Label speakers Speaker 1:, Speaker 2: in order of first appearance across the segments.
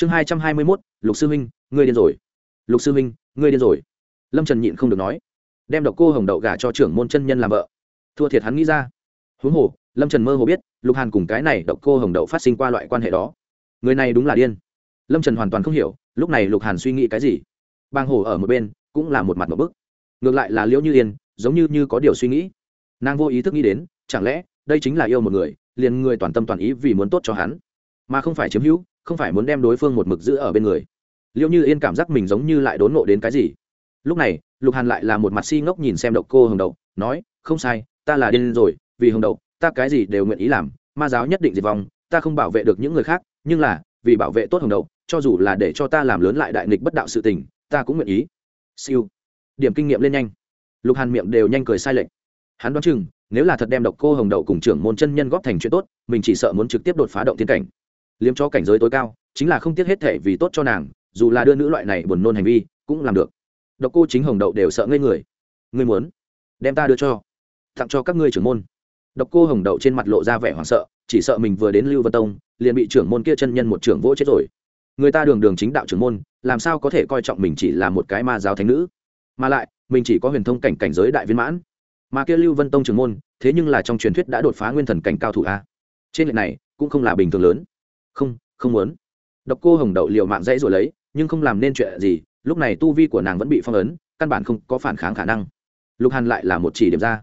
Speaker 1: chương hai trăm hai mươi mốt, lục sư huynh ngươi điên rồi. Lục sư huynh ngươi điên rồi. Lâm trần nhịn không được nói. Đem độc cô hồng đậu gả cho trưởng môn chân nhân làm vợ. Thua thiệt hắn nghĩ ra. Huống hồ, lâm trần mơ hồ biết, lục hàn cùng cái này độc cô hồng đậu phát sinh qua loại quan hệ đó. Người này đúng là điên. Lâm trần hoàn toàn không hiểu, lúc này lục hàn suy nghĩ cái gì. Bang hồ ở một bên, cũng là một mặt một bức. Ngược lại là liễu như yên, giống như như có điều suy nghĩ. Nàng vô ý thức nghĩ đến, chẳng lẽ đây chính là yêu một người, liền người toàn tâm toàn ý vì muốn tốt cho hắn, mà không phải chiếm hữu không phải muốn đem đối phương một mực giữ ở bên người. Liệu như yên cảm giác mình giống như lại đốn nộ đến cái gì. Lúc này, lục hàn lại là một mặt si ngốc nhìn xem đậu cô hồng đậu, nói, không sai, ta là điên rồi, vì hồng đậu, ta cái gì đều nguyện ý làm, ma giáo nhất định diệt vong, ta không bảo vệ được những người khác, nhưng là, vì bảo vệ tốt hồng đậu, cho dù là để cho ta làm lớn lại đại nghịch bất đạo sự tình, ta cũng nguyện ý. Siêu. Điểm kinh nghiệm lên nhanh. Lục hàn miệng đều nhanh cười sai lệch. Hắn đoán chừng, nếu là thật đem độc cô hồng đậu cùng trưởng môn chân nhân góp thành chuyện tốt, mình chỉ sợ muốn trực tiếp đột phá động tiên cảnh liếm cho cảnh giới tối cao, chính là không tiếc hết thể vì tốt cho nàng, dù là đưa nữ loại này buồn nôn hành vi, cũng làm được. Độc cô chính hồng đậu đều sợ ngây người. Ngươi muốn đem ta đưa cho, tặng cho các ngươi trưởng môn. Độc cô hồng đậu trên mặt lộ ra vẻ hoảng sợ, chỉ sợ mình vừa đến lưu vân tông, liền bị trưởng môn kia chân nhân một trưởng vỗ chết rồi. Người ta đường đường chính đạo trưởng môn, làm sao có thể coi trọng mình chỉ là một cái ma giáo thánh nữ? Mà lại, mình chỉ có huyền thông cảnh cảnh giới đại viên mãn. Mà kia lưu vân tông trưởng môn, thế nhưng là trong truyền thuyết đã đột phá nguyên thần cảnh cao thủ a. Trên lệ này, cũng không là bình thường lớn không không muốn. Độc cô hồng đậu liều mạng dãy rồi lấy nhưng không làm nên chuyện gì lúc này tu vi của nàng vẫn bị phong ấn căn bản không có phản kháng khả năng. Lục hàn lại là một chỉ điểm ra.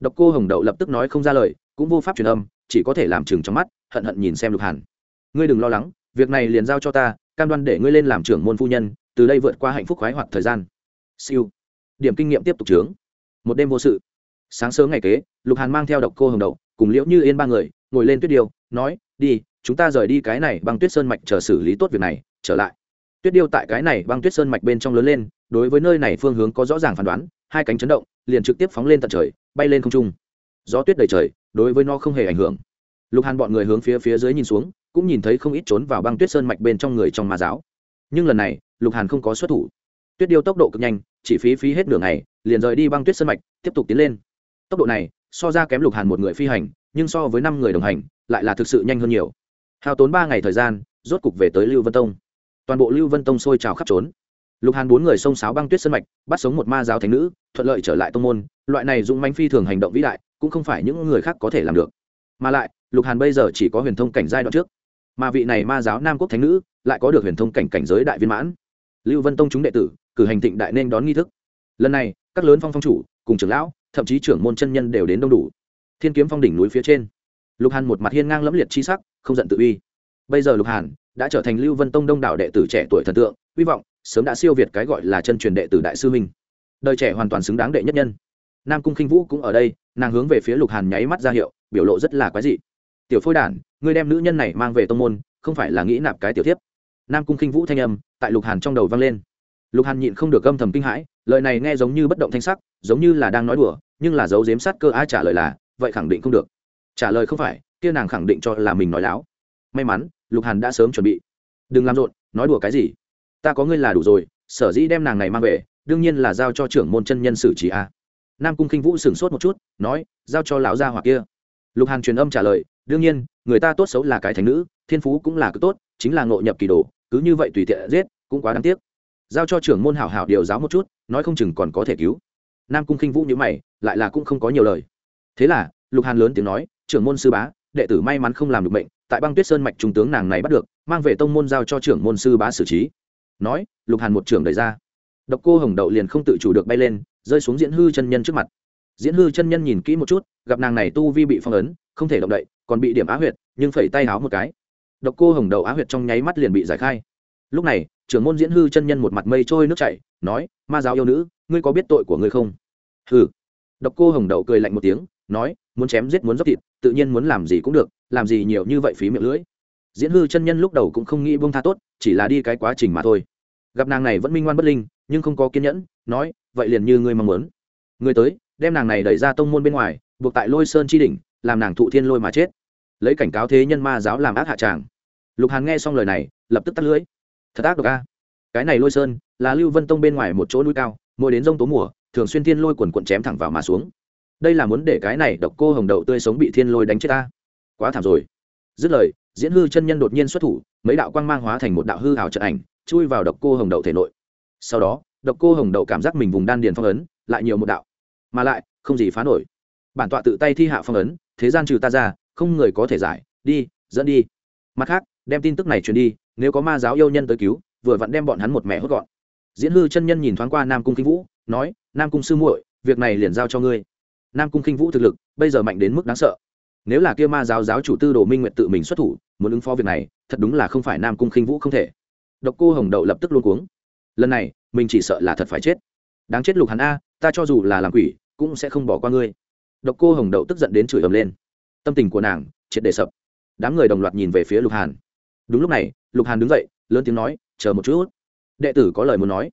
Speaker 1: Độc cô hồng đậu lập tức nói không ra lời cũng vô pháp truyền âm chỉ có thể làm chừng trong mắt hận hận nhìn xem lục hàn. Ngươi đừng lo lắng việc này liền giao cho ta cam đoan để ngươi lên làm trưởng môn phu nhân từ đây vượt qua hạnh phúc khoái hoạt thời gian. Siêu. Điểm kinh nghiệm tiếp tục trướng một đêm vô sự. Sáng sớm ngày kế lục hàn mang theo độc cô hồng đậu cùng liễu như yên ba người ngồi lên tuyết điều, nói đi chúng ta rời đi cái này băng tuyết sơn mạch chờ xử lý tốt việc này, trở lại. Tuyết điêu tại cái này băng tuyết sơn mạch bên trong lớn lên, đối với nơi này phương hướng có rõ ràng phán đoán, hai cánh chấn động, liền trực tiếp phóng lên tận trời, bay lên không trung. Gió tuyết đầy trời, đối với nó không hề ảnh hưởng. Lục hàn bọn người hướng phía phía dưới nhìn xuống, cũng nhìn thấy không ít trốn vào băng tuyết sơn mạch bên trong người trong ma giáo. Nhưng lần này, lục hàn không có xuất thủ. Tuyết điêu tốc độ cực nhanh, chỉ phí phí hết nửa ngày, liền rời đi băng tuyết sơn mạch, tiếp tục tiến lên. Tốc độ này, so ra kém lục hàn một người phi hành, nhưng so với năm người đồng hành, lại là thực sự nhanh hơn nhiều hao tốn ba ngày thời gian, rốt cục về tới lưu vân tông. Toàn bộ lưu vân tông sôi trào khắp trốn. Lục hàn bốn người xông sáo băng tuyết sân mạch, bắt sống một ma giáo thánh nữ, thuận lợi trở lại tông môn. Loại này dũng manh phi thường hành động vĩ đại, cũng không phải những người khác có thể làm được. Mà lại, lục hàn bây giờ chỉ có huyền thông cảnh giai đoạn trước. Mà vị này ma giáo nam quốc thánh nữ, lại có được huyền thông cảnh cảnh giới đại viên mãn. Lưu vân tông chúng đệ tử, cử hành thịnh đại nên đón nghi thức. Lần này, các lớn phong phong chủ, cùng trưởng lão, thậm chí trưởng môn chân nhân đều đến đông đủ. Thiên kiếm phong đỉnh núi phía trên. Lục hàn một mặt hiên ngang lẫm liệt chi sắc không giận tự uy. Bây giờ lục hàn đã trở thành lưu vân tông đông đảo đệ tử trẻ tuổi thần tượng, hy vọng sớm đã siêu việt cái gọi là chân truyền đệ tử đại sư minh đời trẻ hoàn toàn xứng đáng đệ nhất nhân. Nam cung khinh vũ cũng ở đây, nàng hướng về phía lục hàn nháy mắt ra hiệu, biểu lộ rất là quái dị. Tiểu phôi đản, ngươi đem nữ nhân này mang về tông môn, không phải là nghĩ nạp cái tiểu tiếp nam cung khinh vũ thanh âm tại lục hàn trong đầu vang lên. Lục hàn nhịn không được âm thầm kinh hãi, lời này nghe giống như bất động thanh sắc, giống như là đang nói đùa, nhưng là giấu giếm sát cơ ai trả lời là, vậy khẳng định không được. Trả lời không phải kia nàng khẳng định cho là mình nói láo. May mắn, lục hàn đã sớm chuẩn bị. Đừng làm rộn, nói đùa cái gì? Ta có ngươi là đủ rồi, sở dĩ đem nàng này mang về, đương nhiên là giao cho trưởng môn chân nhân xử trí a. Nam cung khinh vũ sửng sốt một chút, nói, giao cho lão gia hoặc kia. Lục hàn truyền âm trả lời, đương nhiên, người ta tốt xấu là cái thánh nữ, thiên phú cũng là cực tốt, chính là ngộ nhập kỳ đồ, cứ như vậy tùy tiện giết, cũng quá đáng tiếc. Giao cho trưởng môn hảo hảo điều giáo một chút, nói không chừng còn có thể cứu. Nam cung khinh vũ nhữ mày, lại là cũng không có nhiều lời. Thế là, lục hàn lớn tiếng nói, trưởng môn sư bá đệ tử may mắn không làm được bệnh tại băng tuyết sơn mạch trung tướng nàng này bắt được, mang về tông môn giao cho trưởng môn sư bá xử trí. Nói, lục hàn một trưởng đẩy ra. Độc cô hồng đậu liền không tự chủ được bay lên, rơi xuống diễn hư chân nhân trước mặt. Diễn hư chân nhân nhìn kỹ một chút, gặp nàng này tu vi bị phong ấn, không thể động đậy, còn bị điểm á huyệt, nhưng phẩy tay háo một cái. Độc cô hồng đậu á huyệt trong nháy mắt liền bị giải khai. Lúc này, trưởng môn diễn hư chân nhân một mặt mây trôi nước chảy, nói, ma giáo yêu nữ, ngươi có biết tội của ngươi không? Hừ. Độc cô hồng đậu cười lạnh một tiếng, nói muốn chém giết muốn dốc thịt, tự nhiên muốn làm gì cũng được, làm gì nhiều như vậy phí miệng lưỡi. Diễn hư chân nhân lúc đầu cũng không nghĩ bông tha tốt, chỉ là đi cái quá trình mà thôi. Gặp nàng này vẫn minh ngoan bất linh, nhưng không có kiên nhẫn, nói, vậy liền như ngươi mong muốn. Người tới, đem nàng này đẩy ra tông môn bên ngoài, buộc tại lôi sơn chi đỉnh, làm nàng thụ thiên lôi mà chết. Lấy cảnh cáo thế nhân ma giáo làm ác hạ tràng. Lục hàn nghe xong lời này, lập tức tắt lưỡi. Thật ác độc a. Cái này lôi sơn là lưu vân tông bên ngoài một chỗ núi cao, mỗi đến rông tố mùa, thường xuyên thiên lôi quần quận chém thẳng vào mà xuống đây là muốn để cái này độc cô hồng đậu tươi sống bị thiên lôi đánh chết ta. Quá thảm rồi. Dứt lời, diễn hư chân nhân đột nhiên xuất thủ, mấy đạo quang mang hóa thành một đạo hư hào trận ảnh, chui vào độc cô hồng đậu thể nội. Sau đó, độc cô hồng đậu cảm giác mình vùng đan điền phong ấn, lại nhiều một đạo. Mà lại, không gì phá nổi. Bản tọa tự tay thi hạ phong ấn, thế gian trừ ta ra, không người có thể giải. Đi, dẫn đi. Mặt khác, đem tin tức này truyền đi, nếu có ma giáo yêu nhân tới cứu, vừa vặn đem bọn hắn một mẹ hốt gọn. Diễn hư chân nhân nhìn thoáng qua nam cung kinh vũ, nói, nam cung sư muội, việc này liền giao cho ngươi nam cung kinh vũ thực lực, bây giờ mạnh đến mức đáng sợ. Nếu là kia ma giáo giáo chủ tư đồ minh nguyện tự mình xuất thủ, muốn ứng phó việc này, thật đúng là không phải nam cung khinh vũ không thể. Độc cô hồng đậu lập tức luôn cuống. Lần này, mình chỉ sợ là thật phải chết. Đáng chết lục hắn a, ta cho dù là làm quỷ, cũng sẽ không bỏ qua ngươi. Độc cô hồng đậu tức giận đến chửi ầm lên. Tâm tình của nàng, triệt để sập. Đám người đồng loạt nhìn về phía lục hàn. Đúng lúc này, lục hàn đứng dậy, lớn tiếng nói, chờ một chút. Đệ tử có lời muốn nói.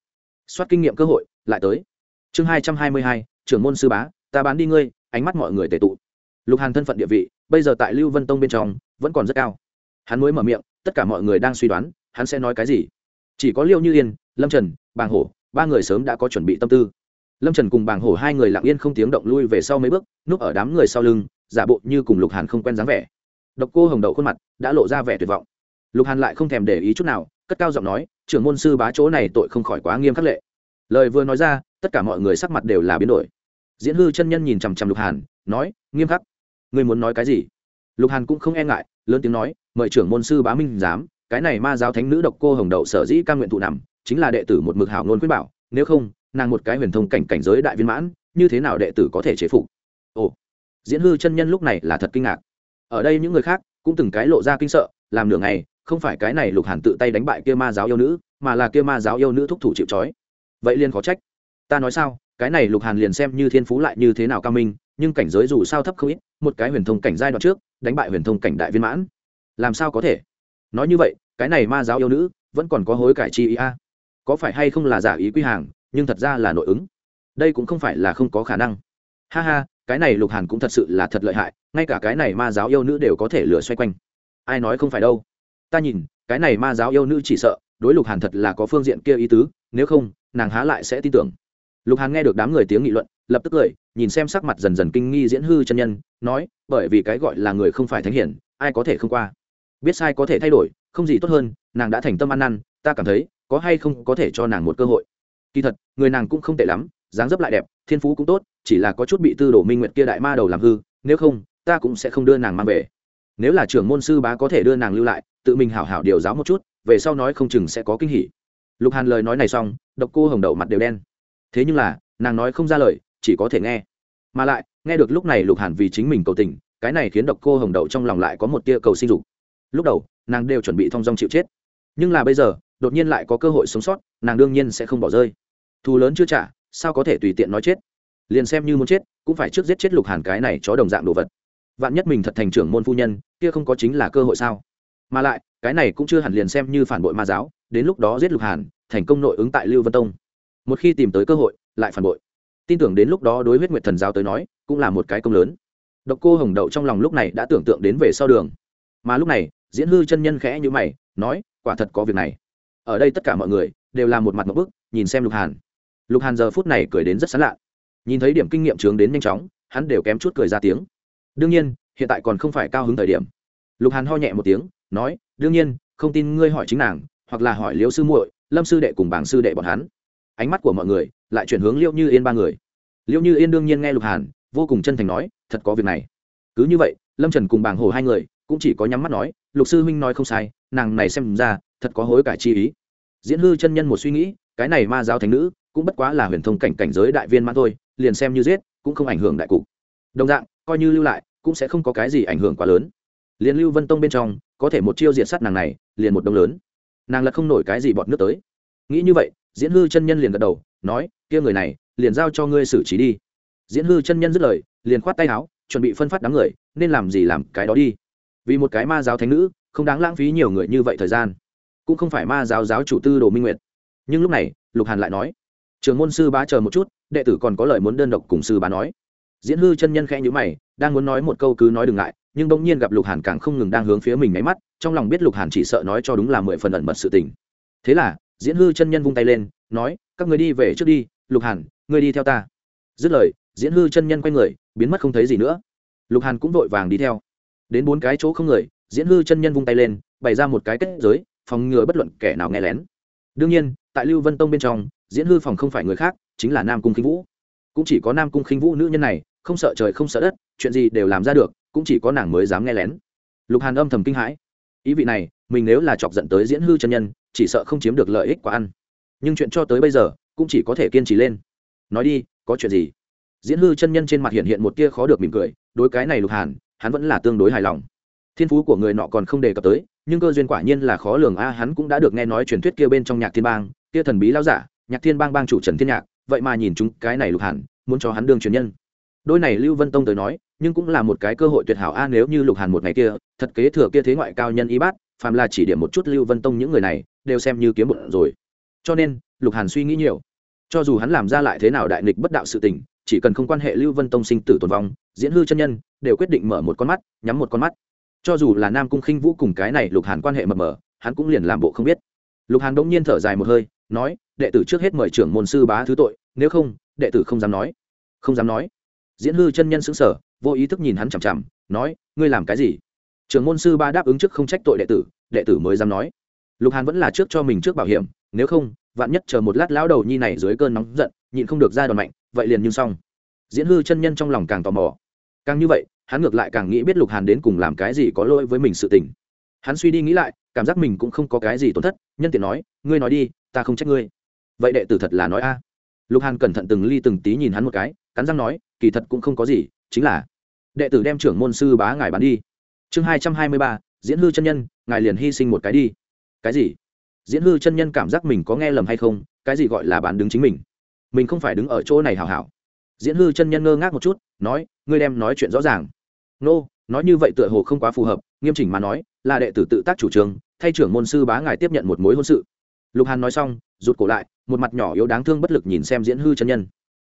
Speaker 1: Soát kinh nghiệm cơ hội, lại tới. Chương hai trăm hai mươi hai trưởng môn sư bá, ta bán đi ngươi, ánh mắt mọi người tệ tụ. Lục hàn thân phận địa vị, bây giờ tại lưu vân tông bên trong, vẫn còn rất cao. Hắn mới mở miệng, tất cả mọi người đang suy đoán, hắn sẽ nói cái gì? Chỉ có liêu như yên, lâm trần, bàng hổ, ba người sớm đã có chuẩn bị tâm tư. Lâm trần cùng bàng hổ hai người lặng yên không tiếng động lui về sau mấy bước, núp ở đám người sau lưng, giả bộ như cùng lục hàn không quen dáng vẻ. Độc cô hồng đậu khuôn mặt đã lộ ra vẻ tuyệt vọng. Lục hàn lại không thèm để ý chút nào, cất cao giọng nói, trưởng môn sư bá chỗ này tội không khỏi quá nghiêm khắc lệ. Lời vừa nói ra, tất cả mọi người sắc mặt đều là biến đổi diễn hư chân nhân nhìn chằm chằm lục hàn, nói, nghiêm khắc, ngươi muốn nói cái gì? Lục hàn cũng không e ngại, lớn tiếng nói, mời trưởng môn sư bá minh giám, cái này ma giáo thánh nữ độc cô hồng đậu sở dĩ ca nguyện thụ nằm, chính là đệ tử một mực hảo ngôn quyết bảo, nếu không, nàng một cái huyền thông cảnh cảnh giới đại viên mãn, như thế nào đệ tử có thể chế phục? Ồ, diễn hư chân nhân lúc này là thật kinh ngạc. Ở đây những người khác cũng từng cái lộ ra kinh sợ, làm nửa ngày, không phải cái này lục hàn tự tay đánh bại kia ma giáo yêu nữ, mà là kia ma giáo yêu nữ thúc thủ chịu trói. Vậy liền khó trách. Ta nói sao? Cái này lục hàn liền xem như thiên phú lại như thế nào cao minh, nhưng cảnh giới dù sao thấp không ít, một cái huyền thông cảnh giai đoạn trước, đánh bại huyền thông cảnh đại viên mãn. Làm sao có thể? Nói như vậy, cái này ma giáo yêu nữ, vẫn còn có hối cải chi ý a. Có phải hay không là giả ý quy hàng, nhưng thật ra là nội ứng. Đây cũng không phải là không có khả năng. Ha ha, cái này lục hàn cũng thật sự là thật lợi hại, ngay cả cái này ma giáo yêu nữ đều có thể lừa xoay quanh. Ai nói không phải đâu. Ta nhìn, cái này ma giáo yêu nữ chỉ sợ, đối lục hàn thật là có phương diện kia ý tứ, nếu không, nàng há lại sẽ tin tưởng lục hàn nghe được đám người tiếng nghị luận, lập tức cười, nhìn xem sắc mặt dần dần kinh nghi diễn hư chân nhân, nói, bởi vì cái gọi là người không phải thánh hiển, ai có thể không qua? Biết sai có thể thay đổi, không gì tốt hơn, nàng đã thành tâm ăn năn, ta cảm thấy, có hay không có thể cho nàng một cơ hội. Kỳ thật, người nàng cũng không tệ lắm, dáng dấp lại đẹp, thiên phú cũng tốt, chỉ là có chút bị tư đồ minh nguyệt kia đại ma đầu làm hư, nếu không, ta cũng sẽ không đưa nàng mang về. Nếu là trưởng môn sư bá có thể đưa nàng lưu lại, tự mình hảo hảo điều giáo một chút, về sau nói không chừng sẽ có kinh hỉ. Lục hàn lời nói này xong, độc cô hồng đậu mặt đều đen thế nhưng là, nàng nói không ra lời, chỉ có thể nghe. Mà lại, nghe được lúc này lục hàn vì chính mình cầu tình, cái này khiến độc cô hồng đậu trong lòng lại có một tia cầu sinh dục. Lúc đầu, nàng đều chuẩn bị thong dong chịu chết. Nhưng là bây giờ, đột nhiên lại có cơ hội sống sót, nàng đương nhiên sẽ không bỏ rơi. Thù lớn chưa trả, sao có thể tùy tiện nói chết? Liền xem như muốn chết, cũng phải trước giết chết lục hàn cái này chó đồng dạng đồ vật. Vạn nhất mình thật thành trưởng môn phu nhân, kia không có chính là cơ hội sao? Mà lại, cái này cũng chưa hẳn liền xem như phản bội ma giáo, đến lúc đó giết lục hàn, thành công nội ứng tại lưu vân tông một khi tìm tới cơ hội, lại phản bội. Tin tưởng đến lúc đó đối huyết nguyệt thần giáo tới nói, cũng là một cái công lớn. Độc cô hồng đậu trong lòng lúc này đã tưởng tượng đến về sau đường. Mà lúc này, diễn hư chân nhân khẽ như mày, nói, quả thật có việc này. Ở đây tất cả mọi người, đều là một mặt một bức, nhìn xem lục hàn. Lục hàn giờ phút này cười đến rất sán lạ. Nhìn thấy điểm kinh nghiệm trướng đến nhanh chóng, hắn đều kém chút cười ra tiếng. Đương nhiên, hiện tại còn không phải cao hứng thời điểm. Lục hàn ho nhẹ một tiếng, nói, đương nhiên, không tin ngươi hỏi chính nàng, hoặc là hỏi liếu sư muội, lâm sư đệ cùng bảng sư đệ bọn hắn ánh mắt của mọi người lại chuyển hướng liêu như yên ba người. Liêu như yên đương nhiên nghe lục hàn, vô cùng chân thành nói, thật có việc này. Cứ như vậy, lâm trần cùng bảng hồ hai người cũng chỉ có nhắm mắt nói, lục sư huynh nói không sai, nàng này xem ra thật có hối cải chi ý. Diễn hư chân nhân một suy nghĩ, cái này ma giáo thánh nữ cũng bất quá là huyền thông cảnh cảnh giới đại viên mãn thôi, liền xem như giết cũng không ảnh hưởng đại cục. Đồng dạng, coi như lưu lại cũng sẽ không có cái gì ảnh hưởng quá lớn. Liền lưu vân tông bên trong, có thể một chiêu diệt sát nàng này, liền một đông lớn. Nàng lật không nổi cái gì bọt nước tới. Nghĩ như vậy diễn hư chân nhân liền gật đầu, nói, kia người này, liền giao cho ngươi xử trí đi. Diễn hư chân nhân dứt lời, liền khoát tay áo, chuẩn bị phân phát đám người, nên làm gì làm cái đó đi. Vì một cái ma giáo thánh nữ, không đáng lãng phí nhiều người như vậy thời gian. Cũng không phải ma giáo giáo chủ tư đồ minh nguyệt. Nhưng lúc này, lục hàn lại nói, trường môn sư bá chờ một chút, đệ tử còn có lời muốn đơn độc cùng sư bá nói. Diễn hư chân nhân khẽ nhữ mày, đang muốn nói một câu cứ nói đừng ngại, nhưng bỗng nhiên gặp lục hàn càng không ngừng đang hướng phía mình máy mắt, trong lòng biết lục hàn chỉ sợ nói cho đúng là mười phần ẩn mật sự tình. Thế là diễn hư chân nhân vung tay lên, nói, các người đi về trước đi, lục hàn, ngươi đi theo ta. Dứt lời, diễn hư chân nhân quay người, biến mất không thấy gì nữa. Lục hàn cũng vội vàng đi theo. Đến bốn cái chỗ không người, diễn hư chân nhân vung tay lên, bày ra một cái kết giới, phòng ngừa bất luận kẻ nào nghe lén. Đương nhiên, tại lưu vân tông bên trong, diễn hư phòng không phải người khác, chính là nam cung khinh vũ. Cũng chỉ có nam cung khinh vũ nữ nhân này, không sợ trời không sợ đất, chuyện gì đều làm ra được, cũng chỉ có nàng mới dám nghe lén. Lục hàn âm thầm kinh hãi. Ý vị này, mình nếu là chọc giận tới diễn hư chân nhân chỉ sợ không chiếm được lợi ích quá ăn. Nhưng chuyện cho tới bây giờ, cũng chỉ có thể kiên trì lên. Nói đi, có chuyện gì? Diễn hư chân nhân trên mặt hiện hiện một tia khó được mỉm cười, đối cái này lục hàn, hắn vẫn là tương đối hài lòng. Thiên phú của người nọ còn không đề cập tới, nhưng cơ duyên quả nhiên là khó lường a, hắn cũng đã được nghe nói truyền thuyết kia bên trong nhạc thiên bang, kia thần bí lao giả, nhạc thiên bang bang chủ trần thiên nhạc, vậy mà nhìn chúng cái này lục hàn, muốn cho hắn đương truyền nhân. Đôi này lưu vân tông tới nói, nhưng cũng là một cái cơ hội tuyệt hảo a, nếu như lục hàn một ngày kia, thật kế thừa kia thế ngoại cao nhân y bát phàm là chỉ điểm một chút lưu vân tông những người này, đều xem như kiếm bụng rồi. Cho nên, lục hàn suy nghĩ nhiều. Cho dù hắn làm ra lại thế nào đại nghịch bất đạo sự tình, chỉ cần không quan hệ lưu vân tông sinh tử tồn vong, diễn hư chân nhân, đều quyết định mở một con mắt, nhắm một con mắt. Cho dù là nam cung khinh vũ cùng cái này lục hàn quan hệ mập mờ, hắn cũng liền làm bộ không biết. Lục hàn đ ỗ n g nhiên thở dài một hơi, nói, đệ tử trước hết mời trưởng môn sư bá thứ tội, nếu không, đệ tử không dám nói. Không dám nói? Diễn hư chân nhân xứng sở vô ý thức nhìn hắn chằm chằm, nói, ngươi làm cái gì? Trưởng môn sư ba đáp ứng trước không trách tội đệ tử đệ tử mới dám nói. Lục hàn vẫn là trước cho mình trước bảo hiểm, nếu không, vạn nhất chờ một lát lão đầu nhi này dưới cơn nóng giận, nhịn không được ra đòn mạnh, vậy liền như xong. Diễn hư chân nhân trong lòng càng tò mò. Càng như vậy, hắn ngược lại càng nghĩ biết lục hàn đến cùng làm cái gì có lỗi với mình sự tình. Hắn suy đi nghĩ lại, cảm giác mình cũng không có cái gì tổn thất, nhân tiện nói, ngươi nói đi, ta không trách ngươi. Vậy đệ tử thật là nói a. Lục hàn cẩn thận từng ly từng tí nhìn hắn một cái, cắn răng nói, kỳ thật cũng không có gì, chính là đệ tử đem trưởng môn sư bá ngài bán đi chương hai trăm hai mươi ba diễn hư chân nhân ngài liền hy sinh một cái đi. Cái gì? Diễn hư chân nhân cảm giác mình có nghe lầm hay không? Cái gì gọi là bán đứng chính mình? Mình không phải đứng ở chỗ này hảo hảo. Diễn hư chân nhân ngơ ngác một chút nói ngươi đem nói chuyện rõ ràng. Nô、no, nói như vậy tựa hồ không quá phù hợp nghiêm chỉnh mà nói là đệ tử tự tác chủ trương thay trưởng môn sư bá ngài tiếp nhận một mối hôn sự. Lục hàn nói xong rụt cổ lại một mặt nhỏ yếu đáng thương bất lực nhìn xem diễn hư chân nhân.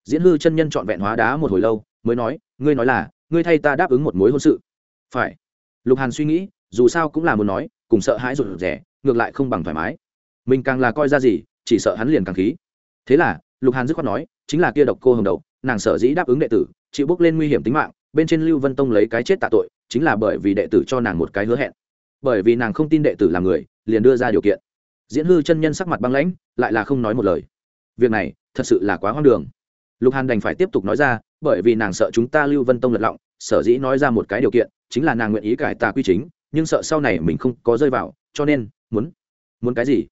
Speaker 1: Diễn hư chân nhân trọn vẹn hóa đá một hồi lâu mới nói ngươi nói là ngươi thay ta đáp ứng một mối hôn sự. Phải lục hàn suy nghĩ, dù sao cũng là muốn nói, cùng sợ hãi rụt rẻ ngược lại không bằng thoải mái. Mình càng là coi ra gì, chỉ sợ hắn liền càng khí. Thế là, lục hàn dứt khoát nói, chính là kia độc cô hồng đầu, nàng sở dĩ đáp ứng đệ tử, chịu bước lên nguy hiểm tính mạng, bên trên lưu vân tông lấy cái chết tạ tội, chính là bởi vì đệ tử cho nàng một cái hứa hẹn. Bởi vì nàng không tin đệ tử là người, liền đưa ra điều kiện. Diễn hư chân nhân sắc mặt băng lãnh, lại là không nói một lời. Việc này, thật sự là quá hoang đường. Lục hàn đành phải tiếp tục nói ra, bởi vì nàng sợ chúng ta lưu vân tông lật lọng, sở dĩ nói ra một cái điều kiện chính là nàng nguyện ý cải tà quy chính, nhưng sợ sau này mình không có rơi vào, cho nên, muốn muốn cái gì?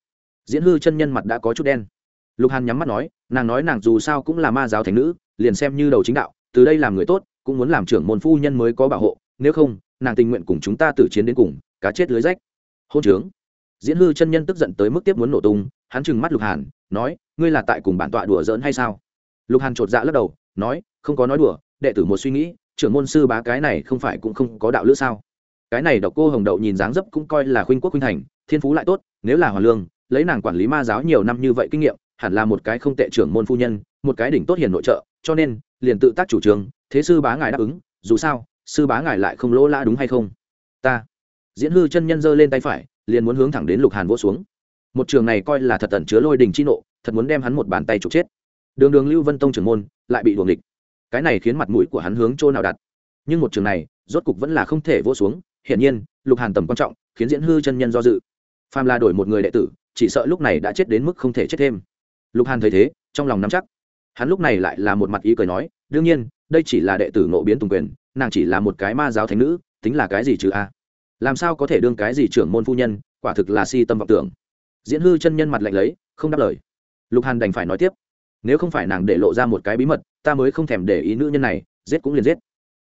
Speaker 1: Diễn hư chân nhân mặt đã có chút đen. Lục hàn nhắm mắt nói, nàng nói nàng dù sao cũng là ma giáo thánh nữ, liền xem như đầu chính đạo, từ đây làm người tốt, cũng muốn làm trưởng môn phu nhân mới có bảo hộ, nếu không, nàng tình nguyện cùng chúng ta tử chiến đến cùng, cá chết lưới rách. Hôn trướng. Diễn hư chân nhân tức giận tới mức tiếp muốn nổ tung, hắn trừng mắt lục hàn, nói, ngươi là tại cùng bản tọa đùa giỡn hay sao? Lục hàn chột dạ lắc đầu, nói, không có nói đùa, đệ tử một suy nghĩ trưởng môn sư bá cái này không phải cũng không có đạo lữ sao? Cái này độc cô hồng đậu nhìn dáng dấp cũng coi là khuynh quốc khuynh thành, thiên phú lại tốt, nếu là hòa lương, lấy nàng quản lý ma giáo nhiều năm như vậy kinh nghiệm, hẳn là một cái không tệ trưởng môn phu nhân, một cái đỉnh tốt hiền nội trợ, cho nên, liền tự tác chủ trương, thế sư bá ngài đáp ứng, dù sao, sư bá ngài lại không lỗ lã đúng hay không? Ta. Diễn hư chân nhân giơ lên tay phải, liền muốn hướng thẳng đến lục hàn vỗ xuống. Một trường này coi là thật tẩn chứa lôi đình chi nộ, thật muốn đem hắn một bàn tay trục chết. Đường đường lưu vân tông trưởng môn, lại bị đuồng địch cái này khiến mặt mũi của hắn hướng chỗ nào đặt. Nhưng một trường này, rốt cục vẫn là không thể vỗ xuống, hiển nhiên, lục hàn tầm quan trọng, khiến diễn hư chân nhân do dự. Phàm là đổi một người đệ tử, chỉ sợ lúc này đã chết đến mức không thể chết thêm. Lục hàn thấy thế, trong lòng nắm chắc. Hắn lúc này lại là một mặt ý cười nói, đương nhiên, đây chỉ là đệ tử ngộ biến tùng quyền, nàng chỉ là một cái ma giáo thánh nữ, tính là cái gì chứ a? Làm sao có thể đương cái gì trưởng môn phu nhân, quả thực là si tâm vọng tưởng. Diễn hư chân nhân mặt lạnh lấy, không đáp lời. Lục hàn đành phải nói tiếp nếu không phải nàng để lộ ra một cái bí mật, ta mới không thèm để ý nữ nhân này, giết cũng liền giết.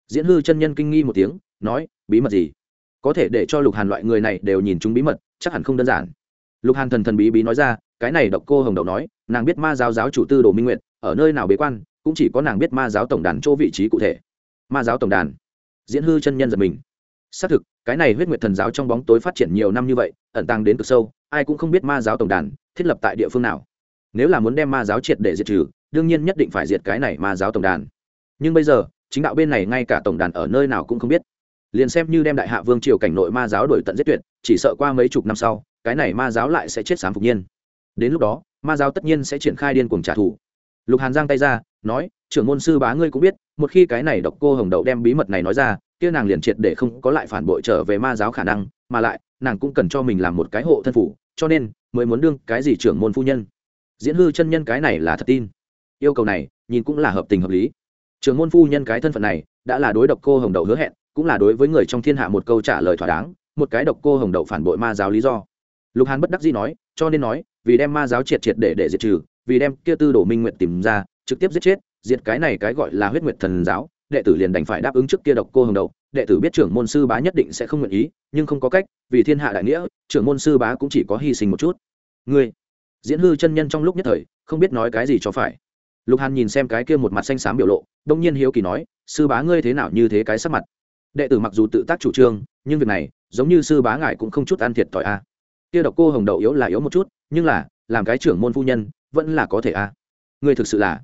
Speaker 1: Diễn hư chân nhân kinh nghi một tiếng, nói, bí mật gì? Có thể để cho lục hàn loại người này đều nhìn chúng bí mật, chắc hẳn không đơn giản. Lục hàn thần thần bí bí nói ra, cái này độc cô hồng đậu nói, nàng biết ma giáo giáo chủ tư đồ minh nguyện ở nơi nào bế quan, cũng chỉ có nàng biết ma giáo tổng đàn chỗ vị trí cụ thể. Ma giáo tổng đàn. Diễn hư chân nhân giật mình. Xác thực, cái này huyết nguyệt thần giáo trong bóng tối phát triển nhiều năm như vậy, ẩn tàng đến cực sâu, ai cũng không biết ma giáo tổng đàn thiết lập tại địa phương nào nếu là muốn đem ma giáo triệt để diệt trừ, đương nhiên nhất định phải diệt cái này ma giáo tổng đàn. Nhưng bây giờ, chính đạo bên này ngay cả tổng đàn ở nơi nào cũng không biết. Liền xem như đem đại hạ vương triều cảnh nội ma giáo đổi tận giết tuyệt, chỉ sợ qua mấy chục năm sau, cái này ma giáo lại sẽ chết sám phục nhiên. Đến lúc đó, ma giáo tất nhiên sẽ triển khai điên cuồng trả thù. Lục hàn giang tay ra, nói, trưởng môn sư bá ngươi cũng biết, một khi cái này độc cô hồng đậu đem bí mật này nói ra, kia nàng liền triệt để không có lại phản bội trở về ma giáo khả năng, mà lại, nàng cũng cần cho mình làm một cái hộ thân phủ, cho nên mới muốn đương cái gì trưởng môn phu nhân diễn hư chân nhân cái này là thật tin. Yêu cầu này, nhìn cũng là hợp tình hợp lý. Trưởng môn phu nhân cái thân phận này, đã là đối độc cô hồng đậu hứa hẹn, cũng là đối với người trong thiên hạ một câu trả lời thỏa đáng, một cái độc cô hồng đậu phản bội ma giáo lý do. Lục hàn bất đắc dĩ nói, cho nên nói, vì đem ma giáo triệt triệt để để diệt trừ, vì đem kia tư đồ minh nguyện tìm ra, trực tiếp giết chết, diệt cái này cái gọi là huyết nguyệt thần giáo, đệ tử liền đành phải đáp ứng trước kia độc cô hồng đậu. Đệ tử biết trưởng môn sư bá nhất định sẽ không nguyện ý, nhưng không có cách, vì thiên hạ đại nghĩa, trưởng môn sư bá cũng chỉ có hy sinh một chút. Ngươi diễn hư chân nhân trong lúc nhất thời, không biết nói cái gì cho phải. Lục hàn nhìn xem cái kia một mặt xanh xám biểu lộ, đông nhiên hiếu kỳ nói, sư bá ngươi thế nào như thế cái sắc mặt? Đệ tử mặc dù tự tác chủ trương, nhưng việc này, giống như sư bá ngài cũng không chút ăn thiệt thòi a. À. kia độc cô hồng đậu yếu là yếu một chút, nhưng là, làm cái trưởng môn phu nhân, vẫn là có thể a. À. ngươi thực sự là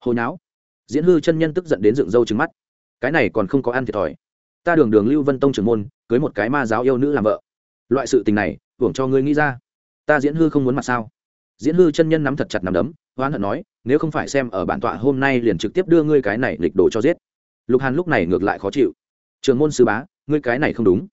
Speaker 1: hồi não diễn hư chân nhân tức giận đến dựng râu trứng mắt. Cái này còn không có ăn thiệt thòi. Ta đường đường lưu vân tông trưởng môn, cưới một cái ma giáo yêu nữ làm vợ. Loại sự tình này, hưởng cho ngươi nghĩ ra. Ta diễn hư không muốn mặt sao? Diễn hư chân nhân nắm thật chặt nắm đấm hoán hận nói, nếu không phải xem ở bản tọa hôm nay liền trực tiếp đưa ngươi cái này lịch đồ cho giết. Lục hàn lúc này ngược lại khó chịu. Trường môn sư bá, ngươi cái này không đúng.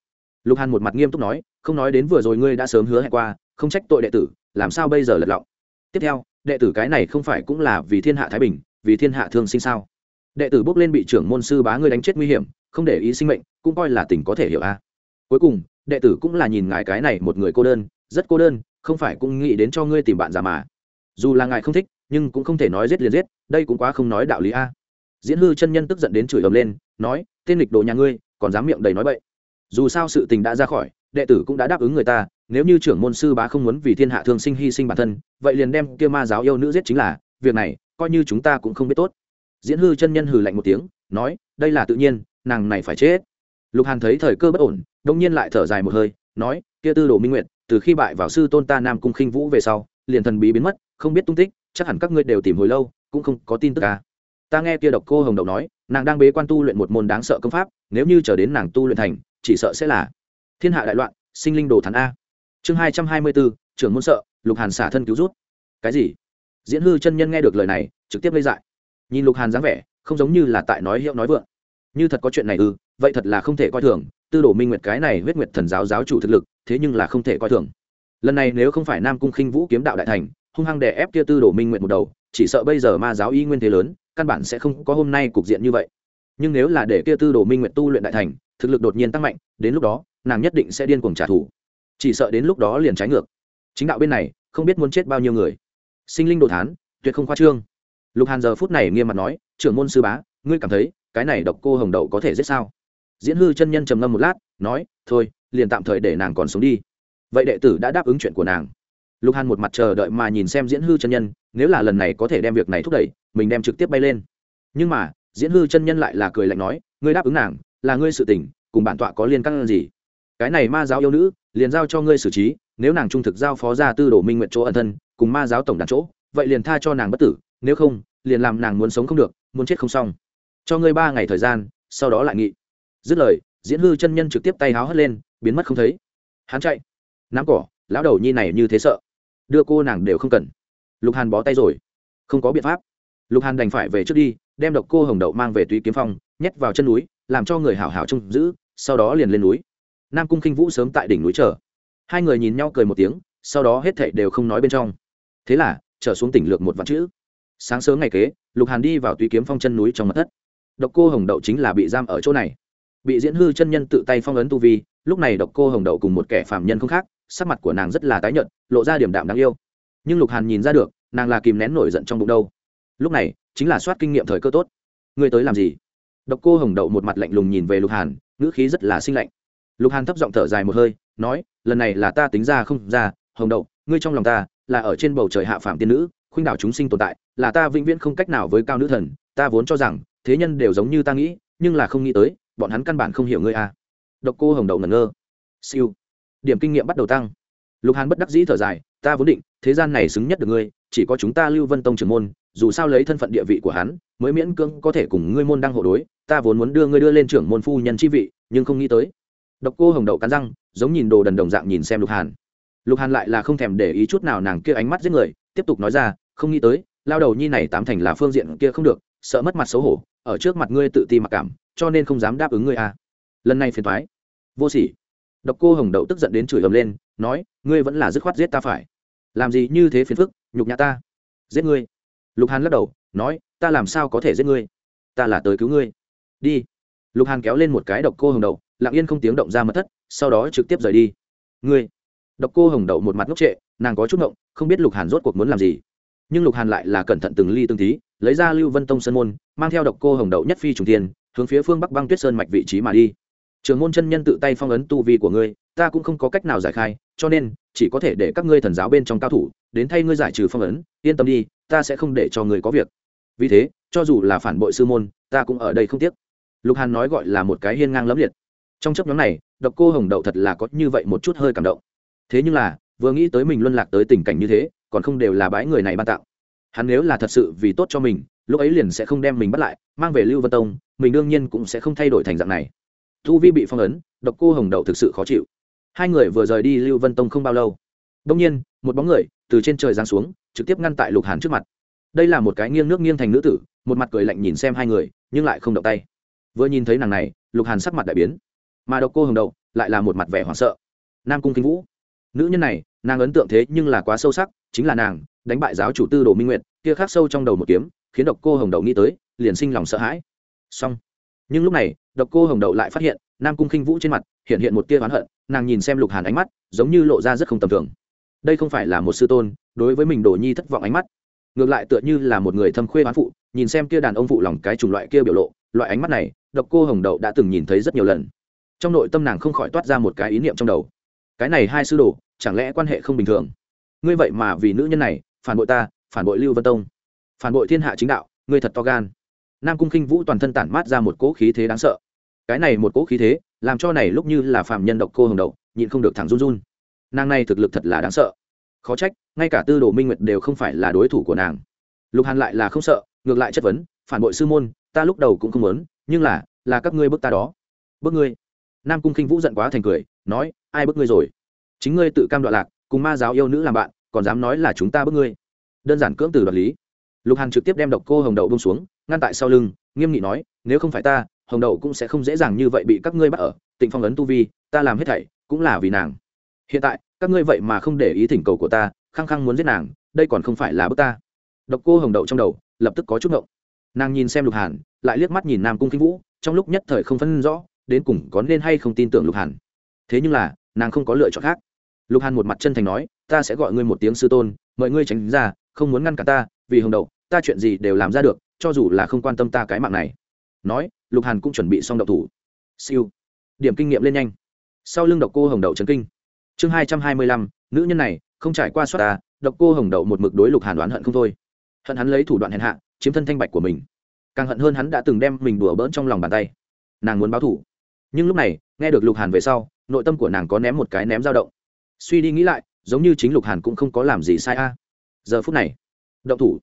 Speaker 1: Lục hàn một mặt nghiêm túc nói, không nói đến vừa rồi ngươi đã sớm hứa hẹn qua, không trách tội đệ tử, làm sao bây giờ lật lọng? Tiếp theo, đệ tử cái này không phải cũng là vì thiên hạ thái bình, vì thiên hạ thương sinh sao? Đệ tử bước lên bị trưởng môn sư bá ngươi đánh chết nguy hiểm, không để ý sinh mệnh, cũng coi là tình có thể hiểu a. Cuối cùng, đệ tử cũng là nhìn ngài cái này một người cô đơn, rất cô đơn không phải cũng nghĩ đến cho ngươi tìm bạn già mà. Dù là ngài không thích, nhưng cũng không thể nói giết liền giết, đây cũng quá không nói đạo lý a. Diễn hư chân nhân tức giận đến chửi ầm lên, nói, tên lịch đồ nhà ngươi, còn dám miệng đầy nói bậy. Dù sao sự tình đã ra khỏi, đệ tử cũng đã đáp ứng người ta, nếu như trưởng môn sư bá không muốn vì thiên hạ thương sinh hy sinh bản thân, vậy liền đem kia ma giáo yêu nữ giết chính là, việc này, coi như chúng ta cũng không biết tốt. Diễn hư chân nhân hừ lạnh một tiếng, nói, đây là tự nhiên, nàng này phải chết. Lục hàn thấy thời cơ bất ổn, đông nhiên lại thở dài một hơi, nói, kia tư đồ minh nguyệt từ khi bại vào sư tôn ta nam cung khinh vũ về sau, liền thần bí biến mất, không biết tung tích, chắc hẳn các ngươi đều tìm hồi lâu, cũng không có tin tức cả ta nghe kia độc cô hồng đậu nói, nàng đang bế quan tu luyện một môn đáng sợ công pháp, nếu như chờ đến nàng tu luyện thành, chỉ sợ sẽ là thiên hạ đại loạn, sinh linh đồ thắn a. Chương hai trăm hai mươi bốn trưởng môn sợ, lục hàn xả thân cứu rút. Cái gì? Diễn hư chân nhân nghe được lời này, trực tiếp lây dại. Nhìn lục hàn dáng vẻ, không giống như là tại nói hiệu nói vượng. Như thật có chuyện này ư, vậy thật là không thể coi thường tư đồ minh nguyệt cái này huyết nguyệt thần giáo giáo chủ thực lực, thế nhưng là không thể coi thường. Lần này nếu không phải nam cung khinh vũ kiếm đạo đại thành, hung hăng đè ép kia tư đồ minh nguyệt một đầu, chỉ sợ bây giờ ma giáo y nguyên thế lớn, căn bản sẽ không có hôm nay cục diện như vậy. Nhưng nếu là để kia tư đồ minh nguyệt tu luyện đại thành, thực lực đột nhiên tăng mạnh, đến lúc đó, nàng nhất định sẽ điên cuồng trả thù. Chỉ sợ đến lúc đó liền trái ngược. Chính đạo bên này, không biết muốn chết bao nhiêu người. Sinh linh đồ thán, tuyệt không khoa trương. Lục hàn giờ phút này nghiêm mặt nói, trưởng môn sư bá, ngươi cảm thấy, cái này độc cô hồng đậu có thể giết sao? Diễn hư chân nhân trầm ngâm một lát, nói, thôi, liền tạm thời để nàng còn sống đi. Vậy đệ tử đã đáp ứng chuyện của nàng. Lục hàn một mặt chờ đợi mà nhìn xem diễn hư chân nhân, nếu là lần này có thể đem việc này thúc đẩy, mình đem trực tiếp bay lên. Nhưng mà, diễn hư chân nhân lại là cười lạnh nói, ngươi đáp ứng nàng, là ngươi sự tình, cùng bản tọa có liên căn gì? Cái này ma giáo yêu nữ, liền giao cho ngươi xử trí, nếu nàng trung thực giao phó ra tư đồ minh nguyện chỗ ẩn thân, cùng ma giáo tổng đàn chỗ, vậy liền tha cho nàng bất tử, nếu không, liền làm nàng muốn sống không được, muốn chết không xong. Cho ngươi ba ngày thời gian, sau đó lại nghị dứt lời, diễn hư chân nhân trực tiếp tay háo hất lên, biến mất không thấy. Hắn chạy. Nắm cỏ, lão đầu nhi này như thế sợ. Đưa cô nàng đều không cần. Lục hàn bó tay rồi. Không có biện pháp. Lục hàn đành phải về trước đi, đem độc cô hồng đậu mang về túy kiếm phong, nhét vào chân núi, làm cho người hảo hảo trông giữ, sau đó liền lên núi. Nam cung khinh vũ sớm tại đỉnh núi chờ. Hai người nhìn nhau cười một tiếng, sau đó hết thảy đều không nói bên trong. Thế là, trở xuống tỉnh lược một vạn chữ. Sáng sớm ngày kế, lục hàn đi vào túy kiếm phong chân núi trong mặt thất. Độc cô hồng đậu chính là bị giam ở chỗ này bị diễn hư chân nhân tự tay phong ấn tu vi, lúc này độc cô hồng đậu cùng một kẻ phạm nhân không khác, sắc mặt của nàng rất là tái nhợt, lộ ra điểm đạm đáng yêu. Nhưng lục hàn nhìn ra được, nàng là kìm nén nổi giận trong bụng đâu. Lúc này, chính là soát kinh nghiệm thời cơ tốt. Ngươi tới làm gì? Độc cô hồng đậu một mặt lạnh lùng nhìn về lục hàn, ngữ khí rất là sinh lạnh. Lục hàn thấp giọng thở dài một hơi, nói, lần này là ta tính ra không ra, hồng đậu, ngươi trong lòng ta là ở trên bầu trời hạ phạm tiên nữ, khuynh đảo chúng sinh tồn tại, là ta vĩnh viễn không cách nào với cao nữ thần, ta vốn cho rằng, thế nhân đều giống như ta nghĩ, nhưng là không nghĩ tới bọn hắn căn bản không hiểu ngươi à. độc cô hồng đầu ngẩn ngơ. Siêu. Điểm kinh nghiệm bắt đầu tăng. Lục hàn bất đắc dĩ thở dài, ta vốn định, thế gian này xứng nhất được ngươi, chỉ có chúng ta lưu vân tông trưởng môn, dù sao lấy thân phận địa vị của hắn, mới miễn cưỡng có thể cùng ngươi môn đăng hộ đối, ta vốn muốn đưa ngươi đưa lên trưởng môn phu nhân chi vị, nhưng không nghĩ tới. Độc cô hồng đậu cắn răng, giống nhìn đồ đần đồng dạng nhìn xem lục hàn. Lục hàn lại là không thèm để ý chút nào nàng kia ánh mắt giết người, tiếp tục nói ra, không nghĩ tới, lao đầu nhi này tám thành là phương diện kia không được, sợ mất mặt xấu hổ ở trước mặt ngươi tự ti mặc cảm, cho nên không dám đáp ứng ngươi à. Lần này phiền thoái vô sỉ. Độc cô hồng đậu tức giận đến chửi ầm lên, nói, ngươi vẫn là dứt khoát giết ta phải. Làm gì như thế phiền phức, nhục nhã ta. Giết ngươi. Lục hàn lắc đầu, nói, ta làm sao có thể giết ngươi? Ta là tới cứu ngươi. Đi. Lục hàn kéo lên một cái độc cô hồng đậu, lặng yên không tiếng động ra mất thất, sau đó trực tiếp rời đi. Ngươi. Độc cô hồng đậu một mặt ngốc trệ, nàng có chút ngộng, không biết lục hàn rốt cuộc muốn làm gì. Nhưng lục hàn lại là cẩn thận từng ly từng tí lấy ra lưu vân tông sơn môn, mang theo độc cô hồng đậu nhất phi trùng tiên, hướng phía phương bắc băng tuyết sơn mạch vị trí mà đi. Trường môn chân nhân tự tay phong ấn tu vi của ngươi, ta cũng không có cách nào giải khai, cho nên, chỉ có thể để các ngươi thần giáo bên trong cao thủ, đến thay ngươi giải trừ phong ấn, yên tâm đi, ta sẽ không để cho ngươi có việc. Vì thế, cho dù là phản bội sư môn, ta cũng ở đây không tiếc. Lục hàn nói gọi là một cái hiên ngang lẫm liệt. Trong chấp nhóm này, độc cô hồng đậu thật là có như vậy một chút hơi cảm động. Thế nhưng là, vừa nghĩ tới mình luân lạc tới tình cảnh như thế, còn không đều là bãi người này ban tạo hắn nếu là thật sự vì tốt cho mình, lúc ấy liền sẽ không đem mình bắt lại, mang về lưu vân tông, mình đương nhiên cũng sẽ không thay đổi thành dạng này. Thu vi bị phong ấn, độc cô hồng đậu thực sự khó chịu. Hai người vừa rời đi lưu vân tông không bao lâu. Đông nhiên, một bóng người từ trên trời giáng xuống, trực tiếp ngăn tại lục hàn trước mặt. Đây là một cái nghiêng nước nghiêng thành nữ tử, một mặt cười lạnh nhìn xem hai người, nhưng lại không động tay. Vừa nhìn thấy nàng này, lục hàn sắc mặt đại biến. Mà độc cô hồng đậu lại là một mặt vẻ hoảng sợ. Nam cung kinh vũ. Nữ nhân này, nàng ấn tượng thế nhưng là quá sâu sắc, chính là nàng đánh bại giáo chủ tư đồ minh nguyệt, kia khắc sâu trong đầu một kiếm, khiến độc cô hồng đậu nghĩ tới, liền sinh lòng sợ hãi. Xong. Nhưng lúc này, độc cô hồng đậu lại phát hiện, nam cung khinh vũ trên mặt hiện hiện một tia oán hận, nàng nhìn xem lục hàn ánh mắt, giống như lộ ra rất không tầm thường. Đây không phải là một sư tôn, đối với mình đồ nhi thất vọng ánh mắt. Ngược lại tựa như là một người thâm khuê oán phụ, nhìn xem kia đàn ông phụ lòng cái chủng loại kia biểu lộ, loại ánh mắt này, độc cô hồng đậu đã từng nhìn thấy rất nhiều lần. Trong nội tâm nàng không khỏi toát ra một cái ý niệm trong đầu. Cái này hai sư đồ, chẳng lẽ quan hệ không bình thường? Ngươi vậy mà vì nữ nhân này phản bội ta, phản bội lưu vân tông. Phản bội thiên hạ chính đạo, ngươi thật to gan. Nam cung khinh vũ toàn thân tản mát ra một cỗ khí thế đáng sợ. Cái này một cỗ khí thế, làm cho này lúc như là phạm nhân độc cô hồng đậu, nhịn không được thẳng run run. Nàng này thực lực thật là đáng sợ. Khó trách, ngay cả tư đồ minh nguyệt đều không phải là đối thủ của nàng. Lục hàn lại là không sợ, ngược lại chất vấn, phản bội sư môn, ta lúc đầu cũng không muốn, nhưng là là các ngươi bức ta đó. Bức ngươi? Nam cung khinh vũ giận quá thành cười, nói, ai bức ngươi rồi? Chính ngươi tự cam đoạn lạc, cùng ma giáo yêu nữ làm bạn còn dám nói là chúng ta bức ngươi. Đơn giản cưỡng từ đoạt lý. Lục hàn trực tiếp đem độc cô hồng đậu bông xuống, ngăn tại sau lưng, nghiêm nghị nói, nếu không phải ta, hồng đậu cũng sẽ không dễ dàng như vậy bị các ngươi bắt ở. Tịnh phong ấn tu vi, ta làm hết thảy cũng là vì nàng. Hiện tại, các ngươi vậy mà không để ý thỉnh cầu của ta, khăng khăng muốn giết nàng, đây còn không phải là bức ta. Độc cô hồng đậu trong đầu lập tức có chút ngộng. Nàng nhìn xem lục hàn, lại liếc mắt nhìn nam cung kinh vũ, trong lúc nhất thời không phân rõ, đến cùng có nên hay không tin tưởng lục hàn. Thế nhưng là, nàng không có lựa chọn khác lục hàn một mặt chân thành nói, ta sẽ gọi ngươi một tiếng sư tôn, mời ngươi tránh ra, không muốn ngăn cả ta, vì hồng đậu, ta chuyện gì đều làm ra được, cho dù là không quan tâm ta cái mạng này. Nói, lục hàn cũng chuẩn bị xong đậu thủ. Siêu. Điểm kinh nghiệm lên nhanh. Sau lưng độc cô hồng đậu trấn kinh. Chương hai trăm hai mươi lăm, nữ nhân này, không trải qua soát ta, độc cô hồng đậu một mực đối lục hàn đoán hận không thôi. Hận hắn lấy thủ đoạn hèn hạ, chiếm thân thanh bạch của mình. Càng hận hơn hắn đã từng đem mình đùa bỡn trong lòng bàn tay. Nàng muốn báo thủ. Nhưng lúc này, nghe được lục hàn về sau, nội tâm của nàng có ném một cái ném dao động suy đi nghĩ lại, giống như chính lục hàn cũng không có làm gì sai a. Giờ phút này, động thủ.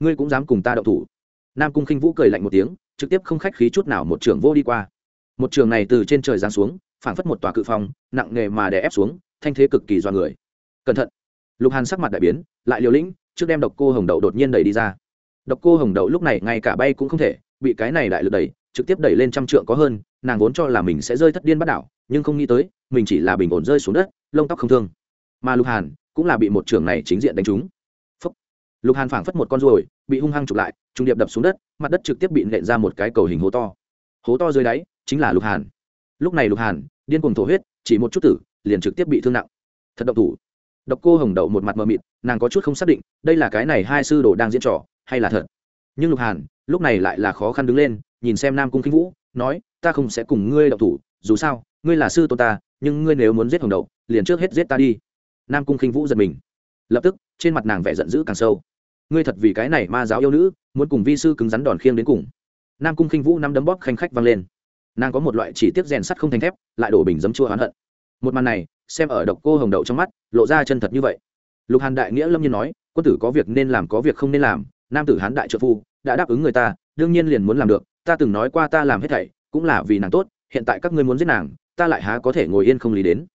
Speaker 1: Ngươi cũng dám cùng ta động thủ. Nam cung khinh vũ cười lạnh một tiếng, trực tiếp không khách khí chút nào một trường vô đi qua. Một trường này từ trên trời giáng xuống, phảng phất một tòa cự phong, nặng nghề mà đè ép xuống, thanh thế cực kỳ do người. Cẩn thận. Lục hàn sắc mặt đại biến, lại liều lĩnh, trước đem độc cô hồng đậu đột nhiên đẩy đi ra. Độc cô hồng đậu lúc này ngay cả bay cũng không thể, bị cái này đại lực đẩy, trực tiếp đẩy lên trăm trượng có hơn, nàng vốn cho là mình sẽ rơi thất điên bắt đảo nhưng không nghĩ tới, mình chỉ là bình ổn rơi xuống đất, lông tóc không thương. Mà lục hàn cũng là bị một trường này chính diện đánh trúng. Phúc. lục hàn phảng phất một con ruồi, bị hung hăng chụp lại, trung điệp đập xuống đất, mặt đất trực tiếp bị nện ra một cái cầu hình hố to. Hố to dưới đáy chính là lục hàn. Lúc này lục hàn, điên cuồng thổ huyết, chỉ một chút tử, liền trực tiếp bị thương nặng. Thật độc thủ. Độc cô hồng đậu một mặt mờ mịt, nàng có chút không xác định, đây là cái này hai sư đồ đang diễn trò, hay là thật? Nhưng lục hàn, lúc này lại là khó khăn đứng lên, nhìn xem nam cung kinh vũ, nói, ta không sẽ cùng ngươi độc thủ, dù sao ngươi là sư tôn ta, nhưng ngươi nếu muốn giết hồng đậu liền trước hết giết ta đi. Nam cung khinh vũ giật mình. Lập tức, trên mặt nàng vẻ giận dữ càng sâu. Ngươi thật vì cái này ma giáo yêu nữ, muốn cùng vi sư cứng rắn đòn khiêng đến cùng. Nam cung khinh vũ năm đấm bóp khanh khách vang lên. Nàng có một loại chỉ tiếc rèn sắt không thành thép, lại đổ bình dấm chua oán hận. Một màn này, xem ở độc cô hồng đậu trong mắt, lộ ra chân thật như vậy. Lục hàn đại nghĩa lâm nhiên nói, quân tử có việc nên làm, có việc không nên làm. Nam tử hán đại trợ phu, đã đáp ứng người ta, đương nhiên liền muốn làm được, ta từng nói qua ta làm hết thảy, cũng là vì nàng tốt, hiện tại các ngươi muốn giết nàng ta lại há có thể ngồi yên không lý đến.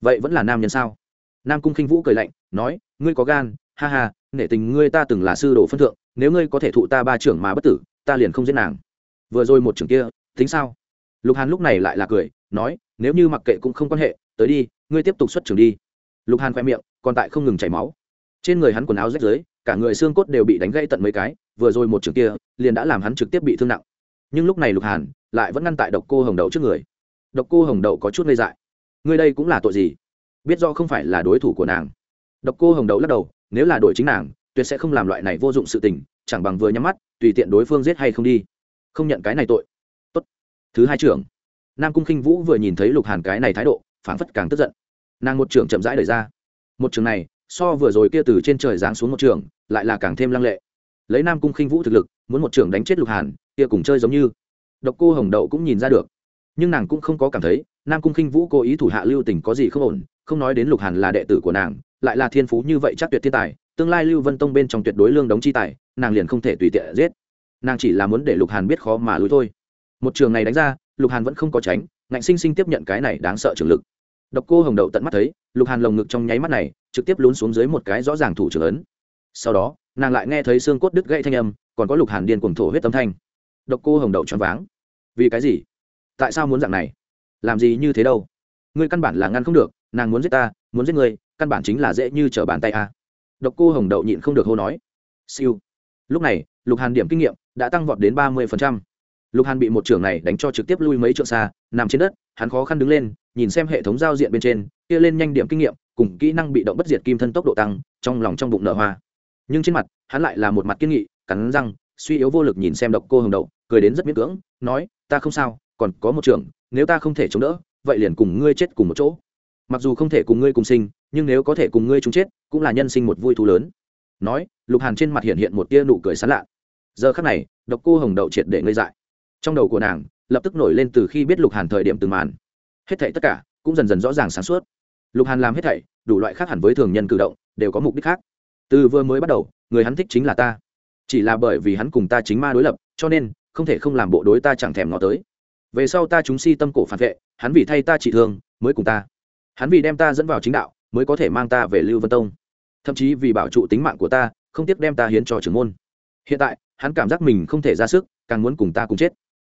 Speaker 1: Vậy vẫn là nam nhân sao? Nam cung khinh vũ cười lạnh, nói, ngươi có gan, ha ha nể tình ngươi ta từng là sư đồ phân thượng, nếu ngươi có thể thụ ta ba trưởng mà bất tử, ta liền không giết nàng. Vừa rồi một trưởng kia, tính sao? Lục hàn lúc này lại là cười, nói, nếu như mặc kệ cũng không quan hệ, tới đi, ngươi tiếp tục xuất trường đi. Lục hàn khoe miệng, còn tại không ngừng chảy máu. Trên người hắn quần áo rách rưới, cả người xương cốt đều bị đánh gãy tận mấy cái, vừa rồi một trường kia, liền đã làm hắn trực tiếp bị thương nặng. Nhưng lúc này lục hàn, lại vẫn ngăn tại độc cô hồng đầu trước người độc cô hồng đậu có chút ngây dại. Ngươi đây cũng là tội gì? Biết do không phải là đối thủ của nàng. Độc cô hồng đậu lắc đầu, nếu là đội chính nàng, tuyệt sẽ không làm loại này vô dụng sự tình, chẳng bằng vừa nhắm mắt, tùy tiện đối phương giết hay không đi. Không nhận cái này tội. Tốt. thứ hai trưởng. Nam cung khinh vũ vừa nhìn thấy lục hàn cái này thái độ, phảng phất càng tức giận. Nàng một trưởng chậm rãi đẩy ra. Một trường này, so vừa rồi kia từ trên trời giáng xuống một trường lại là càng thêm lăng lệ. Lấy nam cung khinh vũ thực lực, muốn một trưởng đánh chết lục hàn, kia cùng chơi giống như. Độc cô hồng đậu cũng nhìn ra được nhưng nàng cũng không có cảm thấy nam cung khinh vũ cố ý thủ hạ lưu tình có gì không ổn, không nói đến lục hàn là đệ tử của nàng, lại là thiên phú như vậy chắc tuyệt thiên tài, tương lai lưu vân tông bên trong tuyệt đối lương đóng chi tài, nàng liền không thể tùy tiện giết. nàng chỉ là muốn để lục hàn biết khó mà lùi thôi. một trường này đánh ra, lục hàn vẫn không có tránh, ngạnh sinh sinh tiếp nhận cái này đáng sợ trường lực. độc cô hồng đậu tận mắt thấy, lục hàn lồng ngực trong nháy mắt này, trực tiếp lún xuống dưới một cái rõ ràng thủ trưởng ấn. sau đó, nàng lại nghe thấy xương cốt đứt gãy thanh âm, còn có lục hàn điên cuồng thổ huyết tâm thanh. độc cô hồng đậu choáng váng. vì cái gì? Tại sao muốn dạng này? Làm gì như thế đâu? Ngươi căn bản là ngăn không được, nàng muốn giết ta, muốn giết ngươi, căn bản chính là dễ như trở bàn tay a. Độc cô hồng đậu nhịn không được hô nói. Siêu. Lúc này, lục hàn điểm kinh nghiệm đã tăng vọt đến ba mươi phần trăm. lục hàn bị một trưởng này đánh cho trực tiếp lui mấy trượng xa, nằm trên đất, hắn khó khăn đứng lên, nhìn xem hệ thống giao diện bên trên, kia lên nhanh điểm kinh nghiệm, cùng kỹ năng bị động bất diệt kim thân tốc độ tăng, trong lòng trong bụng nở hoa. Nhưng trên mặt, hắn lại là một mặt kiên nghị, cắn răng, suy yếu vô lực nhìn xem độc cô hồng đậu, cười đến rất miễn cưỡng, nói, ta không sao còn có một trưởng, nếu ta không thể chống đỡ, vậy liền cùng ngươi chết cùng một chỗ. Mặc dù không thể cùng ngươi cùng sinh, nhưng nếu có thể cùng ngươi chúng chết, cũng là nhân sinh một vui thú lớn. Nói, lục hàn trên mặt hiện hiện một tia nụ cười sán lạ. Giờ khắc này, độc cô hồng đậu triệt để ngây dại. Trong đầu của nàng, lập tức nổi lên từ khi biết lục hàn thời điểm từng màn. Hết thảy tất cả, cũng dần dần rõ ràng sáng suốt. Lục hàn làm hết thảy, đủ loại khác hẳn với thường nhân cử động, đều có mục đích khác. Từ vừa mới bắt đầu, người hắn thích chính là ta. Chỉ là bởi vì hắn cùng ta chính ma đối lập, cho nên, không thể không làm bộ đối ta chẳng thèm ngó tới về sau ta chúng si tâm cổ phản vệ, hắn vì thay ta trị thương, mới cùng ta. Hắn vì đem ta dẫn vào chính đạo, mới có thể mang ta về lưu vân tông. Thậm chí vì bảo trụ tính mạng của ta, không tiếc đem ta hiến cho trưởng môn. Hiện tại, hắn cảm giác mình không thể ra sức, càng muốn cùng ta cùng chết.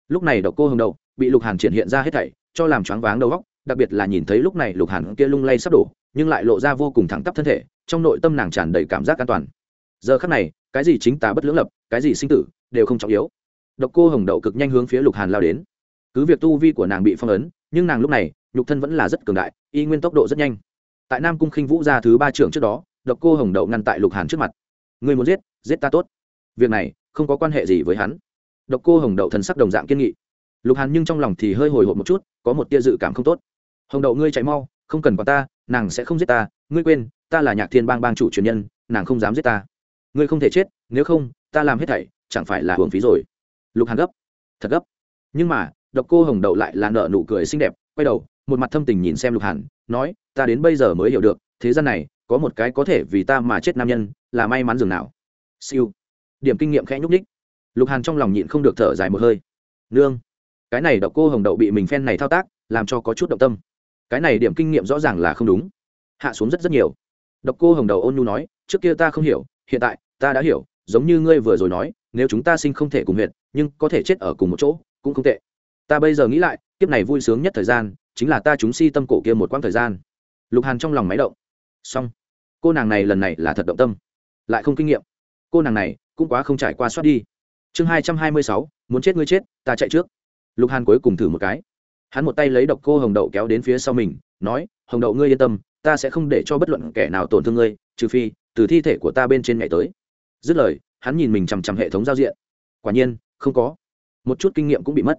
Speaker 1: Lúc này độc cô hồng đầu, bị lục hàn triển hiện ra hết thảy, cho làm choáng váng đầu óc, đặc biệt là nhìn thấy lúc này lục hàn kia lung lay sắp đổ, nhưng lại lộ ra vô cùng thẳng tắp thân thể, trong nội tâm nàng tràn đầy cảm giác an toàn. Giờ khắc này, cái gì chính ta bất lưỡng lập, cái gì sinh tử, đều không trọng yếu. Độc cô hồng đậu cực nhanh hướng phía lục hàn lao đến cứ việc tu vi của nàng bị phong ấn, nhưng nàng lúc này, nhục thân vẫn là rất cường đại, y nguyên tốc độ rất nhanh. Tại nam cung khinh vũ ra thứ ba trưởng trước đó, độc cô hồng đậu ngăn tại lục hàn trước mặt. Người muốn giết giết ta tốt. Việc này, không có quan hệ gì với hắn. Độc cô hồng đậu thần sắc đồng dạng kiên nghị. Lục hàn nhưng trong lòng thì hơi hồi hộp một chút, có một tia dự cảm không tốt. Hồng đậu ngươi chạy mau, không cần có ta, nàng sẽ không giết ta, ngươi quên, ta là nhạc thiên bang bang chủ truyền nhân, nàng không dám giết ta. Ngươi không thể chết, nếu không, ta làm hết thảy, chẳng phải là hưởng phí rồi. Lục hàn gấp. Thật gấp. Nhưng mà độc cô hồng đậu lại là nợ nụ cười xinh đẹp, quay đầu, một mặt thâm tình nhìn xem lục hàn, nói, ta đến bây giờ mới hiểu được, thế gian này, có một cái có thể vì ta mà chết nam nhân, là may mắn dường nào. Siêu. Điểm kinh nghiệm khẽ nhúc ních lục hàn trong lòng nhịn không được thở dài một hơi. Nương, cái này độc cô hồng đậu bị mình phen này thao tác, làm cho có chút động tâm. Cái này điểm kinh nghiệm rõ ràng là không đúng. Hạ xuống rất rất nhiều. Độc cô hồng đầu ôn nhu nói, trước kia ta không hiểu, hiện tại, ta đã hiểu, giống như ngươi vừa rồi nói, nếu chúng ta sinh không thể cùng huyện nhưng có thể chết ở cùng một chỗ, cũng không tệ ta bây giờ nghĩ lại, kiếp này vui sướng nhất thời gian, chính là ta chúng si tâm cổ kia một quãng thời gian. Lục hàn trong lòng máy động. Xong. Cô nàng này lần này là thật động tâm. Lại không kinh nghiệm. Cô nàng này cũng quá không trải qua soát đi. Chương hai trăm hai mươi sáu, muốn chết ngươi chết, ta chạy trước. Lục hàn cuối cùng thử một cái. Hắn một tay lấy độc cô hồng đậu kéo đến phía sau mình, nói, hồng đậu ngươi yên tâm, ta sẽ không để cho bất luận kẻ nào tổn thương ngươi, trừ phi, từ thi thể của ta bên trên ngày tới. Dứt lời, hắn nhìn mình chằm chằm hệ thống giao diện. Quả nhiên, không có. Một chút kinh nghiệm cũng bị mất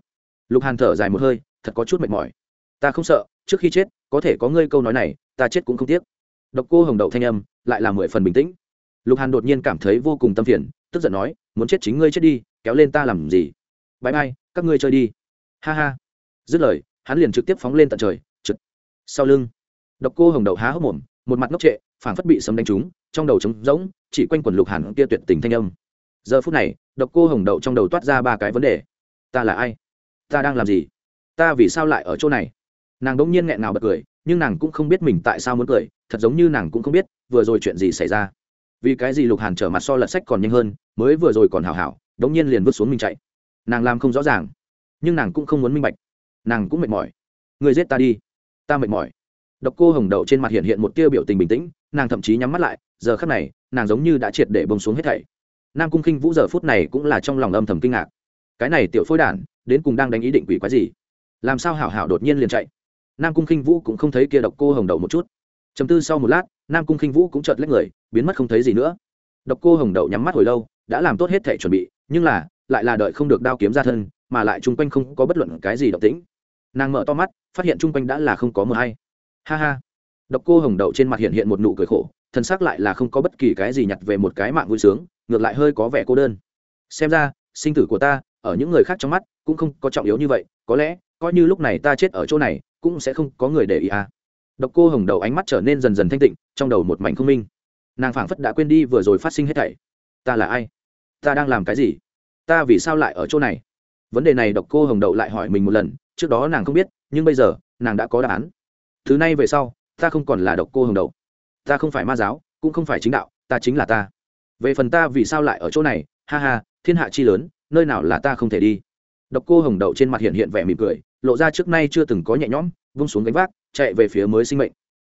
Speaker 1: lục hàn thở dài một hơi, thật có chút mệt mỏi. Ta không sợ, trước khi chết, có thể có ngươi câu nói này, ta chết cũng không tiếc. Độc cô hồng đậu thanh âm, lại là mười phần bình tĩnh. Lục hàn đột nhiên cảm thấy vô cùng tâm phiền, tức giận nói, muốn chết chính ngươi chết đi, kéo lên ta làm gì? Bãi bay các ngươi chơi đi. Ha ha. Dứt lời, hắn liền trực tiếp phóng lên tận trời trực sau lưng, độc cô hồng đậu há hốc mồm, một mặt ngốc trệ, phảng phất bị sấm đánh trúng, trong đầu trống rỗng, chỉ quanh quần lục hàn kia tuyệt tình thanh âm. Giờ phút này, độc cô hồng đậu trong đầu toát ra ba cái vấn đề. Ta là ai? Ta đang làm gì? Ta vì sao lại ở chỗ này? Nàng đ ỗ n g nhiên nghẹn ngào bật cười, nhưng nàng cũng không biết mình tại sao muốn cười, thật giống như nàng cũng không biết, vừa rồi chuyện gì xảy ra. Vì cái gì lục hàn trở mặt so lật sách còn nhanh hơn, mới vừa rồi còn hào hảo đ ỗ n g nhiên liền vứt xuống mình chạy. Nàng làm không rõ ràng, nhưng nàng cũng không muốn minh bạch. Nàng cũng mệt mỏi. Người giết ta đi. Ta mệt mỏi. Độc cô hồng đậu trên mặt hiện hiện một tia biểu tình bình tĩnh, nàng thậm chí nhắm mắt lại, giờ khắc này, nàng giống như đã triệt để bông xuống hết thảy. Nam cung khinh vũ giờ phút này cũng là trong lòng âm thầm kinh ngạc. Cái này tiểu phối đản đến cùng đang đánh ý định quỷ quái gì? Làm sao hảo hảo đột nhiên liền chạy? Nam cung khinh vũ cũng không thấy kia độc cô hồng đậu một chút. Chấm tư sau một lát, nam cung khinh vũ cũng chợt lách người, biến mất không thấy gì nữa. Độc cô hồng đậu nhắm mắt hồi lâu, đã làm tốt hết thể chuẩn bị, nhưng là, lại là đợi không được đao kiếm ra thân, mà lại chung quanh không có bất luận cái gì động tĩnh. Nàng mở to mắt, phát hiện chung quanh đã là không có mờ hay. Ha ha. Độc cô hồng đậu trên mặt hiện hiện một nụ cười khổ, thân xác lại là không có bất kỳ cái gì nhặt về một cái mạng vui sướng, ngược lại hơi có vẻ cô đơn. Xem ra, sinh tử của ta, ở những người khác trong mắt cũng không có trọng yếu như vậy, có lẽ, coi như lúc này ta chết ở chỗ này, cũng sẽ không có người để ý à. Độc cô hồng đầu ánh mắt trở nên dần dần thanh tịnh, trong đầu một mảnh không minh. Nàng phảng phất đã quên đi vừa rồi phát sinh hết thảy. Ta là ai? Ta đang làm cái gì? Ta vì sao lại ở chỗ này? Vấn đề này độc cô hồng đậu lại hỏi mình một lần, trước đó nàng không biết, nhưng bây giờ, nàng đã có đáp án. Thứ này về sau, ta không còn là độc cô hồng đậu ta không phải ma giáo, cũng không phải chính đạo, ta chính là ta. Về phần ta vì sao lại ở chỗ này, ha ha, thiên hạ chi lớn, nơi nào là ta không thể đi độc cô hồng đậu trên mặt hiện hiện vẻ mỉm cười, lộ ra trước nay chưa từng có nhẹ nhõm, vung xuống gánh vác, chạy về phía mới sinh mệnh.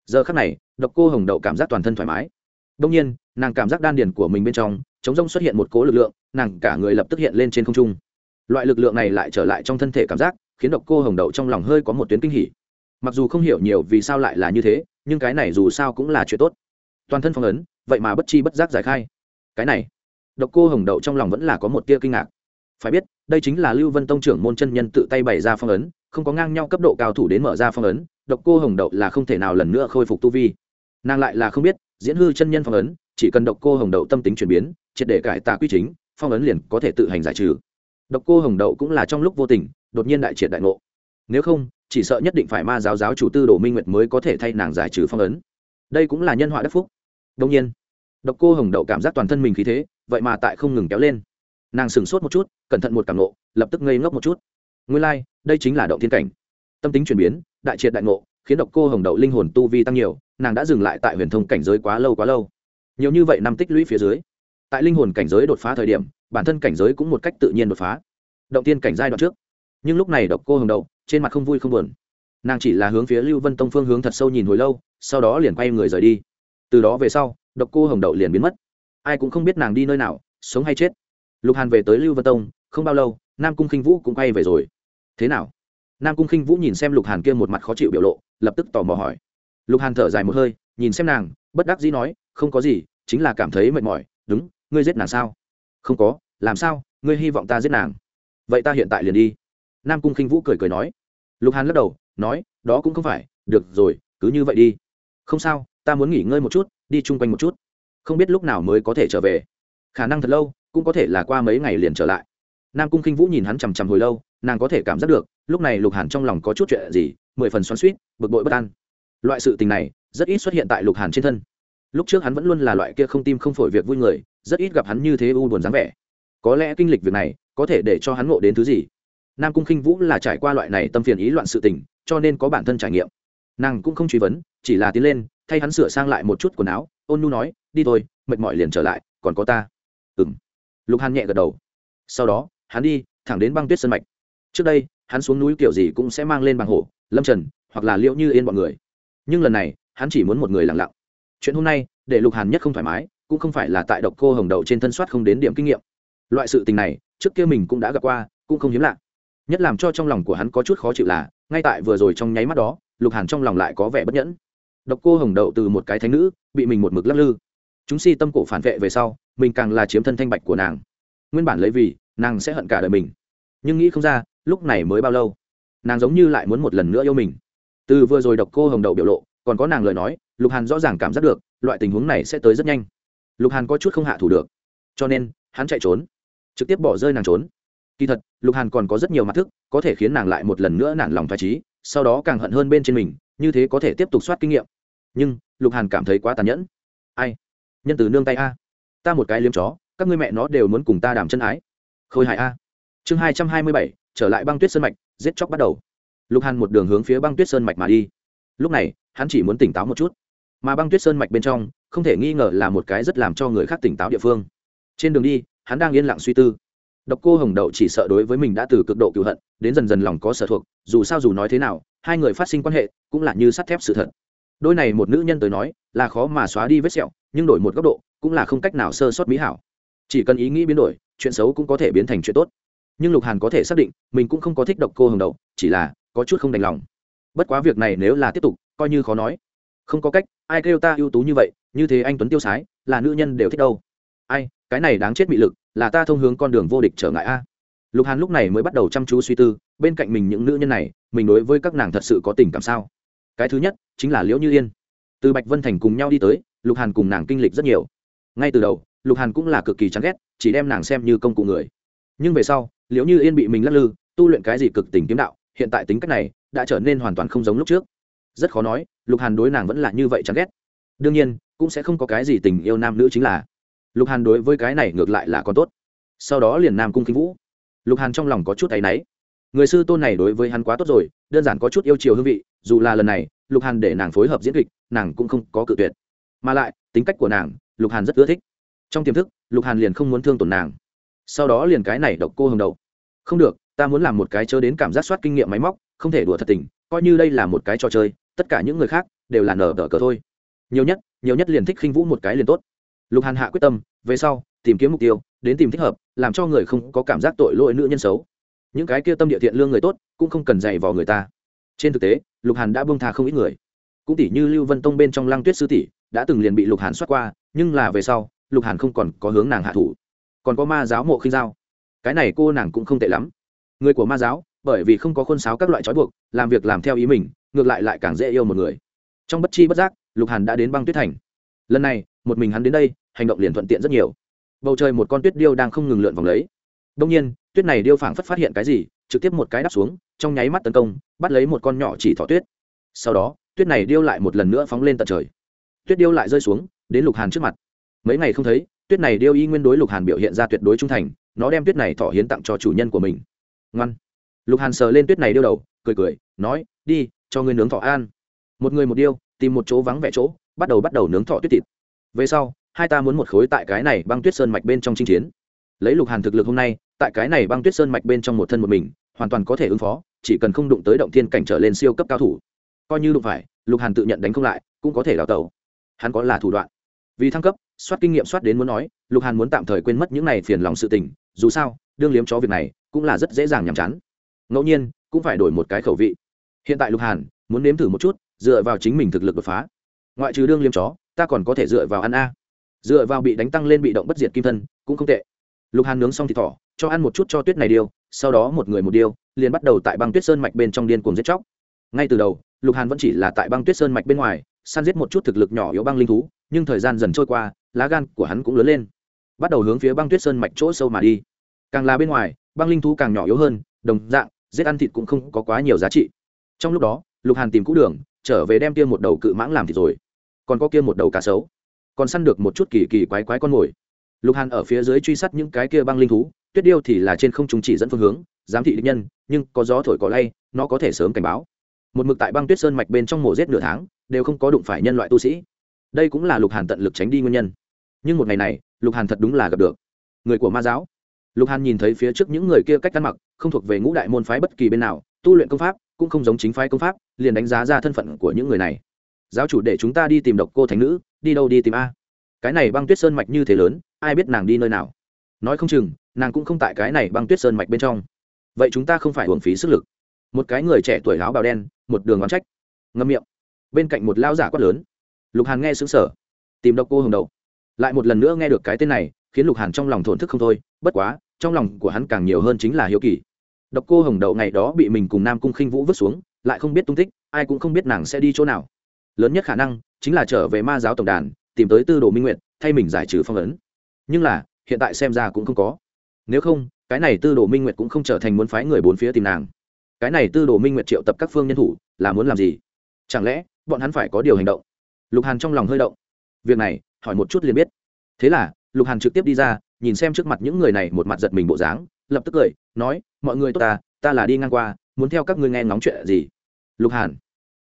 Speaker 1: Giờ khắc này, độc cô hồng đậu cảm giác toàn thân thoải mái. Đông nhiên, nàng cảm giác đan điền của mình bên trong, chống rông xuất hiện một cố lực lượng, nàng cả người lập tức hiện lên trên không trung. Loại lực lượng này lại trở lại trong thân thể cảm giác, khiến độc cô hồng đậu trong lòng hơi có một tuyến kinh hỉ. Mặc dù không hiểu nhiều vì sao lại là như thế, nhưng cái này dù sao cũng là chuyện tốt. Toàn thân phong ấn, vậy mà bất chi bất giác giải khai. Cái này, độc cô hồng đậu trong lòng vẫn là có một tia kinh ngạc. Phải biết đây chính là lưu vân tông trưởng môn chân nhân tự tay bày ra phong ấn, không có ngang nhau cấp độ cao thủ đến mở ra phong ấn, độc cô hồng đậu là không thể nào lần nữa khôi phục tu vi. Nàng lại là không biết, diễn hư chân nhân phong ấn, chỉ cần độc cô hồng đậu tâm tính chuyển biến, triệt để cải tà quy chính, phong ấn liền có thể tự hành giải trừ. Độc cô hồng đậu cũng là trong lúc vô tình, đột nhiên đại triệt đại ngộ. Nếu không, chỉ sợ nhất định phải ma giáo giáo chủ tư đồ minh nguyệt mới có thể thay nàng giải trừ phong ấn. Đây cũng là nhân họa đất phúc. Đông nhiên, độc cô hồng đậu cảm giác toàn thân mình khí thế, vậy mà tại không ngừng kéo lên nàng sửng sốt một chút cẩn thận một cảm nộ lập tức ngây ngốc một chút. Nguyên lai、like, đây chính là động thiên cảnh. Tâm tính chuyển biến đại triệt đại ngộ khiến độc cô hồng đậu linh hồn tu vi tăng nhiều nàng đã dừng lại tại huyền thông cảnh giới quá lâu quá lâu. Nhiều như vậy năm tích lũy phía dưới tại linh hồn cảnh giới đột phá thời điểm bản thân cảnh giới cũng một cách tự nhiên đột phá. Động tiên cảnh giai đoạn trước. Nhưng lúc này độc cô hồng đậu trên mặt không vui không buồn. Nàng chỉ là hướng phía lưu vân tông phương hướng thật sâu nhìn hồi lâu sau đó liền quay người rời đi. Từ đó về sau độc cô hồng đậu liền biến mất. Ai cũng không biết nàng đi nơi nào sống hay chết lục hàn về tới lưu vân tông, không bao lâu, nam cung khinh vũ cũng quay về rồi. Thế nào? Nam cung khinh vũ nhìn xem lục hàn kia một mặt khó chịu biểu lộ, lập tức tò mò hỏi. Lục hàn thở dài một hơi, nhìn xem nàng, bất đắc dĩ nói, không có gì, chính là cảm thấy mệt mỏi. Đúng, ngươi giết nàng sao? Không có, làm sao? Ngươi hy vọng ta giết nàng. Vậy ta hiện tại liền đi. Nam cung khinh vũ cười cười nói. Lục hàn lắc đầu, nói, đó cũng không phải, được rồi, cứ như vậy đi. Không sao, ta muốn nghỉ ngơi một chút, đi chung quanh một chút. Không biết lúc nào mới có thể trở về. Khả năng thật lâu cũng có thể là qua mấy ngày liền trở lại. Nam cung khinh vũ nhìn hắn chằm chằm hồi lâu, nàng có thể cảm giác được, lúc này lục hàn trong lòng có chút chuyện gì, mười phần xoắn suýt bực bội bất an. Loại sự tình này, rất ít xuất hiện tại lục hàn trên thân. Lúc trước hắn vẫn luôn là loại kia không tim không phổi việc vui người, rất ít gặp hắn như thế u buồn dáng vẻ. Có lẽ kinh lịch việc này, có thể để cho hắn ngộ đến thứ gì. Nam cung khinh vũ là trải qua loại này tâm phiền ý loạn sự tình, cho nên có bản thân trải nghiệm. Nàng cũng không truy vấn, chỉ là tiến lên, thay hắn sửa sang lại một chút quần áo, ôn nu nói, đi thôi, mệt mỏi liền trở lại, còn có ta. Ừng lục hàn nhẹ gật đầu. Sau đó, hắn đi thẳng đến băng tuyết sân mạch. Trước đây, hắn xuống núi kiểu gì cũng sẽ mang lên bằng hổ, lâm trần, hoặc là liệu như yên bọn người. Nhưng lần này, hắn chỉ muốn một người lặng lặng. Chuyện hôm nay, để lục hàn nhất không thoải mái, cũng không phải là tại độc cô hồng đậu trên thân soát không đến điểm kinh nghiệm. Loại sự tình này, trước kia mình cũng đã gặp qua, cũng không hiếm lạ. Nhất làm cho trong lòng của hắn có chút khó chịu là, ngay tại vừa rồi trong nháy mắt đó, lục hàn trong lòng lại có vẻ bất nhẫn. Độc cô hồng đậu từ một cái thánh nữ, bị mình một mực lắc lư chúng si tâm cổ phản vệ về sau, mình càng là chiếm thân thanh bạch của nàng. Nguyên bản lấy vì, nàng sẽ hận cả đời mình. Nhưng nghĩ không ra, lúc này mới bao lâu? Nàng giống như lại muốn một lần nữa yêu mình. Từ vừa rồi đọc cô hồng đậu biểu lộ, còn có nàng lời nói, lục hàn rõ ràng cảm giác được, loại tình huống này sẽ tới rất nhanh. Lục hàn có chút không hạ thủ được. Cho nên, hắn chạy trốn. Trực tiếp bỏ rơi nàng trốn. Kỳ thật, lục hàn còn có rất nhiều mặt thức, có thể khiến nàng lại một lần nữa nản lòng phải trí sau đó càng hận hơn bên trên mình, như thế có thể tiếp tục soát kinh nghiệm. Nhưng, lục hàn cảm thấy quá tàn nhẫn. Ai? Nhân từ nương tay a. Ta một cái liếm chó, các ngươi mẹ nó đều muốn cùng ta đàm chân ái. Khôi hài a. Chương hai trăm hai mươi bảy, trở lại băng tuyết sơn mạch, giết chóc bắt đầu. Lục hàn một đường hướng phía băng tuyết sơn mạch mà đi. Lúc này, hắn chỉ muốn tỉnh táo một chút. Mà băng tuyết sơn mạch bên trong, không thể nghi ngờ là một cái rất làm cho người khác tỉnh táo địa phương. Trên đường đi, hắn đang yên lặng suy tư. Độc cô hồng đậu chỉ sợ đối với mình đã từ cực độ cựu hận, đến dần dần lòng có sở thuộc, dù sao dù nói thế nào, hai người phát sinh quan hệ, cũng là như sắt thép sự thật đôi này một nữ nhân tới nói, là khó mà xóa đi vết sẹo, nhưng đổi một góc độ, cũng là không cách nào sơ sót mỹ hảo. Chỉ cần ý nghĩ biến đổi, chuyện xấu cũng có thể biến thành chuyện tốt. Nhưng lục hàn có thể xác định, mình cũng không có thích độc cô hồng đầu, chỉ là có chút không đành lòng. Bất quá việc này nếu là tiếp tục, coi như khó nói. Không có cách, ai kêu ta ưu tú như vậy, như thế anh tuấn tiêu sái, là nữ nhân đều thích đâu. Ai, cái này đáng chết bị lực, là ta thông hướng con đường vô địch trở ngại a. Lục hàn lúc này mới bắt đầu chăm chú suy tư, bên cạnh mình những nữ nhân này, mình đối với các nàng thật sự có tình cảm sao? Cái thứ nhất chính là liễu như yên từ bạch vân thành cùng nhau đi tới lục hàn cùng nàng kinh lịch rất nhiều ngay từ đầu lục hàn cũng là cực kỳ chán ghét chỉ đem nàng xem như công cụ người nhưng về sau liễu như yên bị mình lắc lư tu luyện cái gì cực tình kiếm đạo hiện tại tính cách này đã trở nên hoàn toàn không giống lúc trước rất khó nói lục hàn đối nàng vẫn là như vậy chán ghét đương nhiên cũng sẽ không có cái gì tình yêu nam nữ chính là lục hàn đối với cái này ngược lại là còn tốt sau đó liền nam cung kính vũ lục hàn trong lòng có chút áy náy người sư tôn này đối với hắn quá tốt rồi đơn giản có chút yêu chiều hương vị dù là lần này, lục hàn để nàng phối hợp diễn kịch, nàng cũng không có cự tuyệt. Mà lại, tính cách của nàng, lục hàn rất ưa thích. Trong tiềm thức, lục hàn liền không muốn thương tổn nàng. Sau đó liền cái này độc cô hồng đầu. Không được, ta muốn làm một cái chớ đến cảm giác soát kinh nghiệm máy móc, không thể đùa thật tình, coi như đây là một cái trò chơi, tất cả những người khác đều là nở đỡ cờ thôi. Nhiều nhất nhiều nhất liền thích khinh vũ một cái liền tốt. Lục hàn hạ quyết tâm, về sau, tìm kiếm mục tiêu, đến tìm thích hợp, làm cho người không có cảm giác tội lỗi nữ nhân xấu. Những cái kia tâm địa thiện lương người tốt, cũng không cần dạy vào người ta. Trên thực tế lục hàn đã bông tha không ít người cũng tỷ như lưu vân tông bên trong lăng tuyết sư tỷ đã từng liền bị lục hàn xoát qua nhưng là về sau lục hàn không còn có hướng nàng hạ thủ còn có ma giáo mộ khinh giao cái này cô nàng cũng không tệ lắm người của ma giáo bởi vì không có khuôn sáo các loại trói buộc làm việc làm theo ý mình ngược lại lại càng dễ yêu một người trong bất chi bất giác lục hàn đã đến băng tuyết thành lần này một mình hắn đến đây hành động liền thuận tiện rất nhiều bầu trời một con tuyết điêu đang không ngừng lượn vòng lấy đông nhiên tuyết này điêu phảng phất phát hiện cái gì trực tiếp một cái đáp xuống, trong nháy mắt tấn công, bắt lấy một con nhỏ chỉ thỏ tuyết. Sau đó, tuyết này điêu lại một lần nữa phóng lên tận trời. Tuyết điêu lại rơi xuống, đến lục hàn trước mặt. Mấy ngày không thấy, tuyết này điêu y nguyên đối lục hàn biểu hiện ra tuyệt đối trung thành, nó đem tuyết này thỏ hiến tặng cho chủ nhân của mình. Ngoan. Lục hàn sờ lên tuyết này điêu đầu, cười cười, nói, đi, cho ngươi nướng thỏ an một người một điêu, tìm một chỗ vắng vẻ chỗ, bắt đầu bắt đầu nướng thỏ tuyết thịt. Về sau, hai ta muốn một khối tại cái này băng tuyết sơn mạch bên trong chinh chiến. Lấy lục hàn thực lực hôm nay tại cái này băng tuyết sơn mạch bên trong một thân một mình, hoàn toàn có thể ứng phó, chỉ cần không đụng tới động thiên cảnh trở lên siêu cấp cao thủ. Coi như đụng phải, lục hàn tự nhận đánh không lại, cũng có thể đào tẩu. Hắn có là thủ đoạn. Vì thăng cấp, soát kinh nghiệm soát đến muốn nói, lục hàn muốn tạm thời quên mất những này phiền lòng sự tình, dù sao, đương liếm chó việc này, cũng là rất dễ dàng nhàm chán. Ngẫu nhiên, cũng phải đổi một cái khẩu vị. Hiện tại lục hàn, muốn nếm thử một chút, dựa vào chính mình thực lực đột phá. Ngoại trừ đương liếm chó, ta còn có thể dựa vào ăn a. Dựa vào bị đánh tăng lên bị động bất diệt kim thân, cũng không tệ. Lục hàn nướng xong thịt thỏ cho ăn một chút cho tuyết này điêu, sau đó một người một điêu, liền bắt đầu tại băng tuyết sơn mạch bên trong điên cuồng giết chóc. Ngay từ đầu, lục hàn vẫn chỉ là tại băng tuyết sơn mạch bên ngoài, săn giết một chút thực lực nhỏ yếu băng linh thú, nhưng thời gian dần trôi qua, lá gan của hắn cũng lớn lên. Bắt đầu hướng phía băng tuyết sơn mạch chỗ sâu mà đi. Càng là bên ngoài, băng linh thú càng nhỏ yếu hơn, đồng dạng, giết ăn thịt cũng không có quá nhiều giá trị. Trong lúc đó, lục hàn tìm cũ đường, trở về đem kia một đầu cự mãng làm thịt rồi. Còn có kia một đầu cá sấu. Còn săn được một chút kỳ kỳ quái quái con mồi. Lục hàn ở phía dưới truy sát những cái kia băng linh thú tuyết điêu thì là trên không trung chỉ dẫn phương hướng, giám thị địch nhân, nhưng có gió thổi cỏ lay, nó có thể sớm cảnh báo. Một mực tại băng tuyết sơn mạch bên trong mổ rét nửa tháng, đều không có đụng phải nhân loại tu sĩ. Đây cũng là lục hàn tận lực tránh đi nguyên nhân. Nhưng một ngày này, lục hàn thật đúng là gặp được. Người của ma giáo. Lục hàn nhìn thấy phía trước những người kia cách ăn mặc, không thuộc về ngũ đại môn phái bất kỳ bên nào, tu luyện công pháp, cũng không giống chính phái công pháp, liền đánh giá ra thân phận của những người này. Giáo chủ để chúng ta đi tìm độc cô thánh nữ, đi đâu đi tìm a? Cái này băng tuyết sơn mạch như thế lớn, ai biết nàng đi nơi nào? Nói không chừng nàng cũng không tại cái này băng tuyết sơn mạch bên trong. Vậy chúng ta không phải hưởng phí sức lực. Một cái người trẻ tuổi áo bào đen, một đường ngón trách. Ngâm miệng. Bên cạnh một lao giả quát lớn. Lục hàn nghe xứng sở tìm độc cô hồng đầu. Lại một lần nữa nghe được cái tên này, khiến lục hàn trong lòng thổn thức không thôi. Bất quá, trong lòng của hắn càng nhiều hơn chính là hiếu kỳ. Độc cô hồng đậu ngày đó bị mình cùng nam cung khinh vũ vứt xuống, lại không biết tung tích, ai cũng không biết nàng sẽ đi chỗ nào. Lớn nhất khả năng, chính là trở về ma giáo tổng đàn, tìm tới tư đồ minh nguyện thay mình giải trừ phong ấn. Nhưng là, hiện tại xem ra cũng không có nếu không, cái này tư đồ minh nguyệt cũng không trở thành muốn phái người bốn phía tìm nàng. Cái này tư đồ minh nguyệt triệu tập các phương nhân thủ, là muốn làm gì? Chẳng lẽ, bọn hắn phải có điều hành động? Lục hàn trong lòng hơi động. Việc này, hỏi một chút liền biết. Thế là, lục hàn trực tiếp đi ra, nhìn xem trước mặt những người này một mặt giật mình bộ dáng, lập tức cười, nói, mọi người tốt ta ta là đi ngang qua, muốn theo các ngươi nghe ngóng chuyện gì? Lục hàn,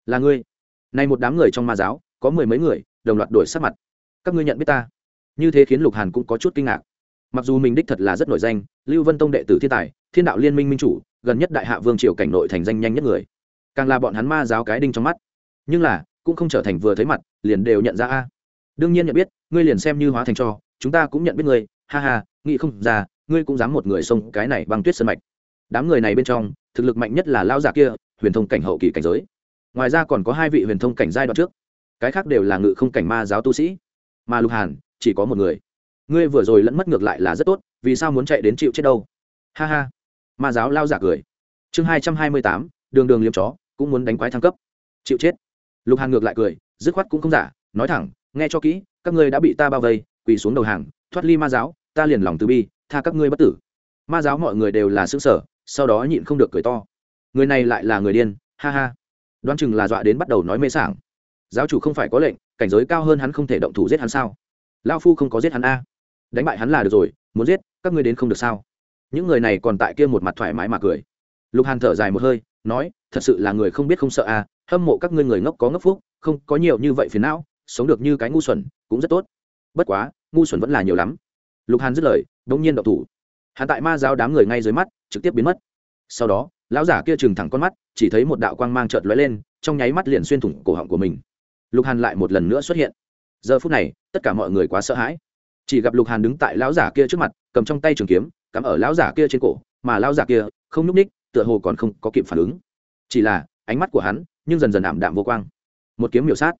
Speaker 1: là ngươi. Này một đám người trong ma giáo, có mười mấy người, đồng loạt đổi sắc mặt. Các ngươi nhận biết ta? Như thế khiến lục hàn cũng có chút kinh ngạc mặc dù mình đích thật là rất nổi danh, lưu vân tông đệ tử thiên tài, thiên đạo liên minh minh chủ, gần nhất đại hạ vương triều cảnh nội thành danh nhanh nhất người. Càng là bọn hắn ma giáo cái đinh trong mắt. Nhưng là, cũng không trở thành vừa thấy mặt, liền đều nhận ra a. Đương nhiên nhận biết, ngươi liền xem như hóa thành cho, chúng ta cũng nhận biết ngươi. Ha ha, nghĩ không ra, ngươi cũng dám một người xông cái này băng tuyết sân mạch. Đám người này bên trong, thực lực mạnh nhất là lao giả kia, huyền thông cảnh hậu kỳ cảnh giới. Ngoài ra còn có hai vị huyền thông cảnh giai đoạn trước. Cái khác đều là ngự không cảnh ma giáo tu sĩ. Mà lục hàn, chỉ có một người ngươi vừa rồi lẫn mất ngược lại là rất tốt, vì sao muốn chạy đến chịu chết đâu? Ha ha. Ma giáo lao giả cười. Chương hai trăm hai mươi tám, đường đường liếm chó, cũng muốn đánh quái thăng cấp. Chịu chết. Lục hàn ngược lại cười, dứt khoát cũng không giả, nói thẳng, nghe cho kỹ, các ngươi đã bị ta bao vây, quỳ xuống đầu hàng, thoát ly ma giáo, ta liền lòng từ bi, tha các ngươi bất tử. Ma giáo mọi người đều là xứ sở sau đó nhịn không được cười to. Người này lại là người điên, ha ha. Đoán chừng là dọa đến bắt đầu nói mê sảng. Giáo chủ không phải có lệnh, cảnh giới cao hơn hắn không thể động thủ giết hắn sao? Lao phu không có giết hắn a đánh bại hắn là được rồi, muốn giết, các ngươi đến không được sao? Những người này còn tại kia một mặt thoải mái mà cười. Lục hàn thở dài một hơi, nói, thật sự là người không biết không sợ à? hâm mộ các ngươi người ngốc có ngốc phúc, không, có nhiều như vậy phiền não, sống được như cái ngu xuẩn, cũng rất tốt. Bất quá, ngu xuẩn vẫn là nhiều lắm. Lục hàn dứt lời đ ỗ n g nhiên đậu thủ. Hàn tại ma giáo đám người ngay dưới mắt, trực tiếp biến mất. Sau đó, lão giả kia trừng thẳng con mắt, chỉ thấy một đạo quang mang trợt lóe lên, trong nháy mắt liền xuyên thủng cổ họng của mình. Lục hàn lại một lần nữa xuất hiện. Giờ phút này, tất cả mọi người quá sợ hãi chỉ gặp lục hàn đứng tại lão giả kia trước mặt, cầm trong tay trường kiếm, cắm ở lão giả kia trên cổ, mà lão giả kia không nhúc ních tựa hồ còn không có kịp phản ứng. Chỉ là, ánh mắt của hắn nhưng dần dần ảm đạm vô quang. Một kiếm miểu sát.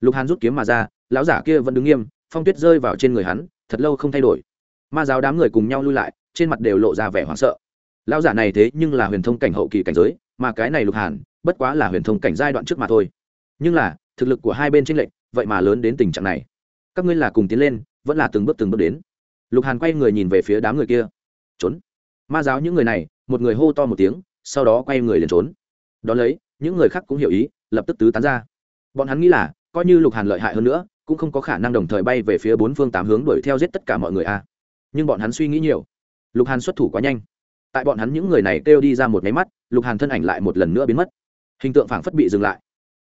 Speaker 1: Lục hàn rút kiếm mà ra, lão giả kia vẫn đứng nghiêm, phong tuyết rơi vào trên người hắn, thật lâu không thay đổi. Ma giáo đám người cùng nhau lui lại, trên mặt đều lộ ra vẻ hoảng sợ. Lão giả này thế nhưng là huyền thông cảnh hậu kỳ cảnh giới, mà cái này lục hàn, bất quá là huyền thông cảnh giai đoạn trước mà thôi. Nhưng là, thực lực của hai bên tranh lệch, vậy mà lớn đến tình trạng này. Các ngươi là cùng tiến lên vẫn là từng bước từng bước đến. Lục hàn quay người nhìn về phía đám người kia. Trốn. Ma giáo những người này, một người hô to một tiếng, sau đó quay người liền trốn. Đón lấy, những người khác cũng hiểu ý, lập tức tứ tán ra. Bọn hắn nghĩ là, coi như lục hàn lợi hại hơn nữa, cũng không có khả năng đồng thời bay về phía bốn phương tám hướng đuổi theo giết tất cả mọi người a nhưng bọn hắn suy nghĩ nhiều. Lục hàn xuất thủ quá nhanh. Tại bọn hắn những người này kêu đi ra một máy mắt, lục hàn thân ảnh lại một lần nữa biến mất. Hình tượng phảng phất bị dừng lại.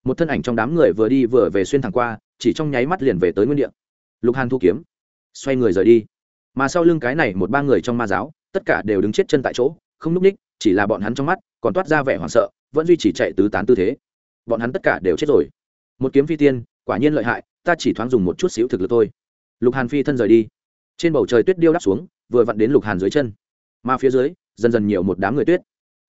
Speaker 1: Một thân ảnh trong đám người vừa đi vừa về xuyên thẳng qua, chỉ trong nháy mắt liền về tới nguyên địa. Lục hàn thu kiếm xoay người rời đi. Mà sau lưng cái này một ba người trong ma giáo, tất cả đều đứng chết chân tại chỗ, không núp ních, chỉ là bọn hắn trong mắt còn toát ra vẻ hoảng sợ, vẫn duy trì chạy tứ tán tư thế. Bọn hắn tất cả đều chết rồi. Một kiếm phi tiên, quả nhiên lợi hại, ta chỉ thoáng dùng một chút xíu thực lực thôi. Lục hàn phi thân rời đi. Trên bầu trời tuyết điêu đáp xuống, vừa vặn đến lục hàn dưới chân. Mà phía dưới, dần dần nhiều một đám người tuyết.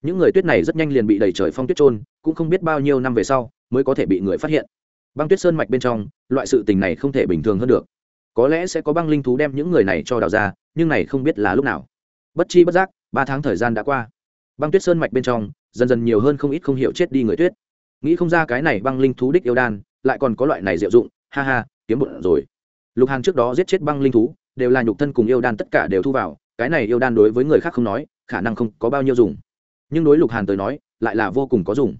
Speaker 1: Những người tuyết này rất nhanh liền bị đầy trời phong tuyết trôn cũng không biết bao nhiêu năm về sau mới có thể bị người phát hiện. Băng tuyết sơn mạch bên trong, loại sự tình này không thể bình thường hơn được có lẽ sẽ có băng linh thú đem những người này cho đào ra, nhưng này không biết là lúc nào. Bất chi bất giác, ba tháng thời gian đã qua. Băng tuyết sơn mạch bên trong, dần dần nhiều hơn không ít không hiểu chết đi người tuyết. Nghĩ không ra cái này băng linh thú đích yêu đan, lại còn có loại này diệu dụng, ha ha, kiếm bụng rồi. Lục hàn trước đó giết chết băng linh thú, đều là nhục thân cùng yêu đan tất cả đều thu vào, cái này yêu đan đối với người khác không nói, khả năng không có bao nhiêu dùng. Nhưng đối lục hàn tới nói, lại là vô cùng có dùng.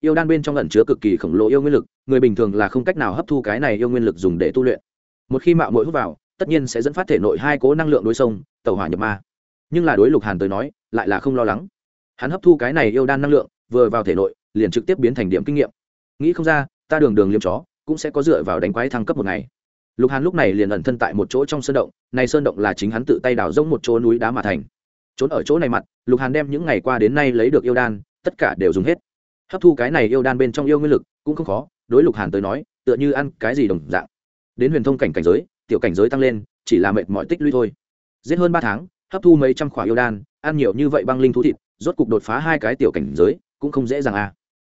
Speaker 1: Yêu đan bên trong lẩn chứa cực kỳ khổng lồ yêu nguyên lực, người bình thường là không cách nào hấp thu cái này yêu nguyên lực dùng để tu luyện một khi mạo mũi hút vào, tất nhiên sẽ dẫn phát thể nội hai cố năng lượng đối sông tàu hỏa nhập ma. Nhưng là đối lục hàn tới nói, lại là không lo lắng. Hắn hấp thu cái này yêu đan năng lượng, vừa vào thể nội, liền trực tiếp biến thành điểm kinh nghiệm. Nghĩ không ra, ta đường đường liêm chó, cũng sẽ có dựa vào đánh quái thăng cấp một ngày. Lục hàn lúc này liền ẩn thân tại một chỗ trong sơn động, này sơn động là chính hắn tự tay đào rông một chỗ núi đá mà thành. Trốn ở chỗ này mặt, lục hàn đem những ngày qua đến nay lấy được yêu đan, tất cả đều dùng hết. Hấp thu cái này yêu đan bên trong yêu nguyên lực, cũng không khó, đối lục hàn tới nói, tựa như ăn cái gì đồng dạng đến huyền thông cảnh cảnh giới, tiểu cảnh giới tăng lên, chỉ là mệt mỏi tích lũy thôi. Giết hơn ba tháng, hấp thu mấy trăm khỏa yêu đan, ăn nhiều như vậy băng linh thú thịt, rốt cục đột phá hai cái tiểu cảnh giới, cũng không dễ dàng à.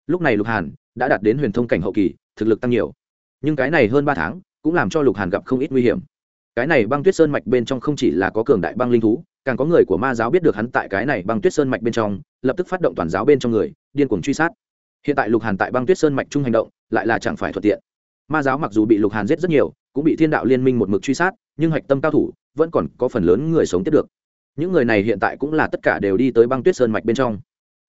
Speaker 1: Lúc này lục hàn đã đạt đến huyền thông cảnh hậu kỳ, thực lực tăng nhiều. Nhưng cái này hơn ba tháng, cũng làm cho lục hàn gặp không ít nguy hiểm. Cái này băng tuyết sơn mạch bên trong không chỉ là có cường đại băng linh thú, càng có người của ma giáo biết được hắn tại cái này băng tuyết sơn mạch bên trong, lập tức phát động toàn giáo bên trong người, điên cuồng truy sát. Hiện tại lục hàn tại băng tuyết sơn mạch chung hành động, lại là chẳng phải thuận tiện ma giáo mặc dù bị lục hàn giết rất nhiều, cũng bị thiên đạo liên minh một mực truy sát, nhưng hạch tâm cao thủ vẫn còn có phần lớn người sống tiếp được. Những người này hiện tại cũng là tất cả đều đi tới băng tuyết sơn mạch bên trong.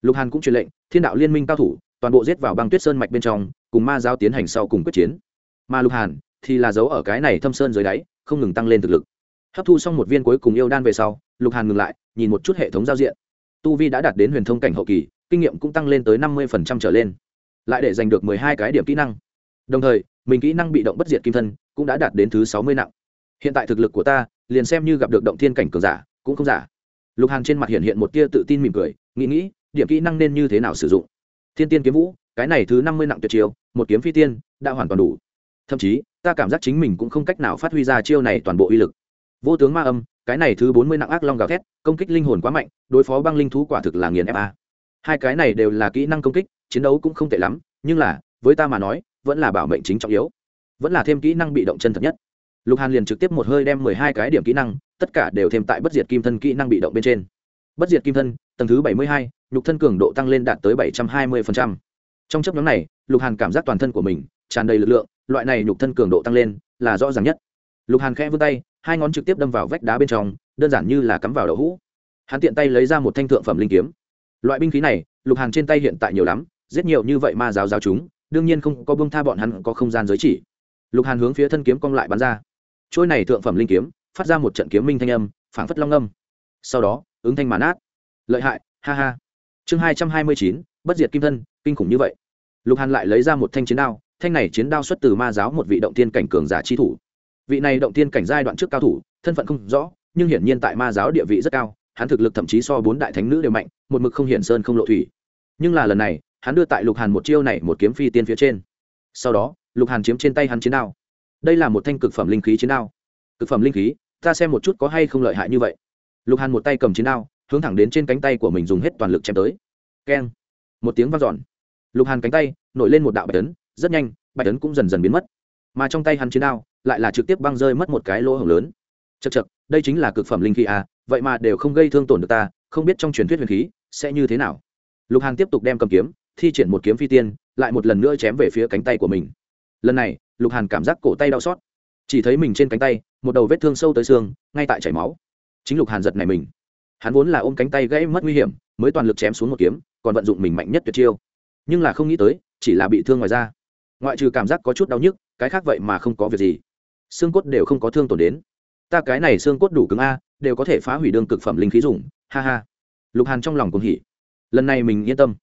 Speaker 1: Lục hàn cũng truyền lệnh, thiên đạo liên minh cao thủ, toàn bộ giết vào băng tuyết sơn mạch bên trong, cùng ma giáo tiến hành sau cùng quyết chiến. Mà lục hàn thì là giấu ở cái này thâm sơn dưới đáy, không ngừng tăng lên thực lực. Hấp thu xong một viên cuối cùng yêu đan về sau, lục hàn ngừng lại, nhìn một chút hệ thống giao diện. Tu vi đã đạt đến huyền thông cảnh hậu kỳ, kinh nghiệm cũng tăng lên tới năm mươi trở lên, lại để giành được mười hai cái điểm kỹ năng. Đồng thời mình kỹ năng bị động bất diệt kim thân cũng đã đạt đến thứ sáu mươi nặng. Hiện tại thực lực của ta, liền xem như gặp được động thiên cảnh cường giả, cũng không giả. Lục hàn trên mặt hiện hiện một tia tự tin mỉm cười, nghĩ nghĩ, điểm kỹ năng nên như thế nào sử dụng? Thiên tiên kiếm vũ, cái này thứ năm mươi nặng tuyệt chiêu, một kiếm phi tiên, đã hoàn toàn đủ. Thậm chí, ta cảm giác chính mình cũng không cách nào phát huy ra chiêu này toàn bộ uy lực. Vô tướng ma âm, cái này thứ bốn mươi nặng ác long gào thét, công kích linh hồn quá mạnh, đối phó băng linh thú quả thực là nghiền fa hai cái này đều là kỹ năng công kích, chiến đấu cũng không tệ lắm, nhưng là, với ta mà nói vẫn là bảo mệnh chính trọng yếu, vẫn là thêm kỹ năng bị động chân thật nhất. Lục hàn liền trực tiếp một hơi đem mười hai cái điểm kỹ năng, tất cả đều thêm tại bất diệt kim thân kỹ năng bị động bên trên. Bất diệt kim thân, tầng thứ bảy mươi hai, nhục thân cường độ tăng lên đạt tới bảy trăm hai mươi trong chấp nhóm này, lục hàn cảm giác toàn thân của mình tràn đầy lực lượng, loại này nhục thân cường độ tăng lên là rõ ràng nhất. Lục hàn khẽ vươn tay, hai ngón trực tiếp đâm vào vách đá bên trong, đơn giản như là cắm vào đậu hũ. Hắn tiện tay lấy ra một thanh thượng phẩm linh kiếm. Loại binh khí này, lục hàn trên tay hiện tại nhiều lắm, giết nhiều như vậy ma giáo giáo chúng đương nhiên không có bông tha bọn hắn có không gian giới chỉ. Lục hàn hướng phía thân kiếm cong lại bắn ra. Trôi này thượng phẩm linh kiếm, phát ra một trận kiếm minh thanh âm, phảng phất long âm. Sau đó, ứng thanh màn át lợi hại, ha ha. Chương hai trăm hai mươi chín, bất diệt kim thân, kinh khủng như vậy. Lục hàn lại lấy ra một thanh chiến đao, thanh này chiến đao xuất từ ma giáo một vị động tiên cảnh cường giả chi thủ. Vị này động tiên cảnh giai đoạn trước cao thủ, thân phận không rõ, nhưng hiển nhiên tại ma giáo địa vị rất cao, hắn thực lực thậm chí so bốn đại thánh nữ đều mạnh, một mực không hiển sơn không lộ thủy. Nhưng là lần này hắn đưa tại lục hàn một chiêu này một kiếm phi tiên phía trên sau đó lục hàn chiếm trên tay hắn chiến đao đây là một thanh cực phẩm linh khí chiến đao cực phẩm linh khí ta xem một chút có hay không lợi hại như vậy lục hàn một tay cầm chiến đao hướng thẳng đến trên cánh tay của mình dùng hết toàn lực chém tới keng một tiếng v a n giòn lục hàn cánh tay nổi lên một đạo bạch tấn rất nhanh bạch tấn cũng dần dần biến mất mà trong tay hắn chiến đao lại là trực tiếp băng rơi mất một cái lỗ hổng lớn chật chật đây chính là cực phẩm linh khí à vậy mà đều không gây thương tổn được ta, không biết trong truyền thuyết huyền khí sẽ như thế nào. Lục hàn tiếp tục đem cầm kiếm thi triển một kiếm phi tiên, lại một lần nữa chém về phía cánh tay của mình. Lần này, lục hàn cảm giác cổ tay đau xót. Chỉ thấy mình trên cánh tay, một đầu vết thương sâu tới xương, ngay tại chảy máu. Chính lục hàn giật này mình. Hắn vốn là ôm cánh tay gãy mất nguy hiểm, mới toàn lực chém xuống một kiếm, còn vận dụng mình mạnh nhất tuyệt chiêu. Nhưng là không nghĩ tới, chỉ là bị thương ngoài da. Ngoại trừ cảm giác có chút đau nhức, cái khác vậy mà không có việc gì. Xương cốt đều không có thương tổn đến. Ta cái này xương cốt đủ cứng a, đều có thể phá hủy đương cực phẩm linh khí dùng, ha ha. Lục hàn trong lòng cũng hỉ. Lần này mình yên tâm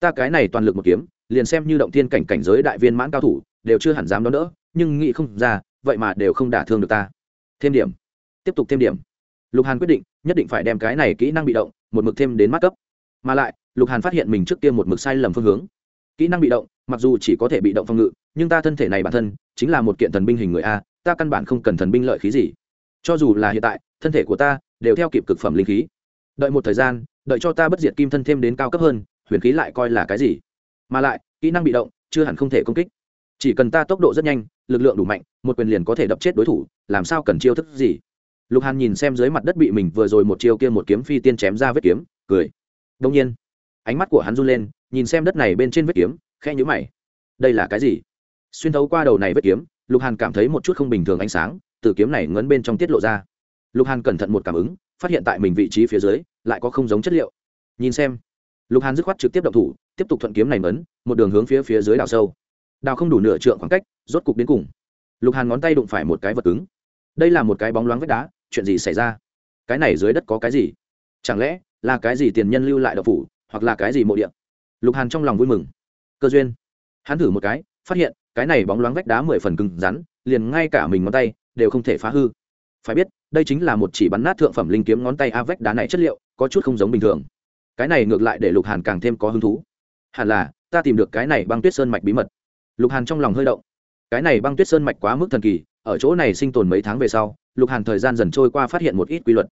Speaker 1: ta cái này toàn lực một kiếm, liền xem như động thiên cảnh cảnh giới đại viên mãn cao thủ, đều chưa hẳn dám đón đỡ, nhưng nghĩ không ra, vậy mà đều không đả thương được ta. Thêm điểm. Tiếp tục thêm điểm. Lục hàn quyết định, nhất định phải đem cái này kỹ năng bị động, một mực thêm đến mắt cấp. Mà lại, lục hàn phát hiện mình trước tiên một mực sai lầm phương hướng. Kỹ năng bị động, mặc dù chỉ có thể bị động phòng ngự, nhưng ta thân thể này bản thân, chính là một kiện thần binh hình người a, ta căn bản không cần thần binh lợi khí gì. Cho dù là hiện tại, thân thể của ta đều theo kịp cực phẩm linh khí. Đợi một thời gian, đợi cho ta bất diệt kim thân thêm đến cao cấp hơn huyền khí lại coi là cái gì? Mà lại, kỹ năng bị động, chưa hẳn không thể công kích. Chỉ cần ta tốc độ rất nhanh, lực lượng đủ mạnh, một quyền liền có thể đập chết đối thủ, làm sao cần chiêu thức gì? Lục hàn nhìn xem dưới mặt đất bị mình vừa rồi một chiêu kia một kiếm phi tiên chém ra vết kiếm, cười. Đông nhiên, ánh mắt của hắn run lên, nhìn xem đất này bên trên vết kiếm khe nhũ mày. Đây là cái gì? Xuyên thấu qua đầu này vết kiếm, lục hàn cảm thấy một chút không bình thường ánh sáng từ kiếm này ngấn bên trong tiết lộ ra. Lục hàn cẩn thận một cảm ứng, phát hiện tại mình vị trí phía dưới, lại có không giống chất liệu. Nhìn xem lục hàn dứt khoát trực tiếp động thủ, tiếp tục thuận kiếm này mấn, một đường hướng phía phía dưới đào sâu. Đào không đủ nửa trượng khoảng cách, rốt cục đến cùng. Lục hàn ngón tay đụng phải một cái vật cứng. Đây là một cái bóng loáng vách đá, chuyện gì xảy ra? Cái này dưới đất có cái gì? Chẳng lẽ là cái gì tiền nhân lưu lại đậu phủ, hoặc là cái gì mộ điện lục hàn trong lòng vui mừng. Cơ duyên. Hắn thử một cái, phát hiện, cái này bóng loáng vách đá mười phần cứng rắn, liền ngay cả mình ngón tay đều không thể phá hư. Phải biết, đây chính là một chỉ bắn nát thượng phẩm linh kiếm ngón tay a vách đá này chất liệu, có chút không giống bình thường cái này ngược lại để lục hàn càng thêm có hứng thú. Hẳn là, ta tìm được cái này băng tuyết sơn mạch bí mật. Lục hàn trong lòng hơi động. Cái này băng tuyết sơn mạch quá mức thần kỳ, ở chỗ này sinh tồn mấy tháng về sau, lục hàn thời gian dần trôi qua phát hiện một ít quy luật.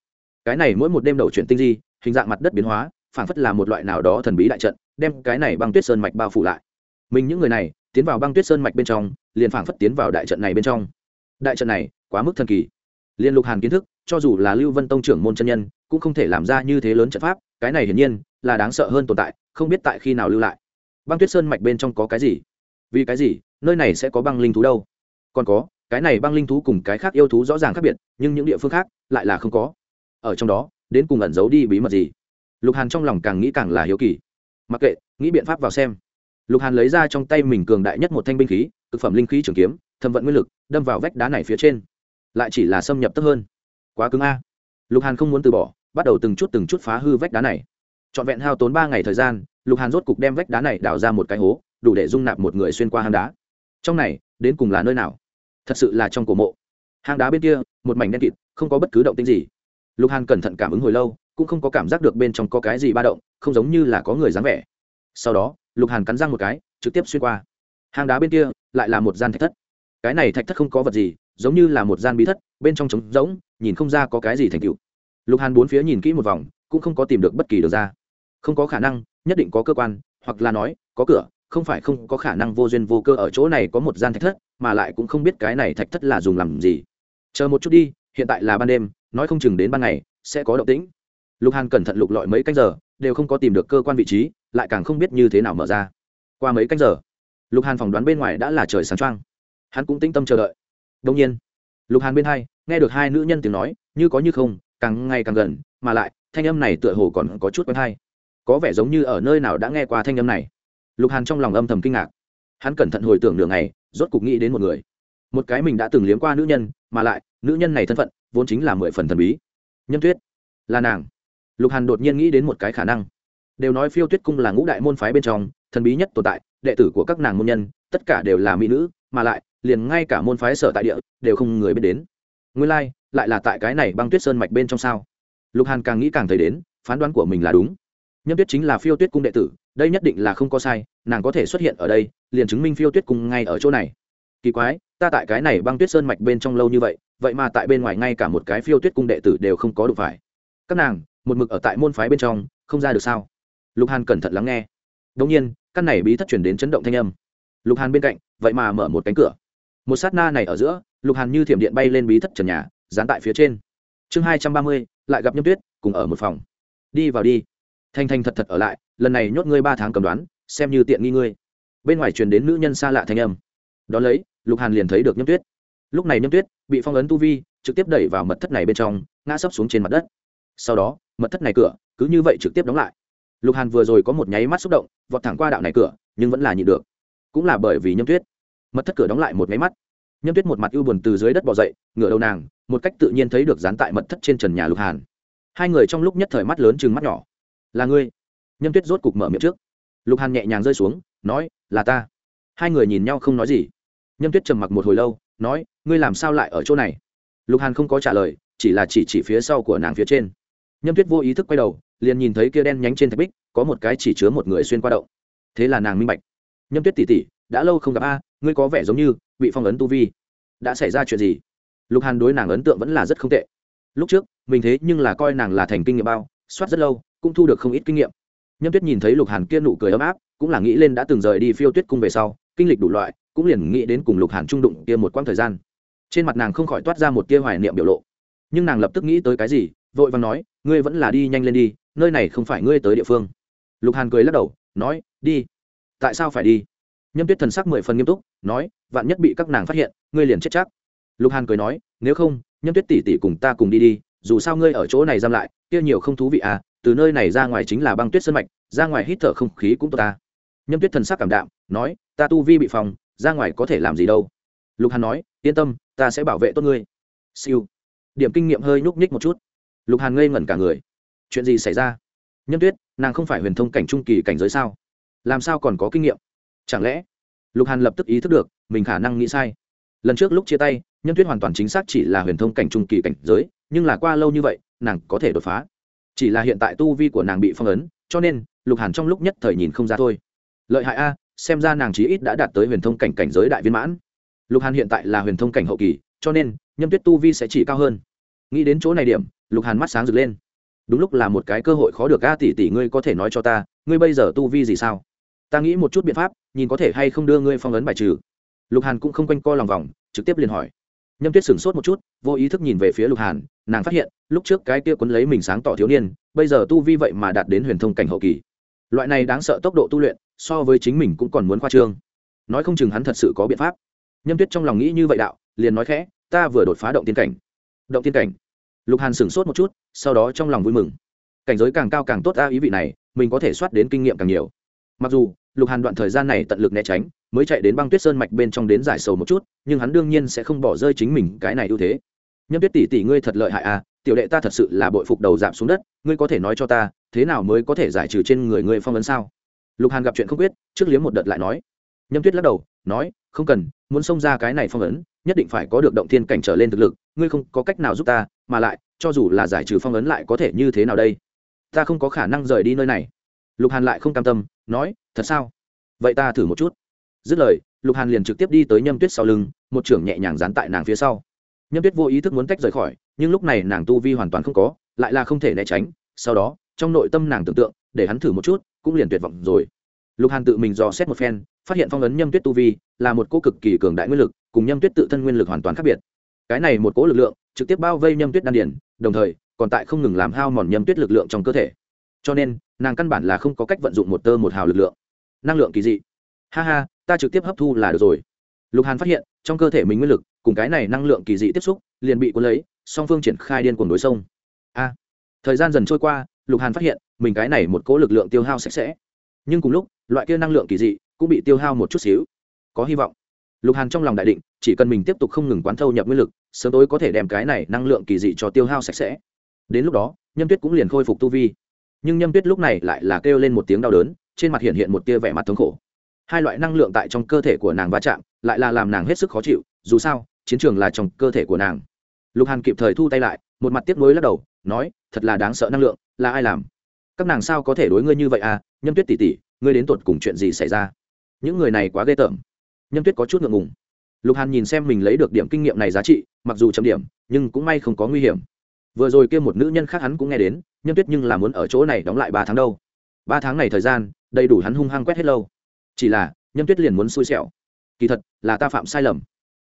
Speaker 1: Cái này mỗi một đêm đầu chuyển tinh di, hình dạng mặt đất biến hóa phản phất là một loại nào đó thần bí đại trận, đem cái này băng tuyết sơn mạch bao phủ lại. Mình những người này, tiến vào băng tuyết sơn mạch bên trong, liền phản phất tiến vào đại trận này bên trong. Đại trận này, quá mức thần kỳ. Liên lục hàn kiến thức, cho dù là lưu vân tông trưởng môn chân nhân, cũng không thể làm ra như thế lớn trận pháp cái này hiển nhiên là đáng sợ hơn tồn tại, không biết tại khi nào lưu lại. Băng tuyết sơn mạch bên trong có cái gì? Vì cái gì? Nơi này sẽ có băng linh thú đâu? Còn có, cái này băng linh thú cùng cái khác yêu thú rõ ràng khác biệt, nhưng những địa phương khác lại là không có. Ở trong đó, đến cùng ẩn giấu đi bí mật gì? Lục hàn trong lòng càng nghĩ càng là hiếu kỳ. Mặc kệ, nghĩ biện pháp vào xem. Lục hàn lấy ra trong tay mình cường đại nhất một thanh binh khí thực phẩm linh khí trường kiếm, thâm vận nguyên lực, đâm vào vách đá này phía trên. Lại chỉ là xâm nhập tấp hơn. Quá cứng a. Lục hàn không muốn từ bỏ bắt đầu từng chút từng chút phá hư vách đá này. Trọn vẹn hao tốn ba ngày thời gian, lục hàn rốt cục đem vách đá này đào ra một cái hố, đủ để dung nạp một người xuyên qua hang đá. Trong này, đến cùng là nơi nào? Thật sự là trong cổ mộ. Hang đá bên kia, một mảnh đen kịt, không có bất cứ động tĩnh gì. Lục hàn cẩn thận cảm ứng hồi lâu, cũng không có cảm giác được bên trong có cái gì ba động, không giống như là có người dáng vẻ. Sau đó, lục hàn cắn răng một cái, trực tiếp xuyên qua. Hang đá bên kia, lại là một gian thạch thất. Cái này thạch thất không có vật gì, giống như là một gian bí thất, bên trong trống rỗng, nhìn không ra có cái gì thành tựu lục hàn bốn phía nhìn kỹ một vòng, cũng không có tìm được bất kỳ được ra. Không có khả năng, nhất định có cơ quan, hoặc là nói, có cửa, không phải không có khả năng vô duyên vô cơ ở chỗ này có một gian thạch thất, mà lại cũng không biết cái này thạch thất là dùng làm gì. Chờ một chút đi, hiện tại là ban đêm, nói không chừng đến ban ngày, sẽ có động tĩnh. Lục hàn cẩn thận lục lọi mấy canh giờ, đều không có tìm được cơ quan vị trí, lại càng không biết như thế nào mở ra. Qua mấy canh giờ, lục hàn phỏng đoán bên ngoài đã là trời sáng trăng hắn cũng tĩnh tâm chờ đợi. Đông nhiên, lục hàn bên hai, nghe được hai nữ nhân tiếng nói, như có như không càng ngày càng gần mà lại thanh âm này tựa hồ còn có chút quen hay. Có vẻ giống như ở nơi nào đã nghe qua thanh âm này. Lục hàn trong lòng âm thầm kinh ngạc. Hắn cẩn thận hồi tưởng nửa ngày rốt cục nghĩ đến một người. Một cái mình đã từng liếm qua nữ nhân mà lại nữ nhân này thân phận vốn chính là mười phần thần bí. Nhân tuyết là nàng. Lục hàn đột nhiên nghĩ đến một cái khả năng. Đều nói phiêu tuyết cung là ngũ đại môn phái bên trong thần bí nhất tồn tại đệ tử của các nàng môn nhân tất cả đều là mỹ nữ mà lại liền ngay cả môn phái sở tại địa đều không người biết đến. Nguyên lai、like, lại là tại cái này băng tuyết sơn mạch bên trong sao? Lục hàn càng nghĩ càng thấy đến, phán đoán của mình là đúng. Nhâm tuyết chính là phiêu tuyết cung đệ tử, đây nhất định là không có sai, nàng có thể xuất hiện ở đây, liền chứng minh phiêu tuyết cung ngay ở chỗ này. Kỳ quái, ta tại cái này băng tuyết sơn mạch bên trong lâu như vậy vậy mà tại bên ngoài ngay cả một cái phiêu tuyết cung đệ tử đều không có đủ phải. Các nàng, một mực ở tại môn phái bên trong, không ra được sao? Lục hàn cẩn thận lắng nghe. Đông nhiên, căn này bí thất chuyển đến chấn động thanh âm. Lục hàn bên cạnh, vậy mà mở một cánh cửa. Một sát na này ở giữa, lục hàn như thiểm điện bay lên bí thất trần nhà dán tại phía trên. Chương hai trăm ba mươi, lại gặp nhâm tuyết, cùng ở một phòng. Đi vào đi. Thanh thanh thật thật ở lại, lần này nhốt ngươi ba tháng cầm đoán, xem như tiện nghi ngươi. Bên ngoài truyền đến nữ nhân xa lạ thanh âm. Đón lấy, lục hàn liền thấy được nhâm tuyết. Lúc này nhâm tuyết bị phong ấn tu vi, trực tiếp đẩy vào mật thất này bên trong, ngã sấp xuống trên mặt đất. Sau đó, mật thất này cửa cứ như vậy trực tiếp đóng lại. Lục hàn vừa rồi có một nháy mắt xúc động, vọt thẳng qua đạo này cửa, nhưng vẫn là nhịn được. Cũng là bởi vì nhâm tuyết. Mật thất cửa đóng lại một nháy mắt. Nhâm tuyết một mặt ưu buồn từ dưới đất bỏ dậy, ngửa đầu nàng một cách tự nhiên thấy được dán tại mật thất trên trần nhà lục hàn. Hai người trong lúc nhất thời mắt lớn chừng mắt nhỏ. Là ngươi? Nhâm tuyết rốt cục mở miệng trước. Lục hàn nhẹ nhàng rơi xuống, nói, là ta. Hai người nhìn nhau không nói gì. Nhâm tuyết trầm mặc một hồi lâu, nói, ngươi làm sao lại ở chỗ này? Lục hàn không có trả lời, chỉ là chỉ chỉ phía sau của nàng phía trên. Nhâm tuyết vô ý thức quay đầu, liền nhìn thấy kia đen nhánh trên thạch bích, có một cái chỉ chứa một người xuyên qua đậu thế là nàng minh bạch. Nhâm tuyết tỉ tỉ, đã lâu không gặp a, ngươi có vẻ giống như bị phong ấn tu vi. Đã xảy ra chuyện gì? Lục hàn đối nàng ấn tượng vẫn là rất không tệ. Lúc trước, mình thế nhưng là coi nàng là thành kinh nghiệm bao, soát rất lâu, cũng thu được không ít kinh nghiệm. Nhâm tuyết nhìn thấy lục hàn kia nụ cười ấm áp, cũng là nghĩ lên đã từng rời đi phiêu tuyết cung về sau, kinh lịch đủ loại, cũng liền nghĩ đến cùng lục hàn trung đụng kia một quãng thời gian. Trên mặt nàng không khỏi toát ra một tia hoài niệm biểu lộ. Nhưng nàng lập tức nghĩ tới cái gì, vội vàng nói, ngươi vẫn là đi nhanh lên đi, nơi này không phải ngươi tới địa phương. Lục hàn cười lắc đầu, nói, đi. Tại sao phải đi? Nhâm tuyết thần sắc mười phần nghiêm túc, nói, vạn nhất bị các nàng phát hiện, ngươi liền chết chắc lục hàn cười nói, nếu không, nhâm tuyết tỷ tỷ cùng ta cùng đi đi, dù sao ngươi ở chỗ này giam lại, kia nhiều không thú vị à từ nơi này ra ngoài chính là băng tuyết sân mạch, ra ngoài hít thở không khí cũng tốt ta. Nhâm tuyết thần sắc cảm đạm, nói, ta tu vi bị phòng, ra ngoài có thể làm gì đâu. Lục hàn nói, yên tâm, ta sẽ bảo vệ tốt ngươi. Siêu. Điểm kinh nghiệm hơi nhúc nhích một chút. Lục hàn ngây ngẩn cả người. Chuyện gì xảy ra? Nhâm tuyết, nàng không phải huyền thông cảnh trung kỳ cảnh giới sao? Làm sao còn có kinh nghiệm? Chẳng lẽ? Lục hàn lập tức ý thức được, mình khả năng nghĩ sai. Lần trước lúc chia tay nhâm tuyết hoàn toàn chính xác chỉ là huyền thông cảnh trung kỳ cảnh giới, nhưng là qua lâu như vậy, nàng có thể đột phá. Chỉ là hiện tại tu vi của nàng bị phong ấn, cho nên, lục hàn trong lúc nhất thời nhìn không ra thôi. Lợi hại a, xem ra nàng chí ít đã đạt tới huyền thông cảnh cảnh giới đại viên mãn. Lục hàn hiện tại là huyền thông cảnh hậu kỳ, cho nên nhâm tuyết tu vi sẽ chỉ cao hơn. Nghĩ đến chỗ này điểm, lục hàn mắt sáng rực lên. Đúng lúc là một cái cơ hội khó được a, tỷ tỷ ngươi có thể nói cho ta, ngươi bây giờ tu vi gì sao? Ta nghĩ một chút biện pháp, nhìn có thể hay không đưa ngươi phong ấn bài trừ. Lục hàn cũng không quanh co lòng vòng, trực tiếp liền hỏi nhâm tuyết sửng sốt một chút, vô ý thức nhìn về phía lục hàn, nàng phát hiện, lúc trước cái kia quấn lấy mình sáng tỏ thiếu niên, bây giờ tu vi vậy mà đạt đến huyền thông cảnh hậu kỳ. Loại này đáng sợ tốc độ tu luyện, so với chính mình cũng còn muốn khoa trương. Nói không chừng hắn thật sự có biện pháp. Nhâm tuyết trong lòng nghĩ như vậy đạo, liền nói khẽ, ta vừa đột phá động tiên cảnh. Động tiên cảnh. Lục hàn sửng sốt một chút, sau đó trong lòng vui mừng. Cảnh giới càng cao càng tốt a, ý vị này, mình có thể soát đến kinh nghiệm càng nhiều. Mặc dù, lục hàn đoạn thời gian này tận lực né tránh mới chạy đến băng tuyết sơn mạch bên trong đến giải sầu một chút, nhưng hắn đương nhiên sẽ không bỏ rơi chính mình cái này ưu thế. Nhâm tuyết tỷ tỷ ngươi thật lợi hại à tiểu đệ ta thật sự là bội phục đầu giảm xuống đất, ngươi có thể nói cho ta, thế nào mới có thể giải trừ trên người ngươi phong ấn sao? Lục hàn gặp chuyện không biết trước liếm một đợt lại nói. Nhâm tuyết lắc đầu, nói, không cần, muốn xông ra cái này phong ấn, nhất định phải có được động thiên cảnh trở lên thực lực, ngươi không có cách nào giúp ta, mà lại, cho dù là giải trừ phong ấn lại có thể như thế nào đây? Ta không có khả năng rời đi nơi này. Lục hàn lại không cam tâm, nói, thật sao? Vậy ta thử một chút dứt lời, lục hàn liền trực tiếp đi tới nhâm tuyết sau lưng, một trưởng nhẹ nhàng dán tại nàng phía sau. Nhâm tuyết vô ý thức muốn tách rời khỏi, nhưng lúc này nàng tu vi hoàn toàn không có, lại là không thể né tránh. Sau đó, trong nội tâm nàng tưởng tượng, để hắn thử một chút, cũng liền tuyệt vọng rồi. Lục hàn tự mình dò xét một phen, phát hiện phong ấn nhâm tuyết tu vi là một cô cực kỳ cường đại nguyên lực, cùng nhâm tuyết tự thân nguyên lực hoàn toàn khác biệt. Cái này một cố lực lượng, trực tiếp bao vây nhâm tuyết đan điển đồng thời, còn tại không ngừng làm hao mòn nhâm tuyết lực lượng trong cơ thể. Cho nên, nàng căn bản là không có cách vận dụng một tơ một hào lực lượng. Năng lượng kỳ dị ha ha, ta trực tiếp hấp thu là được rồi. Lục hàn phát hiện, trong cơ thể mình nguyên lực, cùng cái này năng lượng kỳ dị tiếp xúc, liền bị cuốn lấy, song phương triển khai điên cuồng đối sông a, thời gian dần trôi qua, lục hàn phát hiện, mình cái này một cỗ lực lượng tiêu hao sạch sẽ. Nhưng cùng lúc, loại kia năng lượng kỳ dị cũng bị tiêu hao một chút xíu. Có hy vọng. Lục hàn trong lòng đại định, chỉ cần mình tiếp tục không ngừng quán thâu nhập nguyên lực, sớm tối có thể đem cái này năng lượng kỳ dị cho tiêu hao sạch sẽ. Đến lúc đó, nhâm tuyết cũng liền khôi phục tu vi. Nhưng nhâm tuyết lúc này lại là kêu lên một tiếng đau đớn, trên mặt hiện hiện một tia vẻ mặt thống khổ hai loại năng lượng tại trong cơ thể của nàng va chạm, lại là làm nàng hết sức khó chịu, dù sao, chiến trường là trong cơ thể của nàng. Lục hàn kịp thời thu tay lại, một mặt tiếp nối lắc đầu, nói, thật là đáng sợ năng lượng, là ai làm? Các nàng sao có thể đối ngươi như vậy à? Nhâm tuyết tỉ tỉ ngươi đến tột cùng chuyện gì xảy ra? Những người này quá ghê tởm. Nhâm tuyết có chút ngượng ngùng. Lục hàn nhìn xem mình lấy được điểm kinh nghiệm này giá trị, mặc dù chấm điểm, nhưng cũng may không có nguy hiểm. Vừa rồi kia một nữ nhân khác hắn cũng nghe đến, nhâm tuyết nhưng là muốn ở chỗ này đóng lại ba tháng đâu. Ba tháng này thời gian, đầy đủ hắn hung hăng quét hết lâu chỉ là, nhâm tuyết liền muốn xui xẻo. Kỳ thật, là ta phạm sai lầm.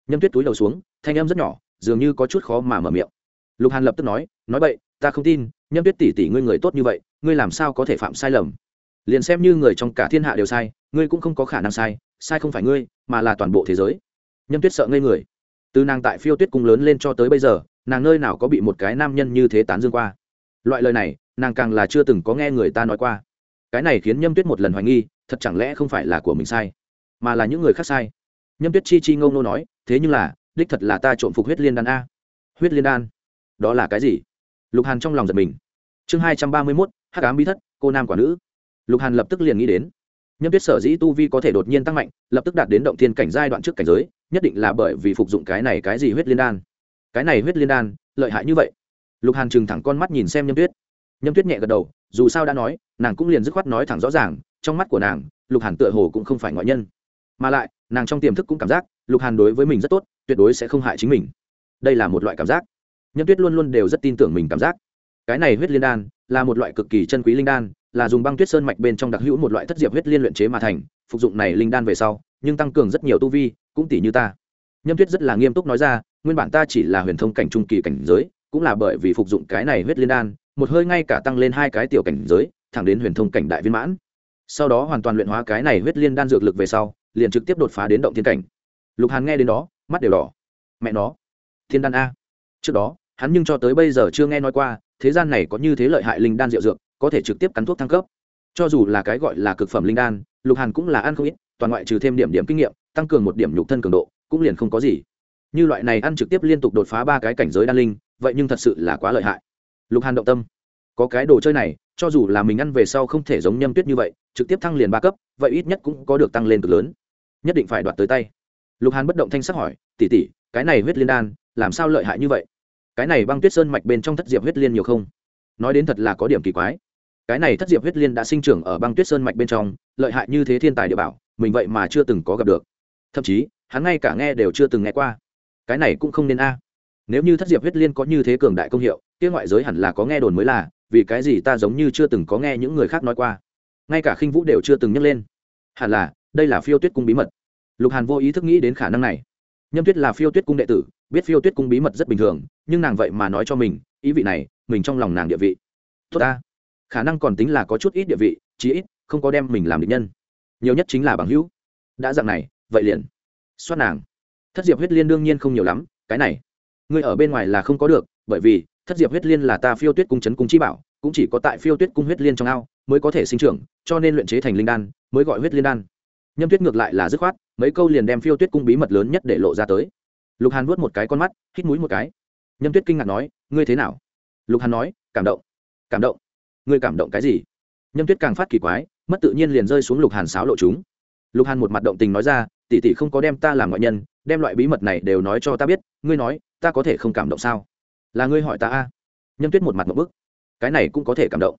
Speaker 1: Nhâm tuyết túi đầu xuống, thanh em rất nhỏ, dường như có chút khó mà mở miệng. Lục hàn lập tức nói nói vậy ta không tin, nhâm tuyết tỷ tỷ ngươi người tốt như vậy, ngươi làm sao có thể phạm sai lầm? Liền xem như người trong cả thiên hạ đều sai, ngươi cũng không có khả năng sai sai không phải ngươi, mà là toàn bộ thế giới. Nhâm tuyết sợ ngây người. Từ nàng tại phiêu tuyết cung lớn lên cho tới bây giờ, nàng nơi nào có bị một cái nam nhân như thế tán dương qua? Loại lời này, nàng càng là chưa từng có nghe người ta nói qua cái này khiến nhâm tuyết một lần hoài nghi, thật chẳng lẽ không phải là của mình sai, mà là những người khác sai? Nhâm tuyết chi chi ngông nô nói, thế nhưng là, đích thật là ta trộm phục huyết liên đan a. Huyết liên đan? Đó là cái gì? Lục hàn trong lòng giật mình. Chương hai trăm ba mươi mốt, hắc ám bí thất, cô nam quả nữ. Lục hàn lập tức liền nghĩ đến. Nhâm tuyết sở dĩ tu vi có thể đột nhiên tăng mạnh, lập tức đạt đến động thiên cảnh giai đoạn trước cảnh giới, nhất định là bởi vì phục dụng cái này cái gì huyết liên đan. Cái này huyết liên đan, lợi hại như vậy. Lục hàn trừng thẳng con mắt nhìn xem nhâm tuyết. Nhâm tuyết nhẹ gật đầu dù sao đã nói, nàng cũng liền dứt khoát nói thẳng rõ ràng, trong mắt của nàng, lục hàn tựa hồ cũng không phải ngoại nhân. Mà lại, nàng trong tiềm thức cũng cảm giác, lục hàn đối với mình rất tốt, tuyệt đối sẽ không hại chính mình. Đây là một loại cảm giác. Nhâm tuyết luôn luôn đều rất tin tưởng mình cảm giác. Cái này huyết liên đan, là một loại cực kỳ chân quý linh đan, là dùng băng tuyết sơn mạch bên trong đặc hữu một loại thất diệp huyết liên luyện chế mà thành, phục dụng này linh đan về sau, nhưng tăng cường rất nhiều tu vi, cũng tỷ như ta. Nhâm tuyết rất là nghiêm túc nói ra, nguyên bản ta chỉ là huyền thông cảnh trung kỳ cảnh giới, cũng là bởi vì phục dụng cái này huyết liên đan một hơi ngay cả tăng lên hai cái tiểu cảnh giới, thẳng đến huyền thông cảnh đại viên mãn. Sau đó hoàn toàn luyện hóa cái này huyết liên đan dược lực về sau, liền trực tiếp đột phá đến động thiên cảnh. Lục hàn nghe đến đó, mắt đều đỏ. Mẹ nó, thiên đan a. Trước đó, hắn nhưng cho tới bây giờ chưa nghe nói qua, thế gian này có như thế lợi hại linh đan rượu dược, có thể trực tiếp cắn thuốc thăng cấp. Cho dù là cái gọi là cực phẩm linh đan, lục hàn cũng là ăn không ít, toàn ngoại trừ thêm điểm điểm kinh nghiệm, tăng cường một điểm nhục thân cường độ, cũng liền không có gì. Như loại này ăn trực tiếp liên tục đột phá ba cái cảnh giới đan linh, vậy nhưng thật sự là quá lợi hại lục hàn động tâm. Có cái đồ chơi này, cho dù là mình ăn về sau không thể giống nhâm tuyết như vậy, trực tiếp thăng liền ba cấp, vậy ít nhất cũng có được tăng lên cực lớn. Nhất định phải đoạt tới tay. Lục hàn bất động thanh sắc hỏi tỉ tỉ cái này huyết liên đan, làm sao lợi hại như vậy? Cái này băng tuyết sơn mạch bên trong thất diệp huyết liên nhiều không? Nói đến thật là có điểm kỳ quái. Cái này thất diệp huyết liên đã sinh trưởng ở băng tuyết sơn mạch bên trong, lợi hại như thế thiên tài địa bảo, mình vậy mà chưa từng có gặp được. Thậm chí, hắn ngay cả nghe đều chưa từng nghe qua. Cái này cũng không nên a nếu như thất diệp huyết liên có như thế cường đại công hiệu, kia ngoại giới hẳn là có nghe đồn mới là, vì cái gì ta giống như chưa từng có nghe những người khác nói qua. Ngay cả khinh vũ đều chưa từng nhắc lên. Hẳn là, đây là phiêu tuyết cung bí mật. Lục hàn vô ý thức nghĩ đến khả năng này. Nhâm tuyết là phiêu tuyết cung đệ tử, biết phiêu tuyết cung bí mật rất bình thường, nhưng nàng vậy mà nói cho mình, ý vị này, mình trong lòng nàng địa vị. Tốt ta. Khả năng còn tính là có chút ít địa vị, chí ít, không có đem mình làm định nhân. Nhiều nhất chính là bằng hữu. Đã dạng này, vậy liền. Xoát nàng. Thất diệp huyết liên đương nhiên không nhiều lắm, cái này ngươi ở bên ngoài là không có được, bởi vì, thất diệp huyết liên là ta phiêu tuyết cung chấn cung chi bảo, cũng chỉ có tại phiêu tuyết cung huyết liên trong ao mới có thể sinh trưởng, cho nên luyện chế thành linh đan, mới gọi huyết liên đan. Nhâm tuyết ngược lại là dứt khoát, mấy câu liền đem phiêu tuyết cung bí mật lớn nhất để lộ ra tới. Lục hàn vuốt một cái con mắt, hít mũi một cái. Nhâm tuyết kinh ngạc nói, ngươi thế nào? Lục hàn nói, cảm động. Cảm động? Ngươi cảm động cái gì? Nhâm tuyết càng phát kỳ quái, mất tự nhiên liền rơi xuống lục hàn sáo lộ chúng. Lục hàn một mặt động tình nói ra, tỷ tỷ không có đem ta làm ngoại nhân đem loại bí mật này đều nói cho ta biết, ngươi nói, ta có thể không cảm động sao? Là ngươi hỏi ta a? Nhâm tuyết một mặt một bức. Cái này cũng có thể cảm động.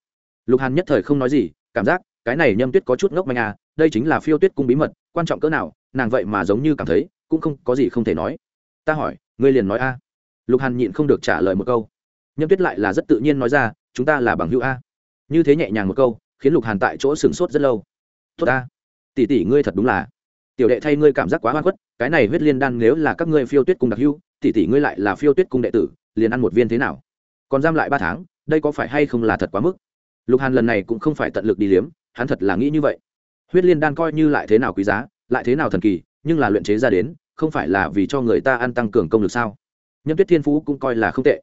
Speaker 1: Lục hàn nhất thời không nói gì, cảm giác, cái này nhâm tuyết có chút ngốc manh à đây chính là phiêu tuyết cung bí mật, quan trọng cỡ nào, nàng vậy mà giống như cảm thấy, cũng không có gì không thể nói. Ta hỏi, ngươi liền nói a? Lục hàn nhịn không được trả lời một câu. Nhâm tuyết lại là rất tự nhiên nói ra, chúng ta là bằng hữu a. Như thế nhẹ nhàng một câu, khiến lục hàn tại chỗ sửng sốt rất lâu. Tốt a. Tỷ tỷ ngươi thật đúng là tiểu đệ thay ngươi cảm giác quá hoa khuất, cái này huyết liên đan nếu là các ngươi phiêu tuyết cung đặc hữu, tỷ tỷ ngươi lại là phiêu tuyết cung đệ tử, liền ăn một viên thế nào? Còn giam lại ba tháng, đây có phải hay không là thật quá mức? Lục hàn lần này cũng không phải tận lực đi liếm, hắn thật là nghĩ như vậy. Huyết liên đan coi như lại thế nào quý giá, lại thế nào thần kỳ, nhưng là luyện chế ra đến, không phải là vì cho người ta ăn tăng cường công lực sao? Nhâm tuyết thiên phú cũng coi là không tệ.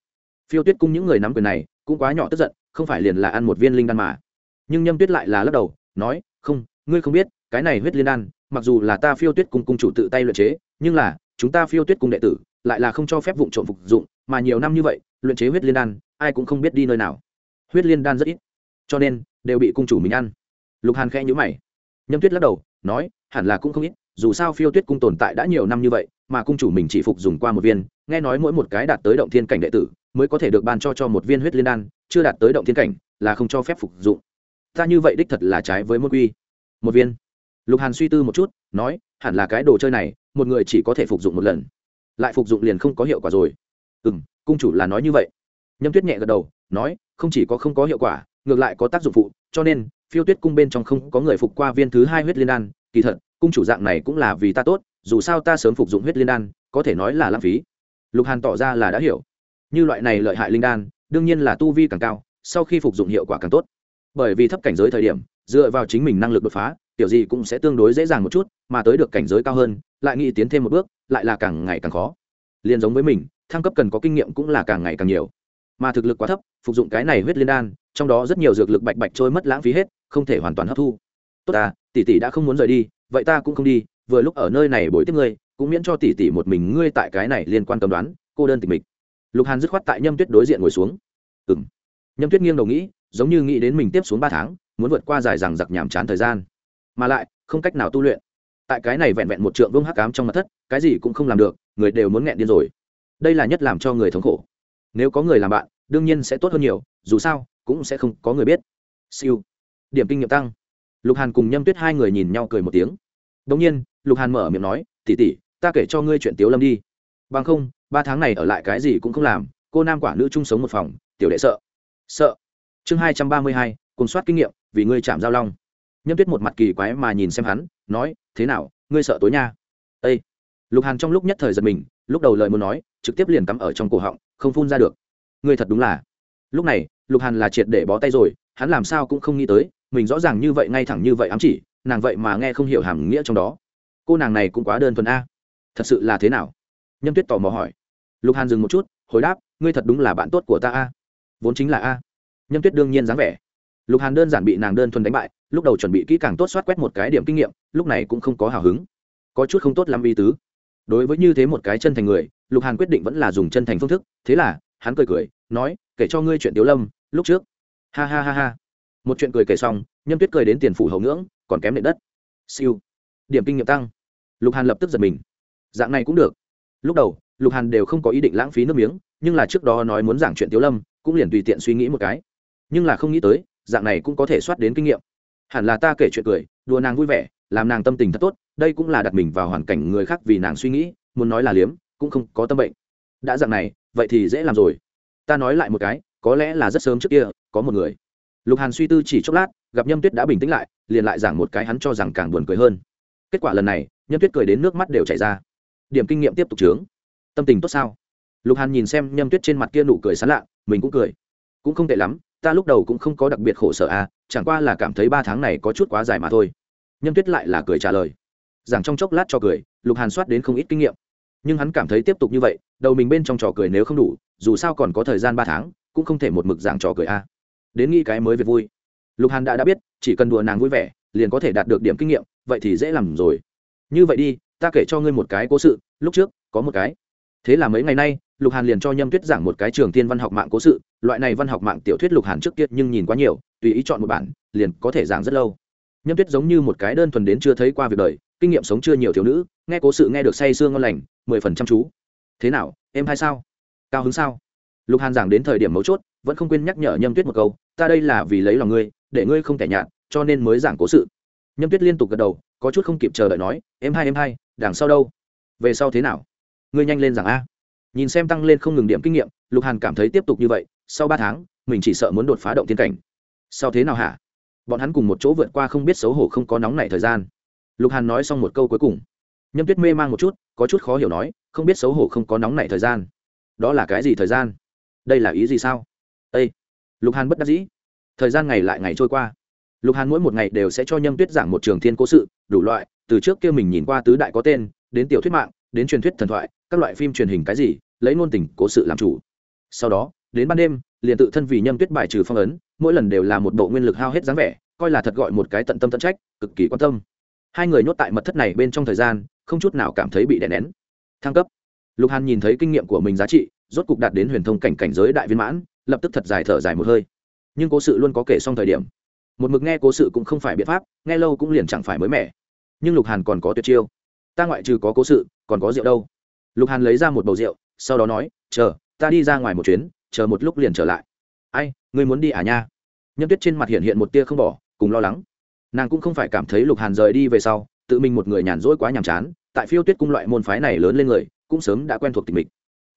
Speaker 1: Phiêu tuyết cung những người nắm quyền này, cũng quá nhỏ tức giận, không phải liền là ăn một viên linh đan mà. Nhưng nhâm tuyết lại là lắc đầu, nói, không, ngươi không biết, cái này huyết liên đan mặc dù là ta phiêu tuyết cung cung chủ tự tay luyện chế, nhưng là, chúng ta phiêu tuyết cung đệ tử, lại là không cho phép vụ trộm phục dụng, mà nhiều năm như vậy, luyện chế huyết liên đan, ai cũng không biết đi nơi nào. Huyết liên đan rất ít, cho nên, đều bị cung chủ mình ăn. Lục hàn khẽ nhữ mày. Nhâm tuyết lắc đầu, nói, hẳn là cũng không ít, dù sao phiêu tuyết cung tồn tại đã nhiều năm như vậy, mà cung chủ mình chỉ phục dùng qua một viên, nghe nói mỗi một cái đạt tới động thiên cảnh đệ tử, mới có thể được ban cho cho một viên huyết liên đan, chưa đạt tới động thiên cảnh, là không cho phép phục dụng. Ta như vậy đích thật là trái với môn quy. Một viên lục hàn suy tư một chút, nói, hẳn là cái đồ chơi này, một người chỉ có thể phục dụng một lần. Lại phục dụng liền không có hiệu quả rồi. Ừ m cung chủ là nói như vậy. Nhâm tuyết nhẹ gật đầu, nói, không chỉ có không có hiệu quả, ngược lại có tác dụng phụ, cho nên, phiêu tuyết cung bên trong không có người phục qua viên thứ hai huyết liên đan. Kỳ thật, cung chủ dạng này cũng là vì ta tốt, dù sao ta sớm phục dụng huyết liên đan, có thể nói là lãng phí. Lục hàn tỏ ra là đã hiểu. Như loại này lợi hại linh đan, đương nhiên là tu vi càng cao, sau khi phục dụng hiệu quả càng tốt. Bởi vì thấp cảnh giới thời điểm, dựa vào chính mình năng lực đột phá kiểu gì cũng sẽ tương đối dễ dàng một chút, mà tới được cảnh giới cao hơn, lại nghĩ tiến thêm một bước, lại là càng ngày càng khó. Liền giống với mình, thăng cấp cần có kinh nghiệm cũng là càng ngày càng nhiều. Mà thực lực quá thấp, phục dụng cái này huyết liên đan, trong đó rất nhiều dược lực bạch bạch trôi mất lãng phí hết, không thể hoàn toàn hấp thu. Tốt ta, tỷ tỷ đã không muốn rời đi, vậy ta cũng không đi, vừa lúc ở nơi này bồi tiếp ngươi, cũng miễn cho tỷ tỷ một mình ngươi tại cái này liên quan cầm đoán, cô đơn tịch mịch. Lục hàn dứt khoát tại nhâm tuyết đối diện ngồi xuống. Ừm. nhâm tuyết nghiêng đầu nghĩ, giống như nghĩ đến mình tiếp xuống ba tháng, muốn vượt qua dài rằng giặc nhàm chán thời gian mà lại, không cách nào tu luyện. Tại cái này vẹn vẹn một trượng vương hắc cám trong mặt thất, cái gì cũng không làm được, người đều muốn nghẹn điên rồi. Đây là nhất làm cho người thống khổ. Nếu có người làm bạn, đương nhiên sẽ tốt hơn nhiều, dù sao, cũng sẽ không có người biết. Siêu. Điểm kinh nghiệm tăng. Lục hàn cùng nhâm tuyết hai người nhìn nhau cười một tiếng. Đông nhiên, lục hàn mở miệng nói tỉ tỉ ta kể cho ngươi chuyện tiếu lâm đi. Bằng không, ba tháng này ở lại cái gì cũng không làm, cô nam quả nữ chung sống một phòng, tiểu đệ sợ. Sợ. Chương hai trăm ba mươi hai, cùng soát kinh nghiệm, vì ngươi chạm giao long nhâm tuyết một mặt kỳ quái mà nhìn xem hắn, nói, thế nào, ngươi sợ tối nha? Â lục hàn trong lúc nhất thời giật mình, lúc đầu lời muốn nói, trực tiếp liền cắm ở trong cổ họng, không phun ra được. Ngươi thật đúng là. Lúc này, lục hàn là triệt để bó tay rồi, hắn làm sao cũng không nghĩ tới, mình rõ ràng như vậy ngay thẳng như vậy ám chỉ, nàng vậy mà nghe không hiểu hàm nghĩa trong đó. Cô nàng này cũng quá đơn thuần a. Thật sự là thế nào? Nhâm tuyết tò mò hỏi. Lục hàn dừng một chút, hồi đáp, ngươi thật đúng là bạn tốt của ta a. Vốn chính là a. Nhâm tuyết đương nhiên dáng vẻ lục hàn đơn giản bị nàng đơn thuần đánh bại, lúc đầu chuẩn bị kỹ càng tốt soát quét một cái điểm kinh nghiệm, lúc này cũng không có hào hứng. Có chút không tốt lắm vi tứ. Đối với như thế một cái chân thành người, lục hàn quyết định vẫn là dùng chân thành phương thức, thế là, hắn cười cười, nói, kể cho ngươi chuyện tiếu lâm, lúc trước. Ha ha ha ha. Một chuyện cười kể xong, nhâm tuyết cười đến tiền phủ hậu ngưỡng, còn kém nệ đất. Siêu. Điểm kinh nghiệm tăng. Lục hàn lập tức giật mình. Dạng này cũng được. Lúc đầu, lục hàn đều không có ý định lãng phí nước miếng, nhưng là trước đó nói muốn giảng chuyện tiếu lâm, cũng liền tùy tiện suy nghĩ một cái. Nhưng là không nghĩ tới dạng này cũng có thể soát đến kinh nghiệm. Hẳn là ta kể chuyện cười, đùa nàng vui vẻ, làm nàng tâm tình thật tốt, đây cũng là đặt mình vào hoàn cảnh người khác vì nàng suy nghĩ, muốn nói là liếm, cũng không có tâm bệnh. Đã dạng này, vậy thì dễ làm rồi. Ta nói lại một cái, có lẽ là rất sớm trước kia, có một người. Lục hàn suy tư chỉ chốc lát, gặp nhâm tuyết đã bình tĩnh lại, liền lại giảng một cái hắn cho rằng càng buồn cười hơn. Kết quả lần này, nhâm tuyết cười đến nước mắt đều chảy ra. Điểm kinh nghiệm tiếp tục trướng tâm tình tốt sao? Lục hàn nhìn xem nhâm tuyết trên mặt kia nụ cười sán lạ, mình cũng cười. Cũng không tệ lắm ta lúc đầu cũng không có đặc biệt khổ sở à chẳng qua là cảm thấy ba tháng này có chút quá dài mà thôi. Nhâm tuyết lại là cười trả lời. Giảng trong chốc lát cho cười, lục hàn soát đến không ít kinh nghiệm. Nhưng hắn cảm thấy tiếp tục như vậy, đầu mình bên trong trò cười nếu không đủ, dù sao còn có thời gian ba tháng, cũng không thể một mực giảng trò cười a đến nghĩ cái mới việc vui. Lục hàn đã đã biết, chỉ cần đùa nàng vui vẻ, liền có thể đạt được điểm kinh nghiệm, vậy thì dễ làm rồi. Như vậy đi, ta kể cho ngươi một cái cố sự, lúc trước, có một cái thế là mấy ngày nay, lục hàn liền cho nhâm tuyết giảng một cái trường tiên văn học mạng cố sự, loại này văn học mạng tiểu thuyết lục hàn trước kia nhưng nhìn quá nhiều, tùy ý chọn một bản, liền có thể giảng rất lâu. Nhâm tuyết giống như một cái đơn thuần đến chưa thấy qua việc đời, kinh nghiệm sống chưa nhiều thiếu nữ, nghe cố sự nghe được say sương ngon lành, mười phần chăm chú. Thế nào, em hay sao? Cao hứng sao? Lục hàn giảng đến thời điểm mấu chốt, vẫn không quên nhắc nhở nhâm tuyết một câu, ta đây là vì lấy lòng ngươi, để ngươi không thể nhạt, cho nên mới giảng cố sự. Nhâm tuyết liên tục gật đầu, có chút không kịp chờ đợi nói, em hai em hai đằng sau đâu? Về sau thế nào? Ngươi nhanh lên rằng a. Nhìn xem tăng lên không ngừng điểm kinh nghiệm, lục hàn cảm thấy tiếp tục như vậy, sau ba tháng, mình chỉ sợ muốn đột phá động tiên cảnh. Sau thế nào hả? Bọn hắn cùng một chỗ vượt qua không biết xấu hổ không có nóng nảy thời gian. Lục hàn nói xong một câu cuối cùng. Nhâm tuyết mê mang một chút, có chút khó hiểu nói, không biết xấu hổ không có nóng nảy thời gian. Đó là cái gì thời gian? Đây là ý gì sao? Â lục hàn bất đắc dĩ. Thời gian ngày lại ngày trôi qua. Lục hàn mỗi một ngày đều sẽ cho nhâm tuyết giảng một trường thiên cố sự, đủ loại, từ trước kia mình nhìn qua tứ đại có tên, đến tiểu thuyết mạng, đến truyền thuyết thần thoại các loại phim truyền hình cái gì, lấy ngôn tình, cố sự làm chủ. Sau đó, đến ban đêm, liền tự thân vì nhâm tuyết bài trừ phong ấn, mỗi lần đều là một bộ nguyên lực hao hết dáng vẻ, coi là thật gọi một cái tận tâm tận trách, cực kỳ quan tâm. Hai người nhốt tại mật thất này bên trong thời gian, không chút nào cảm thấy bị đè nén. Thăng cấp. Lục hàn nhìn thấy kinh nghiệm của mình giá trị, rốt cục đạt đến huyền thông cảnh cảnh giới đại viên mãn, lập tức thật dài thở dài một hơi. Nhưng cố sự luôn có kể xong thời điểm. Một mực nghe cố sự cũng không phải biện pháp, nghe lâu cũng liền chẳng phải mới mẻ. Nhưng lục hàn còn có tuyệt chiêu. Ta ngoại trừ có cố sự, còn có rượu đâu? Lục hàn lấy ra một bầu rượu, sau đó nói, chờ, ta đi ra ngoài một chuyến, chờ một lúc liền trở lại. Ai, ngươi muốn đi à nha? Nhâm tuyết trên mặt hiện hiện một tia không bỏ, cùng lo lắng. Nàng cũng không phải cảm thấy lục hàn rời đi về sau, tự mình một người nhàn rỗi quá nhàm chán, tại phiêu tuyết cung loại môn phái này lớn lên người, cũng sớm đã quen thuộc tình mình.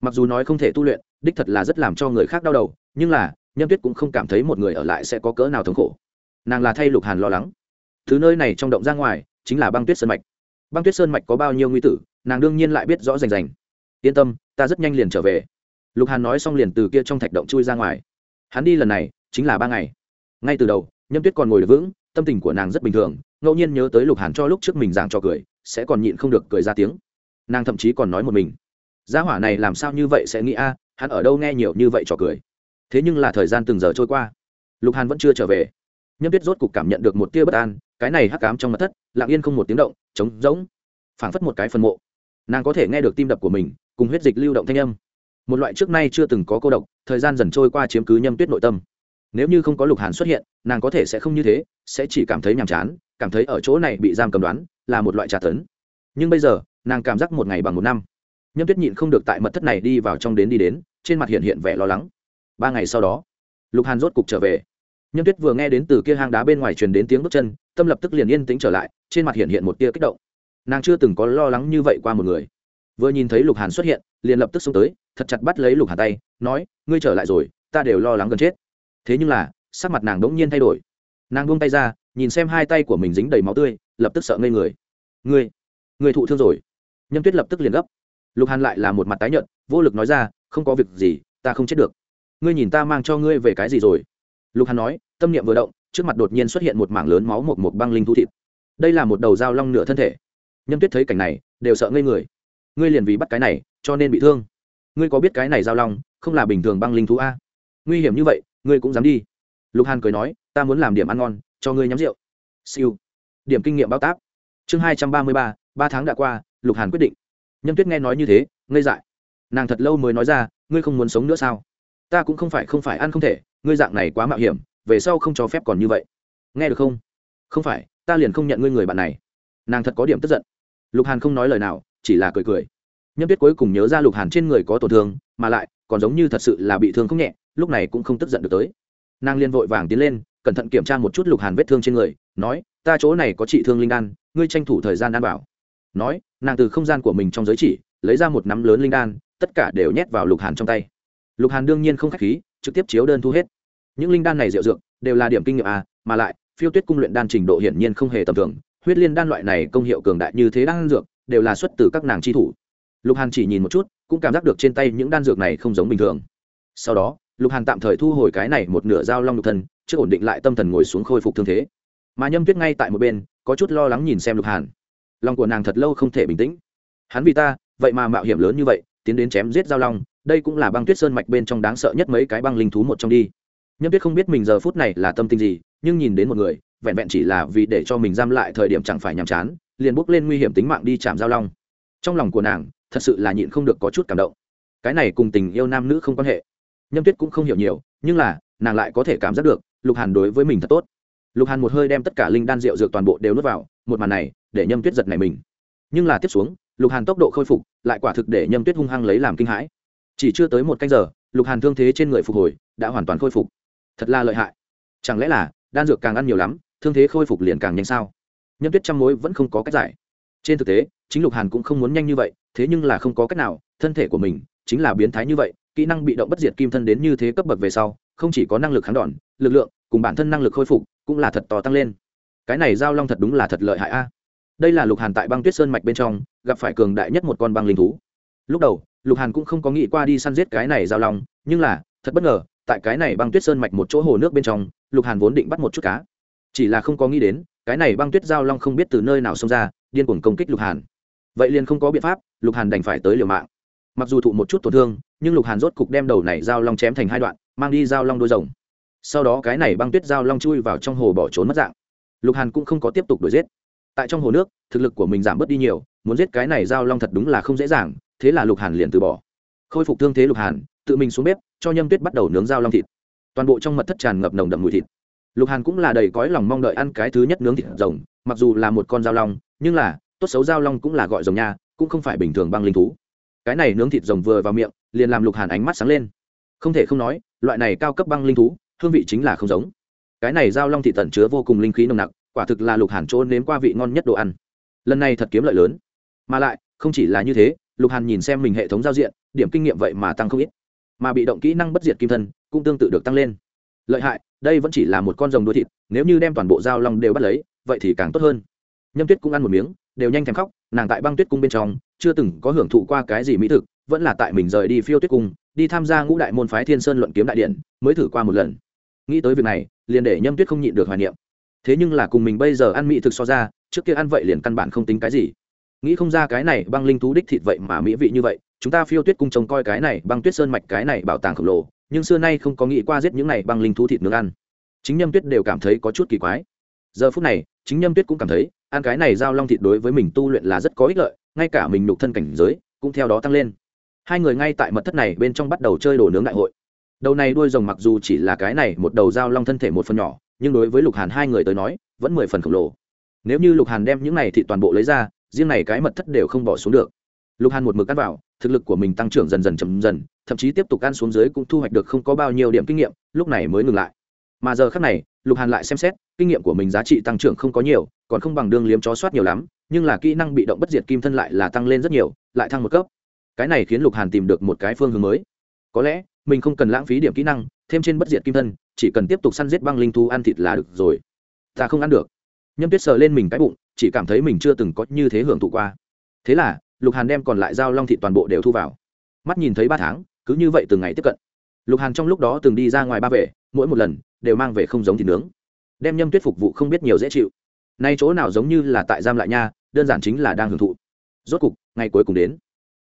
Speaker 1: Mặc dù nói không thể tu luyện, đích thật là rất làm cho người khác đau đầu, nhưng là, nhâm tuyết cũng không cảm thấy một người ở lại sẽ có cỡ nào thống khổ. Nàng là thay lục hàn lo lắng. Thứ nơi này trong động ra ngoài, chính là băng tuyết sơn mạch. Băng tuyết sơn mạch có bao nhiêu nguy tử nàng đương nhiên lại biết rõ rành rành. Yên tâm, ta rất nhanh liền trở về. Lục hàn nói xong liền từ kia trong thạch động chui ra ngoài. Hắn đi lần này, chính là ba ngày. Ngay từ đầu, nhâm tuyết còn ngồi được vững, tâm tình của nàng rất bình thường, ngẫu nhiên nhớ tới lục hàn cho lúc trước mình giảng cho cười, sẽ còn nhịn không được cười ra tiếng. Nàng thậm chí còn nói một mình. Gia hỏa này làm sao như vậy sẽ nghĩ a, hắn ở đâu nghe nhiều như vậy cho cười. Thế nhưng là thời gian từng giờ trôi qua. Lục hàn vẫn chưa trở về. Nhâm tuyết rốt cục cảm nhận được một tia bất an, cái này hắc cám trong mặt thất, lặng yên không một tiếng động, trống rỗng, phảng phất một cái phần mộ nàng có thể nghe được tim đập của mình, cùng huyết dịch lưu động thanh âm. Một loại trước nay chưa từng có cô độc, thời gian dần trôi qua chiếm cứ nhâm tuyết nội tâm. Nếu như không có lục hàn xuất hiện, nàng có thể sẽ không như thế, sẽ chỉ cảm thấy nhàm chán, cảm thấy ở chỗ này bị giam cầm đoán, là một loại trả tấn. Nhưng bây giờ, nàng cảm giác một ngày bằng một năm. Nhâm tuyết nhịn không được tại mật thất này đi vào trong đến đi đến, trên mặt hiện hiện vẻ lo lắng. Ba ngày sau đó, lục hàn rốt cục trở về. Nhâm tuyết vừa nghe đến từ kia hang đá bên ngoài truyền đến tiếng bước chân, tâm lập tức liền yên tĩnh trở lại, trên mặt hiện hiện một tia kích động nàng chưa từng có lo lắng như vậy qua một người. Vừa nhìn thấy lục hàn xuất hiện, liền lập tức xông tới, thật chặt bắt lấy lục hàn tay, nói, ngươi trở lại rồi, ta đều lo lắng gần chết. Thế nhưng là, sắc mặt nàng đ ỗ n g nhiên thay đổi. Nàng buông tay ra, nhìn xem hai tay của mình dính đầy máu tươi, lập tức sợ ngây người. Ngươi người thụ thương rồi. Nhâm tuyết lập tức liền gấp. Lục hàn lại là một mặt tái nhợt, vô lực nói ra, không có việc gì, ta không chết được. Ngươi nhìn ta mang cho ngươi về cái gì rồi? Lục hàn nói, tâm niệm vừa động, trước mặt đột nhiên xuất hiện một mảng lớn máu một một băng linh thu thịt. Đây là một đầu dao long nửa thân thể nhâm tuyết thấy cảnh này, đều sợ ngây người. Ngươi liền vì bắt cái này, cho nên bị thương. Ngươi có biết cái này giao long, không là bình thường băng linh thú a? Nguy hiểm như vậy, ngươi cũng dám đi. Lục hàn cười nói, ta muốn làm điểm ăn ngon, cho ngươi nhắm rượu. Siêu. Điểm kinh nghiệm bao táp. Chương hai trăm ba mươi ba ba tháng đã qua, lục hàn quyết định. Nhâm tuyết nghe nói như thế, ngây dại. Nàng thật lâu mới nói ra, ngươi không muốn sống nữa sao? Ta cũng không phải không phải ăn không thể, ngươi dạng này quá mạo hiểm, về sau không cho phép còn như vậy. Nghe được không? Không phải, ta liền không nhận ngươi người bạn này. Nàng thật có điểm tức giận lục hàn không nói lời nào, chỉ là cười cười. Nhâm tuyết cuối cùng nhớ ra lục hàn trên người có tổn thương, mà lại, còn giống như thật sự là bị thương không nhẹ, lúc này cũng không tức giận được tới. Nàng liên vội vàng tiến lên, cẩn thận kiểm tra một chút lục hàn vết thương trên người, nói, ta chỗ này có trị thương linh đan, ngươi tranh thủ thời gian đan bảo nói, nàng từ không gian của mình trong giới chỉ, lấy ra một nắm lớn linh đan, tất cả đều nhét vào lục hàn trong tay. Lục hàn đương nhiên không k h á c h khí, trực tiếp chiếu đơn thu hết. Những linh đan này diệu dược, đều là điểm kinh nghiệm à mà lại, phiêu tuyết cung luyện đan trình độ hiển nhiên không hề tầm thường huyết liên đan loại này công hiệu cường đại như thế đan dược, đều là xuất từ các nàng chi thủ. Lục hàn chỉ nhìn một chút, cũng cảm giác được trên tay những đan dược này không giống bình thường. Sau đó, lục hàn tạm thời thu hồi cái này một nửa dao long lục thân, trước ổn định lại tâm thần ngồi xuống khôi phục thương thế. Mà nhâm tuyết ngay tại một bên, có chút lo lắng nhìn xem lục hàn. Lòng của nàng thật lâu không thể bình tĩnh. Hắn vì ta, vậy mà mạo hiểm lớn như vậy, tiến đến chém giết giao long, đây cũng là băng tuyết sơn mạch bên trong đáng sợ nhất mấy cái băng linh thú một trong đi. Nhâm tuyết không biết mình giờ phút này là tâm tình gì, nhưng nhìn đến một người vẹn vẹn chỉ là vì để cho mình giam lại thời điểm chẳng phải nhàm chán, liền bước lên nguy hiểm tính mạng đi chạm giao long. Trong lòng của nàng, thật sự là nhịn không được có chút cảm động. Cái này cùng tình yêu nam nữ không quan hệ. Nhâm tuyết cũng không hiểu nhiều, nhưng là, nàng lại có thể cảm giác được, lục hàn đối với mình thật tốt. Lục hàn một hơi đem tất cả linh đan rượu dược toàn bộ đều nuốt vào, một màn này, để nhâm tuyết giật này mình. Nhưng là tiếp xuống, lục hàn tốc độ khôi phục, lại quả thực để nhâm tuyết hung hăng lấy làm kinh hãi. Chỉ chưa tới một canh giờ, lục hàn thương thế trên người phục hồi, đã hoàn toàn khôi phục. Thật là lợi hại. Chẳng lẽ là, đan dược càng ăn nhiều lắm thương thế khôi phục liền càng nhanh sao? Nhân tuyết trăm mối vẫn không có cách giải. Trên thực tế, chính lục hàn cũng không muốn nhanh như vậy, thế nhưng là không có cách nào, thân thể của mình chính là biến thái như vậy, kỹ năng bị động bất diệt kim thân đến như thế cấp bậc về sau, không chỉ có năng lực kháng đòn, lực lượng cùng bản thân năng lực khôi phục cũng là thật to tăng lên. Cái này giao long thật đúng là thật lợi hại a. Đây là lục hàn tại băng tuyết sơn mạch bên trong, gặp phải cường đại nhất một con băng linh thú. Lúc đầu, lục hàn cũng không có nghĩ qua đi săn giết cái này giao long, nhưng là, thật bất ngờ, tại cái này băng tuyết sơn mạch một chỗ hồ nước bên trong, lục hàn vốn định bắt một chút cá chỉ là không có nghĩ đến, cái này băng tuyết giao long không biết từ nơi nào xông ra, điên cuồng công kích lục hàn. Vậy liền không có biện pháp, lục hàn đành phải tới liều mạng. Mặc dù thụ một chút tổn thương, nhưng lục hàn rốt cục đem đầu này giao long chém thành hai đoạn, mang đi giao long đôi rồng. Sau đó cái này băng tuyết giao long chui vào trong hồ bỏ trốn mất dạng. Lục hàn cũng không có tiếp tục đuổi giết. Tại trong hồ nước, thực lực của mình giảm bớt đi nhiều, muốn giết cái này giao long thật đúng là không dễ dàng, thế là lục hàn liền từ bỏ. Khôi phục thương thế lục hàn, tự mình xuống bếp, cho nhâm tuyết bắt đầu nướng giao long thịt. Toàn bộ trong mật thất tràn ngập nồng đậm mùi thịt lục hàn cũng là đầy cõi lòng mong đợi ăn cái thứ nhất nướng thịt rồng, mặc dù là một con dao long, nhưng là, tốt xấu dao long cũng là gọi rồng nha, cũng không phải bình thường băng linh thú. Cái này nướng thịt rồng vừa vào miệng, liền làm lục hàn ánh mắt sáng lên. Không thể không nói, loại này cao cấp băng linh thú, hương vị chính là không giống. Cái này dao long thị tẩn chứa vô cùng linh khí nồng nặc, quả thực là lục hàn chỗ nếm qua vị ngon nhất đồ ăn. Lần này thật kiếm lợi lớn. Mà lại, không chỉ là như thế, lục hàn nhìn xem mình hệ thống giao diện, điểm kinh nghiệm vậy mà tăng không ít. Mà bị động kỹ năng bất diệt kim thân cũng tương tự được tăng lên lợi hại, đây vẫn chỉ là một con rồng đuôi thịt, nếu như đem toàn bộ dao long đều bắt lấy, vậy thì càng tốt hơn. Nhâm tuyết cũng ăn một miếng, đều nhanh thèm khóc, nàng tại băng tuyết cung bên trong, chưa từng có hưởng thụ qua cái gì mỹ thực, vẫn là tại mình rời đi phiêu tuyết cung, đi tham gia ngũ đại môn phái thiên sơn luận kiếm đại điện, mới thử qua một lần. Nghĩ tới việc này, liền để nhâm tuyết không nhịn được hoài niệm. Thế nhưng là cùng mình bây giờ ăn mỹ thực so ra, trước kia ăn vậy liền căn bản không tính cái gì. Nghĩ không ra cái này băng linh thú đích thịt vậy mà mỹ vị như vậy, chúng ta phiêu tuyết cung trông coi cái này băng tuyết sơn mạch, cái này bảo tàng khổng lồ nhưng xưa nay không có nghĩ qua giết những này băng linh thú thịt nướng ăn. Chính nhâm tuyết đều cảm thấy có chút kỳ quái. Giờ phút này, chính nhâm tuyết cũng cảm thấy, ăn cái này giao long thịt đối với mình tu luyện là rất có ích lợi, ngay cả mình nhục thân cảnh giới cũng theo đó tăng lên. Hai người ngay tại mật thất này bên trong bắt đầu chơi đồ nướng đại hội. Đầu này đuôi rồng mặc dù chỉ là cái này một đầu dao long thân thể một phần nhỏ, nhưng đối với lục hàn hai người tới nói, vẫn mười phần khổng lồ. Nếu như lục hàn đem những này thì toàn bộ lấy ra, riêng này cái mật thất đều không bỏ xuống được. Lục hàn một mực cắt vào, thực lực của mình tăng trưởng dần dần chậm dần thậm chí tiếp tục ăn xuống dưới cũng thu hoạch được không có bao nhiêu điểm kinh nghiệm, lúc này mới ngừng lại. Mà giờ khác này, lục hàn lại xem xét, kinh nghiệm của mình giá trị tăng trưởng không có nhiều, còn không bằng đương liếm chó soát nhiều lắm, nhưng là kỹ năng bị động bất diệt kim thân lại là tăng lên rất nhiều, lại thăng một cấp. Cái này khiến lục hàn tìm được một cái phương hướng mới. Có lẽ, mình không cần lãng phí điểm kỹ năng, thêm trên bất diệt kim thân, chỉ cần tiếp tục săn giết băng linh thú ăn thịt là được rồi. Ta không ăn được. Nhâm tuyết sờ lên mình cái bụng, chỉ cảm thấy mình chưa từng có như thế hưởng thụ qua. Thế là, lục hàn đem còn lại dao long thịt toàn bộ đều thu vào. Mắt nhìn thấy ba tháng cứ như vậy từng ngày tiếp cận. Lục hàn trong lúc đó từng đi ra ngoài ba về mỗi một lần đều mang về không giống thịt nướng. Đem nhâm tuyết phục vụ không biết nhiều dễ chịu. Nay chỗ nào giống như là tại giam lại nha, đơn giản chính là đang hưởng thụ. Rốt cục, ngày cuối cùng đến.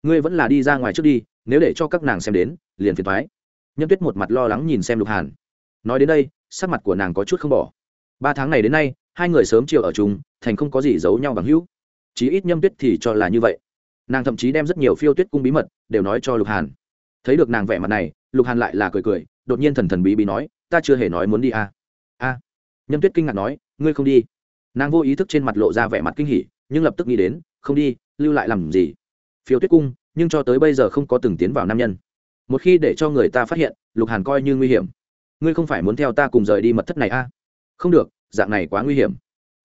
Speaker 1: Ngươi vẫn là đi ra ngoài trước đi, nếu để cho các nàng xem đến, liền phiền thoái nhâm tuyết một mặt lo lắng nhìn xem lục hàn. Nói đến đây, sắc mặt của nàng có chút không bỏ. Ba tháng này đến nay, hai người sớm chiều ở chung, thành không có gì giấu nhau bằng hữu. Chí ít nhâm tuyết thì cho là như vậy. Nàng thậm chí đem rất nhiều phiêu tuyết cung bí mật đều nói cho lục hàn thấy được nàng vẻ mặt này, lục hàn lại là cười cười, đột nhiên thần thần bí bí nói, ta chưa hề nói muốn đi à. a. À. nhâm tuyết kinh ngạc nói, ngươi không đi? Nàng vô ý thức trên mặt lộ ra vẻ mặt kinh hỉ, nhưng lập tức nghĩ đến, không đi, lưu lại làm gì? Phiêu tuyết cung, nhưng cho tới bây giờ không có từng tiến vào nam nhân. Một khi để cho người ta phát hiện, lục hàn coi như nguy hiểm. Ngươi không phải muốn theo ta cùng rời đi mật thất này a à? không được, dạng này quá nguy hiểm.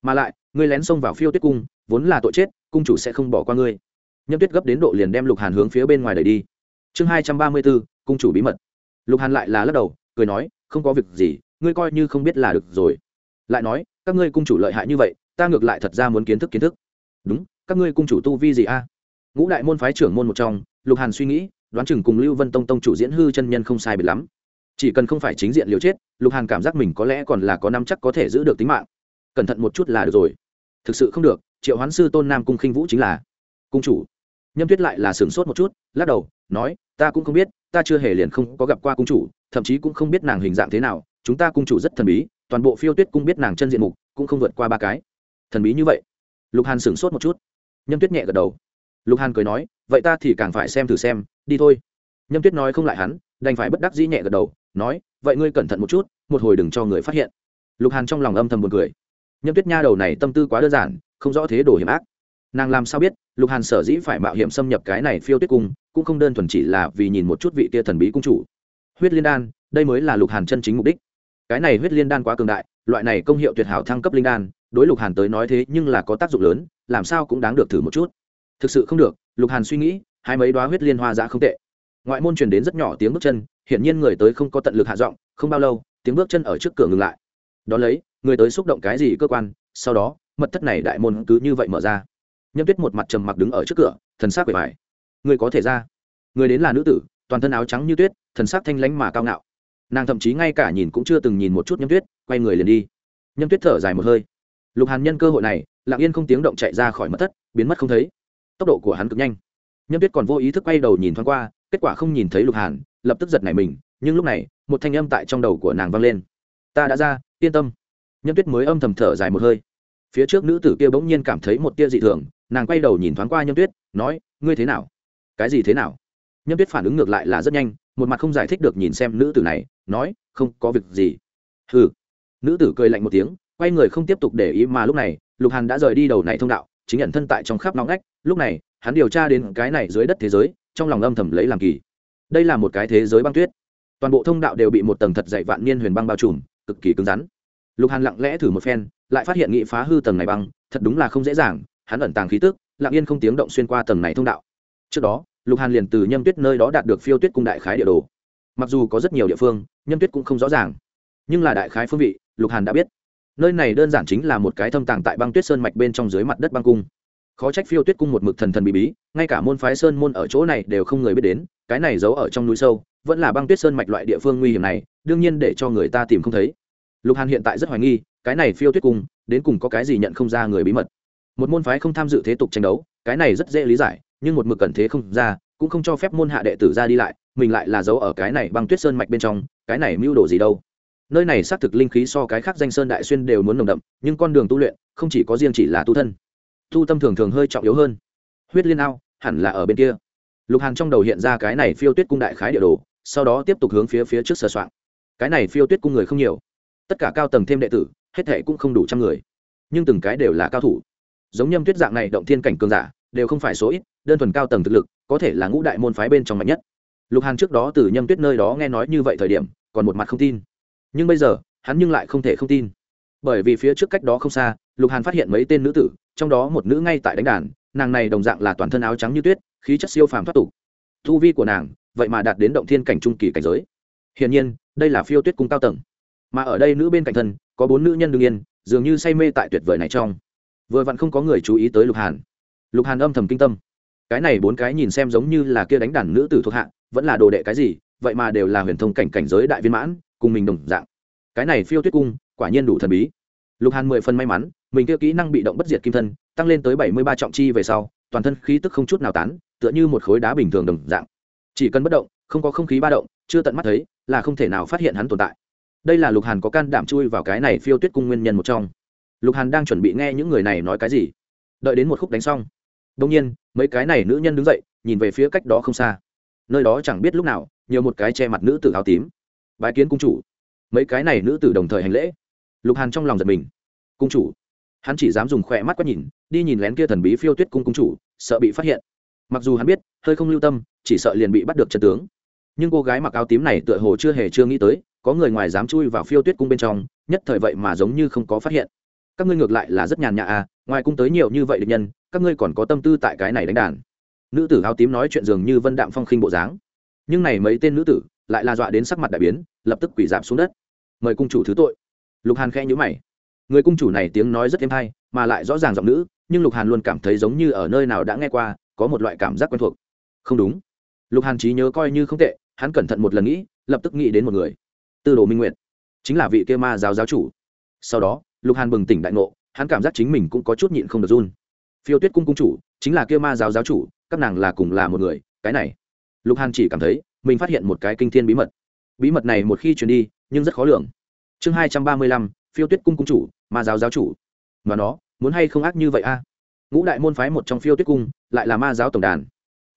Speaker 1: Mà lại, ngươi lén xông vào phiêu tuyết cung, vốn là tội chết, cung chủ sẽ không bỏ qua ngươi. Nhâm tuyết gấp đến độ liền đem lục hàn hướng phía bên ngoài đẩy đi chương hai trăm ba mươi bốn cung chủ bí mật. Lục hàn lại là lắc đầu, cười nói, không có việc gì, ngươi coi như không biết là được rồi. Lại nói, các ngươi cung chủ lợi hại như vậy, ta ngược lại thật ra muốn kiến thức kiến thức. Đúng, các ngươi cung chủ tu vi gì a? Ngũ đại môn phái trưởng môn một trong, lục hàn suy nghĩ, đoán chừng cùng lưu vân tông tông chủ diễn hư chân nhân không sai biệt lắm. Chỉ cần không phải chính diện liều chết, lục hàn cảm giác mình có lẽ còn là có năm chắc có thể giữ được tính mạng. Cẩn thận một chút là được rồi. Thực sự không được, triệu hoán sư tôn nam cung khinh vũ chính là cung chủ. Nhâm tuyết lại là sửng sốt một chút, lắc đầu nói, ta cũng không biết, ta chưa hề liền không có gặp qua cung chủ, thậm chí cũng không biết nàng hình dạng thế nào, chúng ta cung chủ rất thần bí, toàn bộ phiêu tuyết cung biết nàng chân diện mục, cũng không vượt qua ba cái. Thần bí như vậy? Lục hàn sửng sốt một chút. Nhâm tuyết nhẹ gật đầu. Lục hàn cười nói, vậy ta thì càng phải xem thử xem, đi thôi. Nhâm tuyết nói không lại hắn, đành phải bất đắc dĩ nhẹ gật đầu, nói, vậy ngươi cẩn thận một chút, một hồi đừng cho người phát hiện. Lục hàn trong lòng âm thầm buồn cười. Nhâm tuyết nha đầu này tâm tư quá đơn giản, không rõ thế đồ hiểm ác nàng làm sao biết, lục hàn sở dĩ phải mạo hiểm xâm nhập cái này phiêu tuyết cung, cũng không đơn thuần chỉ là vì nhìn một chút vị kia thần bí cung chủ. Huyết liên đan, đây mới là lục hàn chân chính mục đích. Cái này huyết liên đan quá cường đại, loại này công hiệu tuyệt hảo thăng cấp linh đan, đối lục hàn tới nói thế nhưng là có tác dụng lớn, làm sao cũng đáng được thử một chút. Thực sự không được, lục hàn suy nghĩ, hai mấy đoá huyết liên hoa giá không tệ. Ngoại môn truyền đến rất nhỏ tiếng bước chân, hiển nhiên người tới không có tận lực hạ giọng, không bao lâu, tiếng bước chân ở trước cửa ngừng lại. Đ ó lấy, người tới xúc động cái gì cơ quan, sau đó, mật thất này đại môn cứ như vậy mở ra nhâm tuyết một mặt trầm mặc đứng ở trước cửa, thần s vẻ c bề bài người có thể ra. Người đến là nữ tử, toàn thân áo trắng như tuyết, thần s c thanh lánh mà cao ngạo. Nàng thậm chí ngay cả nhìn cũng chưa từng nhìn một chút nhâm tuyết, quay người liền đi. Nhâm tuyết thở dài một hơi. Lục hàn nhân cơ hội này, lặng yên không tiếng động chạy ra khỏi mật thất, biến mất không thấy. Tốc độ của hắn cực nhanh. Nhâm tuyết còn vô ý thức quay đầu nhìn thoáng qua, kết quả không nhìn thấy lục hàn, lập tức giật nảy mình, nhưng lúc này, một thanh âm tại trong đầu của nàng vang lên. Ta đã ra, yên tâm. Nhâm tuyết mới âm thầm thở dài một hơi phía trước nữ tử kia bỗng nhiên cảm thấy một tia dị thường, nàng quay đầu nhìn thoáng qua nhâm tuyết, nói, ngươi thế nào? Cái gì thế nào? Nhâm tuyết phản ứng ngược lại là rất nhanh, một mặt không giải thích được nhìn xem nữ tử này, nói, không có việc gì. Hừ. Nữ tử cười lạnh một tiếng, quay người không tiếp tục để ý mà lúc này, lục hàn đã rời đi đầu này thông đạo, chính nhận thân tại trong khắp nóng ngách. Lúc này, hắn điều tra đến cái này dưới đất thế giới, trong lòng âm thầm lấy làm kỳ. Đây là một cái thế giới băng tuyết. Toàn bộ thông đạo đều bị một tầng thật dày vạn niên huyền băng bao trùm, cực kỳ cứng rắn. Lục hàn lặng lẽ thử một phen lại phát hiện nghị phá hư tầng này băng, thật đúng là không dễ dàng, hắn ẩn tàng khí tức, lặng yên không tiếng động xuyên qua tầng này thông đạo. Trước đó, lục hàn liền từ nhâm tuyết nơi đó đạt được phiêu tuyết cung đại khái địa đồ. Mặc dù có rất nhiều địa phương, nhâm tuyết cũng không rõ ràng, nhưng là đại khái phương vị, lục hàn đã biết. Nơi này đơn giản chính là một cái thâm tàng tại băng tuyết sơn mạch bên trong dưới mặt đất băng cung. Khó trách phiêu tuyết cung một mực thần thần bí bí, ngay cả môn phái sơn môn ở chỗ này đều không người biết đến, cái này giấu ở trong núi sâu, vẫn là băng tuyết sơn mạch loại địa phương nguy hiểm này, đương nhiên để cho người ta tìm không thấy lục hàn hiện tại rất hoài nghi, cái này phiêu tuyết cung, đến cùng có cái gì nhận không ra người bí mật. Một môn phái không tham dự thế tục tranh đấu, cái này rất dễ lý giải, nhưng một mực cần thế không ra, cũng không cho phép môn hạ đệ tử ra đi lại, mình lại là giấu ở cái này băng tuyết sơn mạch bên trong, cái này mưu đồ gì đâu. Nơi này xác thực linh khí so cái khác danh sơn đại xuyên đều muốn nồng đậm, nhưng con đường tu luyện, không chỉ có riêng chỉ là tu thân. Tu tâm thường thường hơi trọng yếu hơn. Huyết liên ao, hẳn là ở bên kia. Lục hàn trong đầu hiện ra cái này phiêu tuyết cung đại khái địa đồ, sau đó tiếp tục hướng phía phía trước sơ soạn cái này phiêu tuyết cung người không nhiều tất cả cao tầng thêm đệ tử, hết thệ cũng không đủ trăm người. Nhưng từng cái đều là cao thủ. Giống nhâm tuyết dạng này động thiên cảnh cường giả, đều không phải số ít, đơn thuần cao tầng thực lực, có thể là ngũ đại môn phái bên trong mạnh nhất. Lục hàn trước đó từ nhâm tuyết nơi đó nghe nói như vậy thời điểm, còn một mặt không tin. Nhưng bây giờ, hắn nhưng lại không thể không tin. Bởi vì phía trước cách đó không xa, lục hàn phát hiện mấy tên nữ tử, trong đó một nữ ngay tại đánh đàn, nàng này đồng dạng là toàn thân áo trắng như tuyết, khí chất siêu phàm thoát tục. Thu vi của nàng, vậy mà đạt đến động thiên cảnh trung kỳ cảnh giới. Hiển nhiên, đây là phiêu tuyết cung cao tầng mà ở đây nữ bên cạnh thân, có bốn nữ nhân đương yên, dường như say mê tại tuyệt vời này trong. Vừa vặn không có người chú ý tới lục hàn. Lục hàn âm thầm kinh tâm. Cái này bốn cái nhìn xem giống như là kia đánh đàn nữ tử thuộc hạ, vẫn là đồ đệ cái gì, vậy mà đều là huyền thông cảnh cảnh giới đại viên mãn, cùng mình đồng dạng. Cái này phiêu tuyết cung, quả nhiên đủ thần bí. Lục hàn mười phần may mắn, mình kia kỹ năng bị động bất diệt kim thân, tăng lên tới bảy mươi ba trọng chi về sau, toàn thân khí tức không chút nào tán, tựa như một khối đá bình thường đồng dạng. Chỉ cần bất động, không có không khí ba động, chưa tận mắt thấy, là không thể nào phát hiện hắn tồn tại đây là lục hàn có can đảm chui vào cái này phiêu tuyết cung nguyên nhân một trong. Lục hàn đang chuẩn bị nghe những người này nói cái gì. Đợi đến một khúc đánh xong đông nhiên, mấy cái này nữ nhân đứng dậy, nhìn về phía cách đó không xa. Nơi đó chẳng biết lúc nào, nhiều một cái che mặt nữ tử áo tím. Bái kiến cung chủ. Mấy cái này nữ tử đồng thời hành lễ. Lục hàn trong lòng giật mình. Cung chủ. Hắn chỉ dám dùng khỏe mắt quét nhìn, đi nhìn lén kia thần bí phiêu tuyết cung cung chủ, sợ bị phát hiện. Mặc dù hắn biết, hơi không lưu tâm, chỉ sợ liền bị bắt được chân tướng. Nhưng cô gái mặc áo tím này tựa hồ chưa hề chưa nghĩ tới có người ngoài dám chui vào phiêu tuyết cung bên trong, nhất thời vậy mà giống như không có phát hiện. Các ngươi ngược lại là rất nhàn nhã à ngoài cung tới nhiều như vậy địch nhân, các ngươi còn có tâm tư tại cái này đánh đàn. Nữ tử áo tím nói chuyện dường như vân đạm phong khinh bộ dáng. Nhưng này mấy tên nữ tử, lại là dọa đến sắc mặt đại biến, lập tức quỷ giảm xuống đất. Mời cung chủ thứ tội. Lục hàn khẽ nhữ mày. Người cung chủ này tiếng nói rất êm hay, mà lại rõ ràng giọng nữ, nhưng lục hàn luôn cảm thấy giống như ở nơi nào đã nghe qua, có một loại cảm giác quen thuộc. Không đúng. Lục hàn trí nhớ coi như không tệ, hắn cẩn thận một lần nghĩ, lập tức nghĩ đến một người tư đồ minh nguyệt, chính là vị kia ma giáo giáo chủ. Sau đó, lục hàn bừng tỉnh đại ngộ, hắn cảm giác chính mình cũng có chút nhịn không được run. Phiêu tuyết cung cung chủ, chính là kia ma giáo giáo chủ, các nàng là cùng là một người, cái này. Lục hàn chỉ cảm thấy, mình phát hiện một cái kinh thiên bí mật. Bí mật này một khi truyền đi, nhưng rất khó lường. Chương hai trăm ba mươi lăm, phiêu tuyết cung cung chủ, ma giáo giáo chủ. Mà nó, muốn hay không ác như vậy a? Ngũ đại môn phái một trong phiêu tuyết cung, lại là ma giáo tổng đàn.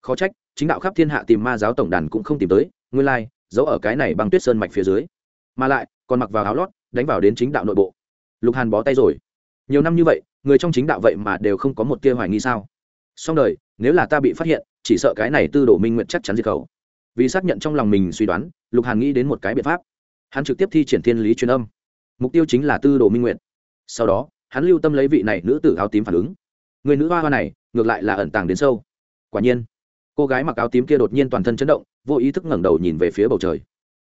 Speaker 1: Khó trách, chính đạo khắp thiên hạ tìm ma giáo tổng đàn cũng không tìm tới, nguyên lai giấu ở cái này bằng tuyết sơn mạch phía dưới. Mà lại, còn mặc vào áo lót, đánh vào đến chính đạo nội bộ. Lục hàn bó tay rồi. Nhiều năm như vậy, người trong chính đạo vậy mà đều không có một tia hoài nghi sao? Xong đời, nếu là ta bị phát hiện, chỉ sợ cái này tư đồ minh nguyện chắc chắn diệt khẩu. Vì xác nhận trong lòng mình suy đoán, lục hàn nghĩ đến một cái biện pháp. Hắn trực tiếp thi triển thiên lý truyền âm. Mục tiêu chính là tư đồ minh nguyện sau đó, hắn lưu tâm lấy vị này nữ tử áo tím phản ứng. Người nữ hoa hoa này, ngược lại là ẩn tàng đến sâu. Quả nhiên, cô gái mặc áo tím kia đột nhiên toàn thân chấn động vô ý thức ngẩng đầu nhìn về phía bầu trời.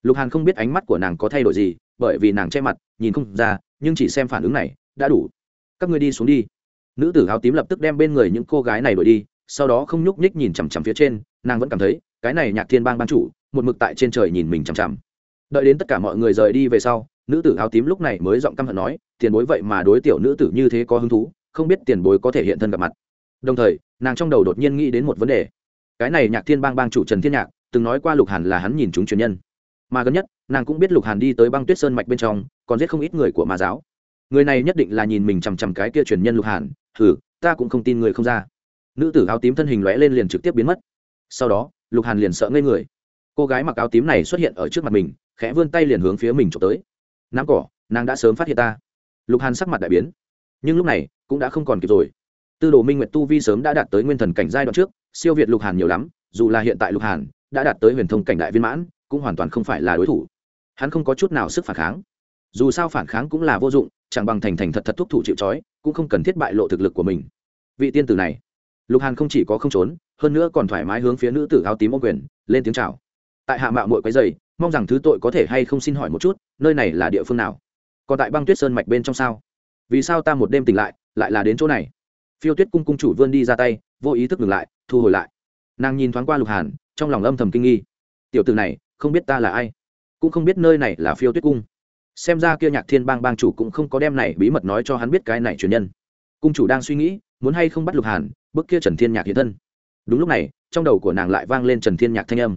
Speaker 1: Lục hàn không biết ánh mắt của nàng có thay đổi gì, bởi vì nàng che mặt, nhìn không ra, nhưng chỉ xem phản ứng này, đã đủ. Các ngươi đi xuống đi. Nữ tử áo tím lập tức đem bên người những cô gái này đuổi đi, sau đó không nhúc nhích nhìn chằm chằm phía trên, nàng vẫn cảm thấy, cái này nhạc thiên bang ban chủ, một mực tại trên trời nhìn mình chằm chằm. Đợi đến tất cả mọi người rời đi về sau, nữ tử áo tím lúc này mới giọng căm hận nói, tiền bối vậy mà đối tiểu nữ tử như thế có hứng thú, không biết tiền bối có thể hiện thân gặp mặt. Đồng thời, nàng trong đầu đột nhiên nghĩ đến một vấn đề. Cái này nhạc thiên bang bang chủ trần thiên nhạc từng nói qua lục hàn là hắn nhìn chúng truyền nhân. Mà gần nhất, nàng cũng biết lục hàn đi tới băng tuyết sơn mạch bên trong, còn giết không ít người của ma giáo. Người này nhất định là nhìn mình chằm chằm cái kia truyền nhân lục hàn thử ta cũng không tin người không ra. Nữ tử áo tím thân hình lóe lên liền trực tiếp biến mất. Sau đó, lục hàn liền sợ ngây người. Cô gái mặc áo tím này xuất hiện ở trước mặt mình, khẽ vươn tay liền hướng phía mình trộm tới. Nắm cỏ, nàng đã sớm phát hiện ta. Lục hàn sắc mặt đại biến. Nhưng lúc này, cũng đã không còn kịp rồi. Tư đồ minh nguyệt tu vi sớm đã đạt tới nguyên thần cảnh giai đoạn trước, siêu việt lục hàn nhiều lắm, dù là hiện tại lục hàn đã đạt tới huyền thông cảnh đại viên mãn, cũng hoàn toàn không phải là đối thủ. Hắn không có chút nào sức phản kháng. Dù sao phản kháng cũng là vô dụng, chẳng bằng thành thành thật thật thúc thủ chịu trói, cũng không cần thiết bại lộ thực lực của mình. Vị tiên tử này, lục hàn không chỉ có không trốn, hơn nữa còn thoải mái hướng phía nữ tử áo tím ô quyền, lên tiếng chào. Tại hạ mạo mội quấy dày mong rằng thứ tội có thể hay không xin hỏi một chút, nơi này là địa phương nào? Còn tại băng tuyết sơn mạch bên trong sao? Vì sao ta một đêm tỉnh lại lại là đến chỗ này? Phiêu tuyết cung cung chủ vươn đi ra tay, vô ý thức ngừng lại, thu hồi lại. Nàng nhìn thoáng qua lục hàn trong lòng âm thầm kinh nghi. Tiểu từ này, không biết ta là ai, cũng không biết nơi này là phiêu tuyết cung. Xem ra kia nhạc thiên bang bang chủ cũng không có đem này bí mật nói cho hắn biết cái này truyền nhân. Cung chủ đang suy nghĩ, muốn hay không bắt lục hàn bức kia trần thiên nhạc hiện thân. Đúng lúc này, trong đầu của nàng lại vang lên trần thiên nhạc thanh âm.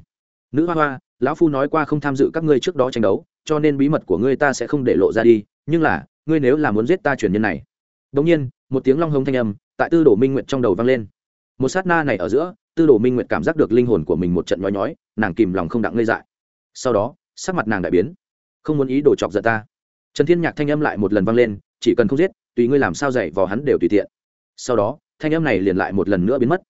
Speaker 1: Nữ hoa hoa, lão phu nói qua không tham dự các ngươi trước đó tranh đấu, cho nên bí mật của ngươi ta sẽ không để lộ ra đi, nhưng là, ngươi nếu là muốn giết ta truyền nhân này. Đống nhiên, một tiếng long hống thanh âm tại tư đồ minh nguyện trong đầu vang lên một sát na này ở giữa, tư đồ minh nguyệt cảm giác được linh hồn của mình một trận nhói nhói, nàng kìm lòng không đặng ngây dại. Sau đó, sắc mặt nàng đại biến. Không muốn ý đồ chọc giận ta. Trần thiên nhạc thanh âm lại một lần vang lên, chỉ cần không giết, tùy ngươi làm sao dạy vào hắn đều tùy tiện. Sau đó, thanh âm này liền lại một lần nữa biến mất.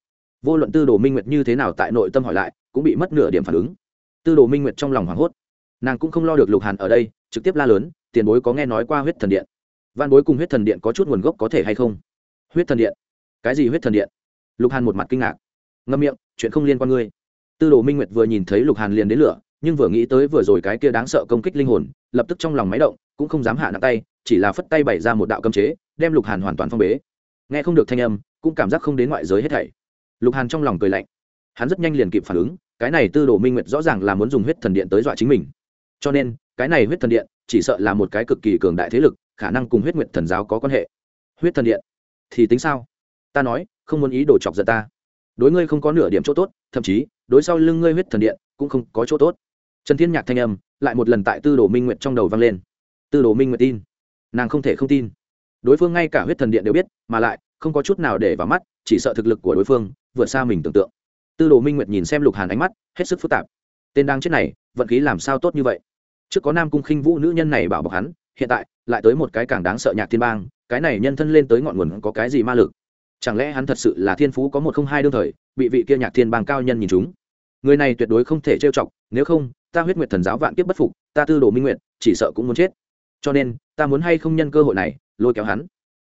Speaker 1: Vô luận tư đồ minh nguyệt như thế nào tại nội tâm hỏi lại, cũng bị mất nửa điểm phản ứng. Tư đồ minh nguyệt trong lòng hoảng hốt. Nàng cũng không lo được lục hàn ở đây, trực tiếp la lớn, tiền bối có nghe nói qua huyết thần điện? Văn bối cùng huyết thần điện có chút nguồn gốc có thể hay không? Huyết thần điện? Cái gì huyết thần điện? Lục hàn một mặt kinh ngạc. Ngâm miệng, chuyện không liên quan ngươi. Tư đồ minh nguyệt vừa nhìn thấy lục hàn liền đến lửa, nhưng vừa nghĩ tới vừa rồi cái kia đáng sợ công kích linh hồn, lập tức trong lòng máy động, cũng không dám hạ nặng tay, chỉ là phất tay bày ra một đạo cấm chế, đem lục hàn hoàn toàn phong bế. Nghe không được thanh âm, cũng cảm giác không đến ngoại giới hết thảy. Lục hàn trong lòng cười lạnh. Hắn rất nhanh liền kịp phản ứng, cái này tư đồ minh nguyệt rõ ràng là muốn dùng huyết thần điện tới dọa chính mình. Cho nên, cái này huyết thần điện chỉ sợ là một cái cực kỳ cường đại thế lực, khả năng cùng huyết nguyệt thần giáo có quan hệ. Huyết thần điện thì tính sao? Ta nói không muốn ý đồ chọc giận ta. Đối ngươi không có nửa điểm chỗ tốt, thậm chí, đối sau lưng ngươi huyết thần điện, cũng không có chỗ tốt. Trần thiên nhạc thanh âm lại một lần tại tư đồ minh nguyệt trong đầu vang lên. Tư đồ minh nguyệt tin. Nàng không thể không tin. Đối phương ngay cả huyết thần điện đều biết, mà lại, không có chút nào để vào mắt, chỉ sợ thực lực của đối phương vượt xa mình tưởng tượng. Tư đồ minh nguyệt nhìn xem lục hàn ánh mắt, hết sức phức tạp. Tên đang chết này, vận khí làm sao tốt như vậy? Trước có nam cung khinh vũ nữ nhân này bảo bọc hắn, hiện tại lại tới một cái càng đáng sợ nhạc thiên bang, cái này nhân thân lên tới ngọn nguồn có cái gì ma lực? Chẳng lẽ hắn thật sự là thiên phú có một không hai đương thời, bị vị kia nhạc thiên bang cao nhân nhìn chúng? Người này tuyệt đối không thể trêu chọc, nếu không, ta huyết nguyệt thần giáo vạn kiếp bất phục, ta tư đồ minh nguyện chỉ sợ cũng muốn chết. Cho nên, ta muốn hay không nhân cơ hội này, lôi kéo hắn.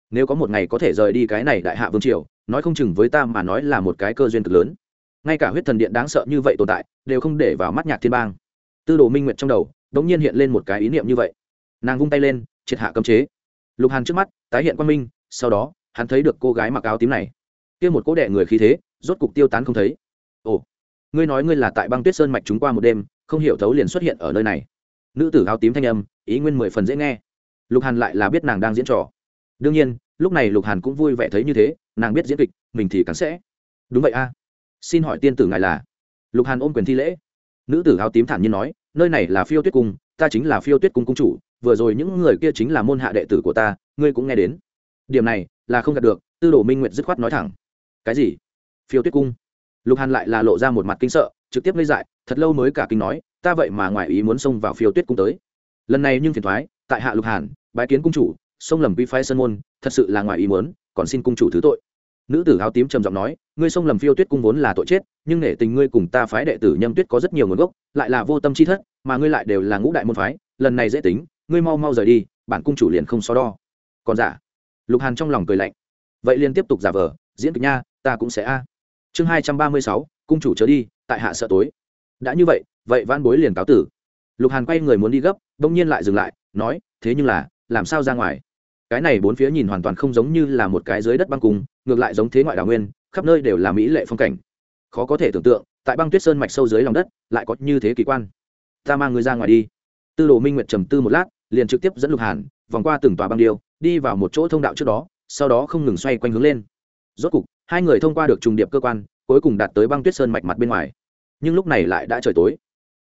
Speaker 1: Nếu có một ngày có thể rời đi cái này đại hạ vương triều, nói không chừng với ta mà nói là một cái cơ duyên cực lớn. Ngay cả huyết thần điện đáng sợ như vậy tồn tại, đều không để vào mắt nhạc thiên bang. Tư đồ minh nguyện trong đầu đ ỗ n g nhiên hiện lên một cái ý niệm như vậy. Nàng vung tay lên, triệt hạ cấm chế. Lục hàn trước mắt, tái hiện quan minh, sau đó hắn thấy được cô gái mặc áo tím này. Kia một cỗ đệ người khí thế, rốt cục tiêu tán không thấy. Ồ, ngươi nói ngươi là tại băng tuyết sơn mạch chúng qua một đêm, không hiểu thấu liền xuất hiện ở nơi này. Nữ tử áo tím thanh âm, ý nguyên mười phần dễ nghe. Lục hàn lại là biết nàng đang diễn trò. Đương nhiên, lúc này lục hàn cũng vui vẻ thấy như thế, nàng biết diễn kịch, mình thì càng sẽ. Đúng vậy a. Xin hỏi tiên tử ngài là? Lục hàn ôm quyền thi lễ. Nữ tử áo tím thản nhiên nói, nơi này là phiêu tuyết cung, ta chính là phiêu tuyết cung cung chủ, vừa rồi những người kia chính là môn hạ đệ tử của ta, ngươi cũng nghe đến. Điểm này là không gạt được, tư đồ minh nguyện dứt khoát nói thẳng. Cái gì? Phiêu tuyết cung. Lục hàn lại là lộ ra một mặt kinh sợ, trực tiếp lấy dại, thật lâu mới cả kinh nói, ta vậy mà ngoài ý muốn xông vào phiêu tuyết cung tới. Lần này nhưng phiền thoái tại hạ lục hàn, bái kiến cung chủ, xông lầm quy phái sơn môn, thật sự là ngoài ý muốn, còn xin cung chủ thứ tội. Nữ tử áo tím trầm giọng nói, ngươi xông lầm phiêu tuyết cung vốn là tội chết, nhưng nể tình ngươi cùng ta phái đệ tử nhâm tuyết có rất nhiều nguồn gốc, lại là vô tâm chi thất, mà ngươi lại đều là ngũ đại môn phái, lần này dễ tính, ngươi mau mau rời đi, bản cung chủ liền không so đo. Còn giả? Lục hàn trong lòng cười lạnh. Vậy liền tiếp tục giả vờ, diễn kịch nha, ta cũng sẽ a. Chương hai trăm ba mươi sáu, cung chủ chớ đi, tại hạ sợ tối. Đã như vậy vậy van bối liền cáo tử. Lục hàn quay người muốn đi gấp, bỗng nhiên lại dừng lại, nói, thế nhưng là, làm sao ra ngoài? Cái này bốn phía nhìn hoàn toàn không giống như là một cái dưới đất băng cung ngược lại giống thế ngoại đào nguyên, khắp nơi đều là mỹ lệ phong cảnh. Khó có thể tưởng tượng, tại băng tuyết sơn mạch sâu dưới lòng đất, lại có như thế kỳ quan. Ta mang người ra ngoài đi. Tư đồ minh nguyệt trầm tư một lát, liền trực tiếp dẫn lục hàn vòng qua từng tòa băng điêu đi vào một chỗ thông đạo trước đó, sau đó không ngừng xoay quanh hướng lên. Rốt cục, hai người thông qua được trùng điệp cơ quan, cuối cùng đạt tới băng tuyết sơn mạch mặt bên ngoài. Nhưng lúc này lại đã trời tối.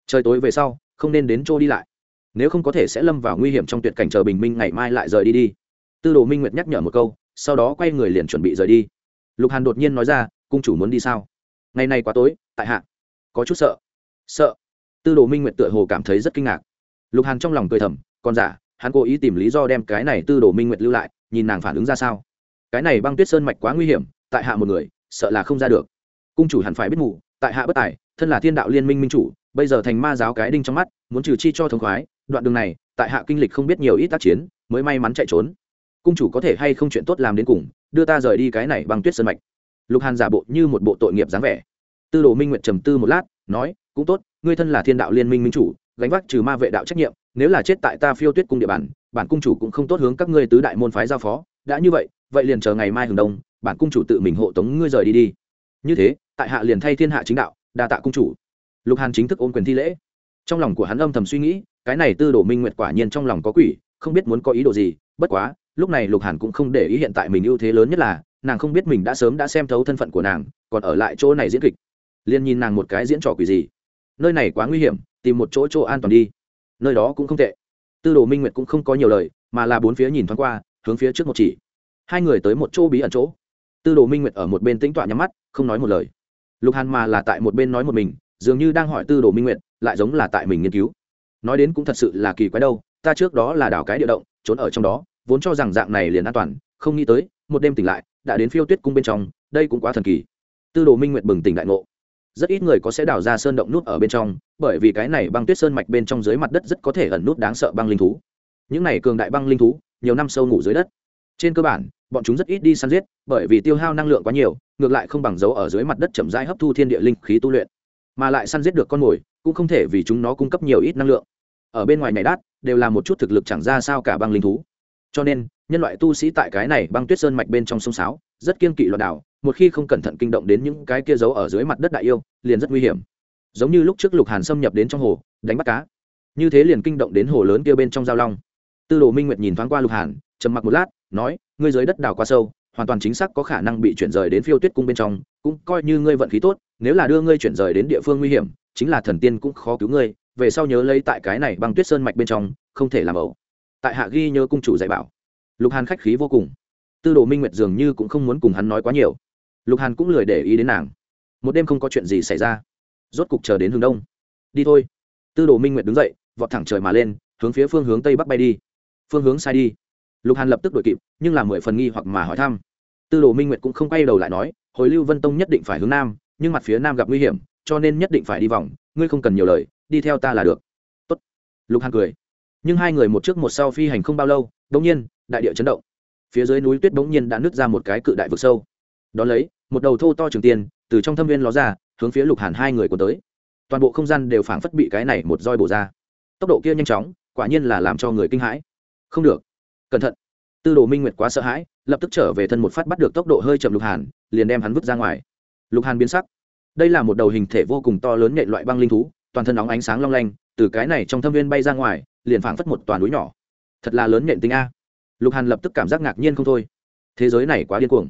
Speaker 1: Trời tối về sau, không nên đến chỗ đi lại. Nếu không có thể sẽ lâm vào nguy hiểm trong tuyệt cảnh chờ bình minh ngày mai lại rời đi đi. Tư đồ minh nguyệt nhắc nhở một câu, sau đó quay người liền chuẩn bị rời đi. Lục hàn đột nhiên nói ra, cung chủ muốn đi sao? Ngày nay quá tối, tại hạ. Có chút sợ. Sợ? Tư đồ minh nguyệt tựa hồ cảm thấy rất kinh ngạc. Lục hàn trong lòng cười thầm còn giả hắn cố ý tìm lý do đem cái này tư đồ minh nguyệt lưu lại, nhìn nàng phản ứng ra sao? Cái này băng tuyết sơn mạch quá nguy hiểm, tại hạ một người, sợ là không ra được. Cung chủ hẳn phải biết ngủ tại hạ bất tài, thân là thiên đạo liên minh minh chủ, bây giờ thành ma giáo cái đinh trong mắt, muốn trừ chi cho thống khoái, đoạn đường này, tại hạ kinh lịch không biết nhiều ít tác chiến, mới may mắn chạy trốn. Cung chủ có thể hay không chuyện tốt làm đến cùng, đưa ta rời đi cái này băng tuyết sơn mạch. Lục hàn giả bộ như một bộ tội nghiệp dáng vẻ. Tư đồ minh nguyện trầm tư một lát, nói, cũng tốt, ngươi thân là thiên đạo liên minh minh chủ, gánh vác trừ ma vệ đạo trách nhiệm nếu là chết tại ta phiêu tuyết cung địa bàn, bản cung chủ cũng không tốt hướng các ngươi tứ đại môn phái giao phó. Đã như vậy vậy liền chờ ngày mai hừng đông, bản cung chủ tự mình hộ tống ngươi rời đi đi. Như thế, tại hạ liền thay thiên hạ chính đạo, đa tạ cung chủ. Lục hàn chính thức ôm quyền thi lễ. Trong lòng của hắn âm thầm suy nghĩ, cái này tư đồ minh nguyệt quả nhiên trong lòng có quỷ, không biết muốn có ý đồ gì. Bất quá, lúc này lục hàn cũng không để ý hiện tại mình ưu thế lớn nhất là, nàng không biết mình đã sớm đã xem thấu thân phận của nàng, còn ở lại chỗ này diễn kịch. Liền nhìn nàng một cái diễn trò quỷ gì? Nơi này quá nguy hiểm, tìm một chỗ chỗ an toàn đi nơi đó cũng không tệ. Tư đồ minh nguyệt cũng không có nhiều lời, mà là bốn phía nhìn thoáng qua, hướng phía trước một chỉ. Hai người tới một chỗ bí ẩn chỗ. Tư đồ minh nguyệt ở một bên tĩnh tọa nhắm mắt, không nói một lời. Lục hàn mà là tại một bên nói một mình, dường như đang hỏi tư đồ minh nguyệt, lại giống là tại mình nghiên cứu. Nói đến cũng thật sự là kỳ quái đâu, ta trước đó là đảo cái địa động, trốn ở trong đó, vốn cho rằng dạng này liền an toàn, không nghĩ tới, một đêm tỉnh lại, đã đến phiêu tuyết cung bên trong, đây cũng quá thần kỳ. Tư đồ minh nguyệt bừng tỉnh đại ngộ rất ít người có sẽ đào ra sơn động nút ở bên trong, bởi vì cái này băng tuyết sơn mạch bên trong dưới mặt đất rất có thể ẩn nút đáng sợ băng linh thú. Những này cường đại băng linh thú, nhiều năm sâu ngủ dưới đất. Trên cơ bản, bọn chúng rất ít đi săn giết, bởi vì tiêu hao năng lượng quá nhiều, ngược lại không bằng dấu ở dưới mặt đất chậm rãi hấp thu thiên địa linh khí tu luyện. Mà lại săn giết được con mồi, cũng không thể vì chúng nó cung cấp nhiều ít năng lượng. Ở bên ngoài này đát, đều là một chút thực lực chẳng ra sao cả băng linh thú cho nên, nhân loại tu sĩ tại cái này băng tuyết sơn mạch bên trong sông sáo, rất kiên kỵ loạn đảo một khi không cẩn thận kinh động đến những cái kia giấu ở dưới mặt đất đại yêu, liền rất nguy hiểm. Giống như lúc trước lục hàn xâm nhập đến trong hồ, đánh bắt cá. Như thế liền kinh động đến hồ lớn kia bên trong giao long. Tư đồ minh nguyệt nhìn thoáng qua lục hàn, trầm mặc một lát, nói, ngươi dưới đất đào quá sâu, hoàn toàn chính xác có khả năng bị chuyển rời đến phiêu tuyết cung bên trong, cũng coi như ngươi vận khí tốt, nếu là đưa ngươi chuyển rời đến địa phương nguy hiểm, chính là thần tiên cũng khó cứu ngươi, về sau nhớ lấy tại cái này băng tuyết sơn mạch bên trong, không thể làm ẩu tại hạ ghi nhớ cung chủ dạy bảo. Lục hàn khách khí vô cùng. Tư đồ minh nguyệt dường như cũng không muốn cùng hắn nói quá nhiều. Lục hàn cũng lười để ý đến nàng. Một đêm không có chuyện gì xảy ra. Rốt cục chờ đến hướng đông. Đi thôi. Tư đồ minh nguyệt đứng dậy, vọt thẳng trời mà lên, hướng phía phương hướng tây bắc bay đi. Phương hướng sai đi. Lục hàn lập tức đuổi kịp, nhưng là mười phần nghi hoặc mà hỏi thăm. Tư đồ minh nguyệt cũng không quay đầu lại nói, hồi lưu vân tông nhất định phải hướng nam, nhưng mặt phía nam gặp nguy hiểm, cho nên nhất định phải đi vòng, ngươi không cần nhiều lời, đi theo ta là được. Tốt. lục hàn cười nhưng hai người một trước một sau phi hành không bao lâu đ nhiên, đại địa chấn động. Phía dưới núi tuyết bỗng nhiên đã nứt ra một cái cự đại vực sâu. Đón lấy, một đầu thô to trường tiền từ trong thâm viên ló ra, hướng phía lục hàn hai người cuốn tới. Toàn bộ không gian đều phảng phất bị cái này một roi bổ ra. Tốc độ kia nhanh chóng, quả nhiên là làm cho người kinh hãi. Không được. Cẩn thận. Tư đồ minh nguyệt quá sợ hãi, lập tức trở về thân một phát bắt được tốc độ hơi chậm lục hàn, liền đem hắn vứt ra ngoài. Lục hàn biến sắc. Đây là một đầu hình thể vô cùng to lớn nhện loại băng linh thú, toàn thân nóng ánh sáng long lanh từ cái này trong thâm viên bay ra ngoài, liền phảng phất một toàn núi nhỏ. Thật là lớn nhện tinh a. Lục hàn lập tức cảm giác ngạc nhiên không thôi. Thế giới này quá điên cuồng.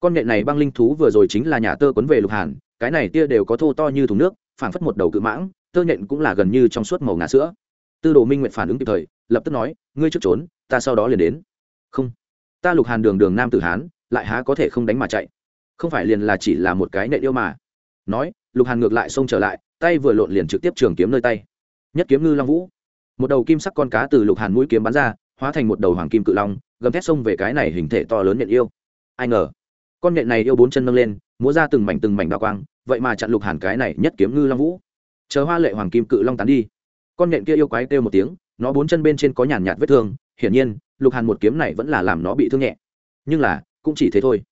Speaker 1: Con nhện này băng linh thú vừa rồi chính là nhà tơ quấn về lục hàn, cái này tia đều có thô to như thùng nước, phảng phất một đầu cự mãng, tơ nhện cũng là gần như trong suốt màu ngà sữa. Tư đồ minh nguyện phản ứng kịp thời, lập tức nói, ngươi trước trốn, ta sau đó liền đến. Không. Ta lục hàn đường đường nam tử hán, lại há có thể không đánh mà chạy. Không phải liền là chỉ là một cái nệ yêu mà. Nói, lục hàn ngược lại xông trở lại, tay vừa lộn liền trực tiếp trường kiếm nơi tay nhất kiếm ngư long vũ. Một đầu kim sắc con cá từ lục hàn mũi kiếm bắn ra, hóa thành một đầu hoàng kim cự long, gầm thét xông về cái này hình thể to lớn nhận yêu. Ai ngờ, con nhện này yêu bốn chân nâng lên, múa ra từng mảnh từng mảnh đạo quang, vậy mà chặn lục hàn cái này nhất kiếm ngư long vũ. Chờ hoa lệ hoàng kim cự long tán đi, con nhện kia yêu quái kêu một tiếng, nó bốn chân bên trên có nhàn nhạt vết thương, hiển nhiên, lục hàn một kiếm này vẫn là làm nó bị thương nhẹ. Nhưng là, cũng chỉ thế thôi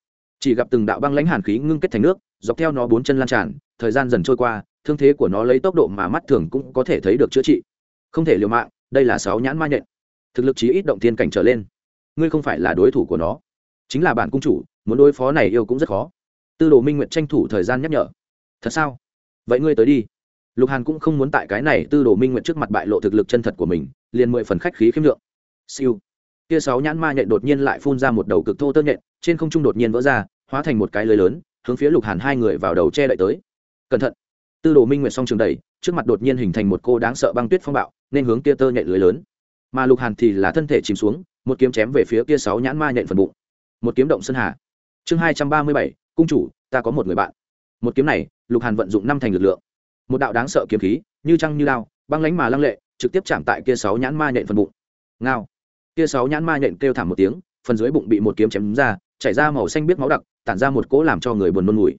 Speaker 1: chỉ gặp từng đạo băng lãnh hàn khí ngưng kết thành nước, dọc theo nó bốn chân lan tràn, thời gian dần trôi qua, thương thế của nó lấy tốc độ mà mắt thường cũng có thể thấy được chữa trị. Không thể liều mạng, đây là sáu nhãn ma nhện. Thực lực chí ít động tiên cảnh trở lên. Ngươi không phải là đối thủ của nó. Chính là bản cung chủ, muốn đối phó này yêu cũng rất khó. Tư đồ minh nguyện tranh thủ thời gian nhắc nhở. Thật sao? Vậy ngươi tới đi. Lục hàn cũng không muốn tại cái này tư đồ minh nguyện trước mặt bại lộ thực lực chân thật của mình, liền mười phần khách khí khiêm lượng siêu. Kia sáu nhãn ma nhện đột nhiên lại phun ra một đầu cực thô tơ nhện, trên không trung đột nhiên vỡ ra hóa thành một cái lưới lớn, hướng phía lục hàn hai người vào đầu che đậy tới. Cẩn thận. Tư đồ minh nguyệt song trường đầy trước mặt đột nhiên hình thành một cô đáng sợ băng tuyết phong bạo, nên hướng kia tơ nhện lưới lớn. Mà lục hàn thì là thân thể chìm xuống, một kiếm chém về phía kia sáu nhãn ma nhện phần bụng. Một kiếm động sơn hà. Chương hai trăm ba mươi bảy, cung chủ, ta có một người bạn. Một kiếm này, lục hàn vận dụng năm thành lực lượng. Một đạo đáng sợ kiếm khí, như trăng như lao, băng lánh mà lăng lệ, trực tiếp chạm tại kia sáu nhãn ma nhện phần bụng. Ngao. Kia sáu nhãn ma nhện kêu thảm một tiếng, phần dưới bụng bị một kiếm chém ra, chảy ra màu xanh biết máu đặc tản ra một cỗ làm cho người buồn nôn ngủi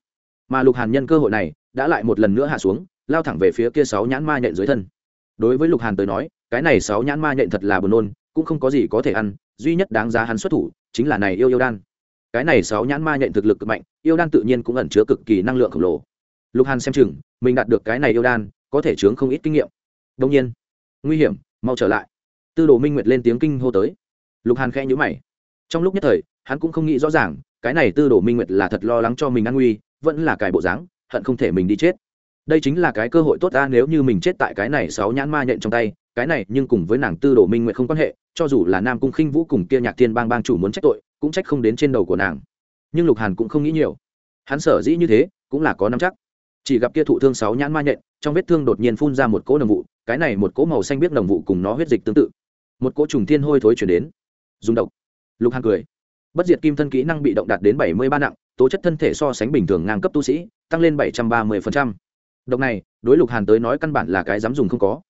Speaker 1: mà lục hàn nhân cơ hội này đã lại một lần nữa hạ xuống, lao thẳng về phía kia sáu nhãn ma nhện dưới thân. Đối với lục hàn tới nói, cái này sáu nhãn ma nhện thật là buồn nôn, cũng không có gì có thể ăn, duy nhất đáng giá hắn xuất thủ chính là này yêu yêu đan. Cái này sáu nhãn ma nhện thực lực cực mạnh, yêu đan tự nhiên cũng ẩn chứa cực kỳ năng lượng khổng lồ. Lục hàn xem chừng, mình đạt được cái này yêu đan, có thể chướng không ít kinh nghiệm. Đông nhiên, nguy hiểm, mau trở lại. Tư đồ minh nguyệt lên tiếng kinh hô tới. Lục hàn khẽ nhữ mày. Trong lúc nhất thời, hắn cũng không nghĩ rõ ràng cái này tư đồ minh nguyệt là thật lo lắng cho mình an nguy, vẫn là cài bộ dáng, hận không thể mình đi chết. Đây chính là cái cơ hội tốt ta nếu như mình chết tại cái này sáu nhãn ma nhện trong tay, cái này nhưng cùng với nàng tư đồ minh nguyệt không quan hệ, cho dù là nam cung khinh vũ cùng kia nhạc thiên bang bang chủ muốn trách tội, cũng trách không đến trên đầu của nàng. Nhưng lục hàn cũng không nghĩ nhiều. Hắn sở dĩ như thế, cũng là có năm chắc. Chỉ gặp kia thụ thương sáu nhãn ma nhện, trong vết thương đột nhiên phun ra một cỗ đồng vụ, cái này một cỗ màu xanh biết đồng vụ cùng nó huyết dịch tương tự. Một cỗ trùng thiên hôi thối chuyển đến. Dùng độc lục hàn cười bất diệt kim thân kỹ năng bị động đạt đến bảy mươi ba nặng, tố chất thân thể so sánh bình thường ngang cấp tu sĩ, tăng lên bảy trăm ba mươi độc này, đối lục hàn tới nói căn bản là cái dám dùng không có.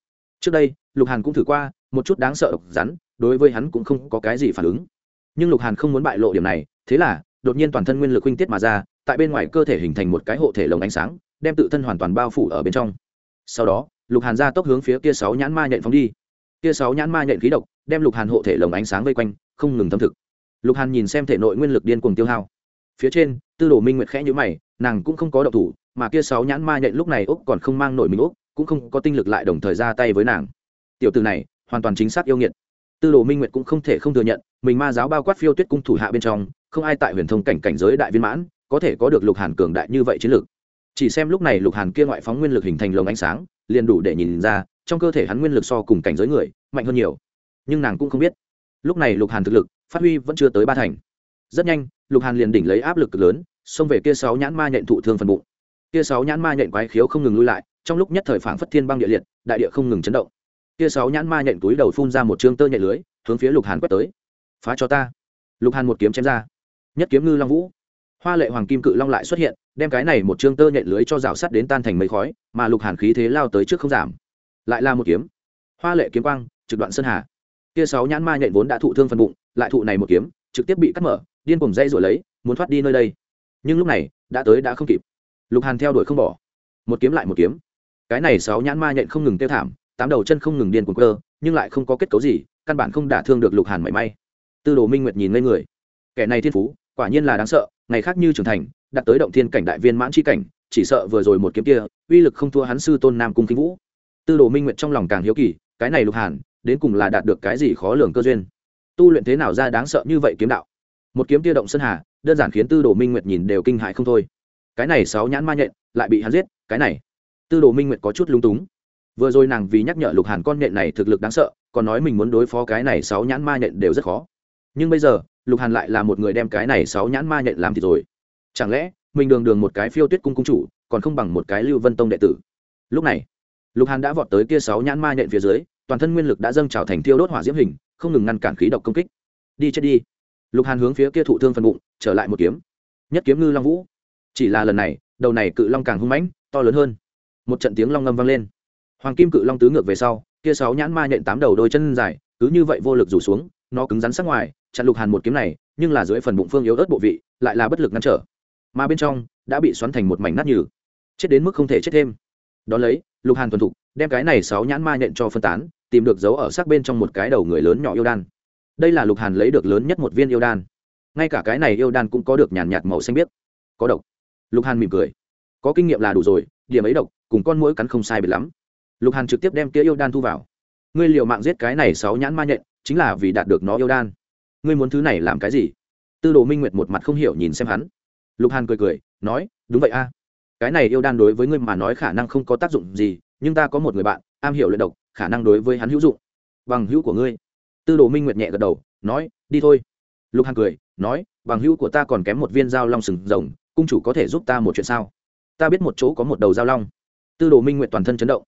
Speaker 1: Trước đây, lục hàn cũng thử qua, một chút đáng sợ độc rắn, đối với hắn cũng không có cái gì phản ứng. Nhưng lục hàn không muốn bại lộ điểm này, thế là, đột nhiên toàn thân nguyên lực huynh tiết mà ra, tại bên ngoài cơ thể hình thành một cái hộ thể lồng ánh sáng, đem tự thân hoàn toàn bao phủ ở bên trong. Sau đó, lục hàn ra tốc hướng phía kia sáu nhãn ma nhện phóng đi. Kia sáu nhãn ma nhện khí độc, đem lục hàn hộ thể lồng ánh sáng vây quanh, không ngừng thâm thực lục hàn nhìn xem thể nội nguyên lực điên cuồng tiêu hao. Phía trên, tư đồ minh nguyệt khẽ nhữ mày, nàng cũng không có động thủ, mà kia sáu nhãn ma nhện lúc này úc còn không mang nổi mình úc cũng không có tinh lực lại đồng thời ra tay với nàng. Tiểu từ này, hoàn toàn chính xác yêu nghiệt. Tư đồ minh nguyệt cũng không thể không thừa nhận, mình ma giáo bao quát phiêu tuyết cung thủ hạ bên trong, không ai tại huyền thông cảnh cảnh giới đại viên mãn, có thể có được lục hàn cường đại như vậy chiến lược chỉ xem lúc này lục hàn kia ngoại phóng nguyên lực hình thành lồng ánh sáng, liền đủ để nhìn ra, trong cơ thể hắn nguyên lực so cùng cảnh giới người, mạnh hơn nhiều. Nhưng nàng cũng không biết. Lúc này lục hàn thực lực phát huy vẫn chưa tới ba thành. Rất nhanh, lục hàn liền đỉnh lấy áp lực cực lớn, xông về kia sáu nhãn ma nhện thụ thương phần bụng. Kia sáu nhãn ma nhện quái khiếu không ngừng lui lại, trong lúc nhất thời phảng phất thiên băng địa liệt, đại địa không ngừng chấn động. Kia sáu nhãn ma nhện túi đầu phun ra một trương tơ nhện lưới, hướng phía lục hàn quét tới. Phá cho ta. Lục hàn một kiếm chém ra. Nhất kiếm ngư long vũ. Hoa lệ hoàng kim cự long lại xuất hiện, đem cái này một trương tơ nhện lưới cho rào sắt đến tan thành mấy khói, mà lục hàn khí thế lao tới trước không giảm. Lại là một kiếm. Hoa lệ kiếm quang, trực đoạn sơn hà. Kia sáu nhãn ma nhện vốn đã thụ thương phần bụng lại thụ này một kiếm, trực tiếp bị cắt mở, điên cùng dây rồi lấy, muốn thoát đi nơi đây. Nhưng lúc này, đã tới đã không kịp. Lục hàn theo đuổi không bỏ. Một kiếm lại một kiếm. Cái này sáu nhãn ma nhện không ngừng tiêu thảm, tám đầu chân không ngừng điên cuồng cơ nhưng lại không có kết cấu gì, căn bản không đả thương được lục hàn mảy may. Tư đồ minh nguyệt nhìn ngây người. Kẻ này thiên phú, quả nhiên là đáng sợ, ngày khác như trưởng thành đặt tới động thiên cảnh đại viên mãn chi cảnh, chỉ sợ vừa rồi một kiếm kia, uy lực không thua hắn sư tôn nam cung kính vũ. Tư đồ minh nguyệt trong lòng càng hiếu kỳ, cái này lục hàn, đến cùng là đạt được cái gì khó lường cơ duyên? Tu luyện thế nào ra đáng sợ như vậy kiếm đạo? Một kiếm kia động sơn hà, đơn giản khiến tư đồ minh nguyệt nhìn đều kinh hại không thôi. Cái này sáu nhãn ma nhện, lại bị hắn giết, cái này. Tư đồ minh nguyệt có chút lung túng. Vừa rồi nàng vì nhắc nhở lục hàn con nhện này thực lực đáng sợ, còn nói mình muốn đối phó cái này sáu nhãn ma nhện đều rất khó. Nhưng bây giờ, lục hàn lại là một người đem cái này sáu nhãn ma nhện làm thì rồi. Chẳng lẽ, mình đường đường một cái phiêu tuyết cung cung chủ, còn không bằng một cái lưu vân tông đệ tử? Lúc này, lục hàn đã vọt tới kia sáu nhãn ma nhện phía dưới, toàn thân nguyên lực đã dâng trào thành thiêu đốt hỏa diễm hình không ngừng ngăn cản khí độc công kích. Đi chết đi. Lục hàn hướng phía kia thụ thương phần bụng, trở lại một kiếm. Nhất kiếm ngư long vũ. Chỉ là lần này, đầu này cự long càng hung mãnh, to lớn hơn. Một trận tiếng long ngâm vang lên. Hoàng kim cự long tứ ngược về sau, kia sáu nhãn ma nhện tám đầu đôi chân dài, cứ như vậy vô lực rủ xuống, nó cứng rắn sắc ngoài, chặn lục hàn một kiếm này, nhưng là dưới phần bụng phương yếu ớt bộ vị, lại là bất lực ngăn trở. Mà bên trong, đã bị xoắn thành một mảnh nát nhừ. Chết đến mức không thể chết thêm. Đón lấy, lục hàn thuần thục, đem cái này sáu nhãn ma nhện cho phân tán tìm được dấu ở xác bên trong một cái đầu người lớn nhỏ yêu đan. Đây là lục hàn lấy được lớn nhất một viên yêu đan. Ngay cả cái này yêu đan cũng có được nhàn nhạt màu xanh biếc. Có độc. Lục hàn mỉm cười. Có kinh nghiệm là đủ rồi, điểm ấy độc, cùng con mũi cắn không sai biệt lắm. Lục hàn trực tiếp đem kia yêu đan thu vào. Ngươi liều mạng giết cái này sáu nhãn ma nhện, chính là vì đạt được nó yêu đan. Ngươi muốn thứ này làm cái gì? Tư đồ minh nguyệt một mặt không hiểu nhìn xem hắn. Lục hàn cười cười, nói, đúng vậy a. Cái này yêu đan đối với ngươi mà nói khả năng không có tác dụng gì, nhưng ta có một người bạn, am hiểu luyện độc khả năng đối với hắn hữu dụng. Bằng hữu của ngươi. Tư đồ minh nguyệt nhẹ gật đầu, nói, đi thôi. Lục Hằng cười, nói, bằng hữu của ta còn kém một viên dao long sừng rồng, cung chủ có thể giúp ta một chuyện sao? Ta biết một chỗ có một đầu dao long. Tư đồ minh nguyệt toàn thân chấn động.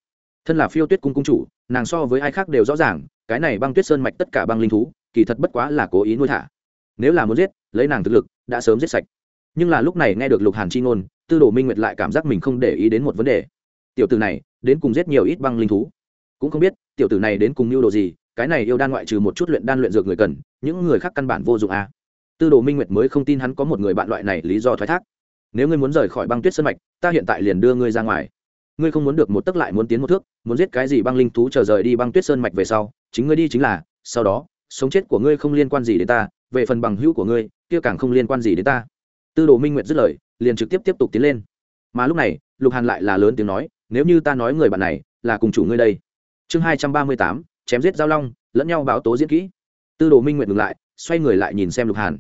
Speaker 1: Thân là phiêu tuyết cung cung chủ, nàng so với ai khác đều rõ ràng, cái này băng tuyết sơn mạch tất cả băng linh thú, kỳ thật bất quá là cố ý nuôi thả. Nếu là muốn giết, lấy nàng thực lực, đã sớm giết sạch. Nhưng là lúc này nghe được lục hàn chi ngôn, tư đồ minh nguyệt lại cảm giác mình không để ý đến một vấn đề. Tiểu tử này, đến cùng giết nhiều ít băng linh thú cũng không biết, tiểu tử này đến cùng mưu đồ gì, cái này yêu đan ngoại trừ một chút luyện đan luyện dược người cần, những người khác căn bản vô dụng à. tư đồ minh nguyệt mới không tin hắn có một người bạn loại này lý do thoái thác. Nếu ngươi muốn rời khỏi băng tuyết sân mạch, ta hiện tại liền đưa ngươi ra ngoài. Ngươi không muốn được một tấc lại muốn tiến một thước, muốn giết cái gì băng linh thú chờ rời đi băng tuyết sơn mạch về sau, chính ngươi đi chính là, sau đó, sống chết của ngươi không liên quan gì đến ta, về phần bằng hữu của ngươi, kia càng không liên quan gì đến ta. Tư đồ minh nguyệt dứt lời, liền trực tiếp tiếp tục tiến lên. Mà lúc này, lục hàn lại là lớn tiếng nói, nếu như ta nói người bạn này là cùng chủ ngươi đây chương hai trăm ba mươi tám, chém giết giao long, lẫn nhau báo tố diễn kỹ. Tư đồ minh nguyện ngừng lại, xoay người lại nhìn xem lục hàn.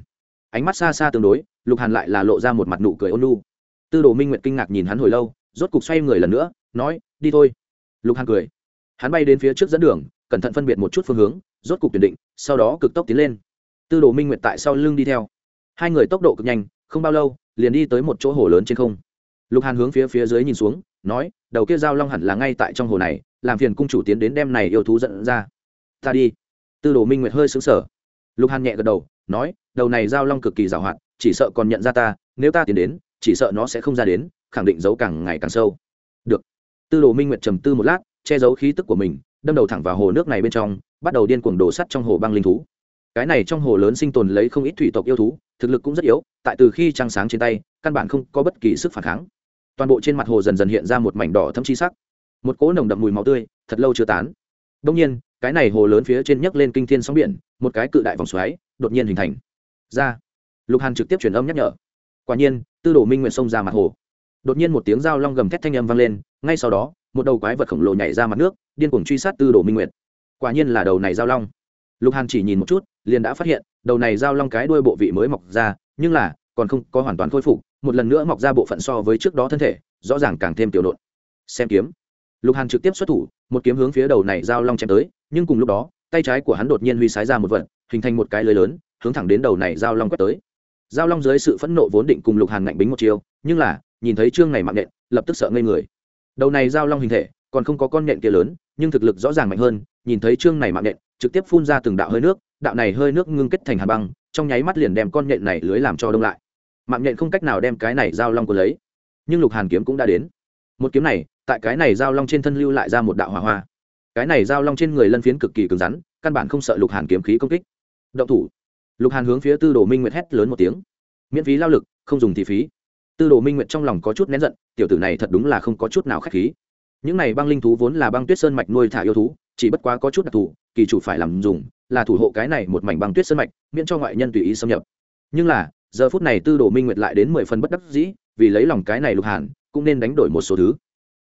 Speaker 1: Ánh mắt xa xa tương đối, lục hàn lại là lộ ra một mặt nụ cười ôn lu tư đồ minh nguyện kinh ngạc nhìn hắn hồi lâu, rốt cục xoay người lần nữa, nói, đi thôi. Lục hàn cười. Hắn bay đến phía trước dẫn đường, cẩn thận phân biệt một chút phương hướng, rốt cục tuyển định, sau đó cực tốc tiến lên. Tư đồ minh nguyệt tại sau lưng đi theo. Hai người tốc độ cực nhanh, không bao lâu, liền đi tới một chỗ hồ lớn trên không. Lục hàn hướng phía phía dưới nhìn xuống nói, đầu kia giao long hẳn là ngay tại trong hồ này, làm phiền cung chủ tiến đến đem này yêu thú dẫn ra. Ta đi. Tư đồ minh nguyệt hơi xứng sở lục hàn nhẹ gật đầu, nói, đầu này giao long cực kỳ giàu hạn, chỉ sợ còn nhận ra ta, nếu ta tiến đến, chỉ sợ nó sẽ không ra đến, khẳng định giấu càng ngày càng sâu. Được. Tư đồ minh nguyệt trầm tư một lát, che giấu khí tức của mình, đâm đầu thẳng vào hồ nước này bên trong, bắt đầu điên cuồng đổ sắt trong hồ băng linh thú. Cái này trong hồ lớn sinh tồn lấy không ít thủy tộc yêu thú, thực lực cũng rất yếu, tại từ khi trăng sáng trên tay, căn bản không có bất kỳ sức phản kháng toàn bộ trên mặt hồ dần dần hiện ra một mảnh đỏ thâm chi sắc. Một cỗ nồng đậm mùi máu tươi thật lâu chưa tán. Đông nhiên, cái này hồ lớn phía trên nhấc lên kinh thiên sóng biển, một cái cự đại vòng xoáy đột nhiên hình thành. Ra. Lục hàn trực tiếp truyền âm nhắc nhở. Quả nhiên, tư đồ minh nguyện xông ra mặt hồ. Đột nhiên một tiếng dao long gầm thét thanh âm vang lên, ngay sau đó, một đầu quái vật khổng lồ nhảy ra mặt nước, điên cuồng truy sát tư đồ minh nguyệt. Quả nhiên là đầu này dao long. Lục hàn chỉ nhìn một chút, liền đã phát hiện, đầu này dao long cái đuôi bộ vị mới mọc ra, nhưng là còn không có hoàn toàn khôi phục một lần nữa mọc ra bộ phận so với trước đó thân thể, rõ ràng càng thêm tiểu nộn xem kiếm. Lục hàn trực tiếp xuất thủ, một kiếm hướng phía đầu này dao long chém tới, nhưng cùng lúc đó, tay trái của hắn đột nhiên huy sái ra một vật, hình thành một cái lưới lớn, hướng thẳng đến đầu này dao long quét tới. Dao long dưới sự phẫn nộ vốn định cùng lục hàn ngạnh bính một chiều nhưng là, nhìn thấy trương này mạng nện lập tức sợ ngây người. Đầu này dao long hình thể, còn không có con nện kia lớn, nhưng thực lực rõ ràng mạnh hơn, nhìn thấy trương này mạng nện trực tiếp phun ra từng đạo hơi nước, đạo này hơi nước ngưng kết thành hàn băng, trong nháy mắt liền đem con nhện này lưới làm cho đông lại mạng nhện không cách nào đem cái này giao long của lấy. Nhưng lục hàn kiếm cũng đã đến. Một kiếm này, tại cái này giao long trên thân lưu lại ra một đạo hỏa hoa. Cái này giao long trên người lân phiến cực kỳ cứng rắn, căn bản không sợ lục hàn kiếm khí công kích. Động thủ. Lục hàn hướng phía tư đồ minh nguyệt hét lớn một tiếng. Miễn phí lao lực, không dùng thì phí. Tư đồ minh nguyệt trong lòng có chút nén giận, tiểu tử này thật đúng là không có chút nào k h á c h khí. Những này băng linh thú vốn là băng tuyết sơn mạch nuôi thả yêu thú, chỉ bất quá có chút đặc thù, kỳ chủ phải làm dùng, là thủ hộ cái này một mảnh băng tuyết sơn mạch, miễn cho ngoại nhân tùy ý xâm nhập. Nhưng là giờ phút này tư đồ minh nguyệt lại đến mười phần bất đắc dĩ, vì lấy lòng cái này lục hàn, cũng nên đánh đổi một số thứ.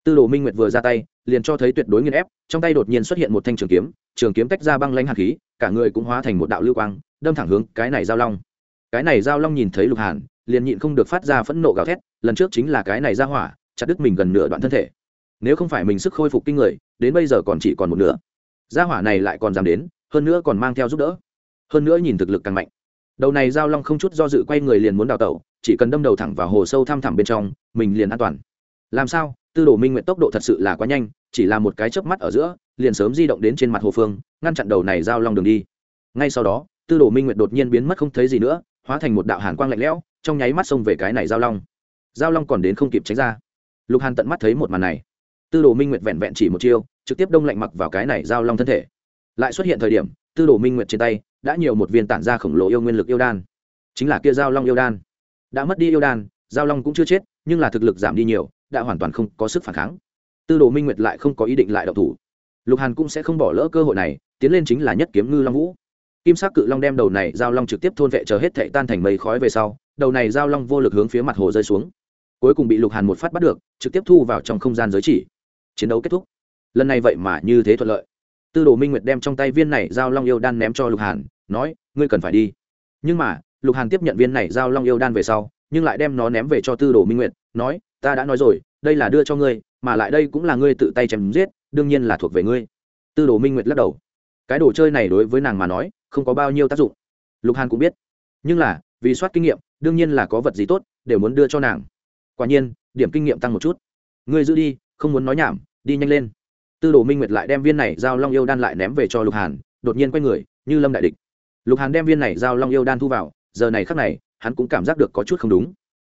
Speaker 1: Tư đồ minh nguyệt vừa ra tay, liền cho thấy tuyệt đối nghiên ép, trong tay đột nhiên xuất hiện một thanh trường kiếm trường kiếm tách ra băng lanh hạt khí, cả người cũng hóa thành một đạo lưu quang, đâm thẳng hướng cái này giao long. Cái này giao long nhìn thấy lục hàn, liền nhịn không được phát ra phẫn nộ gào thét, lần trước chính là cái này ra hỏa, chặt đứt mình gần nửa đoạn thân thể. Nếu không phải mình sức khôi phục kinh người, đến bây giờ còn chỉ còn một nửa. Gia hỏa này lại còn dám đến, hơn nữa còn mang theo giúp đỡ. Hơn nữa nhìn thực lực càng mạnh đầu này giao long không chút do dự quay người liền muốn đào tẩu, chỉ cần đâm đầu thẳng vào hồ sâu thăm thẳm bên trong, mình liền an toàn. Làm sao? Tư đồ minh nguyện tốc độ thật sự là quá nhanh, chỉ là một cái chớp mắt ở giữa, liền sớm di động đến trên mặt hồ phương, ngăn chặn đầu này giao long đường đi. Ngay sau đó, tư đồ minh nguyện đột nhiên biến mất không thấy gì nữa, hóa thành một đạo hàn quang lạnh lẽo, trong nháy mắt xông về cái này giao long. Giao long còn đến không kịp tránh ra. Lục hàn tận mắt thấy một màn này. Tư đồ minh nguyệt vẹn vẹn chỉ một chiêu, trực tiếp đông lạnh mặc vào cái này giao long thân thể. Lại xuất hiện thời điểm, tư đồ minh nguyệt trên tay đã nhiều một viên tản ra khổng lồ yêu nguyên lực yêu đan. Chính là kia giao long yêu đan. Đã mất đi yêu đan, giao long cũng chưa chết, nhưng là thực lực giảm đi nhiều, đã hoàn toàn không có sức phản kháng. Tư đồ minh nguyệt lại không có ý định lại đậu thủ. Lục hàn cũng sẽ không bỏ lỡ cơ hội này, tiến lên chính là nhất kiếm ngư long vũ. Kim sắc cự long đem đầu này giao long trực tiếp thôn vệ chờ hết thệ tan thành mây khói về sau, đầu này giao long vô lực hướng phía mặt hồ rơi xuống. Cuối cùng bị lục hàn một phát bắt được, trực tiếp thu vào trong không gian giới chỉ. Chiến đấu kết thúc. Lần này vậy mà như thế thuận lợi. Tư đồ minh nguyệt đem trong tay viên này giao long yêu đan ném cho lục hàn nói, ngươi cần phải đi. Nhưng mà, lục hàn tiếp nhận viên này giao long yêu đan về sau, nhưng lại đem nó ném về cho tư đồ minh nguyệt, nói, ta đã nói rồi, đây là đưa cho ngươi, mà lại đây cũng là ngươi tự tay chém giết, đương nhiên là thuộc về ngươi. Tư đồ minh nguyệt lắc đầu. Cái đồ chơi này đối với nàng mà nói, không có bao nhiêu tác dụng. Lục hàn cũng biết. Nhưng là, vì soát kinh nghiệm, đương nhiên là có vật gì tốt, đều muốn đưa cho nàng. Quả nhiên, điểm kinh nghiệm tăng một chút. Ngươi giữ đi, không muốn nói nhảm, đi nhanh lên. Tư đồ minh nguyệt lại đem viên này giao long yêu đan lại ném về cho lục hàn, đột nhiên quay người, như lâm đại địch lục hàn đem viên này giao long yêu đan thu vào, giờ này khắc này, hắn cũng cảm giác được có chút không đúng.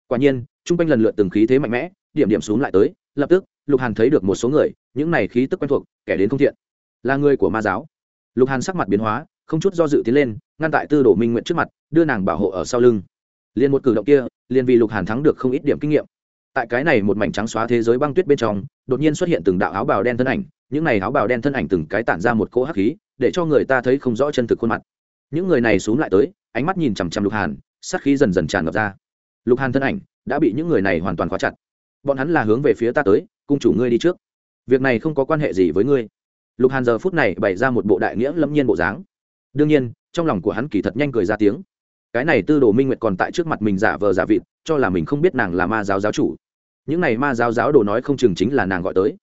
Speaker 1: Quả nhiên, chung quanh lần lượt từng khí thế mạnh mẽ, điểm điểm xuống lại tới, lập tức, lục hàn thấy được một số người, những này khí tức quen thuộc, kẻ đến không thiện. Là người của ma giáo. Lục hàn sắc mặt biến hóa, không chút do dự tiến lên, ngăn tại tư đồ minh nguyện trước mặt, đưa nàng bảo hộ ở sau lưng. Liền một cử động kia, liền vì lục hàn thắng được không ít điểm kinh nghiệm. Tại cái này một mảnh trắng xóa thế giới băng tuyết bên trong, đột nhiên xuất hiện từng đạo áo bào đen thân ảnh, những này áo bào đen thân ảnh từng cái tản ra một cỗ hắc khí, để cho người ta thấy không rõ chân thực khuôn mặt những người này xuống lại tới, ánh mắt nhìn chằm chằm lục hàn, sát khí dần dần tràn ngập ra. Lục hàn thân ảnh đã bị những người này hoàn toàn khóa chặt. Bọn hắn là hướng về phía ta tới, cung chủ ngươi đi trước. Việc này không có quan hệ gì với ngươi. Lục hàn giờ phút này bày ra một bộ đại nghĩa lâm nhiên bộ dáng. Đương nhiên, trong lòng của hắn kỳ thật nhanh cười ra tiếng. Cái này tư đồ minh nguyệt còn tại trước mặt mình giả vờ giả vịt, cho là mình không biết nàng là ma giáo giáo chủ. Những này ma giáo giáo đồ nói không chừng chính là nàng gọi tới.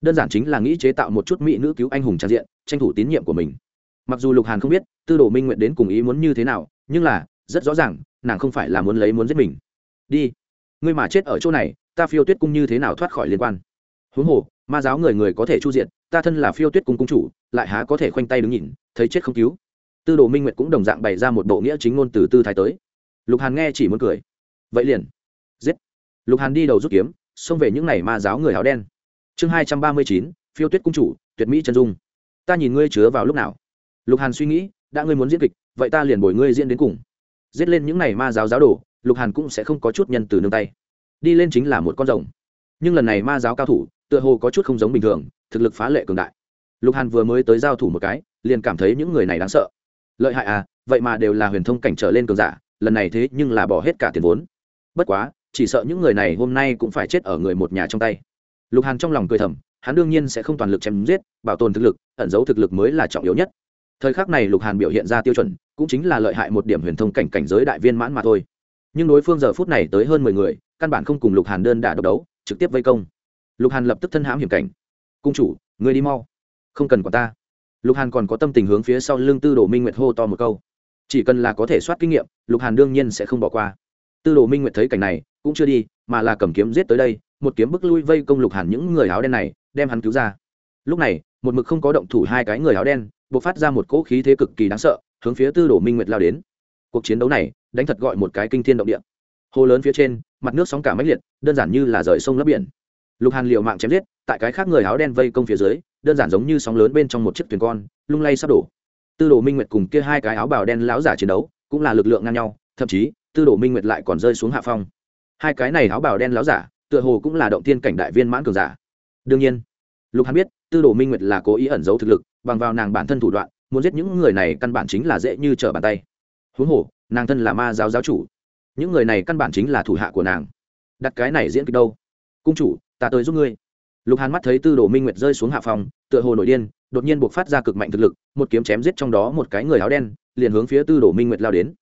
Speaker 1: Đơn giản chính là nghĩ chế tạo một chút mỹ nữ cứu anh hùng trang diện, tranh thủ tín nhiệm của mình mặc dù lục hàn không biết tư đồ minh nguyện đến cùng ý muốn như thế nào, nhưng là, rất rõ ràng, nàng không phải là muốn lấy muốn giết mình. Đi, ngươi mà chết ở chỗ này, ta phiêu tuyết cung như thế nào thoát khỏi liên quan? Huống hồ, ma giáo người người có thể chu diện ta thân là phiêu tuyết cung cung chủ, lại há có thể khoanh tay đứng nhìn, thấy chết không cứu. Tư đồ minh nguyệt cũng đồng dạng bày ra một bộ nghĩa chính ngôn từ tư thái tới. Lục hàn nghe chỉ muốn cười. Vậy liền, giết. Lục hàn đi đầu rút kiếm, xông về những n à y ma giáo người áo đen. Chương hai trăm ba mươi chín, phiêu tuyết cung chủ, tuyệt mỹ chân dung. Ta nhìn ngươi chứa vào lúc nào? Lục hàn suy nghĩ, đã ngươi muốn diễn kịch, vậy ta liền bồi ngươi diễn đến cùng. Giết lên những n à y ma giáo giáo đồ, lục hàn cũng sẽ không có chút nhân từ nương tay. Đi lên chính là một con rồng. Nhưng lần này ma giáo cao thủ, tựa hồ có chút không giống bình thường, thực lực phá lệ cường đại. Lục hàn vừa mới tới giao thủ một cái, liền cảm thấy những người này đáng sợ. Lợi hại à vậy mà đều là huyền thông cảnh trở lên cường giả, lần này thế nhưng là bỏ hết cả tiền vốn. Bất quá, chỉ sợ những người này hôm nay cũng phải chết ở người một nhà trong tay. Lục hàn trong lòng cười thầm, hắn đương nhiên sẽ không toàn lực chém giết, bảo tồn thực lực, ẩn giấu thực lực mới là trọng yếu nhất thời khắc này lục hàn biểu hiện ra tiêu chuẩn, cũng chính là lợi hại một điểm huyền thông cảnh cảnh giới đại viên mãn mà thôi. Nhưng đối phương giờ phút này tới hơn mười người, căn bản không cùng lục hàn đơn đả độc đấu, trực tiếp vây công. Lục hàn lập tức thân hãm hiểm cảnh. Cung chủ người đi mau. Không cần quản ta. Lục hàn còn có tâm tình hướng phía sau lưng tư đồ minh nguyệt hô to một câu. Chỉ cần là có thể soát kinh nghiệm, lục hàn đương nhiên sẽ không bỏ qua. Tư đồ minh nguyệt thấy cảnh này, cũng chưa đi, mà là cầm kiếm giết tới đây, một kiếm bức lui vây công lục hàn những người áo đen này, đem hắn cứu ra. Lúc này, một mực không có động thủ hai cái người áo đen bộc phát ra một cỗ khí thế cực kỳ đáng sợ, hướng phía tư đồ minh nguyệt lao đến. Cuộc chiến đấu này, đánh thật gọi một cái kinh thiên động địa. Hồ lớn phía trên, mặt nước sóng cả máy liệt, đơn giản như là rời sông lấp biển. Lục hàn liều mạng chém giết, tại cái khác người áo đen vây công phía dưới, đơn giản giống như sóng lớn bên trong một chiếc thuyền con, lung lay sắp đổ. Tư đồ minh nguyệt cùng kia hai cái áo bào đen lão giả chiến đấu, cũng là lực lượng ngang nhau, thậm chí, tư đồ minh nguyệt lại còn rơi xuống hạ phong. Hai cái này áo bào đen lão giả, tựa hồ cũng là động tiên cảnh đại viên mãn cường giả. Đương nhiên, lục hàn biết, tư đồ minh nguyệt là cố ý ẩn giấu thực lực bằng vào nàng bản thân thủ đoạn, muốn giết những người này căn bản chính là dễ như trở bàn tay. Huống hồ, nàng thân là ma giáo giáo chủ. Những người này căn bản chính là thủ hạ của nàng. Đặt cái này diễn kịch đâu? Cung chủ, ta tới giúp ngươi. Lục hàn mắt thấy tư đồ minh nguyệt rơi xuống hạ phòng, tựa hồ nổi điên, đột nhiên buộc phát ra cực mạnh thực lực, một kiếm chém giết trong đó một cái người áo đen, liền hướng phía tư đồ minh nguyệt lao đến.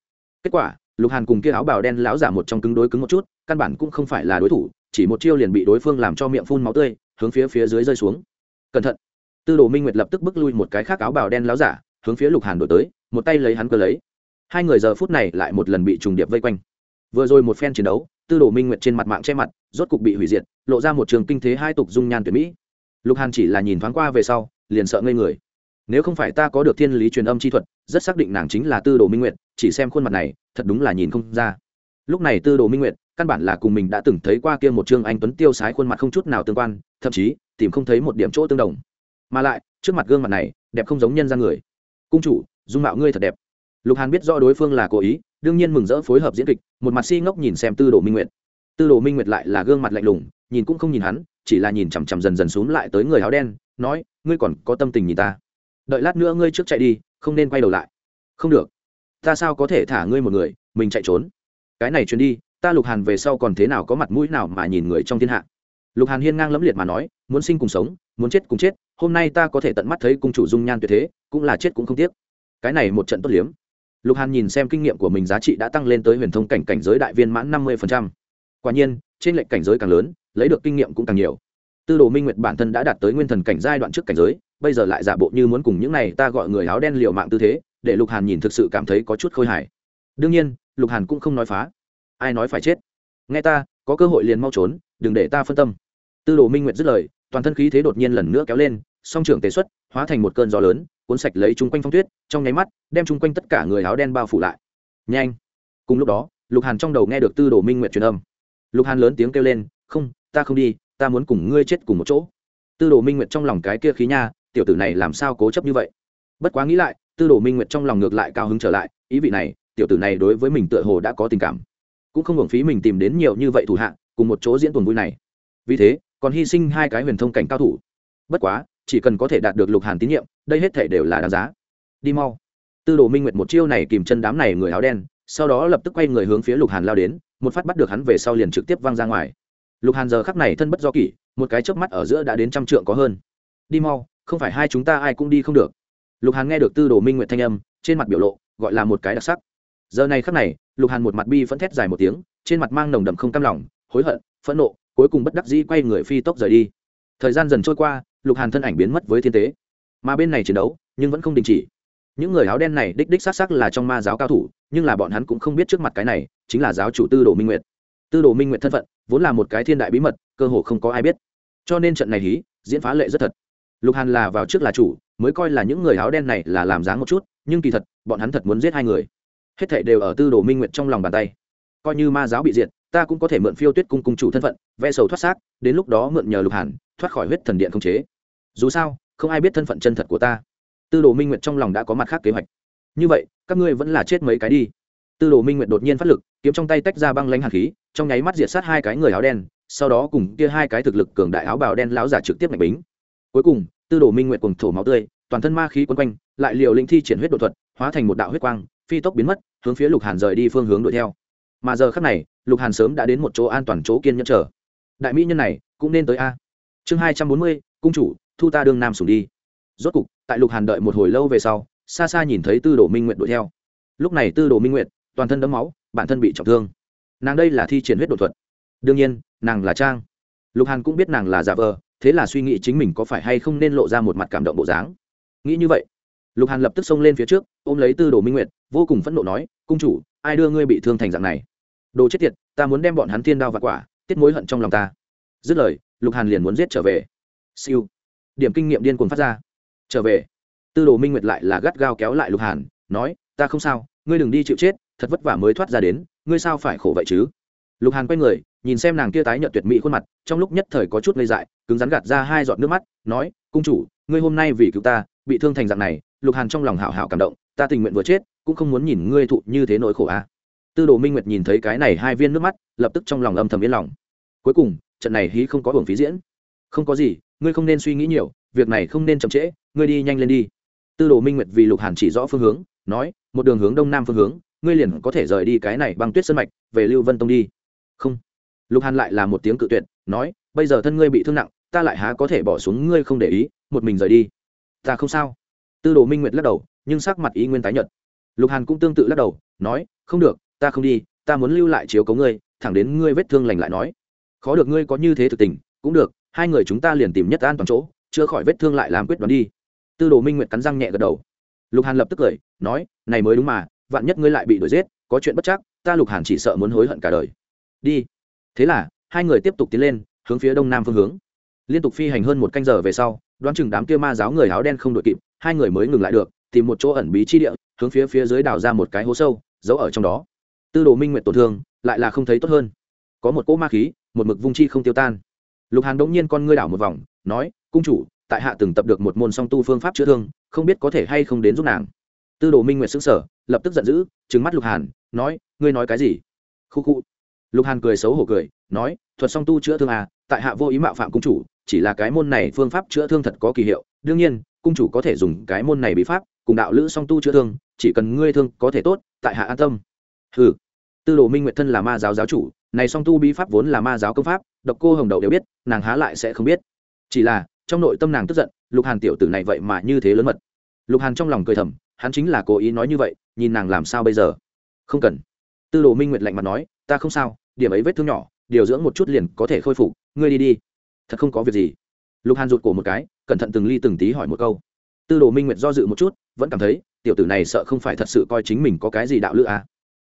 Speaker 1: Kết quả, lục hàn cùng kia áo bào đen lão giả một trong cứng đối cứng một chút, căn bản cũng không phải là đối thủ, chỉ một chiêu liền bị đối phương làm cho miệng phun máu tươi, hướng phía phía dưới rơi xuống. Cẩn thận tư đồ minh nguyệt lập tức bước lui một cái khác áo bào đen láo giả, hướng phía lục hàn đổi tới, một tay lấy hắn cơ lấy. Hai người giờ phút này lại một lần bị trùng điệp vây quanh. Vừa rồi một phen chiến đấu, tư đồ minh nguyệt trên mặt mạng che mặt, rốt cục bị hủy diệt, lộ ra một trường kinh thế hai tục dung nhan tuyệt mỹ. Lục hàn chỉ là nhìn thoáng qua về sau, liền sợ ngây người. Nếu không phải ta có được thiên lý truyền âm chi thuật, rất xác định nàng chính là tư đồ minh nguyệt, chỉ xem khuôn mặt này, thật đúng là nhìn không ra. Lúc này tư đồ minh nguyệt, căn bản là cùng mình đã từng thấy qua kia một trương anh tuấn tiêu sái khuôn mặt không chút nào tương quan, thậm chí tìm không thấy một điểm chỗ tương đồng mà lại, trước mặt gương mặt này, đẹp không giống nhân ra người. Cung chủ, dung mạo ngươi thật đẹp. Lục hàn biết rõ đối phương là cố ý, đương nhiên mừng rỡ phối hợp diễn kịch, một mặt si ngốc nhìn xem tư đồ minh nguyệt. Tư đồ minh nguyệt lại là gương mặt lạnh lùng, nhìn cũng không nhìn hắn, chỉ là nhìn chằm chằm dần dần xuống lại tới người áo đen, nói, ngươi còn có tâm tình nhìn ta. Đợi lát nữa ngươi trước chạy đi, không nên quay đầu lại. Không được. Ta sao có thể thả ngươi một người, mình chạy trốn? Cái này chuyến đi, ta lục hàn về sau còn thế nào có mặt mũi nào mà nhìn người trong thiên hạ? Lục hàn hiên ngang lẫm liệt mà nói, muốn sinh cùng sống muốn chết cùng chết, hôm nay ta có thể tận mắt thấy cung chủ dung nhan tuyệt thế, cũng là chết cũng không tiếc. Cái này một trận tốt liếm. Lục hàn nhìn xem kinh nghiệm của mình giá trị đã tăng lên tới huyền thông cảnh cảnh giới đại viên mãn năm mươi quả nhiên, trên lệnh cảnh giới càng lớn, lấy được kinh nghiệm cũng càng nhiều. Tư đồ minh nguyệt bản thân đã đạt tới nguyên thần cảnh giai đoạn trước cảnh giới, bây giờ lại giả bộ như muốn cùng những này ta gọi người áo đen liều mạng tư thế, để lục hàn nhìn thực sự cảm thấy có chút khôi hài. Đương nhiên, lục hàn cũng không nói phá. Ai nói phải chết? Nghe ta, có cơ hội liền mau trốn, đừng để ta phân tâm. Tư đồ minh nguyệt dứt lời toàn thân khí thế đột nhiên lần nữa kéo lên, song trưởng tế xuất, hóa thành một cơn gió lớn, cuốn sạch lấy chung quanh phong tuyết, trong nháy mắt, đem chung quanh tất cả người áo đen bao phủ lại. Nhanh! Cùng lúc đó, lục hàn trong đầu nghe được tư đồ minh nguyệt truyền âm. Lục hàn lớn tiếng kêu lên, không, ta không đi, ta muốn cùng ngươi chết cùng một chỗ. Tư đồ minh nguyệt trong lòng cái kia khí nha, tiểu tử này làm sao cố chấp như vậy? Bất quá nghĩ lại, tư đồ minh nguyệt trong lòng ngược lại cao hứng trở lại, ý vị này, tiểu tử này đối với mình tựa hồ đã có tình cảm. Cũng không hưởng phí mình tìm đến nhiều như vậy thủ hạ, cùng một chỗ diễn tuần vui này. Vì thế còn hy sinh hai cái huyền thông cảnh cao thủ. Bất quá, chỉ cần có thể đạt được lục hàn tín nhiệm, đây hết thể đều là đáng giá. Đi mau. Tư đồ minh nguyệt một chiêu này kìm chân đám này người áo đen, sau đó lập tức quay người hướng phía lục hàn lao đến, một phát bắt được hắn về sau liền trực tiếp văng ra ngoài. Lục hàn giờ khắc này thân bất do kỷ, một cái chớp mắt ở giữa đã đến trăm trượng có hơn. Đi mau, không phải hai chúng ta ai cũng đi không được. Lục hàn nghe được tư đồ minh nguyệt thanh âm, trên mặt biểu lộ, gọi là một cái đặc sắc. Giờ này khắc này, lục hàn một mặt bi phẫn thét dài một tiếng, trên mặt mang nồng đậm không cam lòng, hối hận, phẫn nộ cuối cùng bất đắc dĩ quay người phi tốc rời đi. Thời gian dần trôi qua, lục hàn thân ảnh biến mất với thiên tế. Mà bên này chiến đấu, nhưng vẫn không đình chỉ. Những người áo đen này đích đích xác xác là trong ma giáo cao thủ, nhưng là bọn hắn cũng không biết trước mặt cái này chính là giáo chủ tư đồ minh nguyệt. Tư đồ minh nguyệt thân phận vốn là một cái thiên đại bí mật, cơ hồ không có ai biết. Cho nên trận này hí, diễn phá lệ rất thật. Lục hàn là vào trước là chủ, mới coi là những người áo đen này là làm dáng một chút, nhưng kỳ thật, bọn hắn thật muốn giết hai người. Hết thảy đều ở tư đồ minh nguyệt trong lòng bàn tay. Coi như ma giáo bị diệt ta cũng có thể mượn phiêu tuyết cung cung chủ thân phận, ve sầu thoát xác, đến lúc đó mượn nhờ lục hàn, thoát khỏi huyết thần điện không chế. Dù sao, không ai biết thân phận chân thật của ta. Tư đồ minh nguyệt trong lòng đã có mặt khác kế hoạch. Như vậy, các ngươi vẫn là chết mấy cái đi. Tư đồ minh nguyệt đột nhiên phát lực, kiếm trong tay tách ra băng lanh hạt khí, trong nháy mắt diệt sát hai cái người áo đen, sau đó cùng kia hai cái thực lực cường đại áo bào đen lão giả trực tiếp ngạch bính. Cuối cùng, tư đồ minh nguyệt cùng thổ máu tươi, toàn thân ma khí quấn quanh, lại liều linh thi triển huyết đột thuật, hóa thành một đạo huyết quang, phi tốc biến mất, hướng phía lục hàn rời đi phương hướng đuổi theo. Mà giờ khắc này lục hàn sớm đã đến một chỗ an toàn chỗ kiên nhẫn chờ. Đại mỹ nhân này, cũng nên tới a. Chương hai trăm bốn mươi, cung chủ, thu ta đương nam sủng đi. Rốt cục, tại lục hàn đợi một hồi lâu về sau, xa xa nhìn thấy tư đồ minh nguyện đuổi theo. Lúc này tư đồ minh nguyện toàn thân đấm máu, bản thân bị trọng thương. Nàng đây là thi triển huyết đột thuật. Đương nhiên, nàng là trang. Lục hàn cũng biết nàng là giả vờ, thế là suy nghĩ chính mình có phải hay không nên lộ ra một mặt cảm động bộ dáng. Nghĩ như vậy, lục hàn lập tức xông lên phía trước, ôm lấy tư đồ minh nguyệt, vô cùng phẫn nộ nói, cung chủ, ai đưa ngươi bị thương thành dạng này? Đồ chết tiệt, ta muốn đem bọn hắn thiên đao và quả, tiết mối hận trong lòng ta. Dứt lời, lục hàn liền muốn giết trở về. Siêu. Điểm kinh nghiệm điên cuồng phát ra. Trở về. Tư đồ minh nguyệt lại là gắt gao kéo lại lục hàn, nói, ta không sao, ngươi đừng đi chịu chết, thật vất vả mới thoát ra đến, ngươi sao phải khổ vậy chứ? Lục hàn quay người, nhìn xem nàng kia tái nhợt tuyệt mỹ khuôn mặt, trong lúc nhất thời có chút ngây dại, cứng rắn gạt ra hai giọt nước mắt, nói, cung chủ, ngươi hôm nay vì cứu ta, bị thương thành dạng này. Lục hàn trong lòng hảo hảo cảm động, ta tình nguyện vừa chết, cũng không muốn nhìn ngươi thụ như thế nỗi khổ à tư đồ minh nguyệt nhìn thấy cái này hai viên nước mắt, lập tức trong lòng âm thầm yên lòng. Cuối cùng, trận này hí không có hưởng phí diễn. Không có gì, ngươi không nên suy nghĩ nhiều, việc này không nên chậm trễ, ngươi đi nhanh lên đi. Tư đồ minh nguyệt vì lục hàn chỉ rõ phương hướng, nói, một đường hướng đông nam phương hướng, ngươi liền có thể rời đi cái này băng tuyết sân mạch, về lưu vân tông đi. Không. Lục hàn lại là một tiếng cự tuyệt, nói, bây giờ thân ngươi bị thương nặng, ta lại há có thể bỏ xuống ngươi không để ý, một mình rời đi. Ta không sao. Tư đồ minh nguyệt lắc đầu, nhưng sắc mặt ý nguyên tái nhợt. Lục hàn cũng tương tự lắc đầu, nói, không được ta không đi, ta muốn lưu lại chiếu cấu ngươi, thẳng đến ngươi vết thương lành lại nói. Khó được ngươi có như thế thực tình, cũng được, hai người chúng ta liền tìm nhất an toàn chỗ, chữa khỏi vết thương lại làm quyết đoán đi. Tư đồ minh nguyệt cắn răng nhẹ gật đầu. Lục hàn lập tức cười, nói, này mới đúng mà, vạn nhất ngươi lại bị đuổi giết, có chuyện bất chắc, ta lục hàn chỉ sợ muốn hối hận cả đời. Đi. Thế là, hai người tiếp tục tiến lên, hướng phía đông nam phương hướng. Liên tục phi hành hơn một canh giờ về sau, đoán chừng đám kia ma giáo người áo đen không đội kịp, hai người mới ngừng lại được, tìm một chỗ ẩn bí chi địa, hướng phía phía dưới đào ra một cái hố sâu, giấu ở trong đó tư đồ minh nguyện tổn thương, lại là không thấy tốt hơn. Có một cỗ ma khí, một mực vung chi không tiêu tan. Lục hàn đ ỗ n g nhiên con ngươi đảo một vòng, nói, cung chủ, tại hạ từng tập được một môn song tu phương pháp chữa thương, không biết có thể hay không đến giúp nàng. Tư đồ minh nguyện xứng sở lập tức giận dữ trứng mắt lục hàn, nói, ngươi nói cái gì? Khu khu. Lục hàn cười xấu hổ cười, nói, thuật song tu chữa thương à tại hạ vô ý mạo phạm cung chủ, chỉ là cái môn này phương pháp chữa thương thật có kỳ hiệu. Đương nhiên, cung chủ có thể dùng cái môn này bí pháp, cùng đạo lữ song tu chữa thương, chỉ cần ngươi thương có thể tốt, tại hạ an tâm. Ừ tư đồ minh nguyệt thân là ma giáo giáo chủ, này song tu bí pháp vốn là ma giáo công pháp, độc cô hồng đậu đều biết, nàng há lại sẽ không biết. Chỉ là, trong nội tâm nàng tức giận, lục hàn tiểu tử này vậy mà như thế lớn mật. Lục hàn trong lòng cười thầm, hắn chính là cố ý nói như vậy, nhìn nàng làm sao bây giờ? Không cần. Tư đồ minh nguyệt lạnh mặt nói, ta không sao, điểm ấy vết thương nhỏ, điều dưỡng một chút liền có thể khôi phục, ngươi đi đi. Thật không có việc gì. Lục hàn rụt cổ một cái, cẩn thận từng ly từng tí hỏi một câu. Tư đồ minh nguyệt do dự một chút, vẫn cảm thấy, tiểu tử này sợ không phải thật sự coi chính mình có cái gì đạo lữ à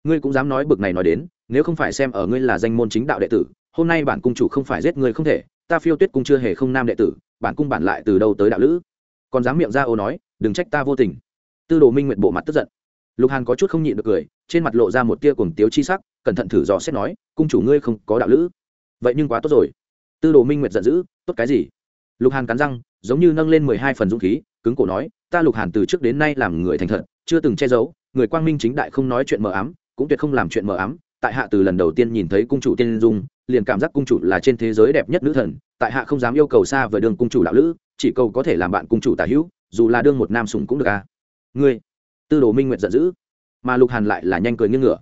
Speaker 1: ngươi cũng dám nói bực này nói đến, nếu không phải xem ở ngươi là danh môn chính đạo đệ tử, hôm nay bản cung chủ không phải giết ngươi không thể, ta phiêu tuyết cung chưa hề không nam đệ tử, bản cung bản lại từ đâu tới đạo lữ? Còn dám miệng ra ô nói, đừng trách ta vô tình. Tư đồ minh nguyện bộ mặt tức giận. Lục hàn có chút không nhịn được cười, trên mặt lộ ra một tia cuồng tiếu chi sắc, cẩn thận thử dò xét nói, cung chủ ngươi không có đạo lữ? Vậy nhưng quá tốt rồi. Tư đồ minh nguyệt giận dữ, tốt cái gì? Lục hàn cắn răng, giống như nâng lên mười hai phần dũng khí, cứng cổ nói, ta lục hàn từ trước đến nay làm người thành thật, chưa từng che giấu, người quang minh chính đại không nói chuyện mờ ám cũng tuyệt không làm chuyện mờ ám. Tại hạ từ lần đầu tiên nhìn thấy cung chủ tiên dung, liền cảm giác cung chủ là trên thế giới đẹp nhất nữ thần. Tại hạ không dám yêu cầu xa về đường cung chủ đạo lữ, chỉ cầu có thể làm bạn cung chủ tả hữu, dù là đương một nam sùng cũng được à. Ngươi, tư đồ minh nguyệt giận dữ, mà lục hàn lại là nhanh cười nghiêng ngửa.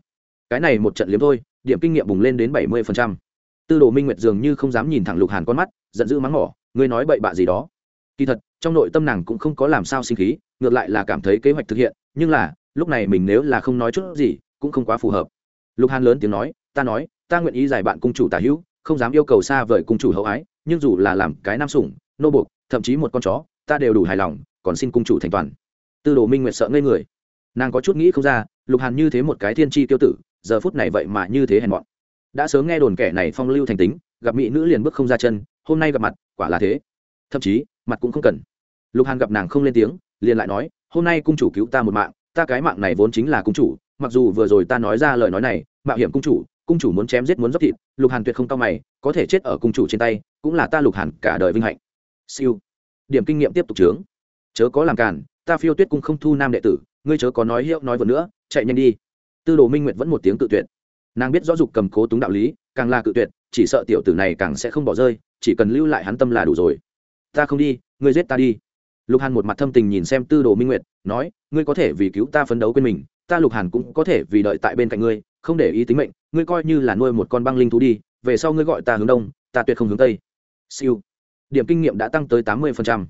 Speaker 1: Cái này một trận liếm thôi, điểm kinh nghiệm bùng lên đến bảy mươi tư đồ minh nguyệt dường như không dám nhìn thẳng lục hàn con mắt, giận dữ mắng mỏ, ngươi nói bậy bạ gì đó? Kỳ thật, trong nội tâm nàng cũng không có làm sao sinh khí, ngược lại là cảm thấy kế hoạch thực hiện, nhưng là, lúc này mình nếu là không nói chút gì cũng không quá phù hợp. Lục hàn lớn tiếng nói, ta nói, ta nguyện ý giải bạn cung chủ tả hữu, không dám yêu cầu xa vời cung chủ hậu ái, nhưng dù là làm cái nam sủng, nô buộc, thậm chí một con chó, ta đều đủ hài lòng, còn xin cung chủ thành toàn. Tư đồ minh nguyệt sợ ngây người. Nàng có chút nghĩ không ra, lục hàn như thế một cái thiên tri tiêu tử, giờ phút này vậy mà như thế hèn mọn. Đã sớm nghe đồn kẻ này phong lưu thành tính, gặp mỹ nữ liền bước không ra chân, hôm nay gặp mặt, quả là thế. Thậm chí, mặt cũng không cần. Lục hàn gặp nàng không lên tiếng, liền lại nói, hôm nay cung chủ cứu ta một mạng, ta cái mạng này vốn chính là cung chủ mặc dù vừa rồi ta nói ra lời nói này, mạo hiểm cung chủ cung chủ muốn chém giết muốn dốc thịt, lục hàn tuyệt không cao mày, có thể chết ở cung chủ trên tay, cũng là ta lục hàn cả đời vinh hạnh. Siêu. Điểm kinh nghiệm tiếp tục trướng chớ có làm càn, ta phiêu tuyết cung không thu nam đệ tử, ngươi chớ có nói hiệu nói vừa nữa, chạy nhanh đi. Tư đồ minh nguyệt vẫn một tiếng cự tuyệt. Nàng biết rõ dục cầm cố túng đạo lý, càng là cự tuyệt, chỉ sợ tiểu tử này càng sẽ không bỏ rơi, chỉ cần lưu lại hắn tâm là đủ rồi. Ta không đi, ngươi giết ta đi. Lục hàn một mặt thâm tình nhìn xem tư đồ minh nguyệt, nói, ngươi có thể vì cứu ta phấn đấu quên mình ta lục hàn cũng có thể vì đợi tại bên cạnh ngươi, không để ý tính mệnh, ngươi coi như là nuôi một con băng linh thú đi, về sau ngươi gọi ta hướng đông, ta tuyệt không hướng tây. Siêu. Điểm kinh nghiệm đã tăng tới tám mươi phần trăm.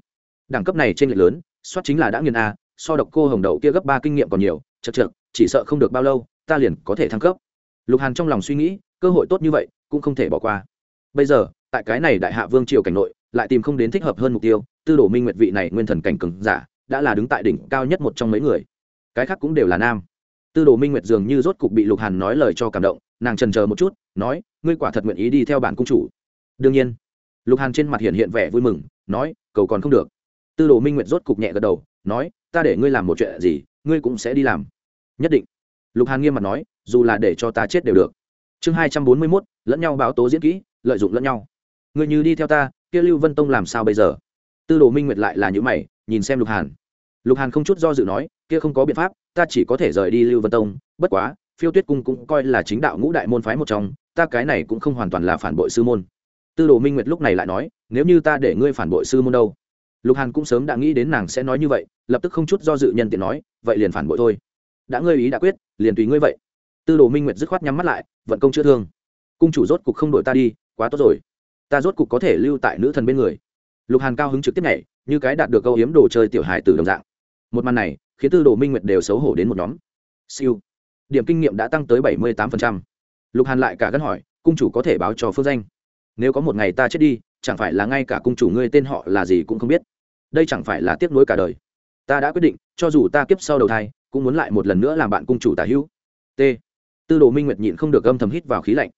Speaker 1: đẳng cấp này trên lệch lớn, soát chính là đã nghiền a, so độc cô hồng đậu kia gấp ba kinh nghiệm còn nhiều chật chật chỉ sợ không được bao lâu, ta liền có thể thăng cấp. Lục hàn trong lòng suy nghĩ, cơ hội tốt như vậy, cũng không thể bỏ qua. Bây giờ, tại cái này đại hạ vương triều cảnh nội, lại tìm không đến thích hợp hơn mục tiêu, tư đồ minh nguyệt vị này nguyên thần cảnh cường giả, đã là đứng tại đỉnh cao nhất một trong mấy người cái khác cũng đều là nam. Tư đồ minh nguyệt dường như rốt cục bị lục hàn nói lời cho cảm động, nàng trần chờ một chút, nói, ngươi quả thật nguyện ý đi theo bản cung chủ. Đương nhiên, lục hàn trên mặt hiện hiện vẻ vui mừng, nói, cầu còn không được. Tư đồ minh nguyệt rốt cục nhẹ gật đầu, nói, ta để ngươi làm một chuyện gì, ngươi cũng sẽ đi làm. Nhất định, lục hàn nghiêm mặt nói, dù là để cho ta chết đều được. Chương hai trăm bốn mươi mốt, lẫn nhau báo tố diễn kỹ, lợi dụng lẫn nhau. Ngươi như đi theo ta, kia lưu vân tông làm sao bây giờ? Tư đồ minh nguyệt lại là những mày, nhìn xem lục hàn lục hàn không chút do dự nói, kia không có biện pháp, ta chỉ có thể rời đi lưu vân tông. Bất quá, phiêu tuyết cung cũng coi là chính đạo ngũ đại môn phái một trong, ta cái này cũng không hoàn toàn là phản bội sư môn. Tư đồ minh nguyệt lúc này lại nói, nếu như ta để ngươi phản bội sư môn đâu? Lục hàn cũng sớm đã nghĩ đến nàng sẽ nói như vậy, lập tức không chút do dự nhân tiện nói, vậy liền phản bội thôi. Đã ngươi ý đã quyết, liền tùy ngươi vậy. Tư đồ minh nguyệt dứt khoát nhắm mắt lại, vận công chữa thương. Cung chủ rốt cục không đổi ta đi, quá tốt rồi. Ta rốt cục có thể lưu tại nữ thần bên người. Lục hàn cao hứng trực tiếp nhảy, như cái đạt được câu hiếm đồ chơi tiểu hài từ đồng dạng một màn này, khiến tư đồ minh nguyệt đều xấu hổ đến một nhóm. Siêu. Điểm kinh nghiệm đã tăng tới bảy mươi tám lục hàn lại cả gân hỏi, cung chủ có thể báo cho phương danh? Nếu có một ngày ta chết đi, chẳng phải là ngay cả cung chủ ngươi tên họ là gì cũng không biết. Đây chẳng phải là tiếc nuối cả đời. Ta đã quyết định, cho dù ta kiếp sau đầu thai, cũng muốn lại một lần nữa làm bạn cung chủ tả hữu. T. Tư đồ minh nguyệt nhịn không được âm thầm hít vào khí lạnh.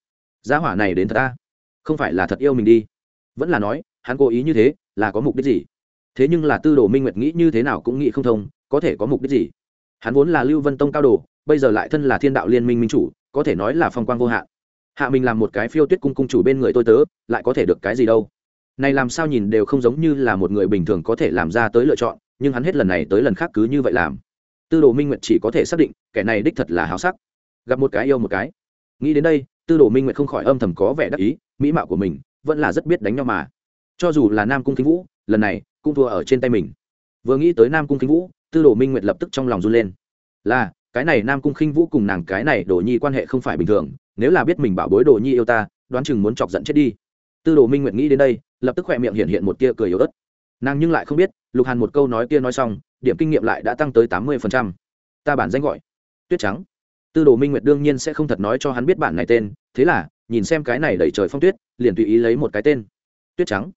Speaker 1: Giá hỏa này đến thật ta. Không phải là thật yêu mình đi. Vẫn là nói, hắn cố ý như thế, là có mục đích gì? Thế nhưng là tư đồ minh nguyệt nghĩ như thế nào cũng nghĩ không thông, có thể có mục đích gì? Hắn vốn là lưu vân tông cao đồ, bây giờ lại thân là thiên đạo liên minh minh chủ, có thể nói là phong quang vô hạn. Hạ mình làm một cái phiêu tuyết cung cung chủ bên người tôi tớ, lại có thể được cái gì đâu? Này làm sao nhìn đều không giống như là một người bình thường có thể làm ra tới lựa chọn, nhưng hắn hết lần này tới lần khác cứ như vậy làm. Tư đồ minh nguyệt chỉ có thể xác định, kẻ này đích thật là háo sắc. Gặp một cái yêu một cái. Nghĩ đến đây, tư đồ minh nguyệt không khỏi âm thầm có vẻ đắc ý, mỹ mạo của mình vẫn là rất biết đánh nhau mà. Cho dù là nam cung kính vũ, lần này cũng thua ở trên tay mình. Vừa nghĩ tới nam cung khinh vũ, tư đồ minh nguyệt lập tức trong lòng run lên. Là, cái này nam cung khinh vũ cùng nàng cái này đồ nhi quan hệ không phải bình thường, nếu là biết mình bảo bối đồ nhi yêu ta, đoán chừng muốn chọc giận chết đi. Tư đồ minh nguyệt nghĩ đến đây, lập tức khỏe miệng hiện hiện một tia cười yếu ớt. Nàng nhưng lại không biết, lục hàn một câu nói kia nói xong, điểm kinh nghiệm lại đã tăng tới tám mươi ta bản danh gọi tuyết trắng. Tư đồ minh nguyệt đương nhiên sẽ không thật nói cho hắn biết bản này tên, thế là, nhìn xem cái này đẩy trời phong tuyết, liền tùy ý lấy một cái tên. Tuyết trắng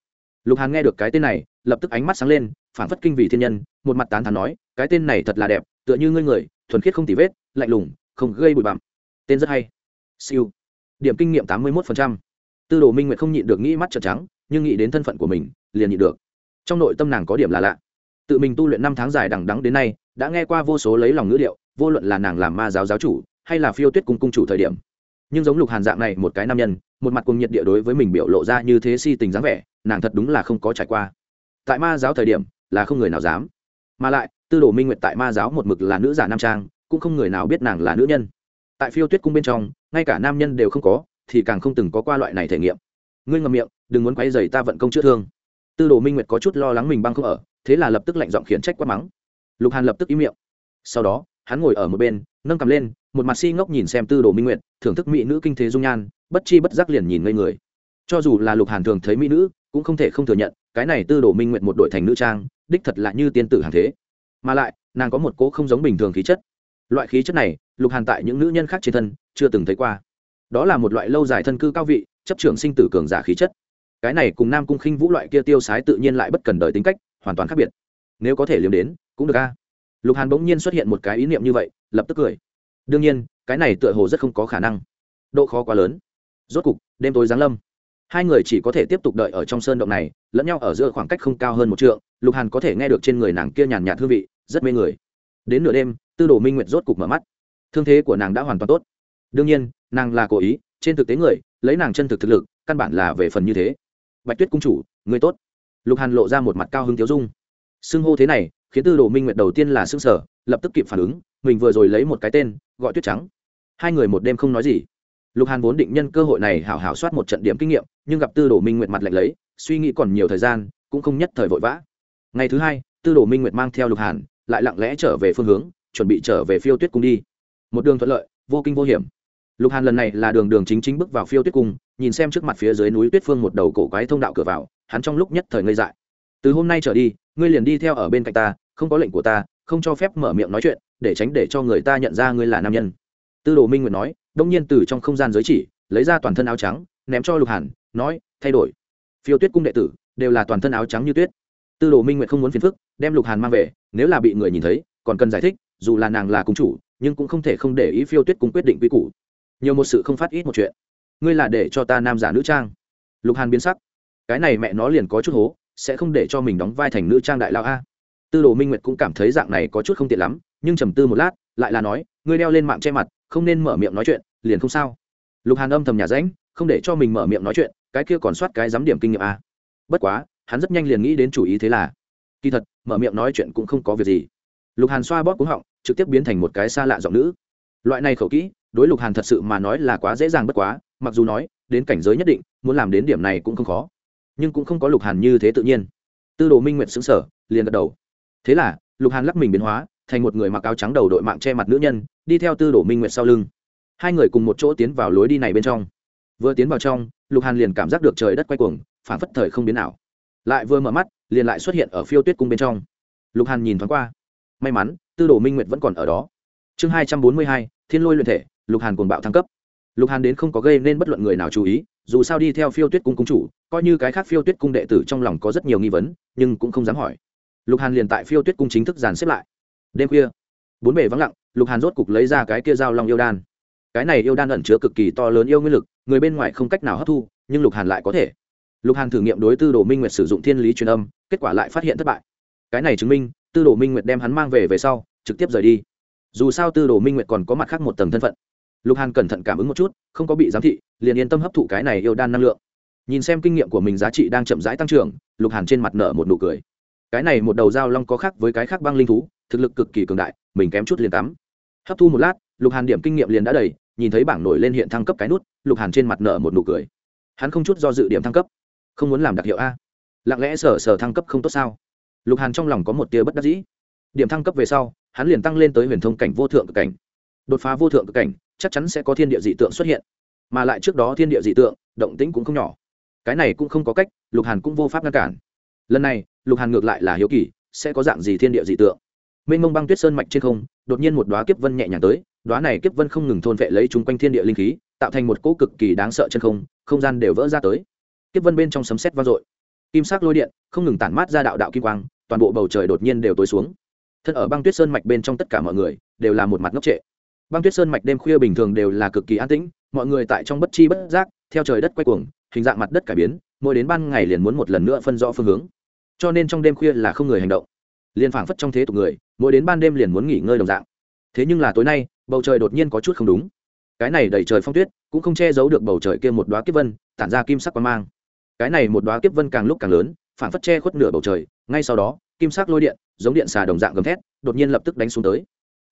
Speaker 1: lục hàn nghe được cái tên này, lập tức ánh mắt sáng lên phản phất kinh vì thiên nhân, một mặt tán thán nói, cái tên này thật là đẹp, tựa như ngươi người, thuần khiết không tì vết, lạnh lùng, không gây bụi bặm. Tên rất hay. Siêu. Điểm kinh nghiệm tám mươi một tư đồ minh nguyệt không nhịn được nghĩ mắt trợn trắng, nhưng nghĩ đến thân phận của mình, liền nhịn được. Trong nội tâm nàng có điểm là lạ. Tự mình tu luyện năm tháng dài đằng đắng đến nay, đã nghe qua vô số lấy lòng ngữ điệu, vô luận là nàng làm ma giáo giáo chủ, hay là phiêu tuyết cung cung chủ thời điểm nhưng giống lục hàn dạng này một cái nam nhân, một mặt cùng nhiệt địa đối với mình biểu lộ ra như thế si tình dáng vẻ, nàng thật đúng là không có trải qua. Tại ma giáo thời điểm, là không người nào dám. Mà lại, tư đồ minh nguyệt tại ma giáo một mực là nữ giả nam trang, cũng không người nào biết nàng là nữ nhân. Tại phiêu tuyết cung bên trong, ngay cả nam nhân đều không có, thì càng không từng có qua loại này thể nghiệm. Ngươi ngầm miệng, đừng muốn quay dày ta vận công chữa thương. Tư đồ minh nguyệt có chút lo lắng mình băng không ở, thế là lập tức lạnh giọng khiển trách quát mắng. Lục hàn lập tức im miệng. Sau đó, hắn ngồi ở một bên, nâng cầm lên, một mặt si ngốc nhìn xem tư đồ minh nguyệt thưởng thức mỹ nữ kinh thế dung nhan, bất chi bất giác liền nhìn ngây người. Cho dù là lục hàn thường thấy mỹ nữ, cũng không thể không thừa nhận, cái này tư đồ minh nguyện một đội thành nữ trang, đích thật là như tiên tử hàng thế. Mà lại, nàng có một cỗ không giống bình thường khí chất. Loại khí chất này, lục hàn tại những nữ nhân khác trên thân, chưa từng thấy qua. Đó là một loại lâu dài thân cư cao vị, chấp trưởng sinh tử cường giả khí chất. Cái này cùng nam cung khinh vũ loại kia tiêu sái tự nhiên lại bất cần đời tính cách, hoàn toàn khác biệt. Nếu có thể liếm đến, cũng được a. Lục hàn bỗng nhiên xuất hiện một cái ý niệm như vậy, lập tức cười đương nhiên, cái này tựa hồ rất không có khả năng. Độ khó quá lớn. Rốt cục, đêm tối giáng lâm. Hai người chỉ có thể tiếp tục đợi ở trong sơn động này, lẫn nhau ở giữa khoảng cách không cao hơn một trượng, lục hàn có thể nghe được trên người nàng kia nhàn nhạt hương vị, rất mê người. Đến nửa đêm, tư đồ minh nguyệt rốt cục mở mắt. Thương thế của nàng đã hoàn toàn tốt. Đương nhiên, nàng là cố ý, trên thực tế người, lấy nàng chân thực thực lực, căn bản là về phần như thế. Bạch tuyết cung chủ, người tốt. Lục hàn lộ ra một mặt cao hứng thiếu dung. Xưng hô thế này, khiến tư đồ minh nguyệt đầu tiên là xưng sở lập tức kịp phản ứng mình vừa rồi lấy một cái tên, gọi tuyết trắng. Hai người một đêm không nói gì. Lục hàn vốn định nhân cơ hội này hảo hảo soát một trận điểm kinh nghiệm, nhưng gặp tư đồ minh nguyệt mặt lạnh lấy, suy nghĩ còn nhiều thời gian, cũng không nhất thời vội vã. Ngày thứ hai, tư đồ minh nguyệt mang theo lục hàn, lại lặng lẽ trở về phương hướng, chuẩn bị trở về phiêu tuyết cung đi. Một đường thuận lợi, vô kinh vô hiểm. Lục hàn lần này là đường đường chính chính bước vào phiêu tuyết cung, nhìn xem trước mặt phía dưới núi tuyết phương một đầu cổ quái thông đạo cửa vào, hắn trong lúc nhất thời ngây dại. Từ hôm nay trở đi, ngươi liền đi theo ở bên cạnh ta, không có lệnh của ta không cho phép mở miệng nói chuyện, để tránh để cho người ta nhận ra ngươi là nam nhân. Tư đồ minh nguyệt nói, đông nhiên từ trong không gian giới chỉ, lấy ra toàn thân áo trắng, ném cho lục hàn, nói, thay đổi. Phiêu tuyết cung đệ tử, đều là toàn thân áo trắng như tuyết. Tư đồ minh nguyệt không muốn phiền phức, đem lục hàn mang về, nếu là bị người nhìn thấy, còn cần giải thích, dù là nàng là cung chủ, nhưng cũng không thể không để ý phiêu tuyết cung quyết định quy củ. Nhiều một sự không phát ít một chuyện. Ngươi là để cho ta nam giả nữ trang. Lục hàn biến sắc. Cái này mẹ nó liền có chút hố, sẽ không để cho mình đóng vai thành nữ trang đại lao a tư đồ minh nguyệt cũng cảm thấy dạng này có chút không tiện lắm, nhưng trầm tư một lát, lại là nói, ngươi đeo lên mạng che mặt, không nên mở miệng nói chuyện, liền không sao. Lục hàn âm thầm nhà ránh không để cho mình mở miệng nói chuyện, cái kia còn soát cái giám điểm kinh nghiệm à? bất quá, hắn rất nhanh liền nghĩ đến chủ ý thế là, kỳ thật, mở miệng nói chuyện cũng không có việc gì. Lục hàn xoa bóp cúng họng, trực tiếp biến thành một cái xa lạ giọng nữ. Loại này khẩu kỹ, đối lục hàn thật sự mà nói là quá dễ dàng bất quá, mặc dù nói, đến cảnh giới nhất định, muốn làm đến điểm này cũng không khó. Nhưng cũng không có lục hàn như thế tự nhiên. Tư đồ minh nguyện xứng sở liền gật đầu thế là, lục hàn lắc mình biến hóa, thành một người mặc áo trắng đầu đội mạng che mặt nữ nhân, đi theo tư đồ minh Nguyệt sau lưng. Hai người cùng một chỗ tiến vào lối đi này bên trong. Vừa tiến vào trong, lục hàn liền cảm giác được trời đất quay cuồng phản phất thời không biến nào lại vừa mở mắt, liền lại xuất hiện ở phiêu tuyết cung bên trong. Lục hàn nhìn thoáng qua. May mắn, tư đồ minh nguyệt vẫn còn ở đó. Chương hai trăm bốn mươi hai, thiên lôi luyện thể, lục hàn cuồng bạo thăng cấp. Lục hàn đến không có gây nên bất luận người nào chú ý, dù sao đi theo phiêu tuyết cung cung chủ, coi như cái khác phiêu tuyết cung đệ tử trong lòng có rất nhiều nghi vấn, nhưng cũng không dám hỏi lục hàn liền tại phiêu tuyết cung chính thức dàn xếp lại. Đêm khuya, bốn bề vắng lặng, lục hàn rốt cục lấy ra cái kia dao long yêu đan. Cái này yêu đan ẩn chứa cực kỳ to lớn yêu nguyên lực, người bên ngoài không cách nào hấp thu, nhưng lục hàn lại có thể. Lục hàn thử nghiệm đối tư đồ minh nguyệt sử dụng thiên lý truyền âm, kết quả lại phát hiện thất bại. Cái này chứng minh, tư đồ minh nguyệt đem hắn mang về về sau, trực tiếp rời đi. Dù sao tư đồ minh nguyệt còn có mặt khác một tầng thân phận. Lục hàn cẩn thận cảm ứng một chút, không có bị giám thị, liền yên tâm hấp thụ cái này yêu đan năng lượng. Nhìn xem kinh nghiệm của mình giá trị đang chậm rãi tăng trưởng, lục hàn trên mặt nở một nụ cười cái này một đầu dao long có khác với cái khác băng linh thú, thực lực cực kỳ cường đại, mình kém chút liền tắm. Hấp thu một lát, lục hàn điểm kinh nghiệm liền đã đầy, nhìn thấy bảng nổi lên hiện thăng cấp cái nút, lục hàn trên mặt nở một nụ cười. Hắn không chút do dự điểm thăng cấp. Không muốn làm đặc hiệu a. Lặng lẽ sở sở thăng cấp không tốt sao? Lục hàn trong lòng có một tia bất đắc dĩ. Điểm thăng cấp về sau, hắn liền tăng lên tới huyền thông cảnh vô thượng cực cảnh. Đột phá vô thượng cực cảnh, chắc chắn sẽ có thiên địa dị tượng xuất hiện. Mà lại trước đó thiên địa dị tượng, động tĩnh cũng không nhỏ. Cái này cũng không có cách, lục hàn cũng vô pháp ngăn cản lần này, lục hàn ngược lại là hiếu kỳ, sẽ có dạng gì thiên địa dị tượng? Mênh mông băng tuyết sơn mạch trên không, đột nhiên một đoá kiếp vân nhẹ nhàng tới đoá này kiếp vân không ngừng thôn vệ lấy chung quanh thiên địa linh khí, tạo thành một cỗ cực kỳ đáng sợ chân không không gian đều vỡ ra tới. Kiếp vân bên trong sấm sét vang dội. Kim sắc lôi điện, không ngừng tản mát ra đạo đạo kim quang, toàn bộ bầu trời đột nhiên đều tối xuống. Thân ở băng tuyết sơn mạch bên trong tất cả mọi người, đều là một mặt ngốc trệ. Băng tuyết sơn mạch đêm khuya bình thường đều là cực kỳ an tĩnh, mọi người tại trong bất chi bất giác, theo trời đất quay cuồng, hình dạng mặt đất cải biến, mỗi đến ban ngày liền muốn một lần nữa phân rõ phương hướng cho nên trong đêm khuya là không người hành động. Liền phảng phất trong thế tục người, mỗi đến ban đêm liền muốn nghỉ ngơi đồng dạng. Thế nhưng là tối nay, bầu trời đột nhiên có chút không đúng. Cái này đầy trời phong tuyết, cũng không che giấu được bầu trời kia một đoá kiếp vân, tản ra kim sắc quang mang. Cái này một đoá kiếp vân càng lúc càng lớn, phảng phất che khuất nửa bầu trời, ngay sau đó, kim sắc lôi điện, giống điện xà đồng dạng gầm thét, đột nhiên lập tức đánh xuống tới.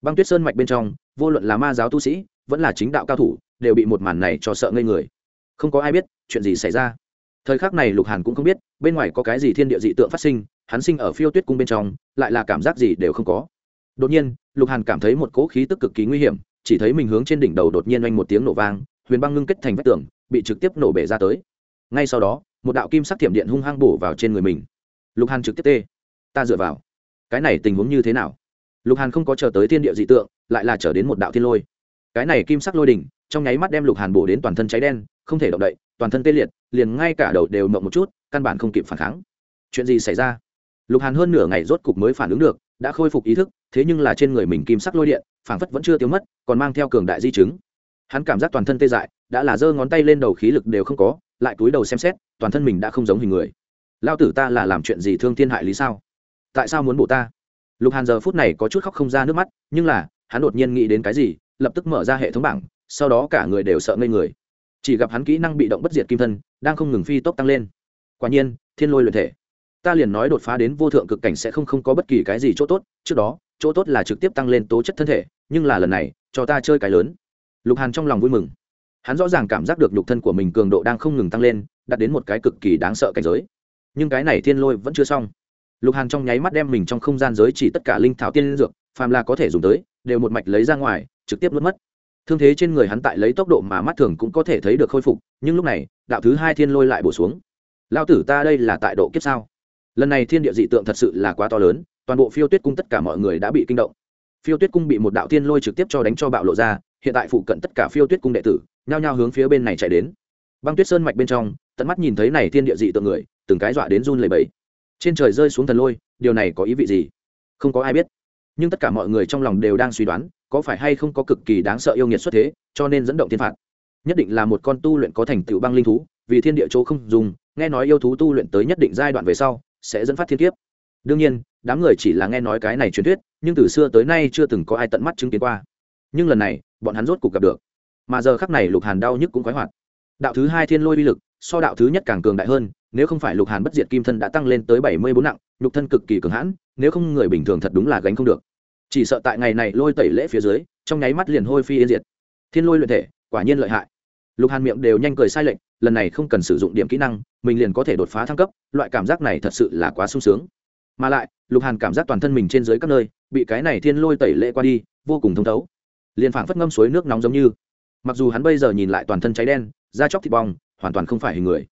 Speaker 1: Băng tuyết sơn mạch bên trong, vô luận là ma giáo tu sĩ, vẫn là chính đạo cao thủ, đều bị một màn này cho sợ ngây người. Không có ai biết chuyện gì xảy ra thời khắc này lục hàn cũng không biết, bên ngoài có cái gì thiên địa dị tượng phát sinh, hắn sinh ở phiêu tuyết cung bên trong, lại là cảm giác gì đều không có. Đột nhiên, lục hàn cảm thấy một cỗ khí tức cực kỳ nguy hiểm, chỉ thấy mình hướng trên đỉnh đầu đột nhiên oanh một tiếng nổ vang, huyền băng ngưng kết thành vách tường, bị trực tiếp nổ bể ra tới. Ngay sau đó, một đạo kim sắc thiểm điện hung hăng bổ vào trên người mình. Lục hàn trực tiếp tê. Ta dựa vào. Cái này tình huống như thế nào? Lục hàn không có chờ tới thiên địa dị tượng, lại là trở đến một đạo thiên lôi. Cái này kim sắc lôi đỉnh, trong nháy mắt đem lục hàn bổ đến toàn thân cháy đen, không thể động đậy toàn thân tê liệt, liền ngay cả đầu đều mộng một chút, căn bản không kịp phản kháng. Chuyện gì xảy ra? Lục hàn hơn nửa ngày rốt cục mới phản ứng được, đã khôi phục ý thức, thế nhưng là trên người mình kim sắc lôi điện, phảng phất vẫn chưa tiêu mất, còn mang theo cường đại di chứng. Hắn cảm giác toàn thân tê dại, đã là giơ ngón tay lên đầu khí lực đều không có, lại túi đầu xem xét, toàn thân mình đã không giống hình người. Lao tử ta là làm chuyện gì thương thiên hại lý sao? Tại sao muốn bổ ta? Lục hàn giờ phút này có chút khóc không ra nước mắt, nhưng là, hắn đột nhiên nghĩ đến cái gì, lập tức mở ra hệ thống bảng, sau đó cả người đều sợ ngây người chỉ gặp hắn kỹ năng bị động bất diệt kim thân, đang không ngừng phi tốc tăng lên. Quả nhiên, thiên lôi luyện thể. Ta liền nói đột phá đến vô thượng cực cảnh sẽ không không có bất kỳ cái gì chỗ tốt, trước đó, chỗ tốt là trực tiếp tăng lên tố chất thân thể, nhưng là lần này, cho ta chơi cái lớn. Lục hàn trong lòng vui mừng. Hắn rõ ràng cảm giác được nhục thân của mình cường độ đang không ngừng tăng lên, đạt đến một cái cực kỳ đáng sợ cảnh giới. Nhưng cái này thiên lôi vẫn chưa xong. Lục hàn trong nháy mắt đem mình trong không gian giới chỉ tất cả linh thảo tiên dược, phàm là có thể dùng tới, đều một mạch lấy ra ngoài, trực tiếp nuốt mất thương thế trên người hắn tại lấy tốc độ mà mắt thường cũng có thể thấy được khôi phục, nhưng lúc này, đạo thứ hai thiên lôi lại bổ xuống. Lao tử ta đây là tại độ kiếp sao? Lần này thiên địa dị tượng thật sự là quá to lớn, toàn bộ phiêu tuyết cung tất cả mọi người đã bị kinh động. Phiêu tuyết cung bị một đạo thiên lôi trực tiếp cho đánh cho bạo lộ ra, hiện tại phụ cận tất cả phiêu tuyết cung đệ tử, nhao nhao hướng phía bên này chạy đến. Băng tuyết sơn mạch bên trong, tận mắt nhìn thấy này thiên địa dị tượng người, từng cái dọa đến run lầy bẫy trên trời rơi xuống thần lôi, điều này có ý vị gì? Không có ai biết nhưng tất cả mọi người trong lòng đều đang suy đoán, có phải hay không có cực kỳ đáng sợ yêu nghiệt xuất thế, cho nên dẫn động thiên phạt. Nhất định là một con tu luyện có thành tựu băng linh thú, vì thiên địa chỗ không dùng, nghe nói yêu thú tu luyện tới nhất định giai đoạn về sau, sẽ dẫn phát thiên kiếp. Đương nhiên, đám người chỉ là nghe nói cái này truyền thuyết, nhưng từ xưa tới nay chưa từng có ai tận mắt chứng kiến qua. Nhưng lần này, bọn hắn rốt cuộc gặp được. Mà giờ khắc này lục hàn đau nhức cũng khoái hoạt. Đạo thứ hai thiên lôi uy lực, so đạo thứ nhất càng cường đại hơn, nếu không phải lục hàn bất diệt kim thân đã tăng lên tới bảy mươi bốn nặng, nhục thân cực kỳ cường hãn nếu không người bình thường thật đúng là gánh không được. Chỉ sợ tại ngày này lôi tẩy lễ phía dưới, trong nháy mắt liền hôi phi yên diệt. Thiên lôi luyện thể, quả nhiên lợi hại. Lục hàn miệng đều nhanh cười sai lệnh lần này không cần sử dụng điểm kỹ năng, mình liền có thể đột phá thăng cấp, loại cảm giác này thật sự là quá sung sướng. Mà lại, lục hàn cảm giác toàn thân mình trên dưới các nơi, bị cái này thiên lôi tẩy lễ qua đi, vô cùng thông thấu. Liền phảng phất ngâm suối nước nóng giống như. Mặc dù hắn bây giờ nhìn lại toàn thân cháy đen, da chóc thịt bong, hoàn toàn không phải hình người.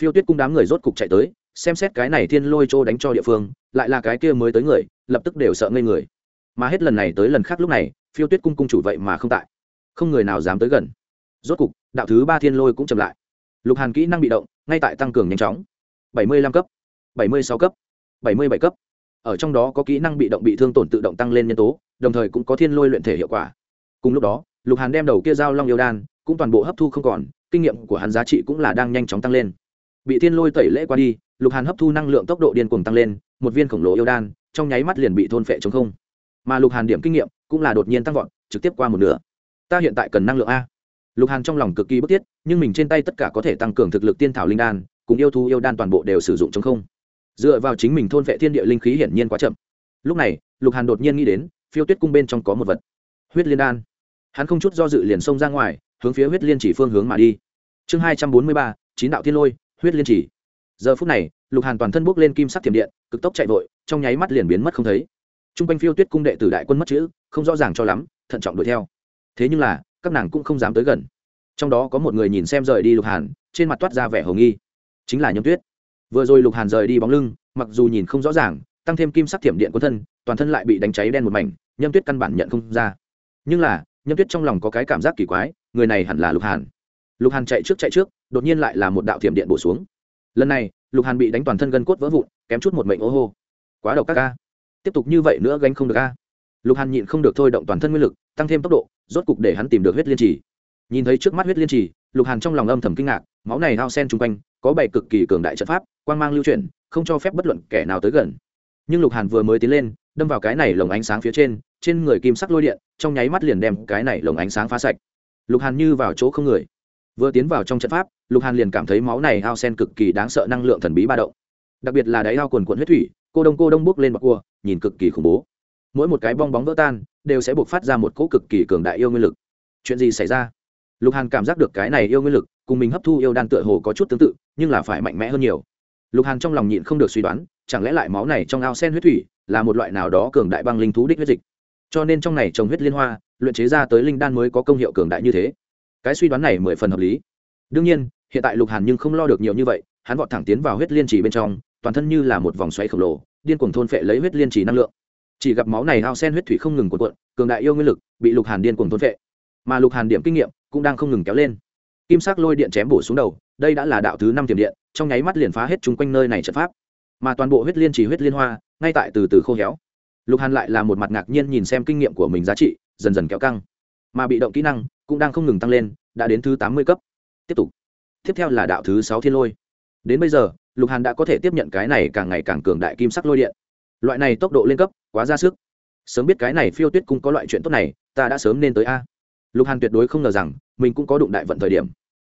Speaker 1: Phiêu tuyết cung đám người rốt cục chạy tới xem xét cái này thiên lôi trô đánh cho địa phương, lại là cái kia mới tới người, lập tức đều sợ ngây người. Mà hết lần này tới lần khác lúc này, phiêu tuyết cung cung chủ vậy mà không tại. Không người nào dám tới gần. Rốt cục, đạo thứ ba thiên lôi cũng chậm lại. Lục hàn kỹ năng bị động, ngay tại tăng cường nhanh chóng. Bảy mươi lăm cấp, bảy mươi sáu cấp, bảy mươi bảy cấp. Ở trong đó có kỹ năng bị động bị thương tổn tự động tăng lên nhân tố, đồng thời cũng có thiên lôi luyện thể hiệu quả. Cùng lúc đó, lục hàn đem đầu kia dao long yêu đan, cũng toàn bộ hấp thu không còn, kinh nghiệm của hắn giá trị cũng là đang nhanh chóng tăng lên. Bị thiên lôi tẩy lễ qua đi lục hàn hấp thu năng lượng tốc độ điên cuồng tăng lên, một viên khổng lồ yêu đan, trong nháy mắt liền bị thôn phệ chống không. Mà lục hàn điểm kinh nghiệm cũng là đột nhiên tăng vọt, trực tiếp qua một nửa. Ta hiện tại cần năng lượng a. Lục hàn trong lòng cực kỳ bức thiết, nhưng mình trên tay tất cả có thể tăng cường thực lực tiên thảo linh đan, cùng yêu thú yêu đan toàn bộ đều sử dụng chống không. Dựa vào chính mình thôn vệ thiên địa linh khí hiển nhiên quá chậm. Lúc này, lục hàn đột nhiên nghĩ đến, phiêu tuyết cung bên trong có một vật. Huyết liên đan. Hắn không chút do dự liền xông ra ngoài, hướng phía huyết liên chỉ phương hướng mà đi. Chương hai trăm bốn mươi ba, chín đạo thiên lôi, huyết liên chỉ giờ phút này, lục hàn toàn thân bốc lên kim sắc thiểm điện, cực tốc chạy vội, trong nháy mắt liền biến mất không thấy. T r u n g quanh phiêu tuyết cung đệ tử đại quân mất chữ, không rõ ràng cho lắm, thận trọng đuổi theo. Thế nhưng là, các nàng cũng không dám tới gần. Trong đó có một người nhìn xem rời đi lục hàn, trên mặt toát ra vẻ hồ nghi. Chính là nhâm tuyết. Vừa rồi lục hàn rời đi bóng lưng, mặc dù nhìn không rõ ràng, tăng thêm kim sắc thiểm điện quân thân, toàn thân lại bị đánh cháy đen một mảnh, nhâm tuyết căn bản nhận không ra. Nhưng là, nhâm tuyết trong lòng có cái cảm giác kỳ quái, người này hẳn là lục hàn. Lục hàn chạy trước chạy trước, đột nhiên lại là một đạo thiểm điện bổ xuống lần này, lục hàn bị đánh toàn thân gân cốt vỡ vụn, kém chút một mệnh ô hô. Quá độc các ca. Tiếp tục như vậy nữa gánh không được ca lục hàn nhịn không được thôi động toàn thân nguyên lực, tăng thêm tốc độ, rốt cục để hắn tìm được huyết liên trì. Nhìn thấy trước mắt huyết liên trì, lục hàn trong lòng âm thầm kinh ngạc, máu này hao sen chung quanh, có bảy cực kỳ cường đại trận pháp, quang mang lưu chuyển, không cho phép bất luận kẻ nào tới gần. Nhưng lục hàn vừa mới tiến lên, đâm vào cái này lồng ánh sáng phía trên trên người kim sắc lôi điện, trong nháy mắt liền đem cái này lồng ánh sáng phá sạch. Lục hàn như vào chỗ không người. Vừa tiến vào trong trận pháp lục hàn liền cảm thấy máu này ao sen cực kỳ đáng sợ năng lượng thần bí ba động. Đặc biệt là đáy ao quần quận huyết thủy, cô đông cô đông bước lên bọc cua, nhìn cực kỳ khủng bố. Mỗi một cái bong bóng vỡ tan, đều sẽ buộc phát ra một cỗ cực kỳ cường đại yêu nguyên lực. Chuyện gì xảy ra? Lục hàn cảm giác được cái này yêu nguyên lực cùng mình hấp thu yêu đan tựa hồ có chút tương tự, nhưng là phải mạnh mẽ hơn nhiều. Lục hàn trong lòng nhịn không được suy đoán, chẳng lẽ lại máu này trong ao sen huyết thủy là một loại nào đó cường đại băng linh thú đích huyết dịch? Cho nên trong này trồng huyết liên hoa, luyện chế ra tới linh đan mới có công hiệu cường đại như thế. Cái suy đoán này mười phần hợp lý. Đương nhiên hiện tại lục hàn nhưng không lo được nhiều như vậy, hắn vọt thẳng tiến vào huyết liên trì bên trong, toàn thân như là một vòng xoáy khổng lồ, điên cuồng thôn phệ lấy huyết liên trì năng lượng. Chỉ gặp máu này ao sen huyết thủy không ngừng cuộn cuộn, cường đại yêu nguyên lực bị lục hàn điên cuồng thôn phệ. Mà lục hàn điểm kinh nghiệm cũng đang không ngừng kéo lên. Kim sắc lôi điện chém bổ xuống đầu, đây đã là đạo thứ năm tiềm điện, trong nháy mắt liền phá hết chung quanh nơi này trận pháp. Mà toàn bộ huyết liên trì huyết liên hoa, ngay tại từ từ khô héo. Lục hàn lại là một mặt ngạc nhiên nhìn xem kinh nghiệm của mình giá trị, dần dần kéo căng. Mà bị động kỹ năng cũng đang không ngừng tăng lên, đã đến thứ tám mươi cấp. Tiếp tục tiếp theo là đạo thứ sáu thiên lôi. Đến bây giờ, lục hàn đã có thể tiếp nhận cái này càng ngày càng cường đại kim sắc lôi điện. Loại này tốc độ lên cấp, quá ra sức. Sớm biết cái này phiêu tuyết cung có loại chuyện tốt này, ta đã sớm nên tới a. Lục hàn tuyệt đối không ngờ rằng, mình cũng có đụng đại vận thời điểm.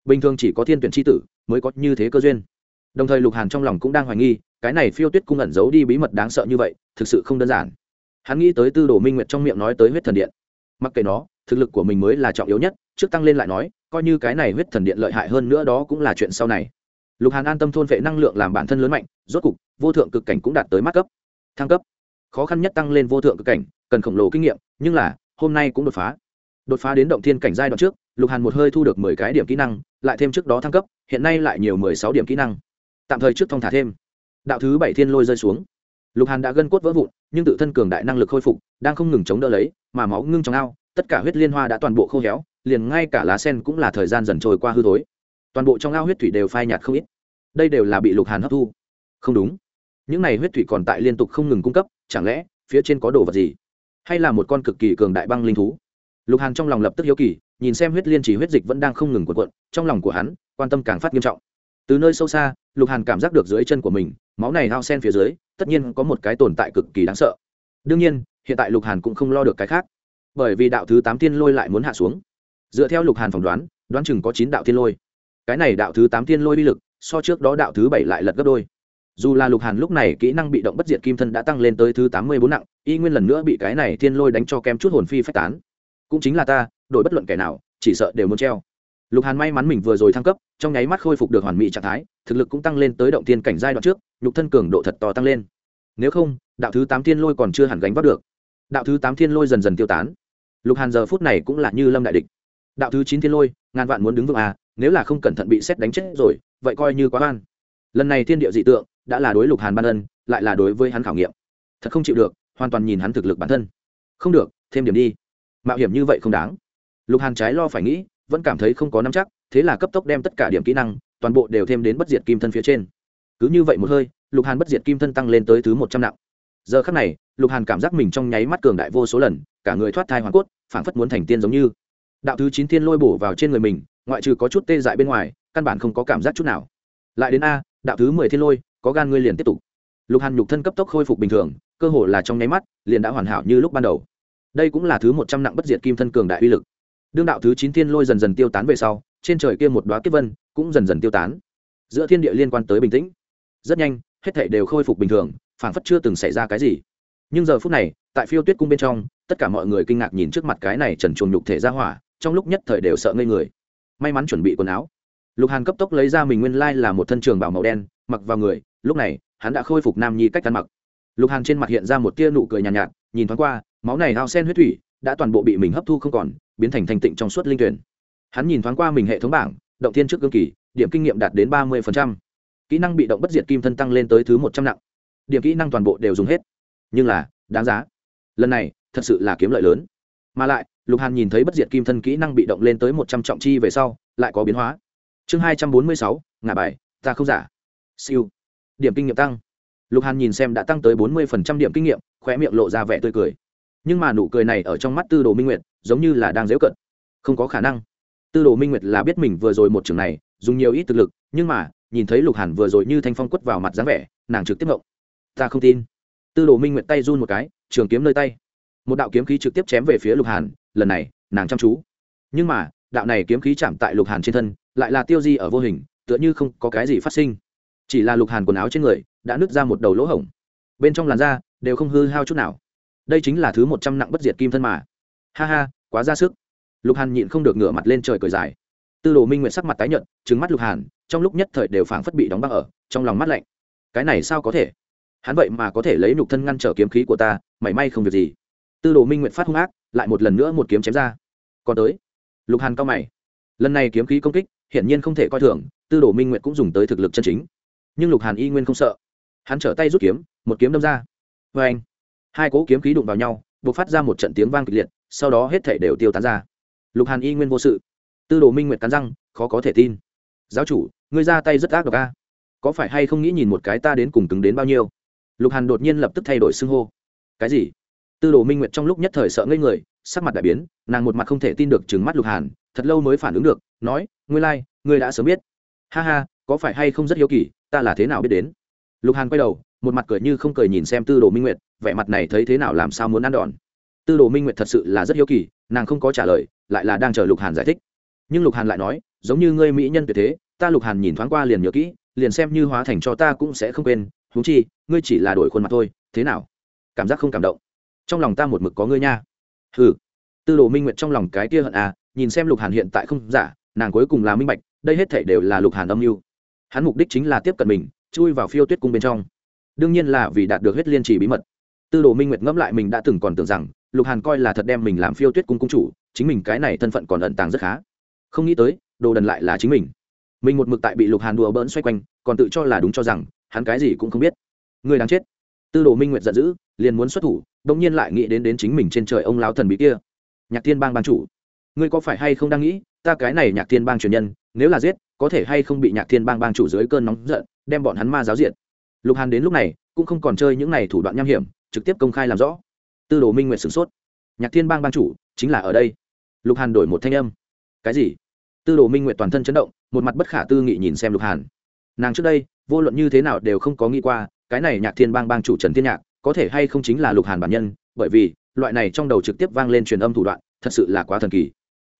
Speaker 1: Bình thường chỉ có thiên tuyển tri tử mới có như thế cơ duyên. Đồng thời lục hàn trong lòng cũng đang hoài nghi, cái này phiêu tuyết cung ẩn giấu đi bí mật đáng sợ như vậy, thực sự không đơn giản. Hắn nghĩ tới tư đồ minh nguyệt trong miệng nói tới huyết thần điện. Mặc kệ nó, thực lực của mình mới là trọng yếu nhất, trước tăng lên lại nói coi như cái này huyết thần điện lợi hại hơn nữa đó cũng là chuyện sau này. Lục hàn an tâm thôn vệ năng lượng làm bản thân lớn mạnh, rốt cục, vô thượng cực cảnh cũng đạt tới mắt cấp. Thăng cấp. Khó khăn nhất tăng lên vô thượng cực cảnh, cần khổng lồ kinh nghiệm, nhưng là, hôm nay cũng đột phá. Đột phá đến động thiên cảnh giai đoạn trước, lục hàn một hơi thu được mười cái điểm kỹ năng, lại thêm trước đó thăng cấp, hiện nay lại nhiều mười sáu điểm kỹ năng. Tạm thời trước thông thả thêm. Đạo thứ bảy thiên lôi rơi xuống. Lục hàn đã gân cốt vỡ vụn, nhưng tự thân cường đại năng lực khôi phục, đang không ngừng chống đỡ lấy, mà máu ngưng trong ao, tất cả huyết liên hoa đã toàn bộ khô héo liền ngay cả lá sen cũng là thời gian dần trôi qua hư thối. Toàn bộ trong ao huyết thủy đều phai nhạt không ít. Đây đều là bị lục hàn hấp thu. Không đúng. Những này huyết thủy còn tại liên tục không ngừng cung cấp, chẳng lẽ phía trên có đồ vật gì? Hay là một con cực kỳ cường đại băng linh thú? Lục hàn trong lòng lập tức hiếu kỳ, nhìn xem huyết liên chỉ huyết dịch vẫn đang không ngừng cuộn cuộn, trong lòng của hắn, quan tâm càng phát nghiêm trọng. Từ nơi sâu xa, lục hàn cảm giác được dưới chân của mình, máu này hao sen phía dưới, tất nhiên có một cái tồn tại cực kỳ đáng sợ. Đương nhiên, hiện tại lục hàn cũng không lo được cái khác. Bởi vì đạo thứ tám tiên lôi lại muốn hạ xuống dựa theo lục hàn phỏng đoán đoán chừng có chín đạo thiên lôi. Cái này đạo thứ tám thiên lôi uy lực, so trước đó đạo thứ bảy lại lật gấp đôi. Dù là lục hàn lúc này kỹ năng bị động bất diệt kim thân đã tăng lên tới thứ tám mươi bốn nặng, y nguyên lần nữa bị cái này thiên lôi đánh cho kem chút hồn phi phách tán. Cũng chính là ta, đổi bất luận kẻ nào, chỉ sợ đều muốn treo. Lục hàn may mắn mình vừa rồi thăng cấp, trong nháy mắt khôi phục được hoàn mỹ trạng thái, thực lực cũng tăng lên tới động tiên cảnh giai đoạn trước, nhục thân cường độ thật to tăng lên. Nếu không, đạo thứ tám thiên lôi còn chưa hẳn gánh vác được. Đạo thứ tám thiên lôi dần dần tiêu tán. Lục hàn giờ phút này cũng là như lâm đại địch đạo thứ chín thiên lôi, ngàn vạn muốn đứng vững à nếu là không cẩn thận bị xét đánh chết rồi, vậy coi như quá oan. Lần này thiên địa dị tượng đã là đối lục hàn ban ân, lại là đối với hắn khảo nghiệm. Thật không chịu được, hoàn toàn nhìn hắn thực lực bản thân. Không được, thêm điểm đi. Mạo hiểm như vậy không đáng. Lục hàn trái lo phải nghĩ, vẫn cảm thấy không có nắm chắc, thế là cấp tốc đem tất cả điểm kỹ năng, toàn bộ đều thêm đến bất diệt kim thân phía trên. Cứ như vậy một hơi, lục hàn bất diệt kim thân tăng lên tới thứ một trăm nặng. Giờ khắc này, lục hàn cảm giác mình trong nháy mắt cường đại vô số lần, cả người thoát thai hoàn cốt, phảng phất muốn thành tiên giống như đạo thứ chín thiên lôi bổ vào trên người mình, ngoại trừ có chút tê dại bên ngoài, căn bản không có cảm giác chút nào. Lại đến a, đạo thứ mười thiên lôi, có gan ngươi liền tiếp tục. Lục hàn nhục thân cấp tốc khôi phục bình thường, cơ hồ là trong nháy mắt, liền đã hoàn hảo như lúc ban đầu. Đây cũng là thứ một trăm nặng bất diệt kim thân cường đại uy lực. Đương đạo thứ chín thiên lôi dần dần tiêu tán về sau, trên trời kia một đoá kiếp vân cũng dần dần tiêu tán. Giữa thiên địa liên quan tới bình tĩnh. Rất nhanh, hết thảy đều khôi phục bình thường, phảng phất chưa từng xảy ra cái gì. Nhưng giờ phút này, tại phiêu tuyết cung bên trong, tất cả mọi người kinh ngạc nhìn trước mặt cái này trần chuồng nhục thể ra hỏa trong lúc nhất thời đều sợ ngây người. May mắn chuẩn bị quần áo. Lục hàn cấp tốc lấy ra mình nguyên lai là một thân trường bảo màu đen mặc vào người lúc này hắn đã khôi phục nam nhi cách ăn mặc. Lục hàn trên mặt hiện ra một tia nụ cười nhàn nhạt, nhạt nhìn thoáng qua máu này hao sen huyết thủy đã toàn bộ bị mình hấp thu không còn biến thành thành tịnh trong suốt linh tuyển. Hắn nhìn thoáng qua mình hệ thống bảng động thiên trước cương kỳ điểm kinh nghiệm đạt đến ba mươi kỹ năng bị động bất diệt kim thân tăng lên tới thứ một trăm nặng. Điểm kỹ năng toàn bộ đều dùng hết. Nhưng là đáng giá. Lần này thật sự là kiếm lợi lớn. Mà lại lục hàn nhìn thấy bất diệt kim thân kỹ năng bị động lên tới một trăm trọng chi về sau, lại có biến hóa. Chương hai trăm bốn mươi sáu, ngả bài, ta không giả. Siêu. Điểm kinh nghiệm tăng. Lục hàn nhìn xem đã tăng tới bốn mươi phần trăm điểm kinh nghiệm, khóe miệng lộ ra vẻ tươi cười. Nhưng mà nụ cười này ở trong mắt tư đồ minh nguyệt, giống như là đang dễu cận không có khả năng. Tư đồ minh nguyệt là biết mình vừa rồi một trường này, dùng nhiều ít thực lực, nhưng mà, nhìn thấy lục hàn vừa rồi như thanh phong quất vào mặt dáng vẻ, nàng trực tiếp ngộng. Ta không tin. Tư đồ minh nguyệt tay run một cái, trường kiếm nơi tay một đạo kiếm khí trực tiếp chém về phía lục hàn lần này nàng chăm chú nhưng mà đạo này kiếm khí chạm tại lục hàn trên thân lại là tiêu di ở vô hình tựa như không có cái gì phát sinh chỉ là lục hàn quần áo trên người đã nứt ra một đầu lỗ hổng bên trong làn da đều không hư hao chút nào đây chính là thứ một trăm nặng bất diệt kim thân mà ha ha quá ra sức lục hàn nhịn không được ngửa mặt lên trời cười dài tư đồ minh nguyện sắc mặt tái nhợt trứng mắt lục hàn trong lúc nhất thời đều phảng phất bị đóng băng ở trong lòng mắt lạnh cái này sao có thể hắn vậy mà có thể lấy nhục thân ngăn trở kiếm khí của ta mảy may không việc gì tư đồ minh nguyện phát hung ác, lại một lần nữa một kiếm chém ra. Còn tới. Lục hàn cao mày. Lần này kiếm khí công kích, hiển nhiên không thể coi thường, tư đồ minh nguyện cũng dùng tới thực lực chân chính. Nhưng lục hàn y nguyên không sợ. Hắn trở tay rút kiếm, một kiếm đâm ra. Vê anh, hai cỗ kiếm khí đụng vào nhau buộc phát ra một trận tiếng vang kịch liệt, sau đó hết thể đều tiêu tán ra. Lục hàn y nguyên vô sự. Tư đồ minh nguyệt cắn răng, khó có thể tin. Giáo chủ, ngươi ra tay rất ác độc a. Có phải hay không nghĩ nhìn một cái ta đến cùng cứng đến bao nhiêu? Lục hàn đột nhiên lập tức thay đổi xưng hô. Cái gì? Tư đồ minh nguyệt trong lúc nhất thời sợ ngây người sắc mặt đại biến nàng một mặt không thể tin được trừng mắt lục hàn thật lâu mới phản ứng được nói ngươi lai、like, ngươi đã sớm biết. Ha ha có phải hay không rất hiếu kỳ ta là thế nào biết đến? Lục hàn quay đầu một mặt cười như không cười nhìn xem tư đồ minh nguyệt vẻ mặt này thấy thế nào làm sao muốn ăn đòn. Tư đồ minh nguyệt thật sự là rất hiếu kỳ nàng không có trả lời lại là đang chờ lục hàn giải thích. Nhưng lục hàn lại nói giống như ngươi mỹ nhân tuyệt thế ta lục hàn nhìn thoáng qua liền nhớ kỹ liền xem như hóa thành cho ta cũng sẽ không quên huống chi ngươi chỉ là đổi khuôn mặt thôi thế nào? Cảm giác không cảm động trong lòng ta một mực có ngươi nha. Ừ tư đồ minh nguyệt trong lòng cái kia hận à nhìn xem lục hàn hiện tại không giả, nàng cuối cùng là minh bạch, đây hết thể đều là lục hàn âm mưu. Hắn mục đích chính là tiếp cận mình, chui vào phiêu tuyết cung bên trong. Đương nhiên là vì đạt được huyết liên trì bí mật. Tư đồ minh nguyệt ngẫm lại mình đã từng còn tưởng rằng, lục hàn coi là thật đem mình làm phiêu tuyết cung cung chủ, chính mình cái này thân phận còn ẩn tàng rất khá. Không nghĩ tới, đồ đần lại là chính mình. Mình một mực tại bị lục hàn đùa bỡn xoay quanh, còn tự cho là đúng cho rằng, hắn cái gì cũng không biết. Người đáng chết tư đồ minh nguyệt giận dữ, liền muốn xuất thủ đông nhiên lại nghĩ đến đến chính mình trên trời ông lão thần bí kia. Nhạc thiên bang ban chủ, ngươi có phải hay không đang nghĩ, ta cái này nhạc thiên bang truyền nhân, nếu là giết, có thể hay không bị nhạc thiên bang bang chủ dưới cơn nóng giận, đem bọn hắn ma giáo diện lục hàn đến lúc này, cũng không còn chơi những này thủ đoạn nham hiểm, trực tiếp công khai làm rõ. Tư đồ minh nguyệt sửng sốt. Nhạc thiên bang bang chủ, chính là ở đây. Lục hàn đổi một thanh âm. Cái gì? Tư đồ minh nguyệt toàn thân chấn động, một mặt bất khả tư nghị nhìn xem lục hàn. Nàng trước đây, vô luận như thế nào đều không có nghĩ qua cái này nhạc thiên bang bang chủ trần thiên nhạc, có thể hay không chính là lục hàn bản nhân, bởi vì, loại này trong đầu trực tiếp vang lên truyền âm thủ đoạn, thật sự là quá thần kỳ.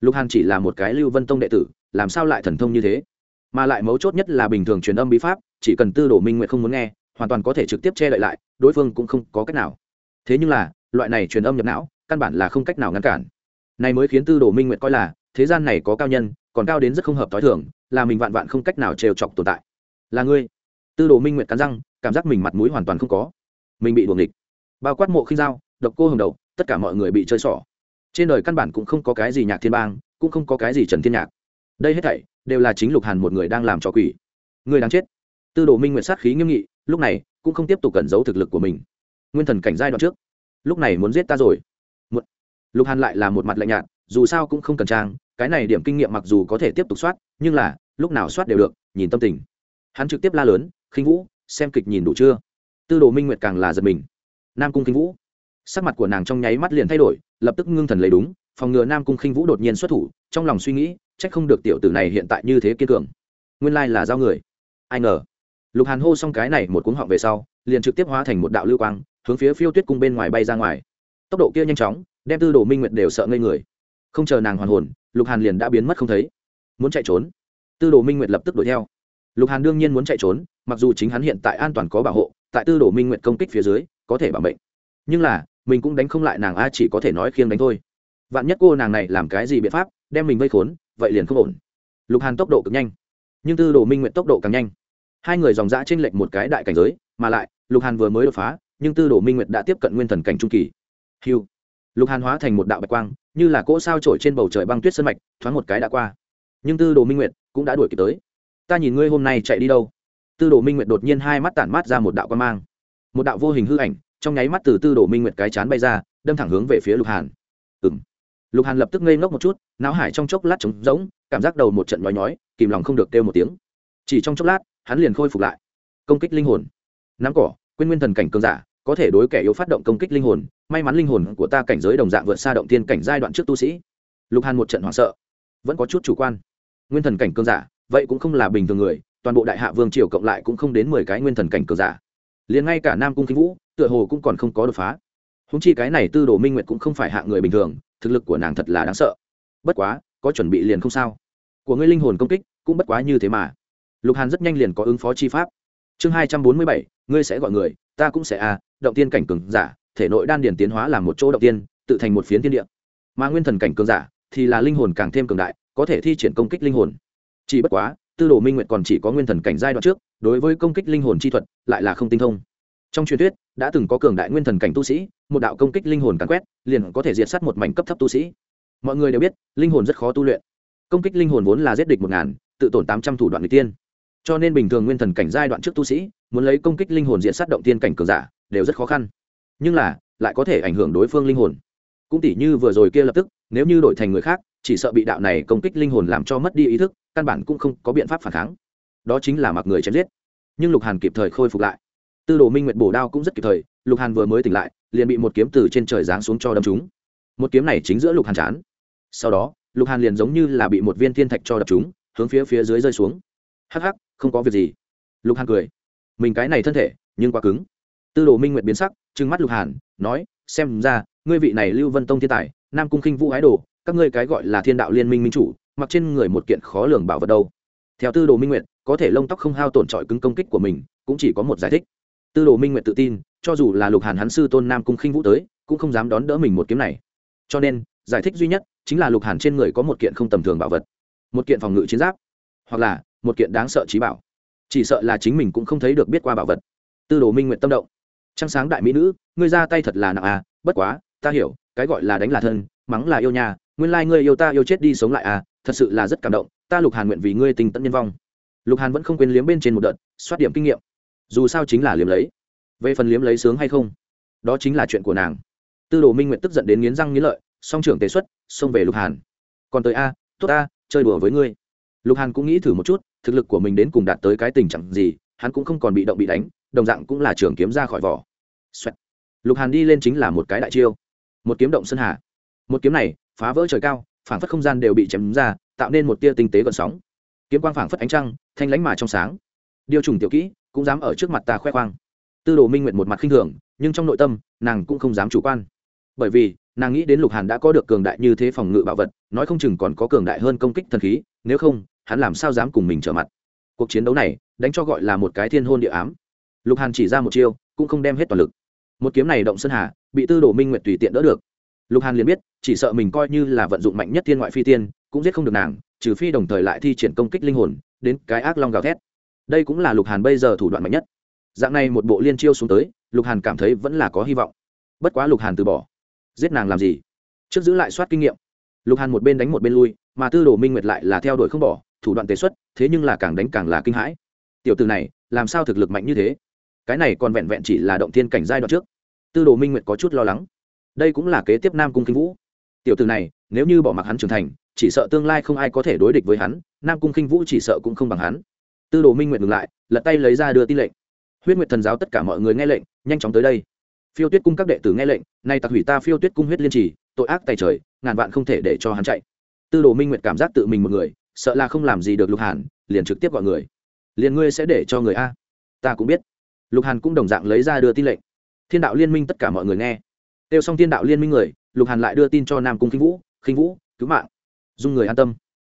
Speaker 1: Lục hàn chỉ là một cái lưu vân tông đệ tử, làm sao lại thần thông như thế? Mà lại mấu chốt nhất là bình thường truyền âm bí pháp, chỉ cần tư đồ minh nguyện không muốn nghe, hoàn toàn có thể trực tiếp che đậy lại, đối phương cũng không có cách nào. Thế nhưng là, loại này truyền âm nhập não, căn bản là không cách nào ngăn cản. Này mới khiến tư đồ minh nguyện coi là, thế gian này có cao nhân, còn cao đến rất không hợp t h o i thường, là mình vạn vạn không cách nào trêu chọc tồn tại. Là ngươi tư đồ minh Nguyệt cắn răng cảm giác mình mặt mũi hoàn toàn không có. Mình bị buồng địch bao quát mộ khinh dao độc cô hồng đầu tất cả mọi người bị chơi xỏ. Trên đời căn bản cũng không có cái gì nhạc thiên bang cũng không có cái gì trần thiên nhạc. Đây hết thảy đều là chính lục hàn một người đang làm trò quỷ. Người đáng chết. Tư đồ minh Nguyệt sát khí nghiêm nghị lúc này cũng không tiếp tục cẩn giấu thực lực của mình. Nguyên thần cảnh giai đoạn trước lúc này muốn giết ta rồi. Một, lục hàn lại là một mặt lạnh nhạt dù sao cũng không cần trang cái này điểm kinh nghiệm mặc dù có thể tiếp tục soát nhưng là lúc nào soát đều được nhìn tâm tình. Hắn trực tiếp la lớn khinh vũ, xem kịch nhìn đủ chưa? Tư đồ minh nguyệt càng là giật mình. Nam cung khinh vũ. Sắc mặt của nàng trong nháy mắt liền thay đổi, lập tức ngưng thần lấy đúng, phòng ngừa nam cung khinh vũ đột nhiên xuất thủ, trong lòng suy nghĩ trách không được tiểu tử này hiện tại như thế kiên cường. Nguyên lai là giao người. Ai ngờ. Lục hàn hô xong cái này một cuống họng về sau, liền trực tiếp hóa thành một đạo lưu quang, hướng phía phiêu tuyết cung bên ngoài bay ra ngoài. Tốc độ kia nhanh chóng, đem tư đồ minh nguyệt đều sợ ngây người. Không chờ nàng hoàn hồn, lục hàn liền đã biến mất không thấy. Muốn chạy trốn. Tư đồ minh nguyệt lập tức đuổi theo. Lục hàn đương nhiên muốn chạy trốn mặc dù chính hắn hiện tại an toàn có bảo hộ, tại tư đồ minh nguyệt công kích phía dưới, có thể bảo mệnh. Nhưng là, mình cũng đánh không lại nàng a, chỉ có thể nói khiêng đánh thôi. Vạn nhất cô nàng này làm cái gì biện pháp, đem mình vây khốn, vậy liền không ổn. Lục hàn tốc độ cực nhanh, nhưng tư đồ minh nguyện tốc độ càng nhanh. Hai người dòng dã trên lệnh một cái đại cảnh giới, mà lại, lục hàn vừa mới đột phá, nhưng tư đồ minh nguyệt đã tiếp cận nguyên thần cảnh trung kỳ. Hiu lục hàn hóa thành một đạo bạch quang, như là cỗ sao trổi trên bầu trời băng tuyết sân mạch, thoáng một cái đã qua. Nhưng tư đồ minh nguyệt cũng đã đuổi kịp tới. Ta nhìn ngươi hôm nay chạy đi đâu? Tư đồ minh nguyệt đột nhiên hai mắt tản mát ra một đạo quan mang. Một đạo vô hình hư ảnh, trong nháy mắt từ tư đồ minh nguyệt cái chán bay ra, đâm thẳng hướng về phía lục hàn. Ừ m lục hàn lập tức ngây ngốc một chút náo hải trong chốc lát trống rỗng, cảm giác đầu một trận nhói nhói, kìm lòng không được kêu một tiếng. Chỉ trong chốc lát, hắn liền khôi phục lại. Công kích linh hồn. Nắm cỏ, quên nguyên thần cảnh cường giả, có thể đối kẻ yếu phát động công kích linh hồn, may mắn linh hồn của ta cảnh giới đồng dạng vượt xa động tiên cảnh giai đoạn trước tu sĩ. Lục hàn một trận hoảng sợ. Vẫn có chút chủ quan. Nguyên thần cảnh cường giả, vậy cũng không là bình thường người toàn bộ đại hạ vương triều cộng lại cũng không đến mười cái nguyên thần cảnh cường giả. Liền ngay cả nam cung khinh vũ, tựa hồ cũng còn không có đột phá. Húng chi cái này tư đồ minh nguyệt cũng không phải hạ người bình thường, thực lực của nàng thật là đáng sợ. Bất quá, có chuẩn bị liền không sao. Của ngươi linh hồn công kích cũng bất quá như thế mà. Lục hàn rất nhanh liền có ứng phó chi pháp. Chương hai trăm bốn mươi bảy, ngươi sẽ gọi người, ta cũng sẽ à động tiên cảnh cường giả, thể nội đan điền tiến hóa làm một chỗ động tiên, tự thành một phiến tiên địa. Mà nguyên thần cảnh cường giả thì là linh hồn càng thêm cường đại, có thể thi triển công kích linh hồn. Chỉ bất quá tư đồ minh nguyện còn chỉ có nguyên thần cảnh giai đoạn trước, đối với công kích linh hồn chi thuật, lại là không tinh thông. Trong truyền thuyết, đã từng có cường đại nguyên thần cảnh tu sĩ, một đạo công kích linh hồn càn quét, liền có thể diệt sát một mảnh cấp thấp tu sĩ. Mọi người đều biết, linh hồn rất khó tu luyện. Công kích linh hồn vốn là giết địch một ngàn, tự tổn tám trăm thủ đoạn người tiên. Cho nên bình thường nguyên thần cảnh giai đoạn trước tu sĩ, muốn lấy công kích linh hồn diện sát động tiên cảnh cường giả, đều rất khó khăn. Nhưng là, lại có thể ảnh hưởng đối phương linh hồn. Cũng tỉ như vừa rồi kia lập tức, nếu như đổi thành người khác, chỉ sợ bị đạo này công kích linh hồn làm cho mất đi ý thức căn bản cũng không có biện pháp phản kháng. Đó chính là mặc người chém giết. Nhưng lục hàn kịp thời khôi phục lại. Tư đồ minh nguyệt bổ đao cũng rất kịp thời, lục hàn vừa mới tỉnh lại, liền bị một kiếm từ trên trời giáng xuống cho đâm chúng một kiếm này chính giữa lục hàn chán. Sau đó, lục hàn liền giống như là bị một viên thiên thạch cho đập chúng hướng phía phía dưới rơi xuống. Hắc hắc, không có việc gì. Lục hàn cười. Mình cái này thân thể, nhưng quá cứng. Tư đồ minh nguyệt biến sắc, trừng mắt lục hàn, nói, xem ra, ngươi vị này lưu vân tông thiên tài, nam cung khinh vũ ái đồ, các ngươi cái gọi là thiên đạo liên minh minh chủ mặc trên người một kiện khó lường bảo vật đâu. Theo tư đồ minh nguyệt, có thể lông tóc không hao tổn trọi cứng công kích của mình, cũng chỉ có một giải thích. Tư đồ minh nguyệt tự tin, cho dù là lục hàn hắn sư tôn nam cung khinh vũ tới, cũng không dám đón đỡ mình một kiếm này. Cho nên, giải thích duy nhất chính là lục hàn trên người có một kiện không tầm thường bảo vật. Một kiện phòng ngự chiến giáp, hoặc là một kiện đáng sợ trí bảo. Chỉ sợ là chính mình cũng không thấy được biết qua bảo vật. Tư đồ minh nguyện tâm động. Trăng sáng đại mỹ nữ, ngươi ra tay thật là nặng à bất quá, ta hiểu, cái gọi là đánh là thân, mắng là yêu nhà, nguyên lai、like、ngươi yêu ta yêu chết đi sống lại à thật sự là rất cảm động, ta lục hàn nguyện vì ngươi tình tận nhân vong. Lục hàn vẫn không quên liếm bên trên một đợt, soát điểm kinh nghiệm. Dù sao chính là liếm lấy. Về phần liếm lấy sướng hay không, đó chính là chuyện của nàng. Tư đồ minh nguyện tức giận đến nghiến răng nghiến lợi, song trưởng tế xuất, xông về lục hàn. Còn tới a, tốt a, chơi đùa với ngươi. Lục hàn cũng nghĩ thử một chút, thực lực của mình đến cùng đạt tới cái tình trạng gì, hắn cũng không còn bị động bị đánh, đồng dạng cũng là trường kiếm ra khỏi vỏ、Xoẹt. lục hàn đi lên chính là một cái đại chiêu. Một kiếm động sơn hà. Một kiếm này, phá vỡ trời cao phảng phất không gian đều bị chém ra, tạo nên một tia tinh tế gợn sóng. Kiếm quang phảng phất ánh trăng, thanh lánh mà trong sáng. Điều trùng tiểu kỹ, cũng dám ở trước mặt ta khoe khoang. Tư đồ minh Nguyệt một mặt khinh thường, nhưng trong nội tâm, nàng cũng không dám chủ quan. Bởi vì, nàng nghĩ đến lục hàn đã có được cường đại như thế phòng ngự bảo vật, nói không chừng còn có cường đại hơn công kích thần khí, nếu không, hắn làm sao dám cùng mình trở mặt. Cuộc chiến đấu này, đánh cho gọi là một cái thiên hôn địa ám. Lục hàn chỉ ra một chiêu, cũng không đem hết toàn lực. Một kiếm này động sơn hà, bị tư đồ minh nguyệt tùy tiện đỡ được lục hàn liền biết, chỉ sợ mình coi như là vận dụng mạnh nhất thiên ngoại phi tiên, cũng giết không được nàng, trừ phi đồng thời lại thi triển công kích linh hồn, đến cái ác long gào thét. Đây cũng là lục hàn bây giờ thủ đoạn mạnh nhất. Dạng này một bộ liên chiêu xuống tới, lục hàn cảm thấy vẫn là có hy vọng. Bất quá lục hàn từ bỏ. Giết nàng làm gì? Trước giữ lại soát kinh nghiệm. Lục hàn một bên đánh một bên lui, mà tư đồ minh nguyệt lại là theo đuổi không bỏ, thủ đoạn tế xuất, thế nhưng là càng đánh càng là kinh hãi. Tiểu từ này, làm sao thực lực mạnh như thế? Cái này còn vẹn vẹn chỉ là động thiên cảnh giai đoạn trước. Tư đồ minh nguyệt có chút lo lắng đây cũng là kế tiếp nam cung kinh vũ. Tiểu từ này, nếu như bỏ mặc hắn trưởng thành, chỉ sợ tương lai không ai có thể đối địch với hắn, nam cung kinh vũ chỉ sợ cũng không bằng hắn. Tư đồ minh nguyệt ngừng lại, lật tay lấy ra đưa tin lệnh. Huyết nguyệt thần giáo tất cả mọi người nghe lệnh, nhanh chóng tới đây. Phiêu tuyết cung các đệ tử nghe lệnh, nay tặc hủy ta phiêu tuyết cung huyết liên trì, tội ác tay trời, ngàn vạn không thể để cho hắn chạy. Tư đồ minh nguyệt cảm giác tự mình một người, sợ là không làm gì được lục hàn, liền trực tiếp gọi người. Liền ngươi sẽ để cho người a. Ta cũng biết. Lục hàn cũng đồng dạng lấy ra đưa tin lệnh. Thiên đạo liên minh tất cả mọi người nghe đều xong tiên đạo liên minh người, lục hàn lại đưa tin cho nam cung khinh vũ khinh vũ, cứu mạng. Dung người an tâm.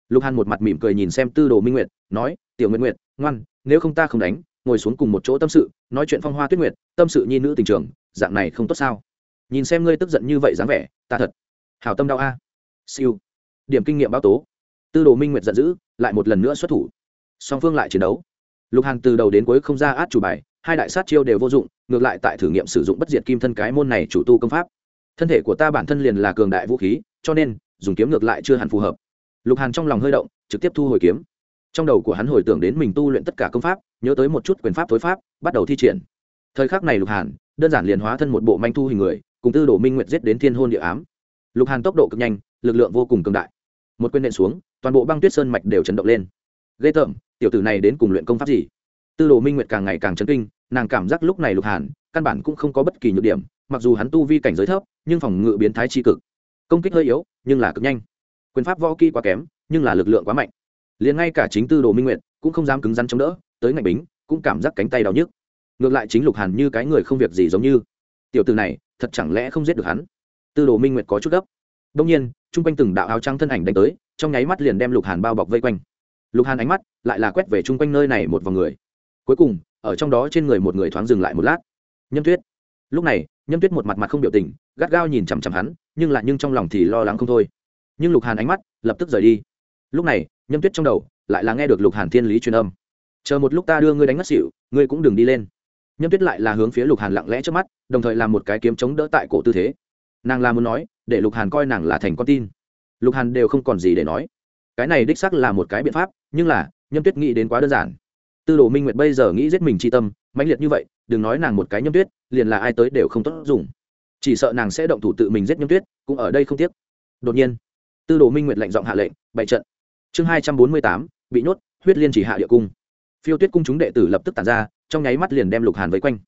Speaker 1: Lục hàn một mặt mỉm cười nhìn xem tư đồ minh nguyệt, nói, tiểu nguyện nguyệt, ngoan, nếu không ta không đánh, ngồi xuống cùng một chỗ tâm sự, nói chuyện phong hoa tuyết nguyệt, tâm sự nhi nữ tình trường, dạng này không tốt sao? Nhìn xem ngươi tức giận như vậy dáng vẻ, ta thật hảo tâm đau a. Siêu. Điểm kinh nghiệm báo tố. Tư đồ minh nguyệt giận dữ, lại một lần nữa xuất thủ. Song phương lại chiến đấu. Lục hàn từ đầu đến cuối không ra át chủ bài hai đại sát chiêu đều vô dụng, ngược lại tại thử nghiệm sử dụng bất diệt kim thân cái môn này chủ tu công pháp. Thân thể của ta bản thân liền là cường đại vũ khí, cho nên, dùng kiếm ngược lại chưa hẳn phù hợp. Lục hàn trong lòng hơi động, trực tiếp thu hồi kiếm. Trong đầu của hắn hồi tưởng đến mình tu luyện tất cả công pháp, nhớ tới một chút quyền pháp tối pháp, bắt đầu thi triển. Thời khắc này lục hàn, đơn giản liền hóa thân một bộ manh thu hình người, cùng tư đồ minh nguyệt giết đến thiên hôn địa ám. Lục hàn tốc độ cực nhanh, lực lượng vô cùng cường đại. Một quyền nện xuống, toàn bộ băng tuyết sơn mạch đều chấn động lên. Ghê tởm, tiểu tử này đến cùng luyện công pháp gì? Tư đồ minh nguyệt càng ngày càng chấn kinh, nàng cảm giác lúc này lục hàn, căn bản cũng không có bất kỳ nhược điểm, mặc dù hắn tu vi cảnh giới thấp, nhưng phòng ngự biến thái tri cực. Công kích hơi yếu, nhưng là cực nhanh. Quyền pháp võ kỹ quá kém, nhưng là lực lượng quá mạnh. Liền ngay cả chính tư đồ minh nguyệt cũng không dám cứng rắn chống đỡ, tới ngạch bính, cũng cảm giác cánh tay đau nhức. Ngược lại chính lục hàn như cái người không việc gì giống như. Tiểu từ này, thật chẳng lẽ không giết được hắn? Tư đồ minh nguyệt có chút gấp. Đông nhiên, chung quanh từng đạo áo trắng thân ảnh đánh tới, trong nháy mắt liền đem lục hàn bao bọc vây quanh. Lục hàn ánh mắt lại là quét về chung quanh nơi này một vòng người cuối cùng, ở trong đó trên người một người thoáng dừng lại một lát. Nhâm tuyết. Lúc này, nhâm tuyết một mặt mặt không biểu tình, gắt gao nhìn chằm chằm hắn, nhưng lại nhưng trong lòng thì lo lắng không thôi. Nhưng lục hàn ánh mắt lập tức rời đi. Lúc này, nhâm tuyết trong đầu lại là nghe được lục hàn thiên lý truyền âm. Chờ một lúc ta đưa ngươi đánh ngất xỉu, ngươi cũng đừng đi lên. Nhâm tuyết lại là hướng phía lục hàn lặng lẽ trước mắt, đồng thời làm một cái kiếm chống đỡ tại cổ tư thế. Nàng là muốn nói, để lục hàn coi nàng là thành con tin. Lục hàn đều không còn gì để nói. Cái này đích sắc là một cái biện pháp, nhưng là, nhâm tuyết nghĩ đến quá đơn giản tư đồ minh nguyệt bây giờ nghĩ giết mình c tâm, mãnh liệt như vậy, đừng nói nàng một cái nhâm tuyết, liền là ai tới đều không tốt dùng. Chỉ sợ nàng sẽ động thủ tự mình giết nhâm tuyết, cũng ở đây không tiếc. Đột nhiên, tư đồ minh nguyệt lệnh giọng hạ lệnh, bày trận. Chương hai trăm bốn mươi tám, bị nhốt, huyết liên chỉ hạ địa cung. Phiêu tuyết cung chúng đệ tử lập tức tản ra, trong nháy mắt liền đem lục hàn vây quanh.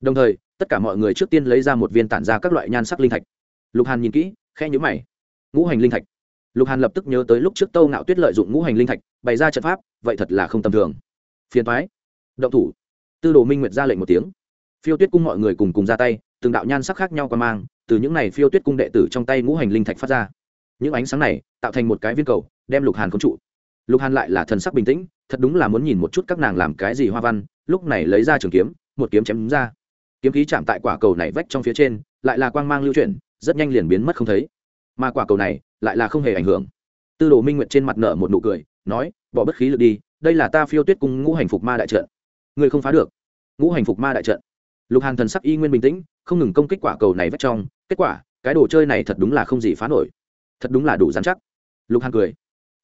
Speaker 1: Đồng thời, tất cả mọi người trước tiên lấy ra một viên tản ra các loại nhan sắc linh thạch. Lục hàn nhìn kỹ khe nhữ mày. Ngũ hành linh thạch. Lục hàn lập tức nhớ tới lúc trước tâu ngạo tuyết lợi dụng ngũ hành linh thạch, bày ra trận pháp, vậy thật là không tầm thường phiền thoái động thủ. Tư đồ minh nguyệt ra lệnh một tiếng. Phiêu tuyết cung mọi người cùng cùng ra tay, từng đạo nhan sắc khác nhau qua mang, từ những này phiêu tuyết cung đệ tử trong tay ngũ hành linh thạch phát ra. Những ánh sáng này tạo thành một cái viên cầu, đem lục hàn khống trụ. Lục hàn lại là thần sắc bình tĩnh, thật đúng là muốn nhìn một chút các nàng làm cái gì hoa văn, lúc này lấy ra trường kiếm, một kiếm chém đúng ra. Kiếm khí chạm tại quả cầu này vách trong phía trên, lại là quang mang lưu chuyển, rất nhanh liền biến mất không thấy. Mà quả cầu này lại là không hề ảnh hưởng. Tư đồ minh nguyệt trên mặt nợ một nụ cười, nói, bỏ bất khí lực đi đây là ta phiêu tuyết cung ngũ hành phục ma đại trận. Người không phá được. Ngũ hành phục ma đại trận. Lục hàn thần sắc y nguyên bình tĩnh, không ngừng công kích quả cầu này vách trong. Kết quả, cái đồ chơi này thật đúng là không gì phá nổi. Thật đúng là đủ dán chắc. Lục hàn cười.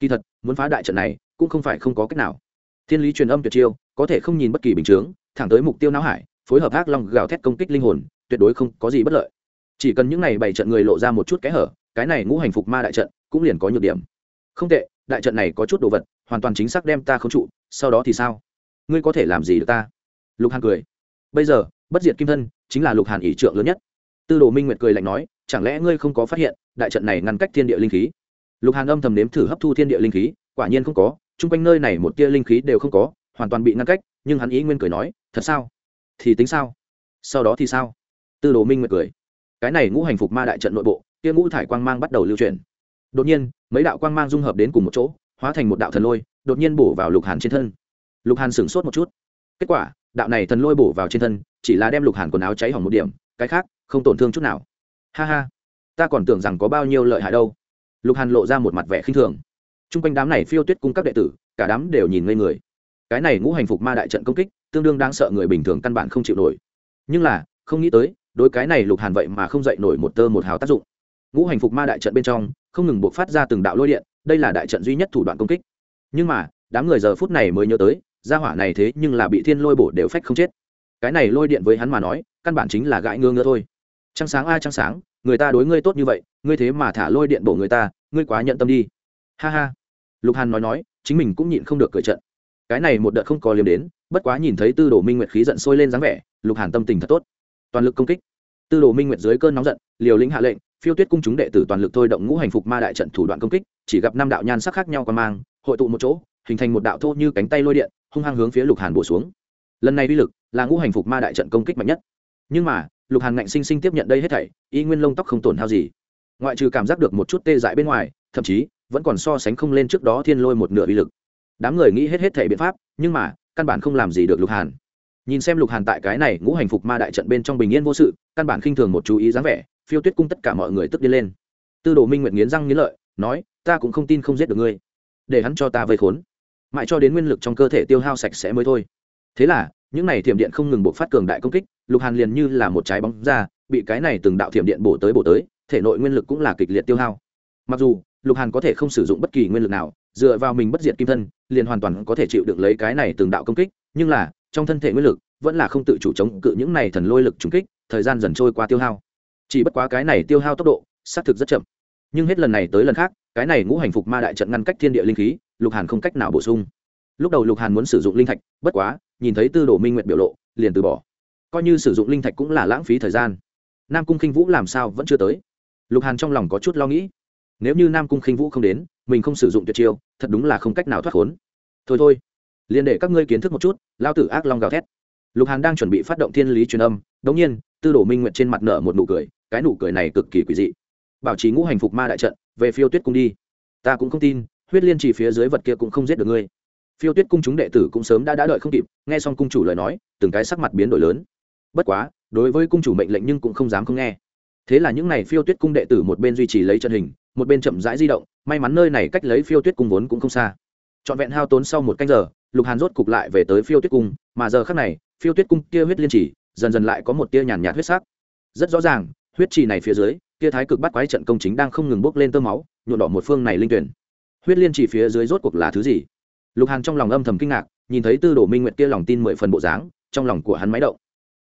Speaker 1: Kỳ thật, muốn phá đại trận này, cũng không phải không có cách nào. Thiên lý truyền âm tuyệt chiêu, có thể không nhìn bất kỳ bình chướng, thẳng tới mục tiêu não hải, phối hợp ác long gào thét công kích linh hồn, tuyệt đối không có gì bất lợi. Chỉ cần những này bảy trận người lộ ra một chút kẽ hở, cái này ngũ hành phục ma đại trận cũng liền có nhược điểm. Không tệ, đại trận này có chút đồ vật hoàn toàn chính xác đem ta không trụ, sau đó thì sao? Ngươi có thể làm gì được ta? Lục hàn cười. Bây giờ, bất diệt kim thân chính là lục hàn ỷ trượng lớn nhất. Tư đồ minh nguyệt cười lạnh nói, chẳng lẽ ngươi không có phát hiện đại trận này ngăn cách thiên địa linh khí? Lục hàn âm thầm nếm thử hấp thu thiên địa linh khí, quả nhiên không có, chung quanh nơi này một tia linh khí đều không có, hoàn toàn bị ngăn cách, nhưng hắn ý nguyên cười nói, thật sao? Thì tính sao? Sau đó thì sao? Tư đồ minh nguyệt cười. Cái này ngũ hành phục ma đại trận nội bộ tia ngũ thải quang mang bắt đầu lưu truyền. đột nhiên, mấy đạo quang mang dung hợp đến cùng một chỗ hóa thành một đạo thần lôi, đột nhiên bổ vào lục hàn trên thân. Lục hàn sửng sốt một chút. Kết quả, đạo này thần lôi bổ vào trên thân, chỉ là đem lục hàn quần áo cháy hỏng một điểm, cái khác, không tổn thương chút nào. Ha ha, ta còn tưởng rằng có bao nhiêu lợi hại đâu. Lục hàn lộ ra một mặt vẻ khinh thường. T r u n g quanh đám này phiêu tuyết cung các đệ tử, cả đám đều nhìn ngây người. Cái này ngũ hành phục ma đại trận công kích, tương đương đáng sợ người bình thường căn bản không chịu nổi. Nhưng là, không nghĩ tới, đối cái này lục hàn vậy mà không dậy nổi một tơ một hào tác dụng ngũ hành phục ma đại trận bên trong, không ngừng buộc phát ra từng đạo lôi điện, đây là đại trận duy nhất thủ đoạn công kích. Nhưng mà, đám người giờ phút này mới nhớ tới, gia hỏa này thế nhưng là bị thiên lôi bổ đều phách không chết. Cái này lôi điện với hắn mà nói, căn bản chính là gãi ngơ ngơ thôi. Trăng sáng a trăng sáng, người ta đối ngươi tốt như vậy, ngươi thế mà thả lôi điện bổ người ta, ngươi quá nhận tâm đi. Ha ha. Lục hàn nói nói, chính mình cũng nhịn không được cởi trận cái này một đợt không có liếm đến, bất quá nhìn thấy tư đồ minh nguyệt khí giận sôi lên dáng vẻ, lục hàn tâm tình thật tốt. Toàn lực công kích. Tư đồ minh nguyệt dưới cơn nóng giận, liều lĩnh hạ lệnh phiêu tuyết cung chúng đệ tử toàn lực thôi động ngũ hành phục ma đại trận thủ đoạn công kích, chỉ gặp năm đạo nhan sắc khác nhau qua mang, hội tụ một chỗ, hình thành một đạo thô như cánh tay lôi điện, hung hăng hướng phía lục hàn bổ xuống. Lần này uy lực là ngũ hành phục ma đại trận công kích mạnh nhất. Nhưng mà, lục hàn ngạnh sinh sinh tiếp nhận đây hết thảy, y nguyên lông tóc không tổn hao gì. Ngoại trừ cảm giác được một chút tê dại bên ngoài, thậm chí vẫn còn so sánh không lên trước đó thiên lôi một nửa uy lực. Đám người nghĩ hết hết thảy biện pháp, nhưng mà, căn bản không làm gì được lục hàn. Nhìn xem lục hàn tại cái này ngũ hành phục ma đại trận bên trong bình yên vô sự, căn bản khinh thường một chú ý dáng vẻ phiêu tuyết cung tất cả mọi người tức đi lên. Tư đồ minh nguyệt nghiến răng nghiến lợi, nói, ta cũng không tin không giết được ngươi. Để hắn cho ta vây khốn. Mãi cho đến nguyên lực trong cơ thể tiêu hao sạch sẽ mới thôi. Thế là, những này thiểm điện không ngừng buộc phát cường đại công kích, lục hàn liền như là một trái bóng ra, bị cái này từng đạo thiểm điện bổ tới bổ tới, thể nội nguyên lực cũng là kịch liệt tiêu hao. Mặc dù, lục hàn có thể không sử dụng bất kỳ nguyên lực nào, dựa vào mình bất diệt kim thân, liền hoàn toàn có thể chịu được lấy cái này từng đạo công kích, nhưng là, trong thân thể nguyên lực vẫn là không tự chủ chống cự những này thần lôi lực trúng kích, thời gian dần trôi qua tiêu hao chỉ bất quá cái này tiêu hao tốc độ, xác thực rất chậm. Nhưng hết lần này tới lần khác, cái này ngũ hành phục ma đại trận ngăn cách thiên địa linh khí, lục hàn không cách nào bổ sung. Lúc đầu lục hàn muốn sử dụng linh thạch, bất quá, nhìn thấy tư đồ minh nguyện biểu lộ, liền từ bỏ. Coi như sử dụng linh thạch cũng là lãng phí thời gian. Nam cung khinh vũ làm sao vẫn chưa tới? Lục hàn trong lòng có chút lo nghĩ. Nếu như nam cung khinh vũ không đến, mình không sử dụng tuyệt chiêu, thật đúng là không cách nào thoát khốn. Thôi thôi, liền để các ngươi kiến thức một chút, lao tử ác long gào thét. Lục hàn đang chuẩn bị phát động thiên lý truyền âm đống nhiên, tư đồ minh nguyện trên mặt nở một nụ cười cái nụ cười này cực kỳ quỷ dị. Bảo trì ngũ hành phục ma đại trận, về phiêu tuyết cung đi. Ta cũng không tin, huyết liên chỉ phía dưới vật kia cũng không giết được ngươi. Phiêu tuyết cung chúng đệ tử cũng sớm đã đã đợi không kịp, nghe xong cung chủ lời nói, từng cái sắc mặt biến đổi lớn. Bất quá, đối với cung chủ mệnh lệnh nhưng cũng không dám không nghe. Thế là những n à y phiêu tuyết cung đệ tử một bên duy trì lấy trận hình, một bên chậm rãi di động, may mắn nơi này cách lấy phiêu tuyết cung vốn cũng không xa. Trọn vẹn hao tốn sau một canh giờ, lục hàn rốt cục lại về tới phiêu tuyết cung, mà giờ khác này, phiêu tuyết cung kia huyết liên chỉ dần dần lại có một tia nhàn nhạt huyết sắc. Rất rõ ràng huyết trì này phía dưới, kia thái cực bắt quái trận công chính đang không ngừng bốc lên tơ máu, nhuộn đỏ một phương này linh tuyển. Huyết liên chỉ phía dưới rốt cuộc là thứ gì? Lục hàn trong lòng âm thầm kinh ngạc, nhìn thấy tư đồ minh nguyệt kia lòng tin mười phần bộ dáng, trong lòng của hắn máy động.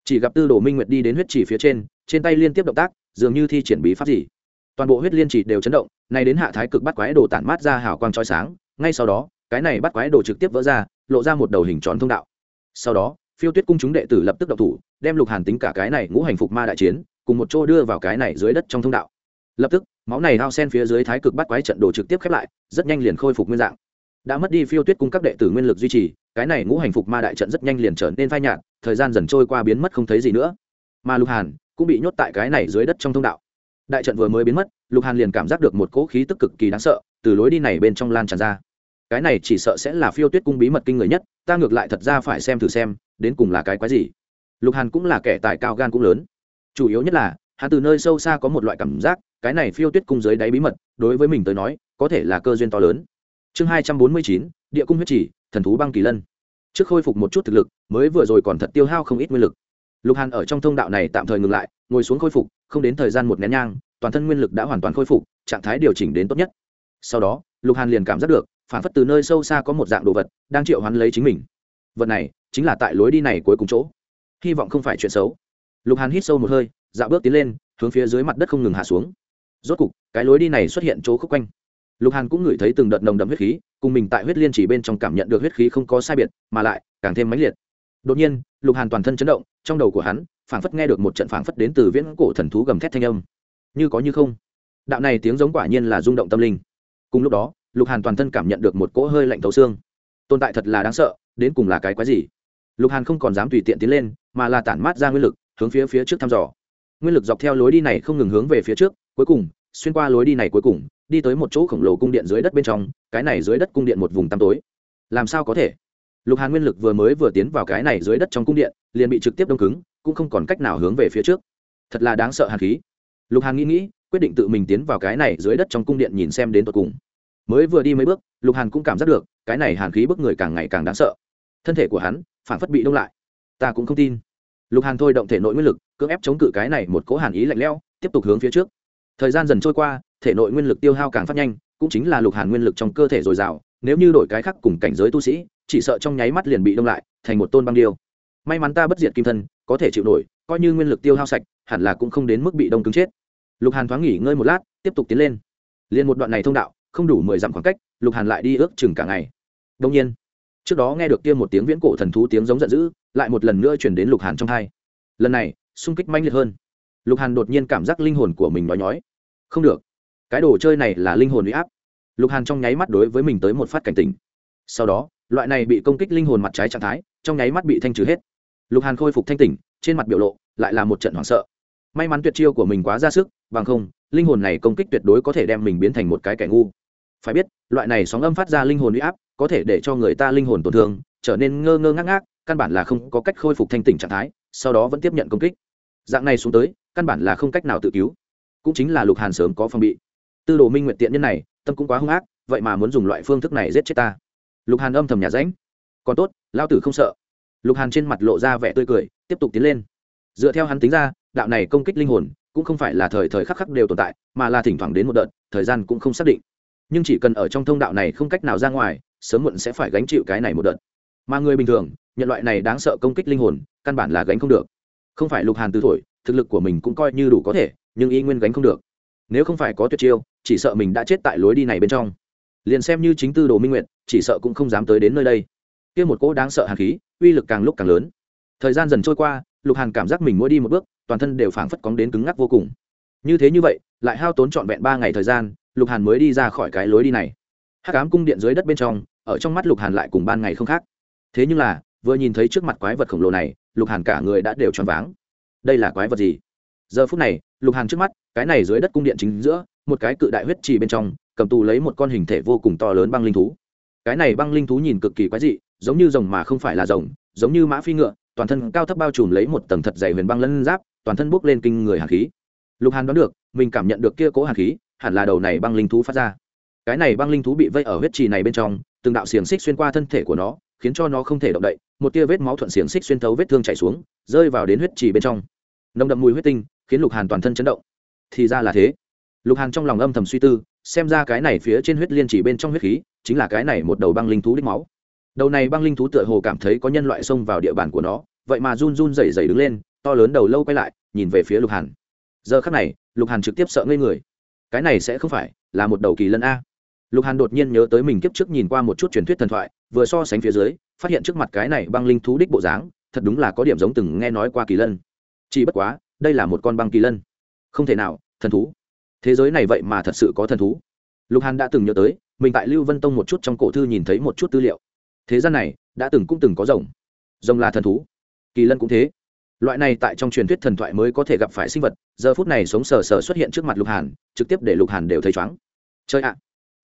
Speaker 1: Chỉ gặp tư đồ minh nguyệt đi đến huyết chỉ phía trên trên tay liên tiếp động tác, dường như thi triển bí pháp gì. Toàn bộ huyết liên chỉ đều chấn động nay đến hạ thái cực bắt quái đồ tản mát ra hào quang trói sáng, ngay sau đó, cái này bắt quái đồ trực tiếp vỡ ra, lộ ra một đầu hình tròn thông đạo. Sau đó, phiêu tuyết cung chúng đệ tử lập tức độc thủ, đem lục hàn tính cả cái này ngũ hành phục ma đại chiến cùng một chỗ đưa vào cái này dưới đất trong thông đạo. Lập tức, máu này hao sen phía dưới thái cực bắt quái trận đồ trực tiếp khép lại, rất nhanh liền khôi phục nguyên dạng. Đã mất đi phiêu tuyết cung các đệ tử nguyên lực duy trì, cái này ngũ hành phục ma đại trận rất nhanh liền trở nên phai nhạt, thời gian dần trôi qua biến mất không thấy gì nữa. Mà lục hàn cũng bị nhốt tại cái này dưới đất trong thông đạo. Đại trận vừa mới biến mất, lục hàn liền cảm giác được một cỗ khí tức cực kỳ đáng sợ từ lối đi này bên trong lan tràn ra. Cái này chỉ sợ sẽ là phiêu tuyết cung bí mật kinh người nhất, ta ngược lại thật ra phải xem thử xem, đến cùng là cái quái gì. Lục hàn cũng là kẻ tài cao gan cũng lớn chủ yếu nhất là, hắn từ nơi sâu xa có một loại cảm giác, cái này phiêu tuyết cung dưới đáy bí mật, đối với mình tới nói, có thể là cơ duyên to lớn. Chương hai trăm bốn mươi chín, địa cung huyết chỉ, thần thú băng kỳ lân. Trước khôi phục một chút thực lực, mới vừa rồi còn thật tiêu hao không ít nguyên lực. Lục hàn ở trong thông đạo này tạm thời ngừng lại, ngồi xuống khôi phục, không đến thời gian một nén nhang, toàn thân nguyên lực đã hoàn toàn khôi phục, trạng thái điều chỉnh đến tốt nhất. Sau đó, lục hàn liền cảm giác được, phản phất từ nơi sâu xa có một dạng đồ vật, đang triệu hoán lấy chính mình. Vật này, chính là tại lối đi này cuối cùng chỗ. Hy vọng không phải chuyện xấu lục hàn hít sâu một hơi, dạo bước tiến lên, hướng phía dưới mặt đất không ngừng hạ xuống. Rốt cục, cái lối đi này xuất hiện chỗ khúc quanh. Lục hàn cũng ngửi thấy từng đợt nồng đậm huyết khí, cùng mình tại huyết liên chỉ bên trong cảm nhận được huyết khí không có sai biệt, mà lại càng thêm mãnh liệt. Đột nhiên, lục hàn toàn thân chấn động, trong đầu của hắn, phảng phất nghe được một trận phảng phất đến từ viễn cổ thần thú gầm thét thanh âm. Như có như không. Đạo này tiếng giống quả nhiên là rung động tâm linh. Cùng lúc đó, lục hàn toàn thân cảm nhận được một cỗ hơi lạnh thấu xương. Tồn tại thật là đáng sợ, đến cùng là cái quái gì? Lục hàn không còn dám tùy tiện tiến lên, mà là tản mát ra nguyên lực hướng phía phía trước thăm dò. Nguyên lực dọc theo lối đi này không ngừng hướng về phía trước, cuối cùng, xuyên qua lối đi này cuối cùng, đi tới một chỗ khổng lồ cung điện dưới đất bên trong, cái này dưới đất cung điện một vùng tăm tối. Làm sao có thể? Lục hàn nguyên lực vừa mới vừa tiến vào cái này dưới đất trong cung điện, liền bị trực tiếp đông cứng, cũng không còn cách nào hướng về phía trước. Thật là đáng sợ hàn khí. Lục hàn nghĩ nghĩ, quyết định tự mình tiến vào cái này dưới đất trong cung điện nhìn xem đến tột cùng. Mới vừa đi mấy bước, lục hàn cũng cảm giác được, cái này hàn khí bức người càng ngày càng đáng sợ. Thân thể của hắn phản phất bị đông lại. Ta cũng không tin lục hàn thôi động thể nội nguyên lực, cưỡng ép chống cự cái này một cố hàn ý lạnh lẽo, tiếp tục hướng phía trước. Thời gian dần trôi qua, thể nội nguyên lực tiêu hao càng phát nhanh, cũng chính là lục hàn nguyên lực trong cơ thể dồi dào, nếu như đổi cái khác cùng cảnh giới tu sĩ, chỉ sợ trong nháy mắt liền bị đông lại, thành một tôn băng điêu. May mắn ta bất diệt kim thân, có thể chịu nổi, coi như nguyên lực tiêu hao sạch, hẳn là cũng không đến mức bị đông cứng chết. Lục hàn thoáng nghỉ ngơi một lát, tiếp tục tiến lên. Liền một đoạn này thông đạo, không đủ mười dặm khoảng cách, lục hàn lại đi ước chừng cả ngày. Đông nhiên, trước đó nghe được kia một tiếng viễn cổ thần thú tiếng giống giận dữ lại một lần nữa chuyển đến lục hàn trong hai lần này, xung kích manh liệt hơn. Lục hàn đột nhiên cảm giác linh hồn của mình nói nhói. Không được. Cái đồ chơi này là linh hồn huy áp. Lục hàn trong nháy mắt đối với mình tới một phát cảnh tình sau đó, loại này bị công kích linh hồn mặt trái trạng thái, trong nháy mắt bị thanh trừ hết. Lục hàn khôi phục thanh tỉnh, trên mặt biểu lộ lại là một trận hoảng sợ. May mắn tuyệt chiêu của mình quá ra sức, bằng không, linh hồn này công kích tuyệt đối có thể đem mình biến thành một cái kẻ ngu. Phải biết, loại này sóng âm phát ra linh hồn huy áp có thể để cho người ta linh hồn tổn thương, trở nên ngơ ngơ ngác ngác căn bản là không có cách khôi phục thanh tỉnh trạng thái, sau đó vẫn tiếp nhận công kích. Dạng này xuống tới, căn bản là không cách nào tự cứu. Cũng chính là lục hàn sớm có phòng bị. Tư đồ minh nguyện tiện nhân này, tâm cũng quá hung ác, vậy mà muốn dùng loại phương thức này giết chết ta. Lục hàn âm thầm nhà ránh còn tốt lao tử không sợ. Lục hàn trên mặt lộ ra vẻ tươi cười, tiếp tục tiến lên. Dựa theo hắn tính ra, đạo này công kích linh hồn, cũng không phải là thời thời khắc khắc đều tồn tại, mà là thỉnh thoảng đến một đợt, thời gian cũng không xác định. Nhưng chỉ cần ở trong thông đạo này không cách nào ra ngoài, sớm muộn sẽ phải gánh chịu cái này một đợt mà người bình thường, nhận loại này đáng sợ công kích linh hồn, căn bản là gánh không được. Không phải lục hàn từ thổi thực lực của mình cũng coi như đủ có thể, nhưng y nguyên gánh không được. Nếu không phải có tuyệt chiêu, chỉ sợ mình đã chết tại lối đi này bên trong. Liền xem như chính tư đồ minh nguyện chỉ sợ cũng không dám tới đến nơi đây. Kia một cỗ đáng sợ hàn khí, uy lực càng lúc càng lớn. Thời gian dần trôi qua, lục hàn cảm giác mình mỗi đi một bước, toàn thân đều phảng phất cóng đến cứng ngắc vô cùng. Như thế như vậy, lại hao tốn trọn vẹn ba ngày thời gian, lục hàn mới đi ra khỏi cái lối đi này. Hát cám cung điện dưới đất bên trong, ở trong mắt lục hàn lại cùng ban ngày không khác thế nhưng là, vừa nhìn thấy trước mặt quái vật khổng lồ này, lục hàn cả người đã đều choáng váng. Đây là quái vật gì? Giờ phút này, lục hàn trước mắt, cái này dưới đất cung điện chính giữa, một cái cự đại huyết trì bên trong, cầm tù lấy một con hình thể vô cùng to lớn băng linh thú. Cái này băng linh thú nhìn cực kỳ quái dị, giống như rồng mà không phải là rồng, giống như mã phi ngựa, toàn thân cao thấp bao trùm lấy một tầng thật dày huyền băng lân giáp, toàn thân bốc lên kinh người hàn khí. Lục hàn đoán được, mình cảm nhận được kia cố hàn khí, hẳn là đầu này băng linh thú phát ra. Cái này băng linh thú bị vây ở huyết trì này bên trong, từng đạo xiềng xích xuyên qua thân thể của nó khiến cho nó không thể động đậy, một tia vết máu thuận xiềng xích xuyên thấu vết thương chảy xuống, rơi vào đến huyết trì bên trong. Nồng đậm mùi huyết tinh khiến lục hàn toàn thân chấn động. Thì ra là thế. Lục hàn trong lòng âm thầm suy tư, xem ra cái này phía trên huyết liên chỉ bên trong huyết khí chính là cái này một đầu băng linh thú đích máu. Đầu này băng linh thú tựa hồ cảm thấy có nhân loại xông vào địa bàn của nó, vậy mà run run rẩy rẩy đứng lên, to lớn đầu lâu quay lại, nhìn về phía lục hàn. Giờ khắc này, lục hàn trực tiếp sợ ngây người. Cái này sẽ không phải là một đầu kỳ lân a lục hàn đột nhiên nhớ tới mình kiếp trước nhìn qua một chút truyền thuyết thần thoại, vừa so sánh phía dưới, phát hiện trước mặt cái này băng linh thú đích bộ dáng, thật đúng là có điểm giống từng nghe nói qua kỳ lân. Chỉ bất quá, đây là một con băng kỳ lân. Không thể nào, thần thú. Thế giới này vậy mà thật sự có thần thú. Lục hàn đã từng nhớ tới, mình tại lưu vân tông một chút trong cổ thư nhìn thấy một chút tư liệu. Thế gian này, đã từng cũng từng có rồng. Rồng là thần thú. Kỳ lân cũng thế. Loại này tại trong truyền thuyết thần thoại mới có thể gặp phải sinh vật, giờ phút này sống sờ sờ xuất hiện trước mặt lục hàn, trực tiếp để lục hàn đều thấy chóng chơi ạ!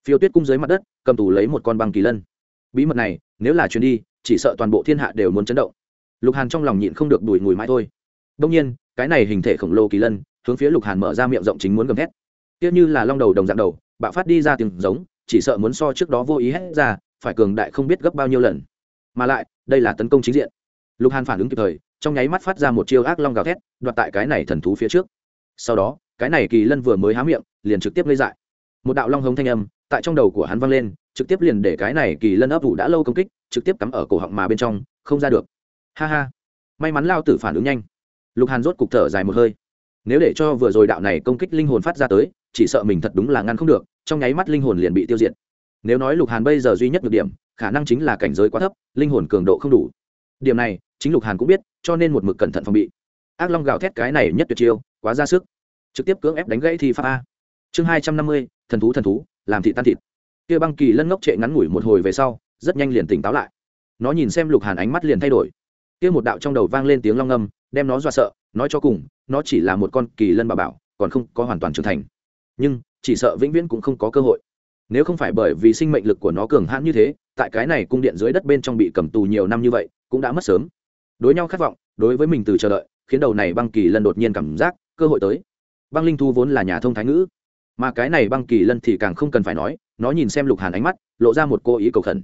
Speaker 1: Phiêu tuyết cung dưới mặt đất, cầm tù lấy một con băng kỳ lân. Bí mật này, nếu là chuyến đi, chỉ sợ toàn bộ thiên hạ đều muốn chấn động. Lục hàn trong lòng nhịn không được đùi ngùi mãi thôi. Đông nhiên, cái này hình thể khổng lồ kỳ lân, hướng phía lục hàn mở ra miệng rộng chính muốn gầm thét. Tiếc như là long đầu đồng dạng đầu, bạo phát đi ra tiếng giống, chỉ sợ muốn so trước đó vô ý hết ra, phải cường đại không biết gấp bao nhiêu lần. Mà lại, đây là tấn công chính diện. Lục hàn phản ứng kịp thời, trong nháy mắt phát ra một chiêu ác long gào thét, đoạt tại cái này thần thú phía trước. Sau đó, cái này kỳ lân vừa mới há miệng, liền trực tiếp lây dại. Một đạo long hống thanh âm tại trong đầu của hắn vang lên, trực tiếp liền để cái này kỳ lân ấp ủ đã lâu công kích, trực tiếp cắm ở cổ họng mà bên trong, không ra được. Ha ha. May mắn lao tử phản ứng nhanh. Lục hàn rốt cục thở dài một hơi. Nếu để cho vừa rồi đạo này công kích linh hồn phát ra tới, chỉ sợ mình thật đúng là ngăn không được, trong nháy mắt linh hồn liền bị tiêu diệt. Nếu nói lục hàn bây giờ duy nhất được điểm, khả năng chính là cảnh giới quá thấp, linh hồn cường độ không đủ. Điểm này, chính lục hàn cũng biết, cho nên một mực cẩn thận phòng bị. Ác long gào thét cái này nhất tuyệt chiêu, quá ra sức. Trực tiếp cưỡng ép đánh gãy thi pháp a. Chương hai trăm năm mươi, thần thú thần thú làm thị tan thịt. Kia băng kỳ lân ngốc trệ ngắn ngủi một hồi về sau, rất nhanh liền tỉnh táo lại. Nó nhìn xem lục hàn ánh mắt liền thay đổi. Kia một đạo trong đầu vang lên tiếng long ngâm, đem nó dọa sợ, nói cho cùng, nó chỉ là một con kỳ lân bà bảo, còn không có hoàn toàn trưởng thành. Nhưng, chỉ sợ vĩnh viễn cũng không có cơ hội. Nếu không phải bởi vì sinh mệnh lực của nó cường hãn như thế, tại cái này cung điện dưới đất bên trong bị cầm tù nhiều năm như vậy, cũng đã mất sớm. Đối nhau khát vọng, đối với mình từ chờ đợi, khiến đầu này băng kỳ lân đột nhiên cảm giác, cơ hội tới. Băng linh thu vốn là nhà thông thái ngữ mà cái này băng kỳ lân thì càng không cần phải nói, nó nhìn xem lục hàn ánh mắt, lộ ra một cô ý cầu khẩn.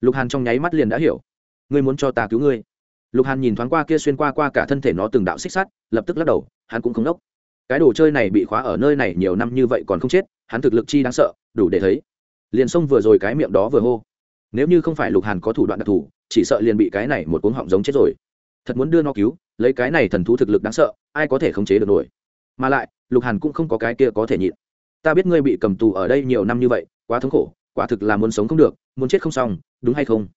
Speaker 1: Lục hàn trong nháy mắt liền đã hiểu. Ngươi muốn cho ta cứu ngươi? Lục hàn nhìn thoáng qua kia xuyên qua qua cả thân thể nó từng đạo xích sắt, lập tức lắc đầu, hắn cũng không đốc. Cái đồ chơi này bị khóa ở nơi này nhiều năm như vậy còn không chết, hắn thực lực chi đáng sợ, đủ để thấy. Liền xông vừa rồi cái miệng đó vừa hô. Nếu như không phải lục hàn có thủ đoạn đặc thù, chỉ sợ liền bị cái này một cuống họng giống chết rồi. Thật muốn đưa nó cứu, lấy cái này thần thú thực lực đáng sợ, ai có thể khống chế được nổi? Mà lại, lục hàn cũng không có cái kia có thể nhịn ta biết ngươi bị cầm tù ở đây nhiều năm như vậy, quá thống khổ, quả thực là muốn sống không được, muốn chết không xong, đúng hay không?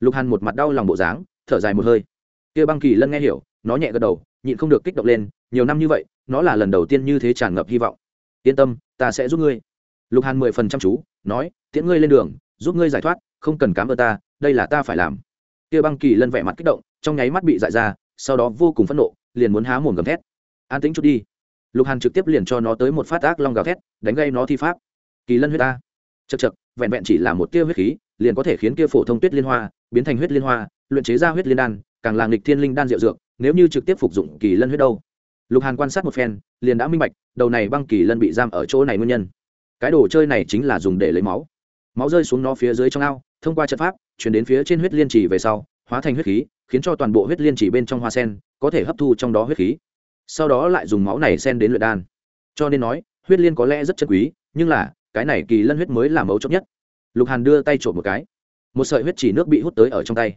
Speaker 1: Lục hàn một mặt đau lòng bộ dáng, thở dài một hơi. Kia băng kỳ lân nghe hiểu, nó nhẹ gật đầu, nhịn không được kích động lên, nhiều năm như vậy, nó là lần đầu tiên như thế tràn ngập hy vọng. Yên tâm, ta sẽ giúp ngươi. Lục hàn mười phần chăm chú, nói, tiễn ngươi lên đường, giúp ngươi giải thoát, không cần cám ơn ta, đây là ta phải làm. Kia băng kỳ lân vẻ mặt kích động, trong nháy mắt bị dại ra, sau đó vô cùng phẫn nộ, liền muốn há mồm gầm thét. An tĩnh chút đi lục hàn trực tiếp liền cho nó tới một phát ác long gào thét, đánh gây nó thi pháp. Kỳ lân huyết ta. Chật chật vẹn vẹn chỉ là một tia huyết khí, liền có thể khiến kia phổ thông tuyết liên hoa biến thành huyết liên hoa, luyện chế ra huyết liên đan, càng là nghịch thiên linh đan diệu dược, nếu như trực tiếp phục dụng kỳ lân huyết đâu. Lục hàn quan sát một phen, liền đã minh bạch, đầu này băng kỳ lân bị giam ở chỗ này nguyên nhân. Cái đồ chơi này chính là dùng để lấy máu. Máu rơi xuống nó phía dưới trong ao, thông qua trận pháp, chuyển đến phía trên huyết liên trì về sau, hóa thành huyết khí, khiến cho toàn bộ huyết liên trì bên trong hoa sen có thể hấp thu trong đó huyết khí sau đó lại dùng máu này sen đến luyện đan. Cho nên nói, huyết liên có lẽ rất chân quý, nhưng là, cái này kỳ lân huyết mới là mấu chốt nhất. Lục hàn đưa tay trộm một cái. Một sợi huyết chỉ nước bị hút tới ở trong tay.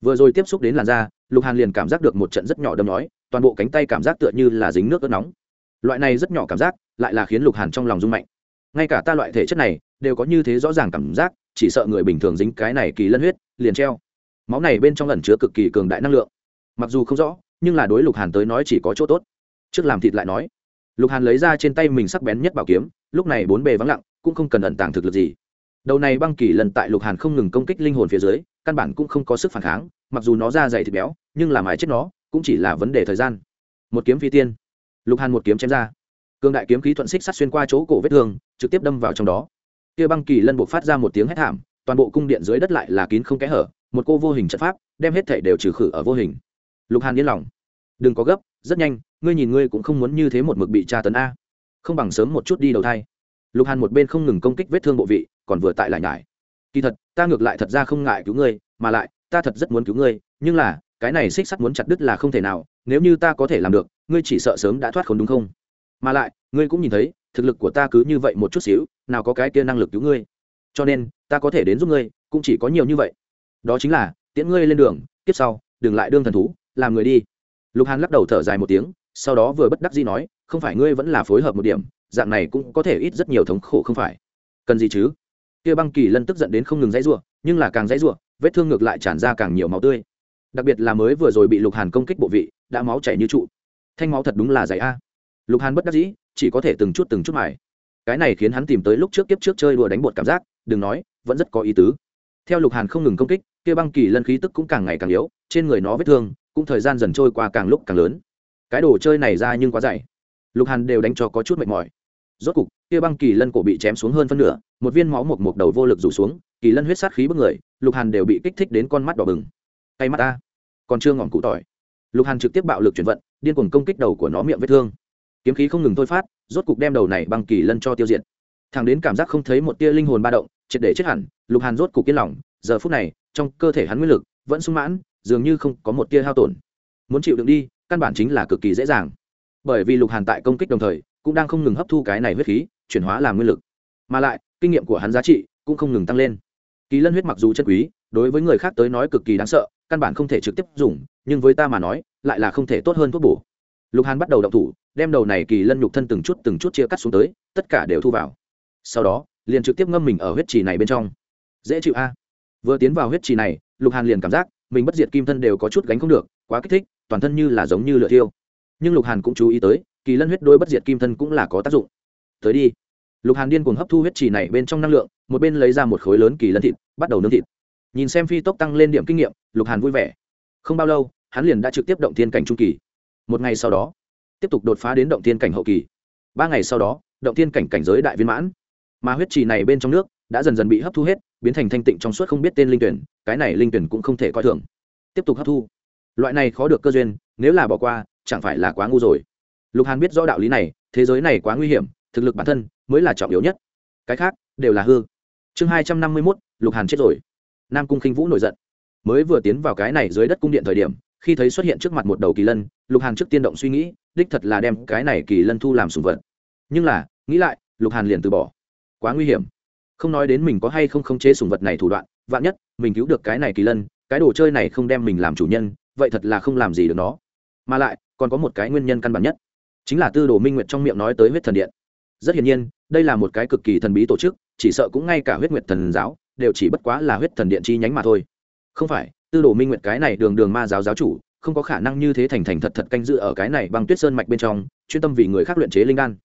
Speaker 1: Vừa rồi tiếp xúc đến làn da, lục hàn liền cảm giác được một trận rất nhỏ đâm nói, toàn bộ cánh tay cảm giác tựa như là dính nước ớt nóng. Loại này rất nhỏ cảm giác, lại là khiến lục hàn trong lòng rung mạnh. Ngay cả ta loại thể chất này, đều có như thế rõ ràng cảm giác, chỉ sợ người bình thường dính cái này kỳ lân huyết, liền treo. Máu này bên trong lần chứa cực kỳ cường đại năng lượng. Mặc dù không rõ, nhưng là đối lục hàn tới nói chỉ có chỗ tốt trước làm thịt lại nói. Lục hàn lấy ra trên tay mình sắc bén nhất bảo kiếm, lúc này bốn bề vắng lặng, cũng không cần ẩn tàng thực lực gì. Đầu này băng kỳ lần tại lục hàn không ngừng công kích linh hồn phía dưới, căn bản cũng không có sức phản kháng, mặc dù nó ra dày thịt béo, nhưng làm ái chết nó, cũng chỉ là vấn đề thời gian. Một kiếm phi tiên. Lục hàn một kiếm chém ra. Cương đại kiếm khí thuận xích sắt xuyên qua chỗ cổ vết thương, trực tiếp đâm vào trong đó. Kia băng kỳ lân buộc phát ra một tiếng hét thảm, toàn bộ cung điện dưới đất lại là kín không kẽ hở, một cô vô hình trận pháp, đem hết thể đều trừ khử ở vô hình. Lục hàn yên lòng. Đừng có gấp, rất nhanh ngươi nhìn ngươi cũng không muốn như thế một mực bị tra tấn a. Không bằng sớm một chút đi đầu thai. Lục hàn một bên không ngừng công kích vết thương bộ vị, còn vừa tại lại ngại. kỳ thật, ta ngược lại thật ra không ngại cứu ngươi, mà lại, ta thật rất muốn cứu ngươi, nhưng là, cái này xích sắt muốn chặt đứt là không thể nào, nếu như ta có thể làm được, ngươi chỉ sợ sớm đã thoát khốn đúng không? Mà lại, ngươi cũng nhìn thấy, thực lực của ta cứ như vậy một chút xíu, nào có cái kia năng lực cứu ngươi. Cho nên, ta có thể đến giúp ngươi, cũng chỉ có nhiều như vậy. Đó chính là, tiễn ngươi lên đường, tiếp sau, đừng lại đương thần thú, làm người đi. Lục hàn lắc đầu thở dài một tiếng sau đó vừa bất đắc dĩ nói, không phải ngươi vẫn là phối hợp một điểm, dạng này cũng có thể ít rất nhiều thống khổ không phải? Cần gì chứ? Kia băng kỳ lân tức giận đến không ngừng dãy rủa, nhưng là càng dãy rủa, vết thương ngược lại tràn ra càng nhiều máu tươi. Đặc biệt là mới vừa rồi bị lục hàn công kích bộ vị, đã máu chảy như trụ. Thanh máu thật đúng là dày a. Lục hàn bất đắc dĩ, chỉ có thể từng chút từng chút mài. Cái này khiến hắn tìm tới lúc trước kiếp trước chơi đùa đánh bột cảm giác, đừng nói, vẫn rất có ý tứ. Theo lục hàn không ngừng công kích, kia băng kỳ lân khí tức cũng càng ngày càng yếu, trên người nó vết thương, cũng thời gian dần trôi qua càng lúc càng lớn cái đồ chơi này ra nhưng quá dày. Lục hàn đều đánh cho có chút mệt mỏi. Rốt cục, kia băng kỳ lân cổ bị chém xuống hơn phân nửa, một viên máu một một đầu vô lực rủ xuống, kỳ lân huyết sát khí bức người, lục hàn đều bị kích thích đến con mắt đỏ bừng. Tay mắt ta, còn chưa ngọn cụ tỏi. Lục hàn trực tiếp bạo lực chuyển vận, điên cuồng công kích đầu của nó miệng vết thương. Kiếm khí không ngừng thôi phát, rốt cục đem đầu này băng kỳ lân cho tiêu diệt. Thằng đến cảm giác không thấy một tia linh hồn ba động, triệt để chết hẳn, lục hàn rốt cục yên lòng, giờ phút này, trong cơ thể hắn nguyên lực vẫn sung mãn, dường như không có một tia hao tổn. Muốn chịu đựng đi căn bản chính là cực kỳ dễ dàng. Bởi vì lục hàn tại công kích đồng thời, cũng đang không ngừng hấp thu cái này huyết khí, chuyển hóa làm nguyên lực. Mà lại, kinh nghiệm của hắn giá trị cũng không ngừng tăng lên. Kỳ lân huyết mặc dù chân quý, đối với người khác tới nói cực kỳ đáng sợ, căn bản không thể trực tiếp dùng, nhưng với ta mà nói, lại là không thể tốt hơn thuốc bổ. Lục hàn bắt đầu động thủ, đem đầu này kỳ lân nhục thân từng chút từng chút chia cắt xuống tới, tất cả đều thu vào. Sau đó, liền trực tiếp ngâm mình ở huyết trì này bên trong. Dễ chịu a. Vừa tiến vào huyết trì này, lục hàn liền cảm giác mình bất diệt kim thân đều có chút gánh không được, quá kích thích toàn thân như là giống như lửa thiêu. Nhưng lục hàn cũng chú ý tới, kỳ lân huyết đôi bất diệt kim thân cũng là có tác dụng. Tới đi. Lục hàn điên cuồng hấp thu huyết trì này bên trong năng lượng, một bên lấy ra một khối lớn kỳ lân thịt, bắt đầu nướng thịt. Nhìn xem phi tốc tăng lên điểm kinh nghiệm, lục hàn vui vẻ. Không bao lâu, hắn liền đã trực tiếp động thiên cảnh trung kỳ. Một ngày sau đó, tiếp tục đột phá đến động thiên cảnh hậu kỳ. Ba ngày sau đó, động thiên cảnh cảnh giới đại viên mãn. Mà huyết trì này bên trong nước đã dần dần bị hấp thu hết, biến thành thanh tịnh trong suốt không biết tên linh tuyển, cái này linh tuyển cũng không thể coi thường. Tiếp tục hấp thu loại này khó được cơ duyên, nếu là bỏ qua, chẳng phải là quá ngu rồi. Lục hàn biết rõ đạo lý này, thế giới này quá nguy hiểm, thực lực bản thân mới là trọng yếu nhất. Cái khác, đều là hư. Chương hai trăm năm mươi mốt, lục hàn chết rồi. Nam cung khinh vũ nổi giận. Mới vừa tiến vào cái này dưới đất cung điện thời điểm, khi thấy xuất hiện trước mặt một đầu kỳ lân, lục hàn trước tiên động suy nghĩ, đích thật là đem cái này kỳ lân thu làm sùng vật. Nhưng là, nghĩ lại, lục hàn liền từ bỏ. Quá nguy hiểm. Không nói đến mình có hay không khống chế sùng vật này thủ đoạn, vạn nhất mình cứu được cái này kỳ lân, cái đồ chơi này không đem mình làm chủ nhân vậy thật là không làm gì được nó. Mà lại, còn có một cái nguyên nhân căn bản nhất, chính là tư đồ minh nguyệt trong miệng nói tới huyết thần điện. Rất hiển nhiên, đây là một cái cực kỳ thần bí tổ chức, chỉ sợ cũng ngay cả huyết nguyệt thần giáo đều chỉ bất quá là huyết thần điện chi nhánh mà thôi. Không phải, tư đồ minh nguyệt cái này đường đường ma giáo giáo chủ, không có khả năng như thế thành thành thật thật canh dự ở cái này băng tuyết sơn mạch bên trong, chuyên tâm vì người khác luyện chế linh đan.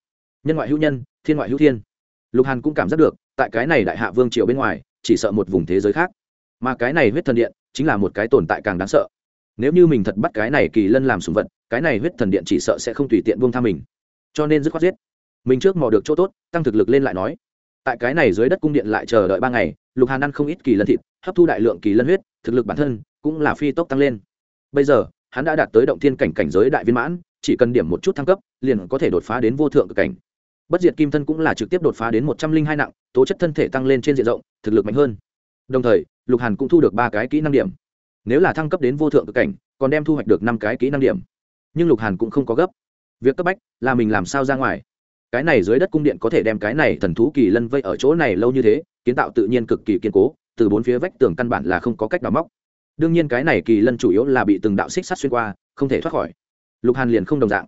Speaker 1: Nhân ngoại hữu nhân, thiên ngoại hữu thiên. Lục hàn cũng cảm giác được, tại cái này đại hạ vương triều bên ngoài, chỉ sợ một vùng thế giới khác. Mà cái này huyết thần điện, chính là một cái tồn tại càng đáng sợ nếu như mình thật bắt cái này kỳ lân làm sùng vật, cái này huyết thần điện chỉ sợ sẽ không tùy tiện buông tha mình. Cho nên dứt khoát giết. Mình trước mò được chỗ tốt, tăng thực lực lên lại nói. Tại cái này dưới đất cung điện lại chờ đợi ba ngày, lục hàn ăn không ít kỳ lân thịt, hấp thu đại lượng kỳ lân huyết, thực lực bản thân cũng là phi tốc tăng lên. Bây giờ, hắn đã đạt tới động thiên cảnh cảnh giới đại viên mãn, chỉ cần điểm một chút thăng cấp, liền có thể đột phá đến vô thượng cực cảnh. Bất diệt kim thân cũng là trực tiếp đột phá đến một trăm linh hai nặng, tố chất thân thể tăng lên trên diện rộng, thực lực mạnh hơn. Đồng thời, lục hàn cũng thu được ba cái kỹ năng điểm nếu là thăng cấp đến vô thượng cực cảnh, còn đem thu hoạch được năm cái kỹ năng điểm. Nhưng lục hàn cũng không có gấp. Việc cấp bách là mình làm sao ra ngoài. Cái này dưới đất cung điện có thể đem cái này thần thú kỳ lân vây ở chỗ này lâu như thế, kiến tạo tự nhiên cực kỳ kiên cố, từ bốn phía vách tường căn bản là không có cách đào móc. Đương nhiên cái này kỳ lân chủ yếu là bị từng đạo xích sắt xuyên qua, không thể thoát khỏi. Lục hàn liền không đồng dạng.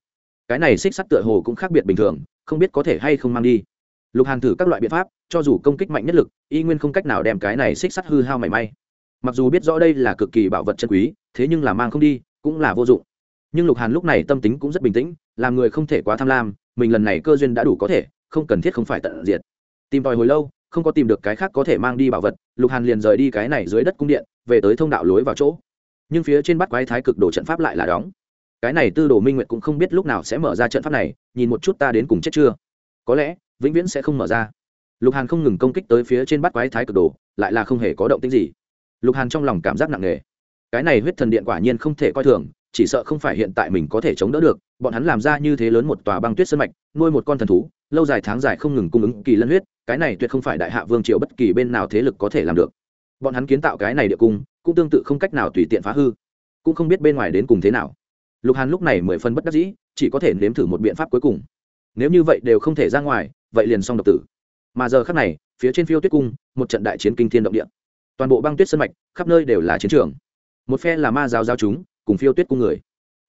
Speaker 1: Cái này xích sắt tựa hồ cũng khác biệt bình thường, không biết có thể hay không mang đi. Lục hàn thử các loại biện pháp, cho dù công kích mạnh nhất lực, y nguyên không cách nào đem cái này xích sắt hư hao mảy may mặc dù biết rõ đây là cực kỳ bảo vật chân quý, thế nhưng là mang không đi, cũng là vô dụng. Nhưng lục hàn lúc này tâm tính cũng rất bình tĩnh, làm người không thể quá tham lam, mình lần này cơ duyên đã đủ có thể, không cần thiết không phải tận diệt. Tìm tòi hồi lâu, không có tìm được cái khác có thể mang đi bảo vật, lục hàn liền rời đi cái này dưới đất cung điện, về tới thông đạo lối vào chỗ. Nhưng phía trên bắt quái thái cực đồ trận pháp lại là đóng. Cái này tư đồ minh nguyệt cũng không biết lúc nào sẽ mở ra trận pháp này, nhìn một chút ta đến cùng chết chưa. Có lẽ, vĩnh viễn sẽ không mở ra. Lục hàn không ngừng công kích tới phía trên bắt quái thái cực đồ, lại là không hề có động tính gì lục hàn trong lòng cảm giác nặng nề. Cái này huyết thần điện quả nhiên không thể coi thường, chỉ sợ không phải hiện tại mình có thể chống đỡ được, bọn hắn làm ra như thế lớn một tòa băng tuyết sân mạch, nuôi một con thần thú, lâu dài tháng dài không ngừng cung ứng kỳ lân huyết, cái này tuyệt không phải đại hạ vương triều bất kỳ bên nào thế lực có thể làm được. Bọn hắn kiến tạo cái này địa cung, cũng tương tự không cách nào tùy tiện phá hư, cũng không biết bên ngoài đến cùng thế nào. Lục hàn lúc này mười phân bất đắc dĩ, chỉ có thể nếm thử một biện pháp cuối cùng. Nếu như vậy đều không thể ra ngoài, vậy liền xong độc tử. Mà giờ khác này, phía trên phiêu tuyết cung, một trận đại chiến kinh thiên động địa toàn bộ băng tuyết sân mạch, khắp nơi đều là chiến trường. Một phe là ma giáo giáo chúng, cùng phiêu tuyết cung người.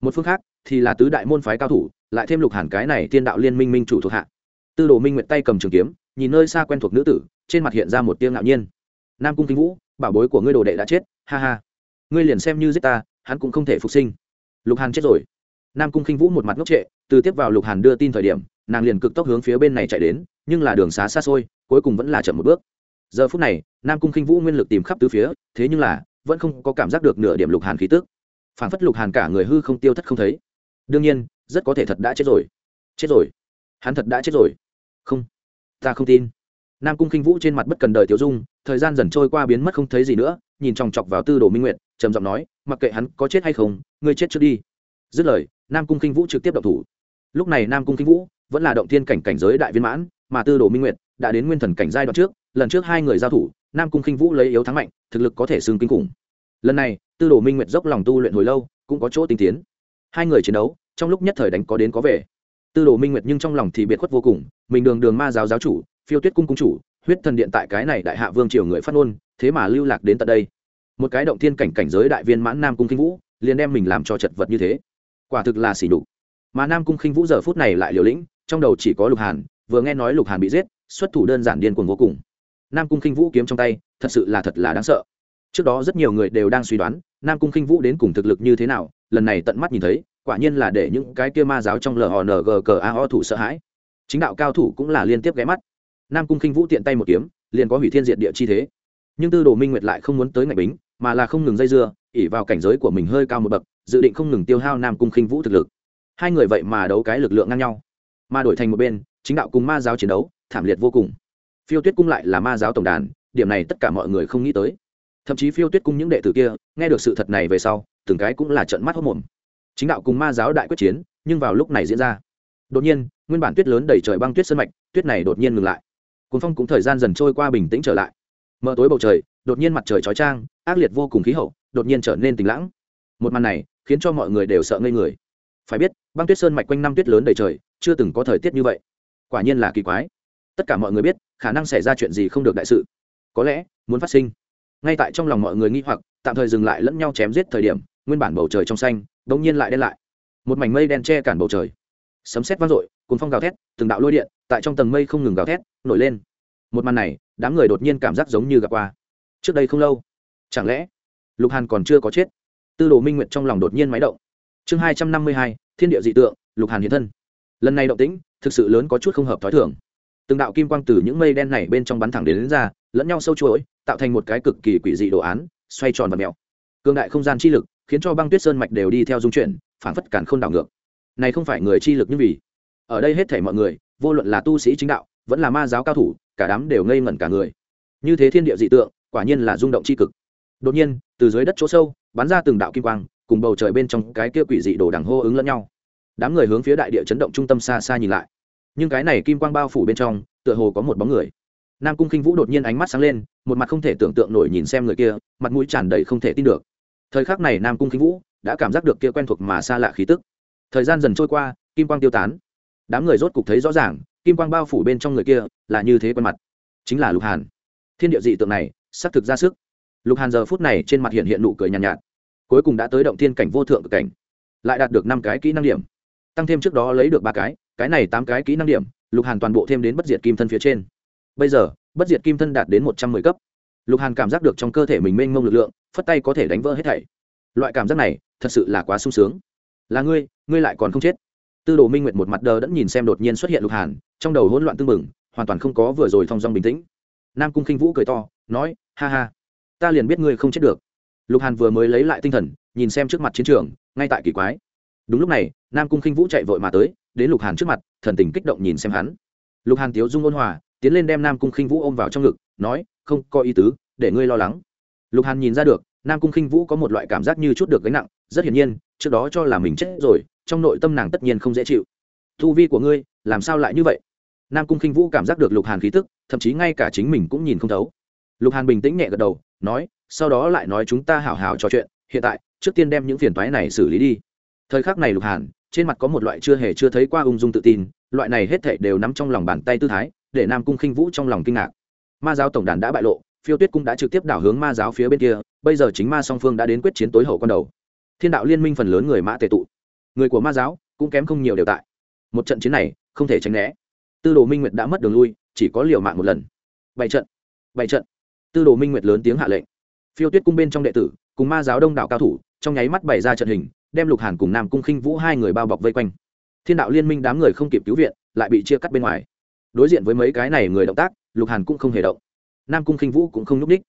Speaker 1: Một phương khác thì là tứ đại môn phái cao thủ, lại thêm lục hàn cái này tiên đạo liên minh minh chủ thuộc hạ. Tư đồ minh nguyện tay cầm trường kiếm, nhìn nơi xa quen thuộc nữ tử, trên mặt hiện ra một tiếng ngạo nhiên. Nam cung kính vũ, bảo bối của ngươi đồ đệ đã chết, ha ha. Ngươi liền xem như giết ta, hắn cũng không thể phục sinh. Lục hàn chết rồi. Nam cung khinh vũ một mặt ngốc trệ, từ tiếp vào lục hàn đưa tin thời điểm, nàng liền cực tốc hướng phía bên này chạy đến, nhưng là đường xá xa xôi, cuối cùng vẫn là chậm một bước giờ phút này, nam cung khinh vũ nguyên lực tìm khắp từ phía, thế nhưng là, vẫn không có cảm giác được nửa điểm lục hàn khí tức. Phản phất lục hàn cả người hư không tiêu thất không thấy. Đương nhiên, rất có thể thật đã chết rồi. Chết rồi. Hắn thật đã chết rồi. Không. Ta không tin. Nam cung khinh vũ trên mặt bất cần đời tiểu dung, thời gian dần trôi qua biến mất không thấy gì nữa, nhìn chòng chọc vào tư đồ minh nguyệt, trầm giọng nói, mặc kệ hắn có chết hay không, ngươi chết trước đi. Dứt lời, nam cung khinh vũ trực tiếp động thủ. Lúc này nam cung khinh vũ vẫn là động thiên cảnh cảnh giới đại viên mãn, mà tư đồ minh nguyệt đã đến nguyên thần cảnh giai đoạn trước lần trước hai người giao thủ, nam cung khinh vũ lấy yếu thắng mạnh, thực lực có thể xưng kinh khủng. Lần này, tư đồ minh nguyệt dốc lòng tu luyện hồi lâu, cũng có chỗ tinh tiến. Hai người chiến đấu, trong lúc nhất thời đánh có đến có về. Tư đồ minh nguyệt nhưng trong lòng thì biệt khuất vô cùng, mình đường đường ma giáo giáo chủ, phiêu tuyết cung cung chủ, huyết thần điện tại cái này đại hạ vương triều người phát ngôn, thế mà lưu lạc đến tận đây. Một cái động thiên cảnh cảnh giới đại viên mãn nam cung khinh vũ, liền đem mình làm cho chật vật như thế. Quả thực là xỉ đục mà nam cung khinh vũ giờ phút này lại liều lĩnh, trong đầu chỉ có lục hàn, vừa nghe nói lục hàn bị giết, xuất thủ đơn giản điên cuồng vô cùng nam cung khinh vũ kiếm trong tay, thật sự là thật là đáng sợ. Trước đó rất nhiều người đều đang suy đoán, nam cung khinh vũ đến cùng thực lực như thế nào, lần này tận mắt nhìn thấy, quả nhiên là để những cái kia ma giáo trong lhng cờ a o thủ sợ hãi. Chính đạo cao thủ cũng là liên tiếp ghé mắt. Nam cung khinh vũ tiện tay một kiếm, liền có hủy thiên diệt địa chi thế. Nhưng tư đồ minh nguyệt lại không muốn tới ngạch bính, mà là không ngừng dây dưa ỉ vào cảnh giới của mình hơi cao một bậc, dự định không ngừng tiêu hao nam cung khinh vũ thực lực. Hai người vậy mà đấu cái lực lượng ngang nhau. Mà đổi thành một bên, chính đạo cùng ma giáo chiến đấu, thảm liệt vô cùng phiêu tuyết cung lại là ma giáo tổng đàn, điểm này tất cả mọi người không nghĩ tới. Thậm chí phiêu tuyết cung những đệ tử kia, nghe được sự thật này về sau, từng cái cũng là trận mắt hốc mồm. Chính đạo cùng ma giáo đại quyết chiến, nhưng vào lúc này diễn ra. Đột nhiên, nguyên bản tuyết lớn đầy trời băng tuyết sân mạch, tuyết này đột nhiên ngừng lại. Cuốn phong cũng thời gian dần trôi qua bình tĩnh trở lại. Mở tối bầu trời, đột nhiên mặt trời chói trang ác liệt vô cùng khí hậu, đột nhiên trở nên tình lãng. Một màn này, khiến cho mọi người đều sợ ngây người. Phải biết, băng tuyết sơn mạch quanh năm tuyết lớn đầy trời, chưa từng có thời tiết như vậy. Quả nhiên là kỳ quái tất cả mọi người biết, khả năng xảy ra chuyện gì không được đại sự. Có lẽ, muốn phát sinh. Ngay tại trong lòng mọi người nghi hoặc, tạm thời dừng lại lẫn nhau chém giết thời điểm, nguyên bản bầu trời trong xanh đ ỗ n g nhiên lại đen lại. Một mảnh mây đen che cản bầu trời. Sấm xét vang dội cuốn phong gào thét, từng đạo lôi điện tại trong tầng mây không ngừng gào thét, nổi lên. Một màn này, đám người đột nhiên cảm giác giống như gặp qua. Trước đây không lâu, chẳng lẽ lục hàn còn chưa có chết? Tư đồ minh nguyện trong lòng đột nhiên máy động. Chương hai trăm năm mươi hai, thiên địa dị tượng, lục hàn hiện thân. Lần này động tĩnh, thực sự lớn có chút không hợp t h ó i thưởng từng đạo kim quang từ những mây đen này bên trong bắn thẳng đến, đến ra lẫn nhau sâu chuỗi tạo thành một cái cực kỳ quỷ dị đồ án xoay tròn và mèo. Cương đại không gian chi lực khiến cho băng tuyết sơn mạch đều đi theo dung chuyển phản phất cản k h ô n đảo ngược. Này không phải người chi lực như vì. Ở đây hết thể mọi người vô luận là tu sĩ chính đạo vẫn là ma giáo cao thủ cả đám đều ngây ngẩn cả người. Như thế thiên địa dị tượng quả nhiên là rung động c h i cực. Đột nhiên từ dưới đất chỗ sâu bắn ra từng đạo kim quang cùng bầu trời bên trong cái kia quỷ dị đồ đằng hô ứng lẫn nhau. Đám người hướng phía đại địa chấn động trung tâm xa xa nhìn lại nhưng cái này kim quang bao phủ bên trong tựa hồ có một bóng người. Nam cung khinh vũ đột nhiên ánh mắt sáng lên một mặt không thể tưởng tượng nổi nhìn xem người kia mặt mũi tràn đầy không thể tin được. Thời khắc này nam cung khinh vũ đã cảm giác được kia quen thuộc mà xa lạ khí tức. Thời gian dần trôi qua kim quang tiêu tán. Đám người rốt cục thấy rõ ràng kim quang bao phủ bên trong người kia là như thế quen mặt. Chính là lục hàn. Thiên địa dị tượng này xác thực ra sức. Lục hàn giờ phút này trên mặt hiện hiện nụ cười nhàn nhạt, nhạt. Cuối cùng đã tới động thiên cảnh vô thượng cực cảnh lại đạt được năm cái kỹ năng điểm. Tăng thêm trước đó lấy được ba cái cái này tám cái kỹ năng điểm, lục hàn toàn bộ thêm đến bất diệt kim thân phía trên. Bây giờ, bất diệt kim thân đạt đến một trăm mười cấp. Lục hàn cảm giác được trong cơ thể mình mênh mông lực lượng, phất tay có thể đánh vỡ hết thảy. Loại cảm giác này, thật sự là quá sung sướng. Là ngươi ngươi lại còn không chết. Tư đồ minh nguyệt một mặt đờ đẫn nhìn xem đột nhiên xuất hiện lục hàn, trong đầu hỗn loạn tưng bừng, hoàn toàn không có vừa rồi thong dong bình tĩnh. Nam cung khinh vũ cười to, nói, ha ha, ta liền biết ngươi không chết được. Lục hàn vừa mới lấy lại tinh thần, nhìn xem trước mặt chiến trường, ngay tại kỳ quái. Đúng lúc này, nam cung khinh vũ chạy vội mà tới đến lục hàn trước mặt, thần tình kích động nhìn xem hắn. Lục hàn tiếu dung ôn hòa, tiến lên đem nam cung khinh vũ ôm vào trong ngực, nói, không có ý tứ, để ngươi lo lắng. Lục hàn nhìn ra được, nam cung khinh vũ có một loại cảm giác như chút được gánh nặng, rất hiển nhiên, trước đó cho là mình chết rồi, trong nội tâm nàng tất nhiên không dễ chịu. Thu vi của ngươi, làm sao lại như vậy? Nam cung khinh vũ cảm giác được lục hàn khí tức, thậm chí ngay cả chính mình cũng nhìn không thấu. Lục hàn bình tĩnh nhẹ gật đầu, nói, sau đó lại nói chúng ta hảo hảo trò chuyện, hiện tại, trước tiên đem những phiền toái này xử lý đi. Thời khắc này lục hàn trên mặt có một loại chưa hề chưa thấy qua ung dung tự tin, loại này hết thảy đều nắm trong lòng bàn tay tư thái, để nam cung khinh vũ trong lòng kinh ngạc. Ma giáo tổng đàn đã bại lộ, phiêu tuyết cung đã trực tiếp đảo hướng ma giáo phía bên kia, bây giờ chính ma song phương đã đến quyết chiến tối hậu con đầu. Thiên đạo liên minh phần lớn người mã tề tụ. Người của ma giáo cũng kém không nhiều đều tại. Một trận chiến này không thể tránh né. Tư đồ minh nguyệt đã mất đường lui, chỉ có liều mạng một lần. Bảy trận bảy trận. Tư đồ minh nguyệt lớn tiếng hạ lệnh. Phiêu tuyết cung bên trong đệ tử, cùng ma giáo đông đảo cao thủ, trong nháy mắt bày ra trận hình đem lục hàn cùng nam cung khinh vũ hai người bao bọc vây quanh thiên đạo liên minh đám người không kịp cứu viện lại bị chia cắt bên ngoài đối diện với mấy cái này người động tác lục hàn cũng không hề động nam cung khinh vũ cũng không nhúc ních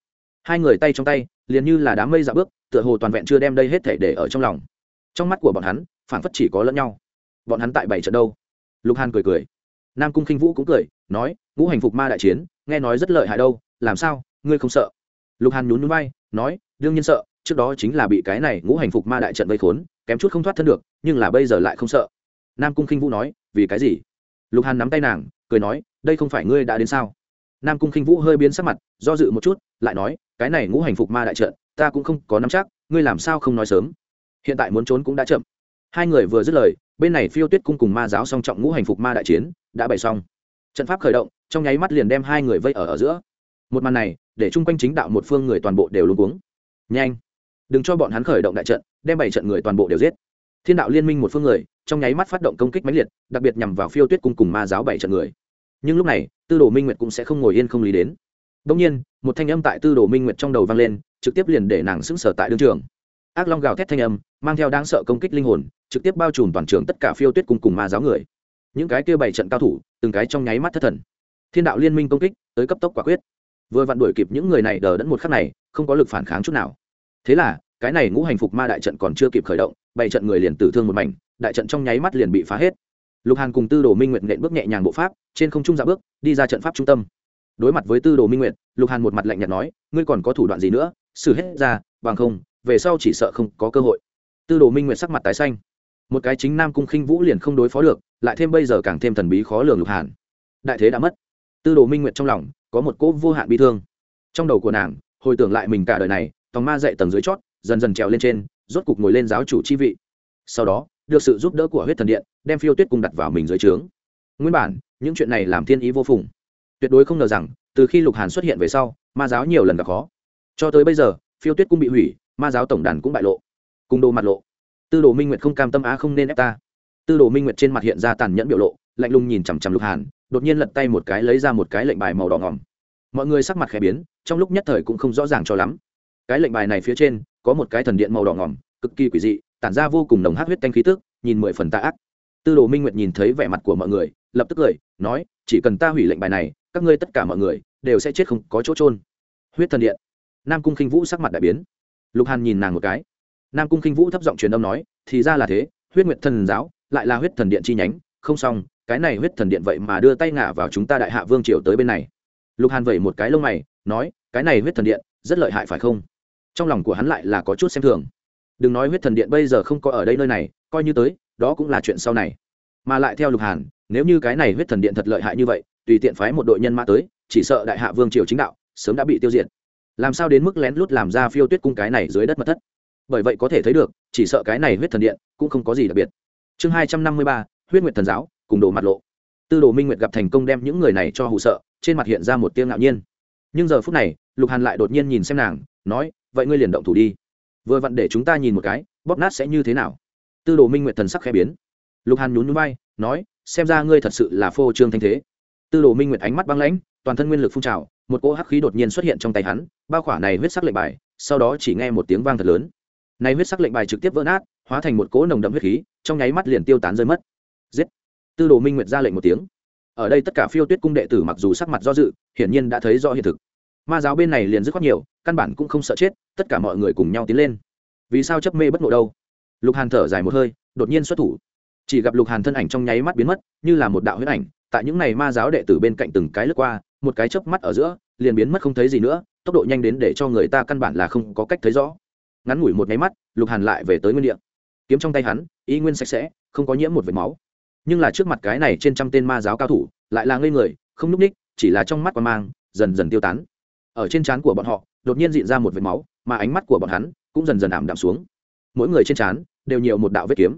Speaker 1: hai người tay trong tay liền như là đám mây dạo bước tựa hồ toàn vẹn chưa đem đây hết thể để ở trong lòng trong mắt của bọn hắn phản phất chỉ có lẫn nhau bọn hắn tại bảy trận đâu lục hàn cười cười nam cung khinh vũ cũng cười nói ngũ hành phục ma đại chiến nghe nói rất lợi hại đâu làm sao ngươi không sợ lục hàn nhún núi bay nói đương nhiên sợ trước đó chính là bị cái này ngũ hành phục ma đại trận vây khốn, kém chút không thoát thân được, nhưng là bây giờ lại không sợ. Nam cung khinh vũ nói, vì cái gì? Lục hàn nắm tay nàng, cười nói, đây không phải ngươi đã đến sao? Nam cung khinh vũ hơi biến sắc mặt, do dự một chút, lại nói, cái này ngũ hành phục ma đại trận, ta cũng không có nắm chắc, ngươi làm sao không nói sớm? Hiện tại muốn trốn cũng đã chậm. Hai người vừa dứt lời, bên này phiêu tuyết cung cùng ma giáo song trọng ngũ hành phục ma đại chiến đã bày xong. Trận pháp khởi động, trong nháy mắt liền đem hai người vây ở ở giữa. Một màn này, để chung quanh chính đạo một phương người toàn bộ đều luôn cuống. Nhanh! Đừng cho bọn hắn khởi động đại trận, đem bảy trận người toàn bộ đều giết. Thiên đạo liên minh một phương người, trong nháy mắt phát động công kích mãnh liệt, đặc biệt nhằm vào phiêu tuyết cung cùng ma giáo bảy trận người. Nhưng lúc này, tư đồ minh nguyệt cũng sẽ không ngồi yên không lý đến. Đông nhiên, một thanh âm tại tư đồ minh nguyệt trong đầu vang lên, trực tiếp liền để nàng sững sờ tại đương trường. Ác long gào thét thanh âm, mang theo đáng sợ công kích linh hồn, trực tiếp bao trùm toàn trường tất cả phiêu tuyết cung cùng ma giáo người. Những cái kia bảy trận cao thủ, từng cái trong nháy mắt thất thần. Thiên đạo liên minh công kích, tới cấp tốc quả quyết. Vừa vặn đuổi kịp những người này đờ đẫn một khắc này, không có lực phản kháng chút nào thế là, cái này ngũ hành phục ma đại trận còn chưa kịp khởi động, bảy trận người liền tử thương một mảnh, đại trận trong nháy mắt liền bị phá hết. Lục hàn cùng tư đồ minh nguyệt nện bước nhẹ nhàng bộ pháp, trên không trung dạ bước, đi ra trận pháp trung tâm. Đối mặt với tư đồ minh nguyệt, lục hàn một mặt lạnh nhạt nói, ngươi còn có thủ đoạn gì nữa? Xử hết ra, bằng không, về sau chỉ sợ không có cơ hội. Tư đồ minh nguyệt sắc mặt tái xanh. Một cái chính nam cung khinh vũ liền không đối phó được, lại thêm bây giờ càng thêm thần bí khó lường lục hàn. Đại thế đã mất. Tư đồ minh nguyệt trong lòng có một cỗ vô hạn bi thương. Trong đầu của nàng, hồi tưởng lại mình cả đời này tòng ma dậy tầng dưới chót, dần dần trèo lên trên, rốt cục ngồi lên giáo chủ chi vị. Sau đó, được sự giúp đỡ của huyết thần điện, đem phiêu tuyết cung đặt vào mình dưới trướng. Nguyên bản, những chuyện này làm thiên ý vô phùng. Tuyệt đối không ngờ rằng, từ khi lục hàn xuất hiện về sau, ma giáo nhiều lần gặp khó. Cho tới bây giờ, phiêu tuyết cung bị hủy, ma giáo tổng đàn cũng bại lộ. Cung đồ mặt lộ. Tư đồ minh nguyệt không cam tâm á không nên ép ta. Tư đồ minh nguyệt trên mặt hiện ra tàn nhẫn biểu lộ, lạnh lùng nhìn chằm chằm lục hàn, đột nhiên lật tay một cái lấy ra một cái lệnh bài màu đỏ ngỏm mọi người sắc mặt khẽ biến, trong lúc nhất thời cũng không rõ ràng cho lắm cái lệnh bài này phía trên có một cái thần điện màu đỏ ngỏm, cực kỳ quỷ dị, tản ra vô cùng nồng hát huyết tanh khí tức, nhìn mười phần tạ ác. Tư đồ minh nguyệt nhìn thấy vẻ mặt của mọi người, lập tức cười, nói, chỉ cần ta hủy lệnh bài này, các ngươi tất cả mọi người đều sẽ chết không có chỗ trôn huyết thần điện. Nam cung khinh vũ sắc mặt đại biến. Lục hàn nhìn nàng một cái. Nam cung khinh vũ thấp giọng truyền âm nói, thì ra là thế, huyết nguyệt thần giáo lại là huyết thần điện chi nhánh, không xong, cái này huyết thần điện vậy mà đưa tay ngả vào chúng ta đại hạ vương triều tới bên này. Lục hàn vẩy một cái lông mày, nói, cái này huyết thần điện rất lợi hại phải không? Trong lòng của hắn lại là có chút xem thường. Đừng nói huyết thần điện bây giờ không có ở đây nơi này, coi như tới, đó cũng là chuyện sau này. Mà lại theo lục hàn, nếu như cái này huyết thần điện thật lợi hại như vậy, tùy tiện phái một đội nhân mã tới, chỉ sợ đại hạ vương triều chính đạo sớm đã bị tiêu diệt. Làm sao đến mức lén lút làm ra phiêu tuyết cung cái này dưới đất mật thất? Bởi vậy có thể thấy được, chỉ sợ cái này huyết thần điện cũng không có gì đặc biệt. Chương hai trăm năm mươi ba, huyết nguyệt thần giáo, cùng đồ mặt lộ. Tư đồ minh nguyệt gặp thành công đem những người này cho hụ sợ, trên mặt hiện ra một tiếng ngạo nhiên. Nhưng giờ phút này, lục hàn lại đột nhiên nhìn xem nàng, nói vậy ngươi liền động thủ đi. Vừa vặn để chúng ta nhìn một cái, bóp nát sẽ như thế nào? Tư đồ minh nguyệt thần sắc khẽ biến. Lục hàn nhún núi bay nói, xem ra ngươi thật sự là phô trương thanh thế. Tư đồ minh nguyệt ánh mắt băng lãnh, toàn thân nguyên lực phun trào, một cỗ hắc khí đột nhiên xuất hiện trong tay hắn, bao khỏa này huyết sắc lệnh bài, sau đó chỉ nghe một tiếng vang thật lớn. Này huyết sắc lệnh bài trực tiếp vỡ nát, hóa thành một cỗ nồng đậm huyết khí, trong nháy mắt liền tiêu tán rơi mất. Giết! Tư đồ minh nguyệt ra lệnh một tiếng. Ở đây tất cả phiêu tuyết cung đệ tử mặc dù sắc mặt do dự, hiển nhiên đã thấy rõ hiện thực ma giáo bên này liền dứt khoát nhiều, căn bản cũng không sợ chết, tất cả mọi người cùng nhau tiến lên. Vì sao chấp mê bất ngộ đâu? Lục hàn thở dài một hơi, đột nhiên xuất thủ. Chỉ gặp lục hàn thân ảnh trong nháy mắt biến mất, như là một đạo huyết ảnh, tại những này ma giáo đệ tử bên cạnh từng cái lướt qua, một cái chớp mắt ở giữa, liền biến mất không thấy gì nữa, tốc độ nhanh đến để cho người ta căn bản là không có cách thấy rõ. Ngắn ngủi một nháy mắt, lục hàn lại về tới nguyên địa. Kiếm trong tay hắn, y nguyên sạch sẽ, không có nhiễm một vệt máu. Nhưng là trước mặt cái này trên trăm tên ma giáo cao thủ, lại là ngây người, không núp ních, chỉ là trong mắt qua mang, dần dần tiêu tán ở trên trán của bọn họ, đột nhiên dịn ra một vệt máu, mà ánh mắt của bọn hắn cũng dần dần ảm đạm xuống. Mỗi người trên trán đều nhiều một đạo vết kiếm.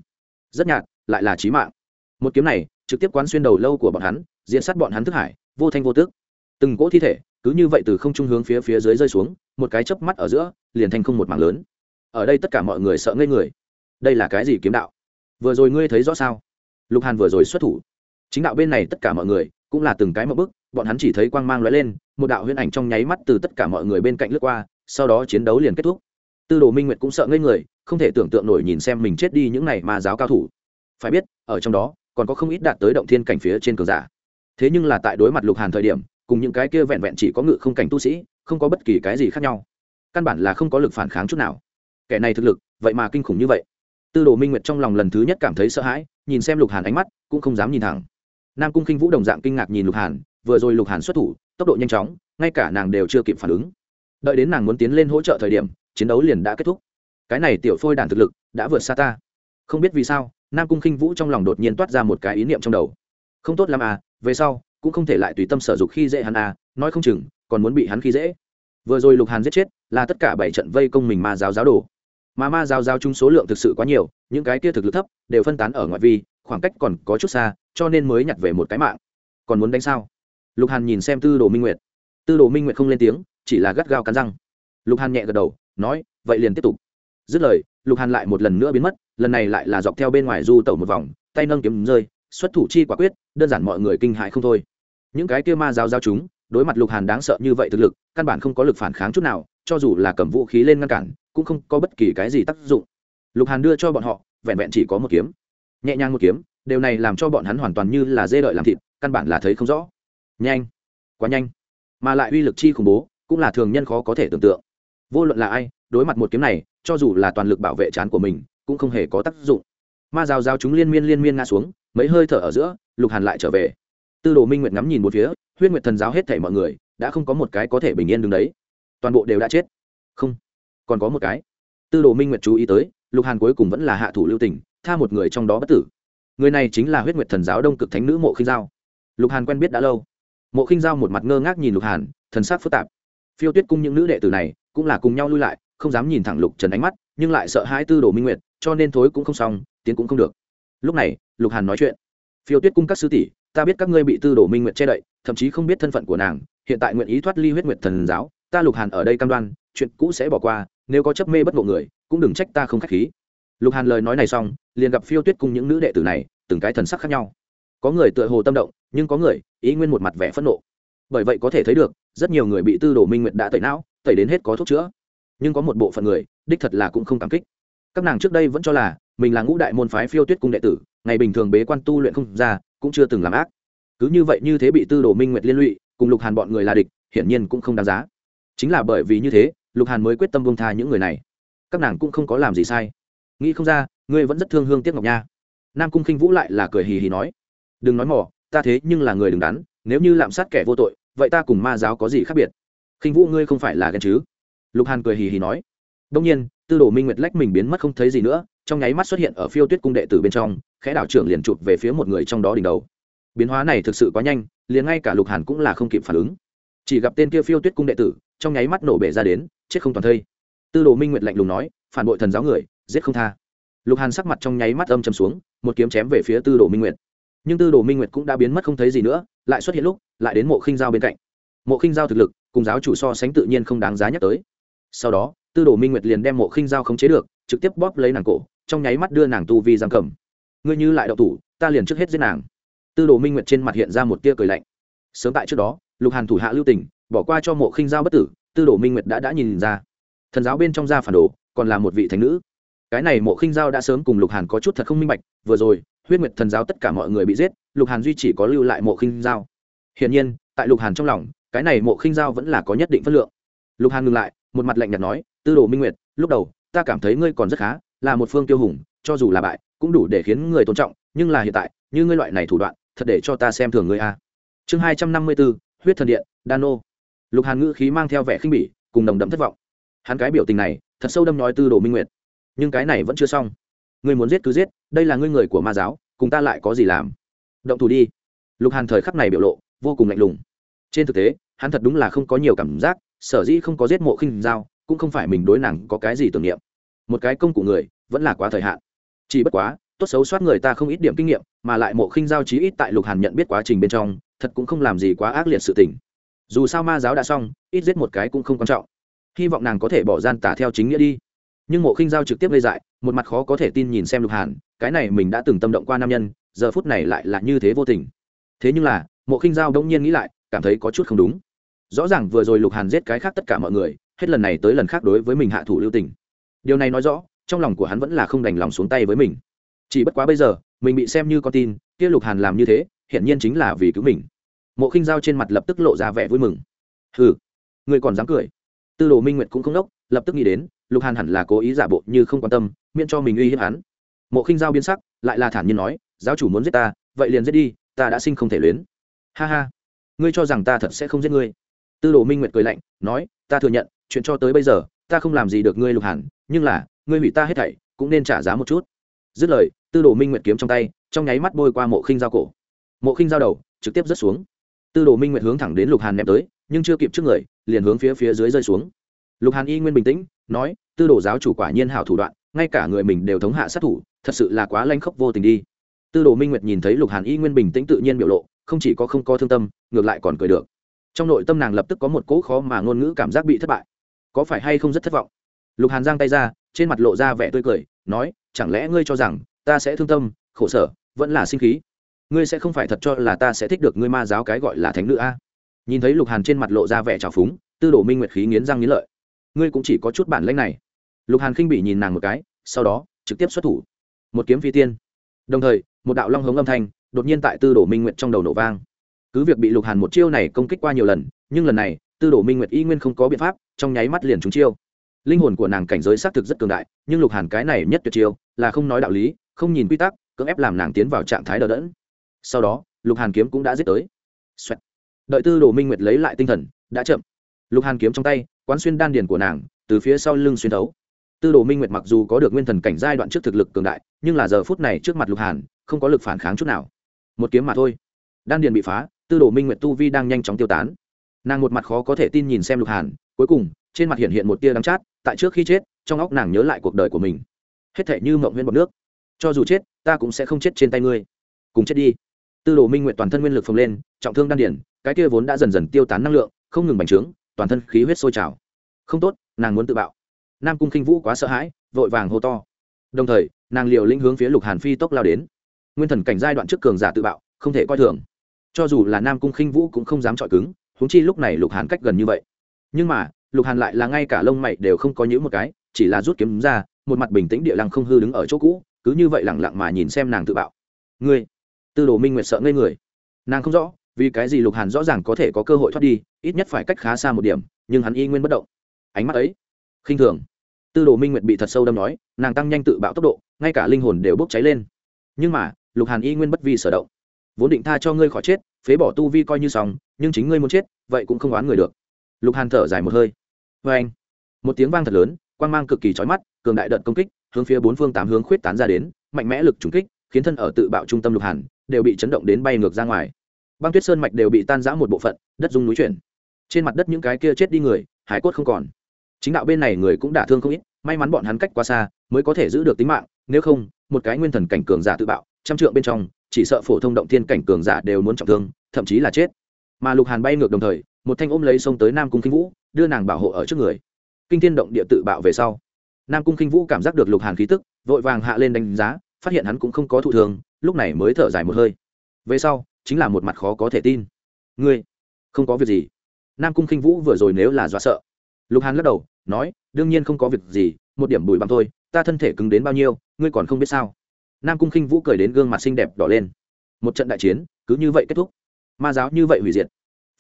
Speaker 1: Rất nhạt, lại là trí mạng. Một kiếm này trực tiếp quán xuyên đầu lâu của bọn hắn diễn sát bọn hắn thức hải, vô thanh vô tước từng cỗ thi thể cứ như vậy từ không trung hướng phía phía dưới rơi xuống, một cái chớp mắt ở giữa, liền thành không một mảng lớn. Ở đây tất cả mọi người sợ ngây người. Đây là cái gì kiếm đạo? Vừa rồi ngươi thấy rõ sao? Lục hàn vừa rồi xuất thủ. Chính đạo bên này tất cả mọi người cũng là từng cái một bức bọn hắn chỉ thấy quang mang lóe lên, một đạo huyễn ảnh trong nháy mắt từ tất cả mọi người bên cạnh lướt qua, sau đó chiến đấu liền kết thúc. Tư đồ minh nguyệt cũng sợ ngây người, không thể tưởng tượng nổi nhìn xem mình chết đi những này mà giáo cao thủ. Phải biết, ở trong đó, còn có không ít đạt tới động thiên cảnh phía trên cường giả. Thế nhưng là tại đối mặt lục hàn thời điểm, cùng những cái kia vẹn vẹn chỉ có ngự không cảnh tu sĩ, không có bất kỳ cái gì khác nhau. Căn bản là không có lực phản kháng chút nào. Kẻ này thực lực, vậy mà kinh khủng như vậy. Tư đồ minh nguyệt trong lòng lần thứ nhất cảm thấy sợ hãi, nhìn xem lục hàn ánh mắt, cũng không dám nhìn thẳng. Nam cung khinh vũ đồng dạng kinh ngạc nhìn lục hàn vừa rồi lục hàn xuất thủ, tốc độ nhanh chóng, ngay cả nàng đều chưa kịp phản ứng. Đợi đến nàng muốn tiến lên hỗ trợ thời điểm, chiến đấu liền đã kết thúc. Cái này tiểu phôi đàn thực lực đã vượt xa ta. Không biết vì sao, nam cung khinh vũ trong lòng đột nhiên toát ra một cái ý niệm trong đầu. Không tốt l à về sau, cũng không thể lại tùy tâm sở dục khi dễ hắn à nói không chừng, còn muốn bị hắn khi dễ. Vừa rồi lục hàn giết chết, là tất cả bảy trận vây công mình ma giáo giáo đồ. Mà ma giáo giáo chung số lượng thực sự quá nhiều, những cái kia thực lực thấp, đều phân tán ở ngoại vi, khoảng cách còn có chút xa, cho nên mới nhặt về một cái mạng. Còn muốn đánh sao? Lục hàn nhìn xem tư đồ minh nguyệt. Tư đồ minh nguyệt không lên tiếng, chỉ là gắt gao cắn răng. Lục hàn nhẹ gật đầu, nói, vậy liền tiếp tục. Dứt lời, lục hàn lại một lần nữa biến mất, lần này lại là dọc theo bên ngoài du tẩu một vòng, tay nâng kiếm rơi, xuất thủ chi quả quyết, đơn giản mọi người kinh hại không thôi. Những cái kia ma giáo giao chúng, đối mặt lục hàn đáng sợ như vậy thực lực, căn bản không có lực phản kháng chút nào, cho dù là cầm vũ khí lên ngăn cản, cũng không có bất kỳ cái gì tác dụng. Lục hàn đưa cho bọn họ, vẹn vẹn chỉ có một kiếm. Nhẹ nhàng một kiếm, điều này làm cho bọn hắn hoàn toàn như là dê đợi làm thịt, căn bản là thấy không rõ nhanh. Quá nhanh. Mà lại uy lực chi khủng bố, cũng là thường nhân khó có thể tưởng tượng. Vô luận là ai, đối mặt một kiếm này, cho dù là toàn lực bảo vệ chán của mình, cũng không hề có tác dụng. Ma rào rào chúng liên miên liên miên ngã xuống, mấy hơi thở ở giữa, lục hàn lại trở về. Tư đồ minh nguyệt ngắm nhìn một phía, huyết nguyệt thần giáo hết thảy mọi người, đã không có một cái có thể bình yên đứng đấy. Toàn bộ đều đã chết. Không, còn có một cái. Tư đồ minh nguyệt chú ý tới, lục hàn cuối cùng vẫn là hạ thủ lưu tình, tha một người trong đó bất tử. Người này chính là huyết nguyệt thần giáo đông cực thánh nữ mộ khinh giao. Lục hàn quen biết đã lâu mộ khinh giao một mặt ngơ ngác nhìn lục hàn, thần sắc phức tạp. Phiêu tuyết cung những nữ đệ tử này cũng là cùng nhau lui lại, không dám nhìn thẳng lục trần ánh mắt, nhưng lại sợ hai tư đồ minh nguyệt, cho nên thối cũng không xong, tiến cũng không được. Lúc này, lục hàn nói chuyện. Phiêu tuyết cung các sư tỷ, ta biết các ngươi bị tư đồ minh nguyệt che đậy, thậm chí không biết thân phận của nàng, hiện tại nguyện ý thoát ly huyết nguyệt thần giáo, ta lục hàn ở đây cam đoan, chuyện cũ sẽ bỏ qua, nếu có chấp mê bất ngộ người, cũng đừng trách ta không k h á c h khí. Lục hàn lời nói này xong, liền gặp phiêu tuyết Cung những nữ đệ tử này, từng cái thần sắc khác nhau có người tựa hồ tâm động, nhưng có người, ý nguyên một mặt vẻ phẫn nộ. Bởi vậy có thể thấy được, rất nhiều người bị tư đồ minh nguyệt đã tẩy não, tẩy đến hết có thuốc chữa. Nhưng có một bộ phận người, đích thật là cũng không cảm kích. Các nàng trước đây vẫn cho là, mình là ngũ đại môn phái phiêu tuyết cung đệ tử, ngày bình thường bế quan tu luyện không ra, cũng chưa từng làm ác. Cứ như vậy như thế bị tư đồ minh nguyệt liên lụy, cùng lục hàn bọn người là địch, hiển nhiên cũng không đáng giá. Chính là bởi vì như thế, lục hàn mới quyết tâm bông tha những người này. Các nàng cũng không có làm gì sai. Nghĩ không ra, ngươi vẫn rất thương hương tiếc ngọc nha. Nam cung khinh vũ lại là cười hì hì nói đừng nói mỏ ta thế nhưng là người đứng đắn, nếu như lạm sát kẻ vô tội, vậy ta cùng ma giáo có gì khác biệt? Khinh vũ ngươi không phải là ghen chứ? Lục hàn cười hì hì nói. Đông nhiên, tư đồ minh nguyệt lách mình biến mất không thấy gì nữa, trong nháy mắt xuất hiện ở phiêu tuyết cung đệ tử bên trong, khẽ đảo trưởng liền chụp về phía một người trong đó đỉnh đầu. Biến hóa này thực sự quá nhanh, liền ngay cả lục hàn cũng là không kịp phản ứng. Chỉ gặp tên kia phiêu tuyết cung đệ tử, trong nháy mắt nổ bể ra đến, chết không toàn thây. Tư đồ minh nguyệt lạnh lùng nói, phản bội thần giáo người, giết không tha. Lục hàn sắc mặt trong nháy mắt âm chầm xuống, một kiếm chém về phía tư đồ minh nguyệt nhưng tư đồ minh nguyệt cũng đã biến mất không thấy gì nữa, lại xuất hiện lúc, lại đến mộ khinh giao bên cạnh. Mộ khinh giao thực lực, cùng giáo chủ so sánh tự nhiên không đáng giá nhắc tới. Sau đó, tư đồ minh nguyệt liền đem mộ khinh giao khống chế được, trực tiếp bóp lấy nàng cổ, trong nháy mắt đưa nàng tu vi giam cầm. Ngươi như lại đậu thủ, ta liền trước hết giết nàng. Tư đồ minh nguyệt trên mặt hiện ra một tia cười lạnh. Sớm tại trước đó, lục hàn thủ hạ lưu tình, bỏ qua cho mộ khinh giao bất tử, tư đồ minh nguyệt đã đã nhìn ra. Thần giáo bên trong gia phản đồ, còn là một vị thánh nữ. Cái này mộ khinh giao đã sớm cùng lục hàn có chút thật không minh bạch, vừa rồi huyết nguyệt thần giáo tất cả mọi người bị giết, lục hàn duy chỉ có lưu lại mộ khinh giao. Hiển nhiên, tại lục hàn trong lòng, cái này mộ khinh giao vẫn là có nhất định phân lượng. Lục hàn ngừng lại, một mặt lạnh nhạt nói, tư đồ minh nguyệt, lúc đầu, ta cảm thấy ngươi còn rất khá, là một phương tiêu hùng, cho dù là bại, cũng đủ để khiến người tôn trọng, nhưng là hiện tại, như ngươi loại này thủ đoạn, thật để cho ta xem thường ngươi a. Chương hai trăm năm mươi bốn huyết thần điện đano lục hàn ngữ khí mang theo vẻ khinh bỉ, cùng đồng đậm thất vọng. Hắn cái biểu tình này, thật sâu đâm nói tư đồ minh nguyệt. Nhưng cái này vẫn chưa xong ngươi muốn giết cứ giết, đây là ngươi người của ma giáo, cùng ta lại có gì làm? Động thủ đi. Lục hàn thời khắc này biểu lộ vô cùng lạnh lùng. Trên thực tế, hắn thật đúng là không có nhiều cảm giác, sở dĩ không có giết mộ khinh giao, cũng không phải mình đối nàng có cái gì tưởng niệm. Một cái công cụ người, vẫn là quá thời hạn. Chỉ bất quá, tốt xấu soát người ta không ít điểm kinh nghiệm, mà lại mộ khinh giao chí ít tại lục hàn nhận biết quá trình bên trong, thật cũng không làm gì quá ác liệt sự tình. Dù sao ma giáo đã xong, ít giết một cái cũng không quan trọng. Hy vọng nàng có thể bỏ gian tả theo chính nghĩa đi nhưng mộ khinh giao trực tiếp gây dại, một mặt khó có thể tin nhìn xem lục hàn, cái này mình đã từng tâm động qua nam nhân, giờ phút này lại là như thế vô tình. Thế nhưng là, mộ khinh giao đông nhiên nghĩ lại, cảm thấy có chút không đúng. Rõ ràng vừa rồi lục hàn giết cái khác tất cả mọi người, hết lần này tới lần khác đối với mình hạ thủ lưu tình. Điều này nói rõ, trong lòng của hắn vẫn là không đành lòng xuống tay với mình. Chỉ bất quá bây giờ, mình bị xem như con tin, kia lục hàn làm như thế hiện nhiên chính là vì cứu mình. Mộ khinh giao trên mặt lập tức lộ ra vẻ vui mừng. Hừ, người còn dám cười. Tư đồ minh nguyệt cũng không đốc, lập tức nghĩ đến lục hàn hẳn là cố ý giả bộ như không quan tâm, miễn cho mình uy hiếp hắn. Mộ khinh giao biến sắc, lại là thản nhiên nói, giáo chủ muốn giết ta, vậy liền giết đi, ta đã sinh không thể luyến. Ha ha, ngươi cho rằng ta thật sẽ không giết ngươi? Tư đồ minh nguyệt cười lạnh, nói, ta thừa nhận, chuyện cho tới bây giờ, ta không làm gì được ngươi lục hàn, nhưng là, ngươi hủy ta hết thảy, cũng nên trả giá một chút. Dứt lời, tư đồ minh nguyệt kiếm trong tay, trong nháy mắt bôi qua mộ khinh giao cổ. Mộ khinh giao đầu, trực tiếp rớt xuống. Tư đồ minh nguyệt hướng thẳng đến lục hàn ném tới, nhưng chưa kịp trước người, liền hướng phía phía dưới rơi xuống. Lục hàn y nguyên bình tĩnh nói, tư đồ giáo chủ quả nhiên hảo thủ đoạn, ngay cả người mình đều thống hạ sát thủ, thật sự là quá lanh khốc vô tình đi. Tư đồ minh nguyệt nhìn thấy lục hàn y nguyên bình tĩnh tự nhiên biểu lộ, không chỉ có không có thương tâm, ngược lại còn cười được. Trong nội tâm nàng lập tức có một cỗ khó mà ngôn ngữ cảm giác bị thất bại. Có phải hay không rất thất vọng? Lục hàn giang tay ra, trên mặt lộ ra vẻ tươi cười, nói, chẳng lẽ ngươi cho rằng, ta sẽ thương tâm, khổ sở, vẫn là sinh khí? Ngươi sẽ không phải thật cho là ta sẽ thích được ngươi ma giáo cái gọi là thánh nữ a? Nhìn thấy lục hàn trên mặt lộ ra vẻ trào phúng, tư đồ minh nguyệt khí nghiến răng nghiến lợi ngươi cũng chỉ có chút bản lĩnh này. Lục hàn khinh bị nhìn nàng một cái, sau đó, trực tiếp xuất thủ. Một kiếm phi tiên. Đồng thời, một đạo long hống âm thanh, đột nhiên tại tư đồ minh nguyệt trong đầu nổ vang. Cứ việc bị lục hàn một chiêu này công kích qua nhiều lần, nhưng lần này, tư đồ minh nguyệt y nguyên không có biện pháp, trong nháy mắt liền trúng chiêu. Linh hồn của nàng cảnh giới xác thực rất cường đại, nhưng lục hàn cái này nhất tuyệt chiêu, là không nói đạo lý, không nhìn quy tắc, cưỡng ép làm nàng tiến vào trạng thái đờ đẫn. Sau đó, lục hàn kiếm cũng đã giết tới、Xoẹt. đợi tư đồ minh nguyệt lấy lại tinh thần, đã chậm. Lục hàn kiếm trong tay quán xuyên đan điền của nàng, từ phía sau lưng xuyên thấu. Tư đồ minh nguyệt mặc dù có được nguyên thần cảnh giai đoạn trước thực lực cường đại, nhưng là giờ phút này trước mặt lục hàn, không có lực phản kháng chút nào. Một kiếm mà thôi. Đan điền bị phá, tư đồ minh nguyệt tu vi đang nhanh chóng tiêu tán. Nàng một mặt khó có thể tin nhìn xem lục hàn, cuối cùng, trên mặt hiện hiện một tia đắng chát, tại trước khi chết, trong óc nàng nhớ lại cuộc đời của mình. Hết thể như mộng nguyên bọc nước. Cho dù chết, ta cũng sẽ không chết trên tay ngươi. Cùng chết đi. Tư đồ minh nguyện toàn thân nguyên lực phồng lên, trọng thương đan điển cái kia vốn đã dần dần tiêu tán năng lượng, không ngừng bành trướng toàn thân khí huyết sôi trào. Không tốt, nàng muốn tự bạo. Nam cung khinh vũ quá sợ hãi, vội vàng hô to. Đồng thời, nàng liều lĩnh hướng phía lục hàn phi tốc lao đến. Nguyên thần cảnh giai đoạn trước cường giả tự bạo, không thể coi thường. Cho dù là nam cung khinh vũ cũng không dám chọi cứng húng chi lúc này lục hàn cách gần như vậy. Nhưng mà, lục hàn lại là ngay cả lông mày đều không có nhữ một cái, chỉ là rút kiếm ra, một mặt bình tĩnh địa lăng không hư đứng ở chỗ cũ, cứ như vậy lẳng lặng mà nhìn xem nàng tự bạo. Ngươi? Tư đồ minh nguyệt sợ ngây người. Nàng không rõ vì cái gì lục hàn rõ ràng có thể có cơ hội thoát đi, ít nhất phải cách khá xa một điểm, nhưng hắn y nguyên bất động. Ánh mắt ấy, khinh thường. Tư đồ minh nguyệt bị thật sâu đâm nói, nàng tăng nhanh tự bạo tốc độ, ngay cả linh hồn đều bốc cháy lên. Nhưng mà, lục hàn y nguyên bất vi sở động. Vốn định tha cho ngươi khỏi chết, phế bỏ tu vi coi như xong, nhưng chính ngươi muốn chết, vậy cũng không oán người được. Lục hàn thở dài một hơi. Vê anh, một tiếng vang thật lớn, quang mang cực kỳ trói mắt, cường đại đợt công kích, hướng phía bốn phương tám hướng khuyết tán ra đến, mạnh mẽ lực trúng kích, khiến thân ở tự bạo trung tâm lục hàn, đều bị chấn động đến bay ngược ra ngoài băng tuyết sơn mạch đều bị tan rã một bộ phận, đất dung núi chuyển. Trên mặt đất những cái kia chết đi người, hải cốt không còn. Chính đạo bên này người cũng đả thương không ít, may mắn bọn hắn cách quá xa, mới có thể giữ được tính mạng, nếu không, một cái nguyên thần cảnh cường giả tự bạo, trăm trượng bên trong, chỉ sợ phổ thông động thiên cảnh cường giả đều muốn trọng thương, thậm chí là chết. Mà lục hàn bay ngược đồng thời, một thanh ôm lấy sông tới nam cung kinh vũ, đưa nàng bảo hộ ở trước người. Kinh thiên động địa tự bạo về sau, nam cung kinh vũ cảm giác được lục hàn khí tức, vội vàng hạ lên đánh giá, phát hiện hắn cũng không có thụ thường lúc này mới thở dài một hơi. Về sau chính là một mặt khó có thể tin. Ngươi, không có việc gì. Nam cung kinh vũ vừa rồi nếu là dọa sợ. Lục hàn lắc đầu, nói, đương nhiên không có việc gì, một điểm bụi bặm thôi, ta thân thể cứng đến bao nhiêu, ngươi còn không biết sao. Nam cung khinh vũ cười đến gương mặt xinh đẹp đỏ lên. Một trận đại chiến, cứ như vậy kết thúc. Ma giáo như vậy hủy diệt.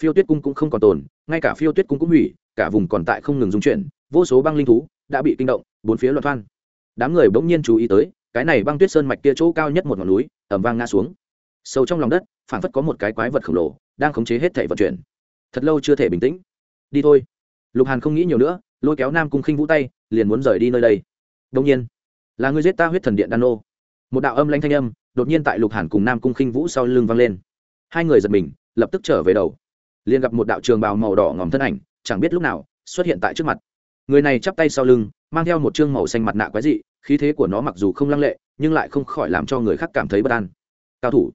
Speaker 1: Phiêu tuyết cung cũng không còn tồn, ngay cả phiêu tuyết cung cũng hủy, cả vùng còn tại không ngừng dung chuyển, vô số băng linh thú đã bị kinh động, bốn phía loạn thoan. Đám người bỗng nhiên chú ý tới, cái này băng tuyết sơn mạch kia chỗ cao nhất một ngọn núi ẩm vang ngã xuống sâu trong lòng đất, phảng phất có một cái quái vật khổng lồ, đang khống chế hết thể vận chuyển. Thật lâu chưa thể bình tĩnh. Đi thôi. Lục hàn không nghĩ nhiều nữa, lôi kéo nam cung khinh vũ tay, liền muốn rời đi nơi đây. Đông nhiên, là người giết ta huyết thần điện đan ô. Một đạo âm lanh thanh âm, đột nhiên tại lục hàn cùng nam cung khinh vũ sau lưng vang lên. Hai người giật mình, lập tức trở về đầu. Liền gặp một đạo trường bào màu đỏ ngòm thân ảnh, chẳng biết lúc nào, xuất hiện tại trước mặt. Người này chắp tay sau lưng, mang theo một chương màu xanh mặt nạ quái dị, khí thế của nó mặc dù không lăng lệ, nhưng lại không khỏi làm cho người khác cảm thấy bất an. Cao thủ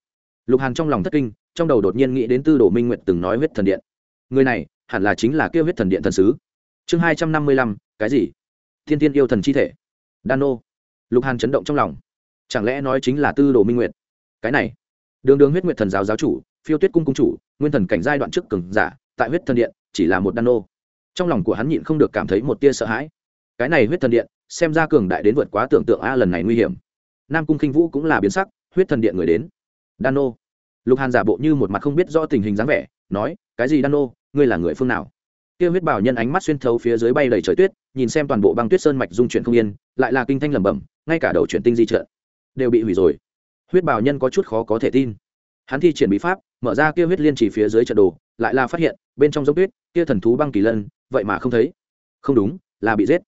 Speaker 1: lục hàn trong lòng thất kinh, trong đầu đột nhiên nghĩ đến tư đồ minh nguyện từng nói huyết thần điện. Người này, hẳn là chính là kêu huyết thần điện thần sứ. Chương hai trăm năm mươi lăm, cái gì? Thiên tiên yêu thần chi thể. Đan nô. Lục hàn chấn động trong lòng. Chẳng lẽ nói chính là tư đồ minh nguyệt? Cái này. Đường đường huyết nguyệt thần giáo giáo chủ, phiêu tuyết cung cung chủ, nguyên thần cảnh giai đoạn trước cường giả, tại huyết thần điện, chỉ là một đan nô. Trong lòng của hắn nhịn không được cảm thấy một tia sợ hãi. Cái này huyết thần điện, xem ra cường đại đến vượt quá tưởng tượng a lần này nguy hiểm. Nam cung khinh vũ cũng là biến sắc, huyết thần điện người đến đan lục hàn giả bộ như một mặt không biết rõ tình hình dáng vẻ, nói, cái gì đan ngươi là người phương nào? Kia huyết bảo nhân ánh mắt xuyên thấu phía dưới bay đầy trời tuyết, nhìn xem toàn bộ băng tuyết sơn mạch dung chuyển không yên, lại là kinh thanh lẩm bẩm, ngay cả đầu chuyển tinh di trợ đều bị hủy rồi. Huyết bảo nhân có chút khó có thể tin. Hắn thi triển bí pháp, mở ra kia huyết liên chỉ phía dưới trận đồ, lại là phát hiện, bên trong giống tuyết, kia thần thú băng kỳ lân, vậy mà không thấy. Không đúng, là bị giết.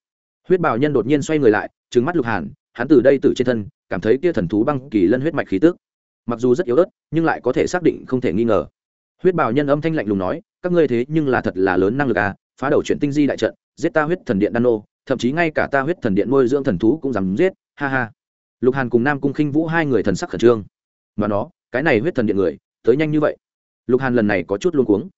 Speaker 1: Huyết bảo nhân đột nhiên xoay người lại trứng mắt lục hàn, hắn từ đây từ trên thân, cảm thấy kia thần thú băng kỳ lân huyết mạch khí tức mặc dù rất yếu ớt, nhưng lại có thể xác định không thể nghi ngờ. Huyết bào nhân âm thanh lạnh lùng nói, các ngươi thế nhưng là thật là lớn năng lực à phá đầu chuyện tinh di đại trận, giết ta huyết thần điện đan nô, thậm chí ngay cả ta huyết thần điện nuôi dưỡng thần thú cũng dám giết, ha ha. Lục hàn cùng nam cung khinh vũ hai người thần sắc khẩn trương. Mà nó, cái này huyết thần điện người, tới nhanh như vậy. Lục hàn lần này có chút luôn cuống.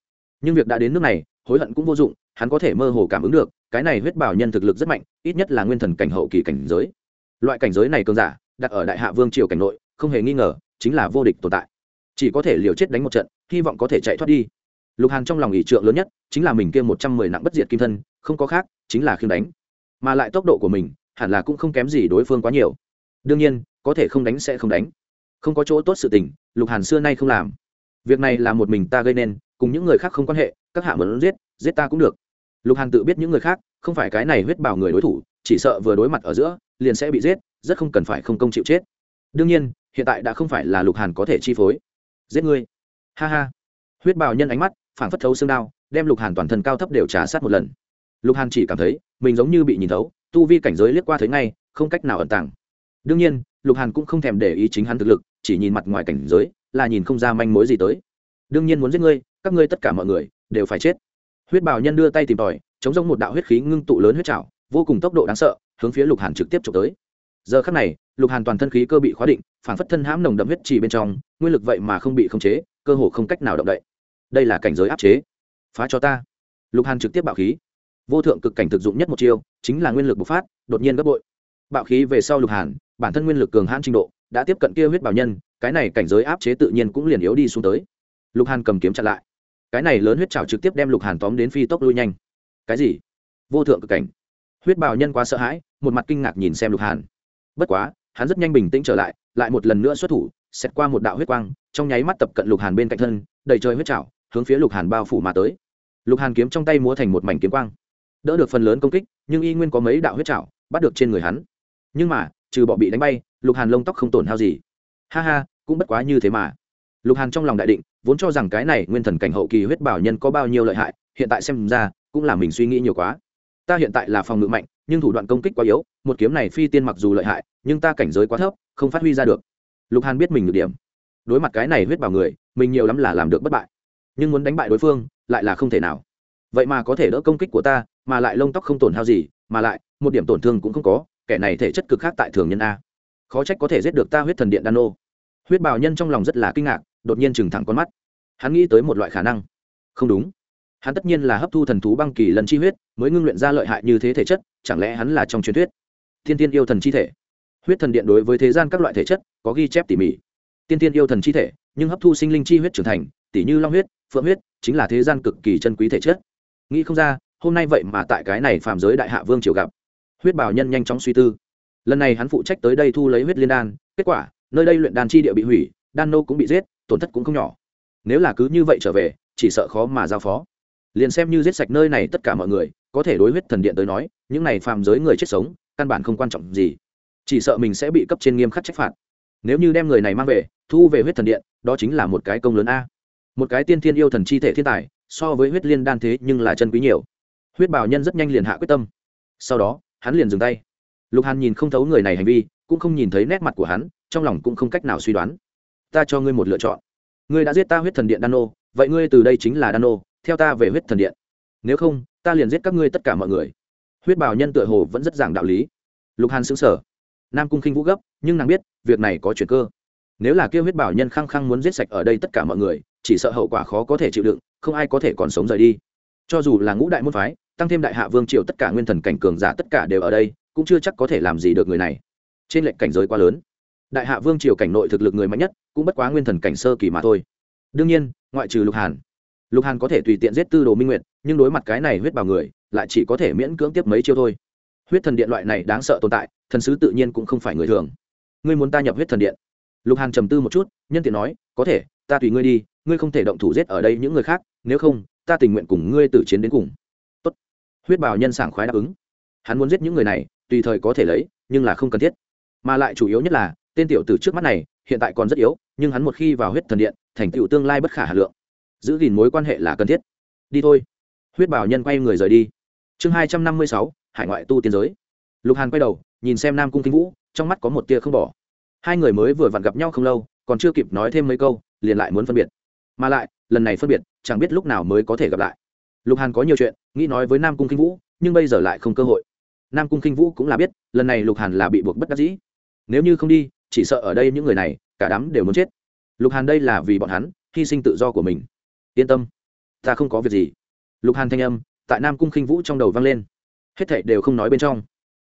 Speaker 1: Nhưng việc đã đến nước này, hối hận cũng vô dụng, hắn có thể mơ hồ cảm ứng được, cái này huyết bảo nhân thực lực rất mạnh, ít nhất là nguyên thần cảnh hậu kỳ cảnh giới. Loại cảnh giới này cường giả, đặt ở đại hạ vương triều cảnh nội, không hề nghi ngờ chính là vô địch tồn tại. Chỉ có thể liều chết đánh một trận, hy vọng có thể chạy thoát đi. Lục hàn trong lòng ỷ trượng lớn nhất chính là mình kia một trăm mười nặng bất diệt kim thân, không có khác, chính là khiêm đánh. Mà lại tốc độ của mình, hẳn là cũng không kém gì đối phương quá nhiều. Đương nhiên, có thể không đánh sẽ không đánh. Không có chỗ tốt sự tình, lục hàn xưa nay không làm. Việc này là một mình ta gây nên, cùng những người khác không quan hệ, các hạ muốn giết giết ta cũng được. Lục hàn tự biết những người khác, không phải cái này huyết bảo người đối thủ, chỉ sợ vừa đối mặt ở giữa, liền sẽ bị giết, rất không cần phải không công chịu chết đương nhiên, hiện tại đã không phải là lục hàn có thể chi phối. Giết ngươi. Ha ha. Huyết bào nhân ánh mắt phảng phất thấu xương đao, đem lục hàn toàn thân cao thấp đều trả sát một lần. Lục hàn chỉ cảm thấy mình giống như bị nhìn thấu, tu vi cảnh giới liếc qua thấy ngay, không cách nào ẩn tàng. Đương nhiên, lục hàn cũng không thèm để ý chính hắn thực lực, chỉ nhìn mặt ngoài cảnh giới, là nhìn không ra manh mối gì tới. Đương nhiên muốn giết ngươi, các ngươi tất cả mọi người đều phải chết. Huyết bào nhân đưa tay tìm tòi, chống giống một đạo huyết khí ngưng tụ lớn huyết trào vô cùng tốc độ đáng sợ, hướng phía lục hàn trực tiếp trộm tới giờ khắc này, lục hàn toàn thân khí cơ bị khóa định phản phất thân hãm nồng đậm huyết trì bên trong, nguyên lực vậy mà không bị khống chế, cơ hồ không cách nào động đậy. Đây là cảnh giới áp chế. Phá cho ta. Lục hàn trực tiếp bạo khí. Vô thượng cực cảnh thực dụng nhất một chiêu, chính là nguyên lực bộc phát, đột nhiên gấp bội. Bạo khí về sau lục hàn, bản thân nguyên lực cường hãn trình độ, đã tiếp cận kia huyết bảo nhân, cái này cảnh giới áp chế tự nhiên cũng liền yếu đi xuống tới. Lục hàn cầm kiếm chặn lại. Cái này lớn huyết trào trực tiếp đem lục hàn tóm đến phi tốc lui nhanh. Cái gì? Vô thượng cực cảnh. Huyết bảo nhân quá sợ hãi, một mặt kinh ngạc nhìn xem lục hàn bất quá, hắn rất nhanh bình tĩnh trở lại lại một lần nữa xuất thủ xét qua một đạo huyết quang, trong nháy mắt tập cận lục hàn bên cạnh thân, đầy trời huyết trào hướng phía lục hàn bao phủ mà tới. Lục hàn kiếm trong tay múa thành một mảnh kiếm quang. Đỡ được phần lớn công kích, nhưng y nguyên có mấy đạo huyết trào bắt được trên người hắn. Nhưng mà, trừ bọ bị đánh bay, lục hàn lông tóc không tổn hao gì. Ha ha, cũng bất quá như thế mà. Lục hàn trong lòng đại định, vốn cho rằng cái này nguyên thần cảnh hậu kỳ huyết bảo nhân có bao nhiêu lợi hại, hiện tại xem ra, cũng là mình suy nghĩ nhiều quá ta hiện tại là phòng ngự mạnh, nhưng thủ đoạn công kích quá yếu, một kiếm này phi tiên mặc dù lợi hại, nhưng ta cảnh giới quá thấp, không phát huy ra được. Lục hàn biết mình được điểm. Đối mặt cái này huyết bảo người, mình nhiều lắm là làm được bất bại. Nhưng muốn đánh bại đối phương, lại là không thể nào. Vậy mà có thể đỡ công kích của ta, mà lại lông tóc không tổn hao gì, mà lại, một điểm tổn thương cũng không có, kẻ này thể chất cực khác tại thường nhân a. Khó trách có thể giết được ta huyết thần điện đan ô huyết bảo nhân trong lòng rất là kinh ngạc, đột nhiên trừng thẳng con mắt. Hắn nghĩ tới một loại khả năng. Không đúng hắn tất nhiên là hấp thu thần thú băng kỳ lần chi huyết, mới ngưng luyện ra lợi hại như thế thể chất, chẳng lẽ hắn là trong truyền thuyết? Thiên tiên yêu thần chi thể. Huyết thần điện đối với thế gian các loại thể chất, có ghi chép tỉ mỉ. Tiên tiên yêu thần chi thể, nhưng hấp thu sinh linh chi huyết trưởng thành, tỉ như long huyết, phượng huyết, chính là thế gian cực kỳ chân quý thể chất. Nghĩ không ra, hôm nay vậy mà tại cái này phạm giới đại hạ vương triều gặp. Huyết bảo nhân nhanh chóng suy tư. Lần này hắn phụ trách tới đây thu lấy huyết liên đan, kết quả, nơi đây luyện đan chi địa bị hủy, đan nô cũng bị giết, tổn thất cũng không nhỏ. Nếu là cứ như vậy trở về, chỉ sợ khó mà giao phó liền xem như giết sạch nơi này tất cả mọi người, có thể đối huyết thần điện tới nói, những này phàm giới người chết sống, căn bản không quan trọng gì. Chỉ sợ mình sẽ bị cấp trên nghiêm khắc trách phạt. Nếu như đem người này mang về, thu về huyết thần điện, đó chính là một cái công lớn a. Một cái tiên thiên yêu thần chi thể thiên tài, so với huyết liên đan thế nhưng là chân quý nhiều. Huyết bảo nhân rất nhanh liền hạ quyết tâm. Sau đó, hắn liền dừng tay. Lục hàn nhìn không thấu người này hành vi, cũng không nhìn thấy nét mặt của hắn, trong lòng cũng không cách nào suy đoán. Ta cho ngươi một lựa chọn. Ngươi đã giết ta huyết thần điện đan nô, vậy ngươi từ đây chính là đan nô theo ta về huyết thần điện. Nếu không, ta liền giết các ngươi tất cả mọi người. Huyết bảo nhân tựa hồ vẫn rất giảng đạo lý. Lục hàn xứng sở nam cung khinh vũ gấp, nhưng nàng biết, việc này có chuyện cơ. Nếu là kêu huyết bảo nhân khăng khăng muốn giết sạch ở đây tất cả mọi người, chỉ sợ hậu quả khó có thể chịu đựng, không ai có thể còn sống rời đi. Cho dù là ngũ đại môn phái, tăng thêm đại hạ vương triều tất cả nguyên thần cảnh cường giả tất cả đều ở đây, cũng chưa chắc có thể làm gì được người này. Trên lệnh cảnh giới quá lớn. Đại hạ vương triều cảnh nội thực lực người mạnh nhất, cũng bất quá nguyên thần cảnh sơ kỳ mà thôi. Đương nhiên, ngoại trừ lục hàn lục hàn có thể tùy tiện giết tư đồ minh nguyệt, nhưng đối mặt cái này huyết bảo người, lại chỉ có thể miễn cưỡng tiếp mấy chiêu thôi. Huyết thần điện loại này đáng sợ tồn tại, thần sứ tự nhiên cũng không phải người thường. Ngươi muốn ta nhập huyết thần điện? Lục hàn trầm tư một chút, nhân tiện nói, có thể, ta tùy ngươi đi, ngươi không thể động thủ giết ở đây những người khác, nếu không, ta tình nguyện cùng ngươi tử chiến đến cùng. Tốt. huyết bảo nhân sảng khoái đáp ứng. Hắn muốn giết những người này, tùy thời có thể lấy, nhưng là không cần thiết. Mà lại chủ yếu nhất là, tên tiểu tử trước mắt này, hiện tại còn rất yếu, nhưng hắn một khi vào huyết thần điện, thành tựu tương lai bất khả hà lượng giữ gìn mối quan hệ là cần thiết. Đi thôi. Huyết bảo nhân quay người rời đi. Chương hai trăm năm mươi sáu, hải ngoại tu tiên giới. Lục hàn quay đầu, nhìn xem nam cung kinh vũ, trong mắt có một tia không bỏ. Hai người mới vừa vặn gặp nhau không lâu, còn chưa kịp nói thêm mấy câu, liền lại muốn phân biệt. Mà lại, lần này phân biệt, chẳng biết lúc nào mới có thể gặp lại. Lục hàn có nhiều chuyện, nghĩ nói với nam cung kinh vũ, nhưng bây giờ lại không cơ hội. Nam cung kinh vũ cũng là biết, lần này lục hàn là bị buộc bất đắc dĩ. Nếu như không đi, chỉ sợ ở đây những người này, cả đám đều muốn chết. Lục hàn đây là vì bọn hắn, hy sinh tự do của mình yên tâm, ta không có việc gì. Lục hàn thanh âm tại nam cung khinh vũ trong đầu vang lên. Hết thảy đều không nói bên trong.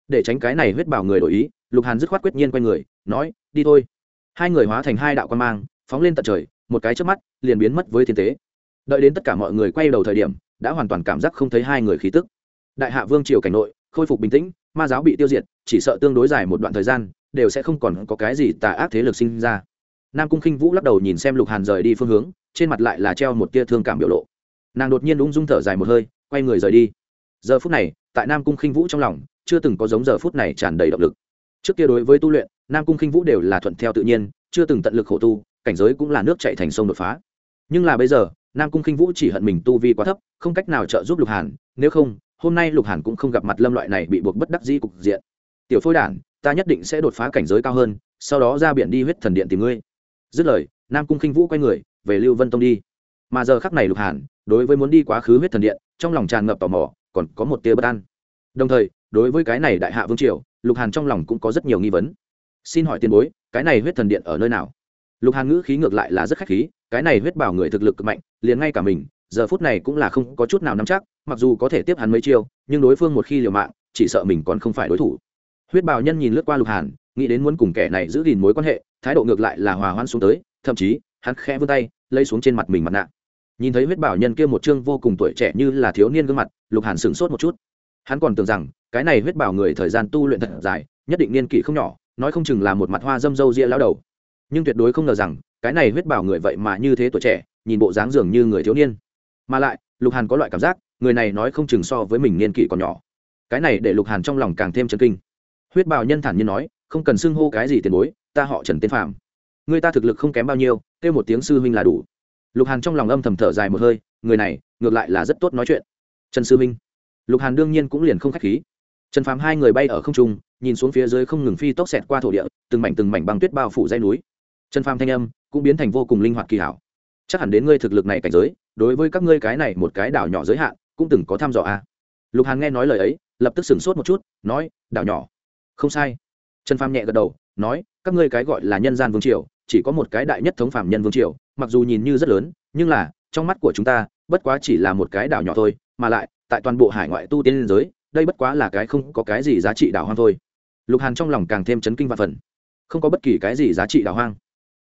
Speaker 1: Để tránh cái này huyết bảo người đổi ý, lục hàn dứt khoát quyết nhiên quay người, nói, đi thôi. Hai người hóa thành hai đạo quan mang, phóng lên tận trời, một cái trước mắt, liền biến mất với thiên tế. Đợi đến tất cả mọi người quay đầu thời điểm, đã hoàn toàn cảm giác không thấy hai người khí tức. Đại hạ vương triều cảnh nội, khôi phục bình tĩnh, ma giáo bị tiêu diệt, chỉ sợ tương đối dài một đoạn thời gian, đều sẽ không còn có cái gì tà ác thế lực sinh ra nam cung khinh vũ lắc đầu nhìn xem lục hàn rời đi phương hướng, trên mặt lại là treo một tia thương cảm biểu lộ. Nàng đột nhiên ung dung thở dài một hơi, quay người rời đi. Giờ phút này, tại nam cung khinh vũ trong lòng, chưa từng có giống giờ phút này tràn đầy động lực. Trước kia đối với tu luyện, nam cung khinh vũ đều là thuận theo tự nhiên, chưa từng tận lực khổ tu, cảnh giới cũng là nước chạy thành sông đột phá. Nhưng là bây giờ, nam cung khinh vũ chỉ hận mình tu vi quá thấp, không cách nào trợ giúp lục hàn, nếu không, hôm nay lục hàn cũng không gặp mặt lâm loại này bị buộc bất đắc dĩ cục diện. Tiểu phôi đản, ta nhất định sẽ đột phá cảnh giới cao hơn, sau đó ra biển đi huyết thần điện tìm ngươi dứt lời, nam cung khinh vũ quay người, về lưu vân tông đi. Mà giờ khắc này lục hàn, đối với muốn đi quá khứ huyết thần điện, trong lòng tràn ngập tò mò, còn có một tia bất an. Đồng thời, đối với cái này đại hạ vương triều, lục hàn trong lòng cũng có rất nhiều nghi vấn. Xin hỏi tiền bối, cái này huyết thần điện ở nơi nào? Lục hàn ngữ khí ngược lại là rất khách khí, cái này huyết bảo người thực lực cực mạnh, liền ngay cả mình, giờ phút này cũng là không có chút nào nắm chắc, mặc dù có thể tiếp hắn mấy chiêu, nhưng đối phương một khi liều mạng, chỉ sợ mình còn không phải đối thủ. Huyết bảo nhân nhìn lướt qua lục hàn nghĩ đến muốn cùng kẻ này giữ gìn mối quan hệ, thái độ ngược lại là hòa hoãn xuống tới, thậm chí, hắn khẽ vươn tay, lấy xuống trên mặt mình mặt nạ. Nhìn thấy huyết bảo nhân kia một chương vô cùng tuổi trẻ như là thiếu niên gương mặt, lục hàn sửng sốt một chút. Hắn còn tưởng rằng, cái này huyết bảo người thời gian tu luyện thật dài, nhất định niên kỷ không nhỏ, nói không chừng là một mặt hoa dâm dâu ria lao đầu. Nhưng tuyệt đối không ngờ rằng, cái này huyết bảo người vậy mà như thế tuổi trẻ, nhìn bộ dáng dường như người thiếu niên. Mà lại, lục hàn có loại cảm giác, người này nói không chừng so với mình niên kỷ còn nhỏ. Cái này để lục hàn trong lòng càng thêm chân kinh. Huyết bảo nhân thản nhiên nói không cần xưng hô cái gì tiền bối, ta họ trần tên phạm người ta thực lực không kém bao nhiêu, kêu một tiếng sư huynh là đủ. Lục hàn trong lòng âm thầm thở dài một hơi, người này, ngược lại là rất tốt nói chuyện. Trần sư huynh. Lục hàn đương nhiên cũng liền không k h á c h khí. Trần phàm hai người bay ở không trung, nhìn xuống phía dưới không ngừng phi tốc xẹt qua thổ địa, từng mảnh từng mảnh băng tuyết bao phủ dây núi. Trần phàm thanh âm cũng biến thành vô cùng linh hoạt kỳ hảo. Chắc hẳn đến ngươi thực lực này cảnh giới, đối với các ngươi cái này một cái đảo nhỏ giới hạn, cũng từng có thăm dò a. Lục hàn nghe nói lời ấy, lập tức sửng sốt một chút, nói, đảo nhỏ. Không sai trần phàm nhẹ gật đầu, nói, các ngươi cái gọi là nhân gian vương triều, chỉ có một cái đại nhất thống phạm nhân vương triều, mặc dù nhìn như rất lớn, nhưng là, trong mắt của chúng ta, bất quá chỉ là một cái đảo nhỏ thôi, mà lại, tại toàn bộ hải ngoại tu tiên liên giới, đây bất quá là cái không có cái gì giá trị đảo hoang thôi. Lục hàn trong lòng càng thêm chấn kinh và phần không có bất kỳ cái gì giá trị đảo hoang.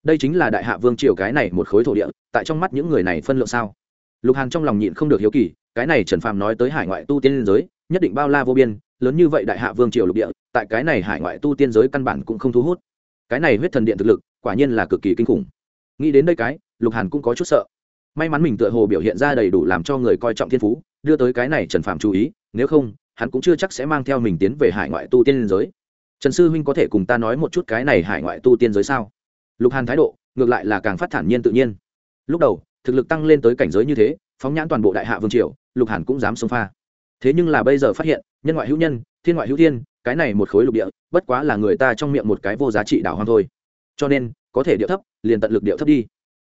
Speaker 1: Đây chính là đại hạ vương triều cái này một khối thổ địa, tại trong mắt những người này phân lượng sao? Lục hàn trong lòng nhịn không được hiếu kỳ, cái này trần phàm nói tới hải ngoại tu tiên liên giới, nhất định bao la vô biên lớn như vậy đại hạ vương triều lục địa, tại cái này hải ngoại tu tiên giới căn bản cũng không thu hút. Cái này huyết thần điện thực lực, quả nhiên là cực kỳ kinh khủng. Nghĩ đến đây cái, lục hàn cũng có chút sợ. May mắn mình tựa hồ biểu hiện ra đầy đủ làm cho người coi trọng thiên phú, đưa tới cái này trần phạm chú ý, nếu không, hắn cũng chưa chắc sẽ mang theo mình tiến về hải ngoại tu tiên giới. Trần sư huynh có thể cùng ta nói một chút cái này hải ngoại tu tiên giới sao? Lục hàn thái độ, ngược lại là càng phát thản nhiên tự nhiên. Lúc đầu, thực lực tăng lên tới cảnh giới như thế, phóng nhãn toàn bộ đại hạ vương triều, lục hàn cũng dám xông pha thế nhưng là bây giờ phát hiện, nhân ngoại hữu nhân, thiên ngoại hữu thiên, cái này một khối lục địa, bất quá là người ta trong miệng một cái vô giá trị đảo hoang thôi. Cho nên, có thể điệu thấp, liền tận lực điệu thấp đi.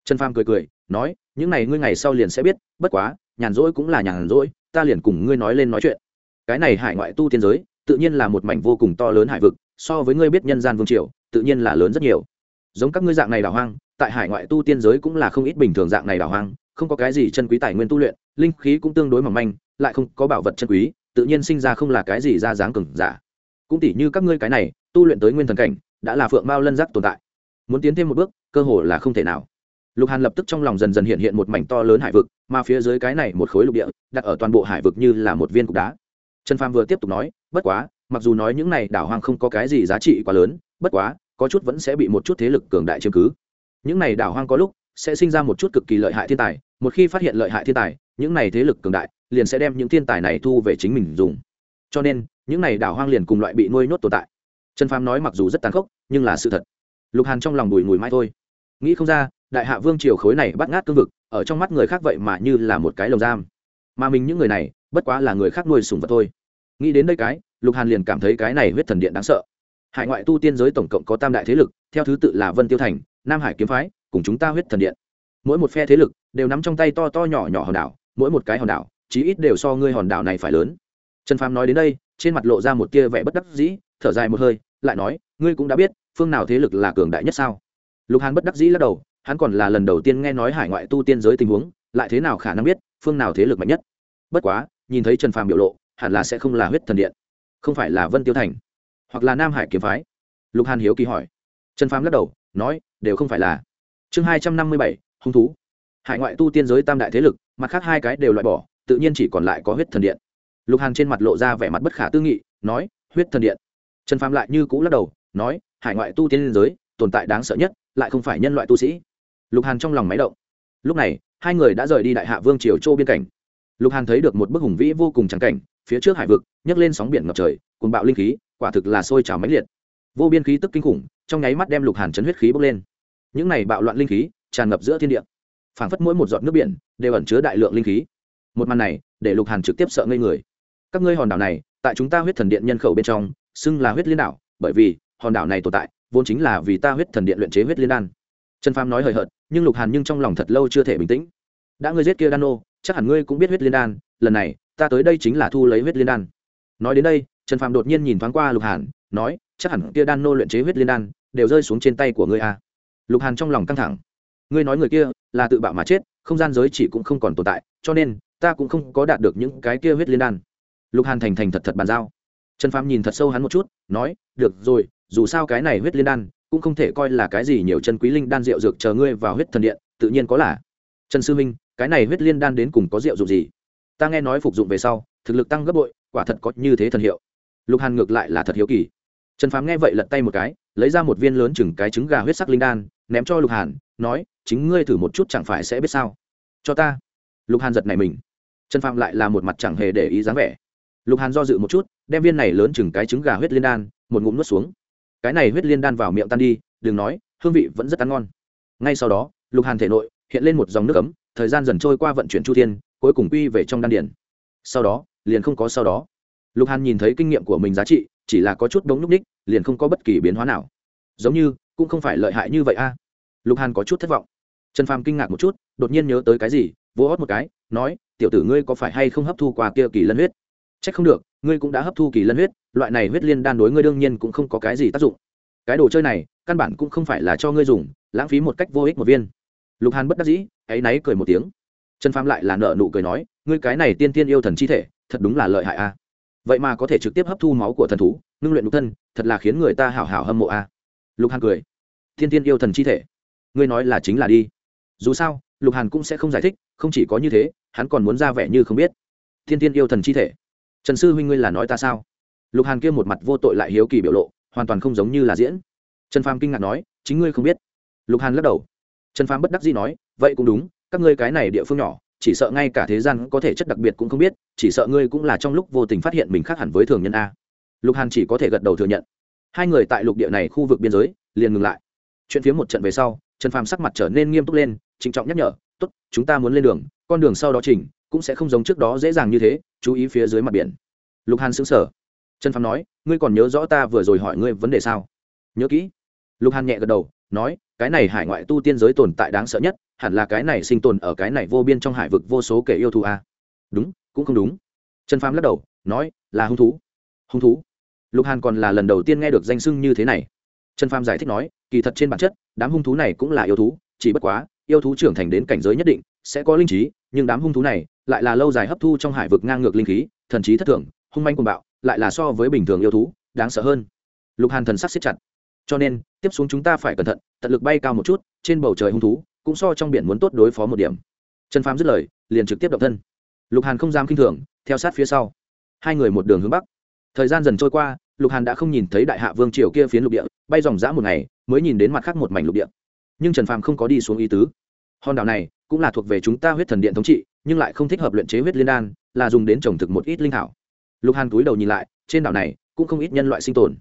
Speaker 1: Trần pham cười cười, nói, những này ngươi ngày sau liền sẽ biết, bất quá, nhàn rỗi cũng là nhàn rỗi, ta liền cùng ngươi nói lên nói chuyện. Cái này hải ngoại tu tiên giới, tự nhiên là một mảnh vô cùng to lớn hải vực, so với ngươi biết nhân gian vương triều, tự nhiên là lớn rất nhiều. Giống các ngươi dạng này đảo hoang, tại hải ngoại tu tiên giới cũng là không ít bình thường dạng này đảo hoang, không có cái gì chân quý tài nguyên tu luyện, linh khí cũng tương đối mỏng manh lại không có bảo vật chân quý, tự nhiên sinh ra không là cái gì ra dáng cừng giả. Cũng tỉ như các ngươi cái này, tu luyện tới nguyên thần cảnh, đã là phượng mao lân giác tồn tại. Muốn tiến thêm một bước, cơ hồ là không thể nào. Lục hàn lập tức trong lòng dần dần hiện hiện một mảnh to lớn hải vực, mà phía dưới cái này một khối lục địa, đặt ở toàn bộ hải vực như là một viên cục đá. Trần phàm vừa tiếp tục nói, bất quá, mặc dù nói những này đảo hoang không có cái gì giá trị quá lớn, bất quá, có chút vẫn sẽ bị một chút thế lực cường đại chiếm cứ. Những này đảo hoang có lúc sẽ sinh ra một chút cực kỳ lợi hại thiên tài, một khi phát hiện lợi hại thiên tài, những này thế lực cường đại liền sẽ đem những thiên tài này thu về chính mình dùng. Cho nên, những này đảo hoang liền cùng loại bị nuôi nhốt tồn tại. Trần phàm nói mặc dù rất tàn khốc, nhưng là sự thật. Lục hàn trong lòng bùi ngùi mai thôi. Nghĩ không ra, đại hạ vương triều khối này bắt ngát cương vực, ở trong mắt người khác vậy mà như là một cái lồng giam. Mà mình những người này, bất quá là người khác nuôi sùng vật thôi. Nghĩ đến đây cái, lục hàn liền cảm thấy cái này huyết thần điện đáng sợ. Hải ngoại tu tiên giới tổng cộng có tam đại thế lực, theo thứ tự là vân tiêu thành, nam hải kiếm phái, cùng chúng ta huyết thần điện. Mỗi một phe thế lực đều nắm trong tay to to nhỏ nhỏ hòn đảo, mỗi một cái hòn đảo chí ít đều so ngươi hòn đảo này phải lớn. Trần phàm nói đến đây, trên mặt lộ ra một tia vẻ bất đắc dĩ, thở dài một hơi, lại nói, ngươi cũng đã biết, phương nào thế lực là cường đại nhất sao? Lục hàn bất đắc dĩ lắc đầu, hắn còn là lần đầu tiên nghe nói hải ngoại tu tiên giới tình huống, lại thế nào khả năng biết, phương nào thế lực mạnh nhất? Bất quá, nhìn thấy trần phàm biểu lộ, hẳn là sẽ không là huyết thần điện, không phải là vân tiêu thành, hoặc là nam hải kiếm phái. Lục hàn hiếu kỳ hỏi. Trần phàm lắc đầu, nói, đều không phải là. Chương hai trăm năm mươi bảy, hung thú. Hải ngoại tu tiên giới tam đại thế lực, mặt khác hai cái đều loại bỏ tự nhiên chỉ còn lại có huyết thần điện. Lục hàn trên mặt lộ ra vẻ mặt bất khả tư nghị, nói, huyết thần điện. Trần phàm lại như cũ lắc đầu, nói, hải ngoại tu tiên giới, tồn tại đáng sợ nhất, lại không phải nhân loại tu sĩ. Lục hàn trong lòng máy động. Lúc này, hai người đã rời đi đại hạ vương triều châu biên cảnh. Lục hàn thấy được một bức hùng vĩ vô cùng trắng cảnh, phía trước hải vực, nhấc lên sóng biển ngập trời cùng bạo linh khí, quả thực là sôi trào mãnh liệt. Vô biên khí tức kinh khủng, trong nháy mắt đem lục hàn chấn huyết khí bốc lên. Những này bạo loạn linh khí, tràn ngập giữa thiên địa. Phảng phất mỗi một giọt nước biển, đều ẩn chứa đại lượng linh khí một màn này để lục hàn trực tiếp sợ ngây người. Các ngươi hòn đảo này, tại chúng ta huyết thần điện nhân khẩu bên trong, xưng là huyết liên đảo, bởi vì, hòn đảo này tồn tại, vốn chính là vì ta huyết thần điện luyện chế huyết liên đan. Trần phàm nói hời hợt, nhưng lục hàn nhưng trong lòng thật lâu chưa thể bình tĩnh. Đã ngươi giết kia đan ô chắc hẳn ngươi cũng biết huyết liên đan, lần này, ta tới đây chính là thu lấy huyết liên đan. Nói đến đây, trần phàm đột nhiên nhìn thoáng qua lục hàn, nói, chắc hẳn kia đan nô luyện chế huyết liên đan, đều rơi xuống trên tay của ngươi à. lục hàn trong lòng căng thẳng. Ngươi nói người kia, là tự bạo mà chết, không gian giới chỉ cũng không còn tồn tại, cho nên ta cũng không có đạt được những cái kia huyết liên đan. Lục hàn thành thành thật thật bàn giao. Trần phàm nhìn thật sâu hắn một chút, nói, được rồi, dù sao cái này huyết liên đan cũng không thể coi là cái gì nhiều chân quý linh đan rượu dược chờ ngươi vào huyết thần điện, tự nhiên có là. Trần sư minh cái này huyết liên đan đến cùng có rượu dụng gì? Ta nghe nói phục dụng về sau, thực lực tăng gấp bội, quả thật có như thế thần hiệu. Lục hàn ngược lại là thật hiếu kỳ. Trần phàm nghe vậy lật tay một cái, lấy ra một viên lớn chừng cái trứng gà huyết sắc linh đan, ném cho lục hàn, nói, chính ngươi thử một chút chẳng phải sẽ biết sao? Cho ta. Lục hàn giật này mình trần phàm lại là một mặt chẳng hề để ý dáng vẻ. Lục hàn do dự một chút, đem viên này lớn chừng cái trứng gà huyết liên đan, một ngụm nuốt xuống. Cái này huyết liên đan vào miệng tan đi, đừng nói, hương vị vẫn rất ăn ngon. Ngay sau đó, lục hàn thể nội hiện lên một dòng nước ấm, thời gian dần trôi qua vận chuyển chu thiên, cuối cùng quy về trong đan điển sau đó, liền không có sau đó. Lục hàn nhìn thấy kinh nghiệm của mình giá trị, chỉ là có chút đống nhúc ních, liền không có bất kỳ biến hóa nào. Giống như, cũng không phải lợi hại như vậy a. Lục hàn có chút thất vọng. Trần phàm kinh ngạc một chút, đột nhiên nhớ tới cái gì, vỗ hót một cái nói, tiểu tử ngươi có phải hay không hấp thu qua kia kỳ lân huyết? C h ắ c không được, ngươi cũng đã hấp thu kỳ lân huyết, loại này huyết liên đan đối ngươi đương nhiên cũng không có cái gì tác dụng. Cái đồ chơi này, căn bản cũng không phải là cho ngươi dùng, lãng phí một cách vô ích một viên. Lục hàn bất đắc dĩ áy náy cười một tiếng. Trần phàm lại là nợ nụ cười nói, ngươi cái này tiên tiên yêu thần chi thể, thật đúng là lợi hại a. Vậy mà có thể trực tiếp hấp thu máu của thần thú, ngưng luyện nhục thân, thật là khiến người ta hảo hảo hâm mộ a. Lục hàn cười. Tiên tiên yêu thần chi thể, ngươi nói là chính là đi. Dù sao lục hàn cũng sẽ không giải thích, không chỉ có như thế, hắn còn muốn ra vẻ như không biết. Thiên tiên yêu thần chi thể. Trần sư huynh ngươi là nói ta sao? Lục hàn kia một mặt vô tội lại hiếu kỳ biểu lộ, hoàn toàn không giống như là diễn. Trần phàm kinh ngạc nói, chính ngươi không biết. Lục hàn lắc đầu. Trần phàm bất đắc dĩ nói, vậy cũng đúng, các ngươi cái này địa phương nhỏ, chỉ sợ ngay cả thế gian có thể chất đặc biệt cũng không biết, chỉ sợ ngươi cũng là trong lúc vô tình phát hiện mình khác hẳn với thường nhân a. Lục hàn chỉ có thể gật đầu thừa nhận. Hai người tại lục địa này khu vực biên giới, liền ngừng lại. Chuyện phía một trận về sau, trần phàm sắc mặt trở nên nghiêm túc lên trịnh trọng nhắc nhở, tốt, chúng ta muốn lên đường, con đường sau đó chỉnh, cũng sẽ không giống trước đó dễ dàng như thế, chú ý phía dưới mặt biển. Lục hàn xứng sở trần phàm nói, ngươi còn nhớ rõ ta vừa rồi hỏi ngươi vấn đề sao? Nhớ kỹ. Lục hàn nhẹ gật đầu, nói, cái này hải ngoại tu tiên giới tồn tại đáng sợ nhất, hẳn là cái này sinh tồn ở cái này vô biên trong hải vực vô số kẻ yêu thú a. À? đúng, cũng không đúng. Trần phàm lắc đầu, nói, là hung thú. Hung thú? Lục hàn còn là lần đầu tiên nghe được danh sưng như thế này. Trần phàm giải thích nói, kỳ thật trên bản chất, đám hung thú này cũng là yêu thú, chỉ bất quá yêu thú trưởng thành đến cảnh giới nhất định, sẽ có linh trí, nhưng đám hung thú này lại là lâu dài hấp thu trong hải vực ngang ngược linh khí, thần trí thất thường hung manh cuồng bạo, lại là so với bình thường yêu thú, đáng sợ hơn. Lục hàn thần sắc xếp chặt. Cho nên, tiếp xuống chúng ta phải cẩn thận, tận lực bay cao một chút, trên bầu trời hung thú cũng so trong biển muốn tốt đối phó một điểm. Trần phàm dứt lời, liền trực tiếp động thân. Lục hàn không dám k i n h thường, theo sát phía sau. Hai người một đường hướng bắc. Thời gian dần trôi qua, lục hàn đã không nhìn thấy đại hạ vương triều kia phiến lục địa, bay dòng dã một ngày, mới nhìn đến mặt khác một mảnh lục địa. Nhưng trần phàm không có đi xuống ý tứ hòn đảo này cũng là thuộc về chúng ta huyết thần điện thống trị, nhưng lại không thích hợp luyện chế huyết liên đan, là dùng đến trồng thực một ít linh thảo. Lục hàn túi đầu nhìn lại, trên đảo này cũng không ít nhân loại sinh tồn.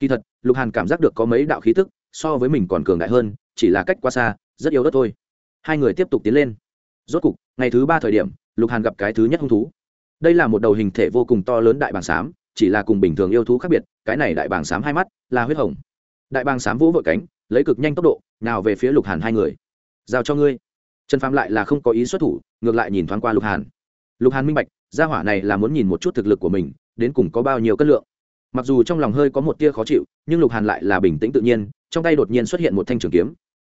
Speaker 1: Kỳ thật, lục hàn cảm giác được có mấy đạo khí tức so với mình còn cường đại hơn, chỉ là cách quá xa, rất yếu đất thôi. Hai người tiếp tục tiến lên. Rốt cục, ngày thứ ba thời điểm, lục hàn gặp cái thứ nhất hung thú. Đây là một đầu hình thể vô cùng to lớn đại bàng xám chỉ là cùng bình thường yêu thú khác biệt, cái này đại bàng xám hai mắt là huyết hồng. Đại bàng xám vỗ vội cánh, lấy cực nhanh tốc độ nào về phía lục hàn hai người giao cho ngươi. Trần phạm lại là không có ý xuất thủ, ngược lại nhìn thoáng qua lục hàn. Lục hàn minh bạch, gia hỏa này là muốn nhìn một chút thực lực của mình, đến cùng có bao nhiêu cân lượng. Mặc dù trong lòng hơi có một tia khó chịu, nhưng lục hàn lại là bình tĩnh tự nhiên, trong tay đột nhiên xuất hiện một thanh trường kiếm.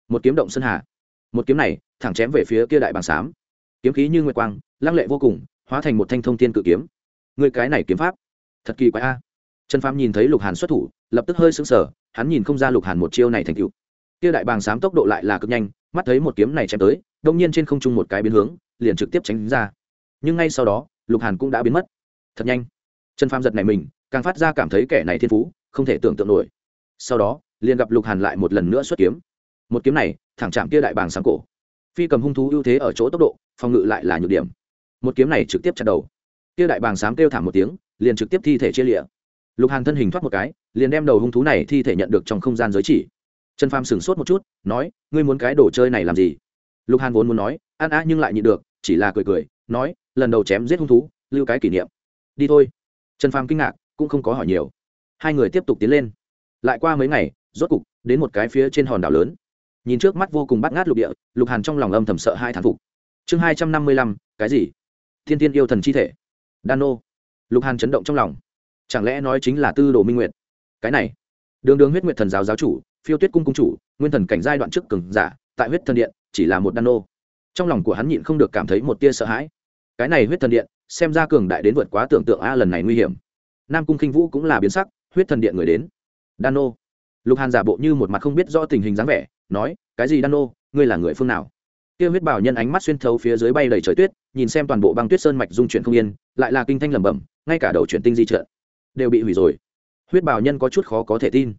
Speaker 1: Một kiếm động sơn hà. Một kiếm này, thẳng chém về phía kia đại bàng xám. Kiếm khí như nguyệt quang, lăng lệ vô cùng, hóa thành một thanh thông tiên cự kiếm. Người cái này kiếm pháp, thật kỳ quái a. Trần phạm nhìn thấy lục hàn xuất thủ, lập tức hơi sững sờ, hắn nhìn không ra lục hàn một chiêu này thành cựu kia đại bàng xám tốc độ lại là cực nhanh mắt thấy một kiếm này chém tới, đông nhiên trên không trung một cái biến hướng, liền trực tiếp tránh ra. Nhưng ngay sau đó, lục hàn cũng đã biến mất. Thật nhanh. Trần phàm giật này mình, càng phát ra cảm thấy kẻ này thiên phú, không thể tưởng tượng nổi. Sau đó, liền gặp lục hàn lại một lần nữa xuất kiếm. Một kiếm này, thẳng chạm kia đại bàng sáng cổ. Phi cầm hung thú ưu thế ở chỗ tốc độ, phòng ngự lại là nhược điểm. Một kiếm này trực tiếp chặt đầu. Kia đại bàng sáng kêu thảm một tiếng, liền trực tiếp thi thể chia lịa lục hàn thân hình thoát một cái, liền đem đầu hung thú này thi thể nhận được trong không gian giới chỉ trần phàm sửng sốt một chút, nói, ngươi muốn cái đồ chơi này làm gì? Lục hàn vốn muốn nói, ăn á nhưng lại nhịn được, chỉ là cười cười, nói, lần đầu chém giết hung thú, lưu cái kỷ niệm. Đi thôi. Trần phàm kinh ngạc, cũng không có hỏi nhiều. Hai người tiếp tục tiến lên. Lại qua mấy ngày, rốt cục, đến một cái phía trên hòn đảo lớn. Nhìn trước mắt vô cùng bắt ngát lục địa, lục hàn trong lòng âm thầm sợ hai thán phục. Chương hai trăm năm mươi lăm, cái gì? Thiên tiên yêu thần chi thể. Đan nô. Lục hàn chấn động trong lòng. Chẳng lẽ nói chính là tư đồ minh nguyệt? Cái này. Đường đường huyết nguyệt thần giáo giáo chủ phiêu tuyết cung cung chủ, nguyên thần cảnh giai đoạn trước cường giả, tại huyết thần điện, chỉ là một đan nô. Trong lòng của hắn nhịn không được cảm thấy một tia sợ hãi. Cái này huyết thần điện, xem ra cường đại đến vượt quá tưởng tượng a lần này nguy hiểm. Nam cung khinh vũ cũng là biến sắc, huyết thần điện người đến. Đan nô. Lục hàn giả bộ như một mặt không biết rõ tình hình dáng vẻ, nói, cái gì đan nô? Ngươi là người phương nào? Kia huyết bảo nhân ánh mắt xuyên thấu phía dưới bay đầy trời tuyết, nhìn xem toàn bộ băng tuyết sơn mạch dung chuyển không yên, lại là kinh thanh lẩm bẩm, ngay cả đầu chuyển tinh di trợ đều bị hủy rồi. Huyết bảo nhân có chút khó có thể tin.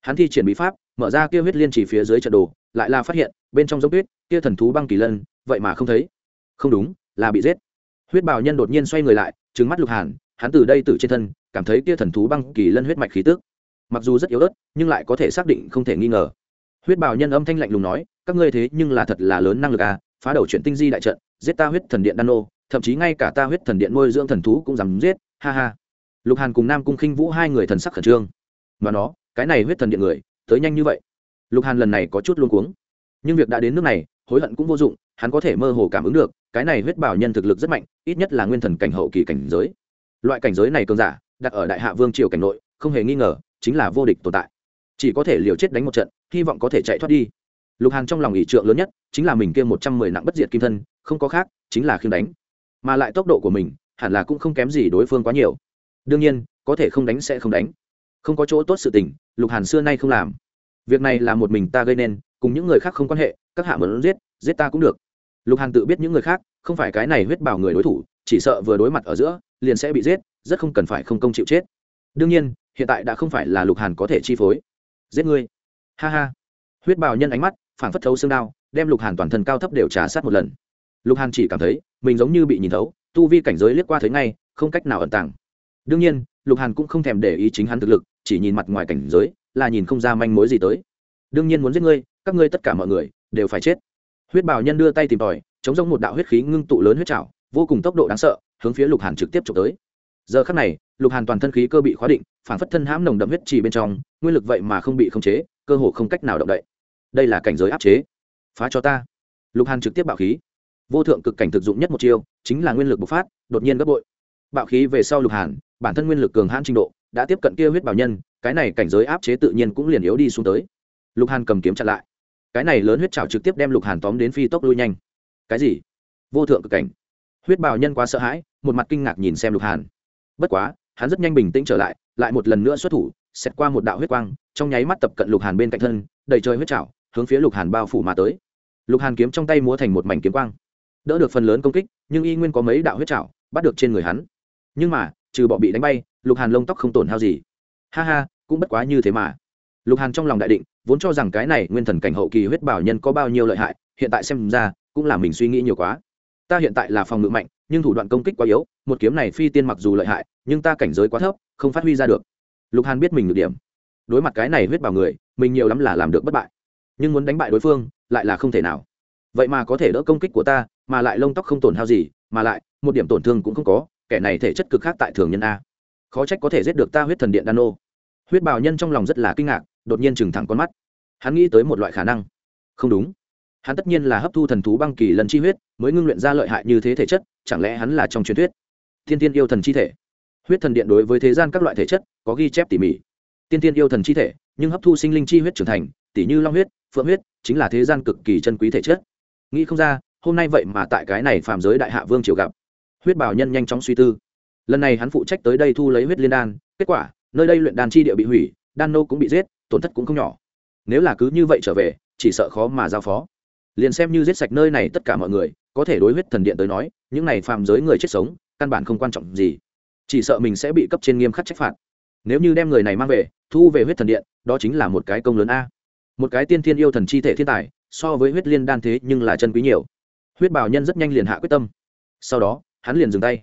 Speaker 1: Hắn thi triển bí pháp mở ra kia huyết liên chỉ phía dưới trận đồ, lại là phát hiện, bên trong giống tuyết, kia thần thú băng kỳ lân, vậy mà không thấy. Không đúng, là bị giết. Huyết bảo nhân đột nhiên xoay người lại trứng mắt lục hàn, hắn từ đây từ trên thân, cảm thấy kia thần thú băng kỳ lân huyết mạch khí tức, mặc dù rất yếu ớt, nhưng lại có thể xác định không thể nghi ngờ. Huyết bảo nhân âm thanh lạnh lùng nói, các ngươi thế nhưng là thật là lớn năng lực à phá đầu chuyện tinh di đại trận, giết ta huyết thần điện đan nô, thậm chí ngay cả ta huyết thần điện nuôi dưỡng thần thú cũng dám giết, ha ha. Lục hàn cùng nam cung khinh vũ hai người thần sắc khẩn trương. Mà nó, cái này huyết thần điện người tới nhanh như vậy. Lục hàn lần này có chút luôn cuống. Nhưng việc đã đến nước này, hối hận cũng vô dụng, hắn có thể mơ hồ cảm ứng được, cái này huyết bảo nhân thực lực rất mạnh, ít nhất là nguyên thần cảnh hậu kỳ cảnh giới. Loại cảnh giới này cường giả, đặt ở đại hạ vương triều cảnh nội, không hề nghi ngờ, chính là vô địch tồn tại. Chỉ có thể liều chết đánh một trận, hy vọng có thể chạy thoát đi. Lục hàn trong lòng ỷ trượng lớn nhất, chính là mình kia một trăm mười nặng bất diệt kim thân, không có khác, chính là khiêm đánh. Mà lại tốc độ của mình, hẳn là cũng không kém gì đối phương quá nhiều. Đương nhiên, có thể không đánh sẽ không đánh. Không có chỗ tốt sự tình lục hàn xưa nay không làm. Việc này là một mình ta gây nên, cùng những người khác không quan hệ, các hạ muốn giết giết ta cũng được. Lục hàn tự biết những người khác, không phải cái này huyết bảo người đối thủ, chỉ sợ vừa đối mặt ở giữa, liền sẽ bị giết, rất không cần phải không công chịu chết. Đương nhiên, hiện tại đã không phải là lục hàn có thể chi phối. Giết ngươi. Ha ha. Huyết bào nhân ánh mắt, phảng phất thấu xương đao, đem lục hàn toàn thân cao thấp đều trả sát một lần. Lục hàn chỉ cảm thấy, mình giống như bị nhìn thấu, tu vi cảnh giới liếc qua thấy ngay, không cách nào ẩn tàng. Đương nhiên, lục hàn cũng không thèm để ý chính hắn thực lực chỉ nhìn mặt ngoài cảnh giới, là nhìn không ra manh mối gì tới. Đương nhiên muốn giết ngươi, các ngươi tất cả mọi người, đều phải chết. Huyết bào nhân đưa tay tìm tòi, chống giống một đạo huyết khí ngưng tụ lớn huyết trào vô cùng tốc độ đáng sợ, hướng phía lục hàn trực tiếp trục tới. Giờ khắc này, lục hàn toàn thân khí cơ bị khóa định, phản phất thân hãm nồng đậm huyết trì bên trong, nguyên lực vậy mà không bị khống chế, cơ hồ không cách nào động đậy. Đây là cảnh giới áp chế. Phá cho ta. Lục hàn trực tiếp bạo khí. Vô thượng cực cảnh thực dụng nhất một chiêu, chính là nguyên lực bộc phát, đột nhiên gấp bội. Bạo khí về sau lục hàn, bản thân nguyên lực cường hãn trình độ đã tiếp cận kia huyết bảo nhân, cái này cảnh giới áp chế tự nhiên cũng liền yếu đi xuống tới. Lục hàn cầm kiếm chặn lại. Cái này lớn huyết trào trực tiếp đem lục hàn tóm đến phi tốc lui nhanh. Cái gì? Vô thượng cực cảnh. Huyết bảo nhân quá sợ hãi, một mặt kinh ngạc nhìn xem lục hàn. Bất quá, hắn rất nhanh bình tĩnh trở lại lại một lần nữa xuất thủ xét qua một đạo huyết quang, trong nháy mắt tập cận lục hàn bên cạnh thân, đầy trời huyết trào hướng phía lục hàn bao phủ mà tới. Lục hàn kiếm trong tay múa thành một mảnh kiếm quang. Đỡ được phần lớn công kích, nhưng y nguyên có mấy đạo huyết trào bắt được trên người hắn. Nhưng mà, trừ bọ bị đánh bay lục hàn lông tóc không tổn hao gì. Ha ha, cũng bất quá như thế mà. Lục hàn trong lòng đại định, vốn cho rằng cái này nguyên thần cảnh hậu kỳ huyết bảo nhân có bao nhiêu lợi hại, hiện tại xem ra, cũng là mình suy nghĩ nhiều quá. Ta hiện tại là phòng ngự mạnh, nhưng thủ đoạn công kích quá yếu, một kiếm này phi tiên mặc dù lợi hại, nhưng ta cảnh giới quá thấp, không phát huy ra được. Lục hàn biết mình được điểm. Đối mặt cái này huyết bảo người, mình nhiều lắm là làm được bất bại. Nhưng muốn đánh bại đối phương, lại là không thể nào. Vậy mà có thể đỡ công kích của ta, mà lại lông tóc không tổn hao gì, mà lại, một điểm tổn thương cũng không có, kẻ này thể chất cực khác tại thường nhân a khó trách có thể giết được ta huyết thần điện đan ô huyết bào nhân trong lòng rất là kinh ngạc, đột nhiên trừng thẳng con mắt. Hắn nghĩ tới một loại khả năng. Không đúng. Hắn tất nhiên là hấp thu thần thú băng kỳ lần chi huyết, mới ngưng luyện ra lợi hại như thế thể chất, chẳng lẽ hắn là trong truyền thuyết? Thiên tiên yêu thần chi thể. Huyết thần điện đối với thế gian các loại thể chất, có ghi chép tỉ mỉ. Tiên tiên yêu thần chi thể, nhưng hấp thu sinh linh chi huyết trưởng thành, tỉ như long huyết, phượng huyết, chính là thế gian cực kỳ chân quý thể chất. Nghĩ không ra, hôm nay vậy mà tại cái này phàm giới đại hạ vương triều gặp. Huyết bảo nhân nhanh chóng suy tư lần này hắn phụ trách tới đây thu lấy huyết liên đan, kết quả, nơi đây luyện đan chi địa bị hủy, đan nô cũng bị giết, tổn thất cũng không nhỏ. Nếu là cứ như vậy trở về, chỉ sợ khó mà giao phó. Liền xem như giết sạch nơi này tất cả mọi người, có thể đối huyết thần điện tới nói, những này phàm giới người chết sống, căn bản không quan trọng gì. Chỉ sợ mình sẽ bị cấp trên nghiêm khắc trách phạt. Nếu như đem người này mang về, thu về huyết thần điện, đó chính là một cái công lớn a. Một cái tiên thiên yêu thần chi thể thiên tài, so với huyết liên đan thế nhưng là chân quý nhiều. Huyết bảo nhân rất nhanh liền hạ quyết tâm. Sau đó, hắn liền dừng tay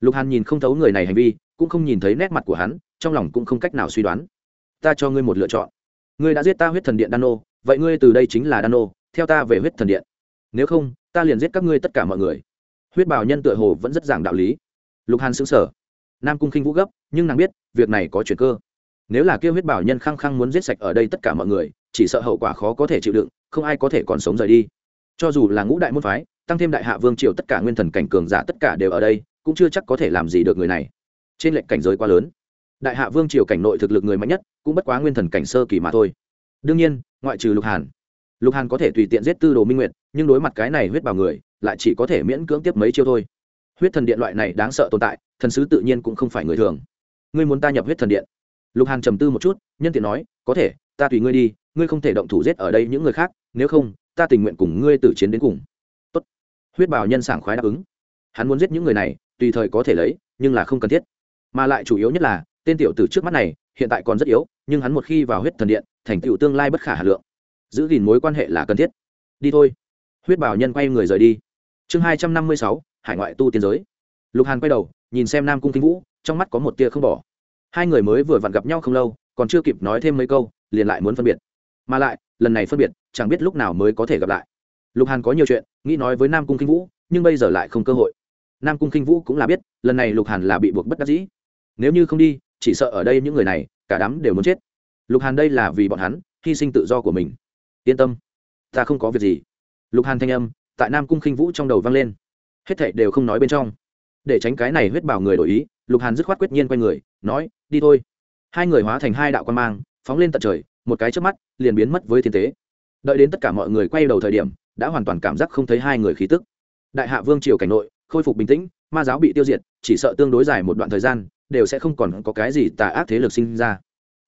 Speaker 1: lục hàn nhìn không thấu người này hành vi, cũng không nhìn thấy nét mặt của hắn, trong lòng cũng không cách nào suy đoán. Ta cho ngươi một lựa chọn. Ngươi đã giết ta huyết thần điện đan ô vậy ngươi từ đây chính là đan ô theo ta về huyết thần điện. Nếu không, ta liền giết các ngươi tất cả mọi người. Huyết bảo nhân tựa hồ vẫn rất giảng đạo lý. Lục hàn xứng sở nam cung khinh vũ gấp, nhưng nàng biết, việc này có chuyện cơ. Nếu là kêu huyết bảo nhân khăng khăng muốn giết sạch ở đây tất cả mọi người, chỉ sợ hậu quả khó có thể chịu đựng, không ai có thể còn sống rời đi. Cho dù là ngũ đại môn phái, tăng thêm đại hạ vương triều tất cả nguyên thần cảnh cường giả tất cả đều ở đây cũng chưa chắc có thể làm gì được người này. Trên lệnh cảnh giới quá lớn. Đại hạ vương triều cảnh nội thực lực người mạnh nhất, cũng bất quá nguyên thần cảnh sơ kỳ mà thôi. Đương nhiên, ngoại trừ lục hàn. Lục hàn có thể tùy tiện giết tư đồ minh nguyệt, nhưng đối mặt cái này huyết bảo người, lại chỉ có thể miễn cưỡng tiếp mấy chiêu thôi. Huyết thần điện loại này đáng sợ tồn tại, thần sứ tự nhiên cũng không phải người thường. Ngươi muốn ta nhập huyết thần điện? Lục hàn trầm tư một chút, nhân tiện nói, có thể, ta tùy ngươi đi, ngươi không thể động thủ giết ở đây những người khác, nếu không, ta tình nguyện cùng ngươi tử chiến đến cùng. Tốt. huyết bảo nhân sảng khoái đáp ứng. Hắn muốn giết những người này tùy thời có thể lấy, nhưng là không cần thiết. Mà lại chủ yếu nhất là, tên tiểu tử trước mắt này, hiện tại còn rất yếu, nhưng hắn một khi vào huyết thần điện, thành tựu tương lai bất khả hà lượng. Giữ gìn mối quan hệ là cần thiết. Đi thôi. Huyết bảo nhân quay người rời đi. Chương hai trăm năm mươi sáu, hải ngoại tu tiên giới. Lục hàn quay đầu, nhìn xem nam cung kinh vũ, trong mắt có một tia không bỏ. Hai người mới vừa vặn gặp nhau không lâu, còn chưa kịp nói thêm mấy câu, liền lại muốn phân biệt. Mà lại, lần này phân biệt, chẳng biết lúc nào mới có thể gặp lại. Lục hàn có nhiều chuyện, nghĩ nói với nam cung kinh vũ, nhưng bây giờ lại không cơ hội nam cung kinh vũ cũng là biết, lần này lục hàn là bị buộc bất đắc dĩ. Nếu như không đi, chỉ sợ ở đây những người này, cả đám đều muốn chết. Lục hàn đây là vì bọn hắn, hy sinh tự do của mình. Yên tâm, ta không có việc gì. Lục hàn thanh âm, tại nam cung khinh vũ trong đầu vang lên. Hết thảy đều không nói bên trong. Để tránh cái này huyết bảo người đổi ý, lục hàn dứt khoát quyết nhiên quay người, nói, đi thôi. Hai người hóa thành hai đạo quan mang, phóng lên tận trời, một cái trước mắt, liền biến mất với thiên tế đợi đến tất cả mọi người quay đầu thời điểm, đã hoàn toàn cảm giác không thấy hai người khí tức. Đại hạ vương triều cảnh nội khôi phục bình tĩnh, ma giáo bị tiêu diệt, chỉ sợ tương đối dài một đoạn thời gian, đều sẽ không còn có cái gì tà ác thế lực sinh ra.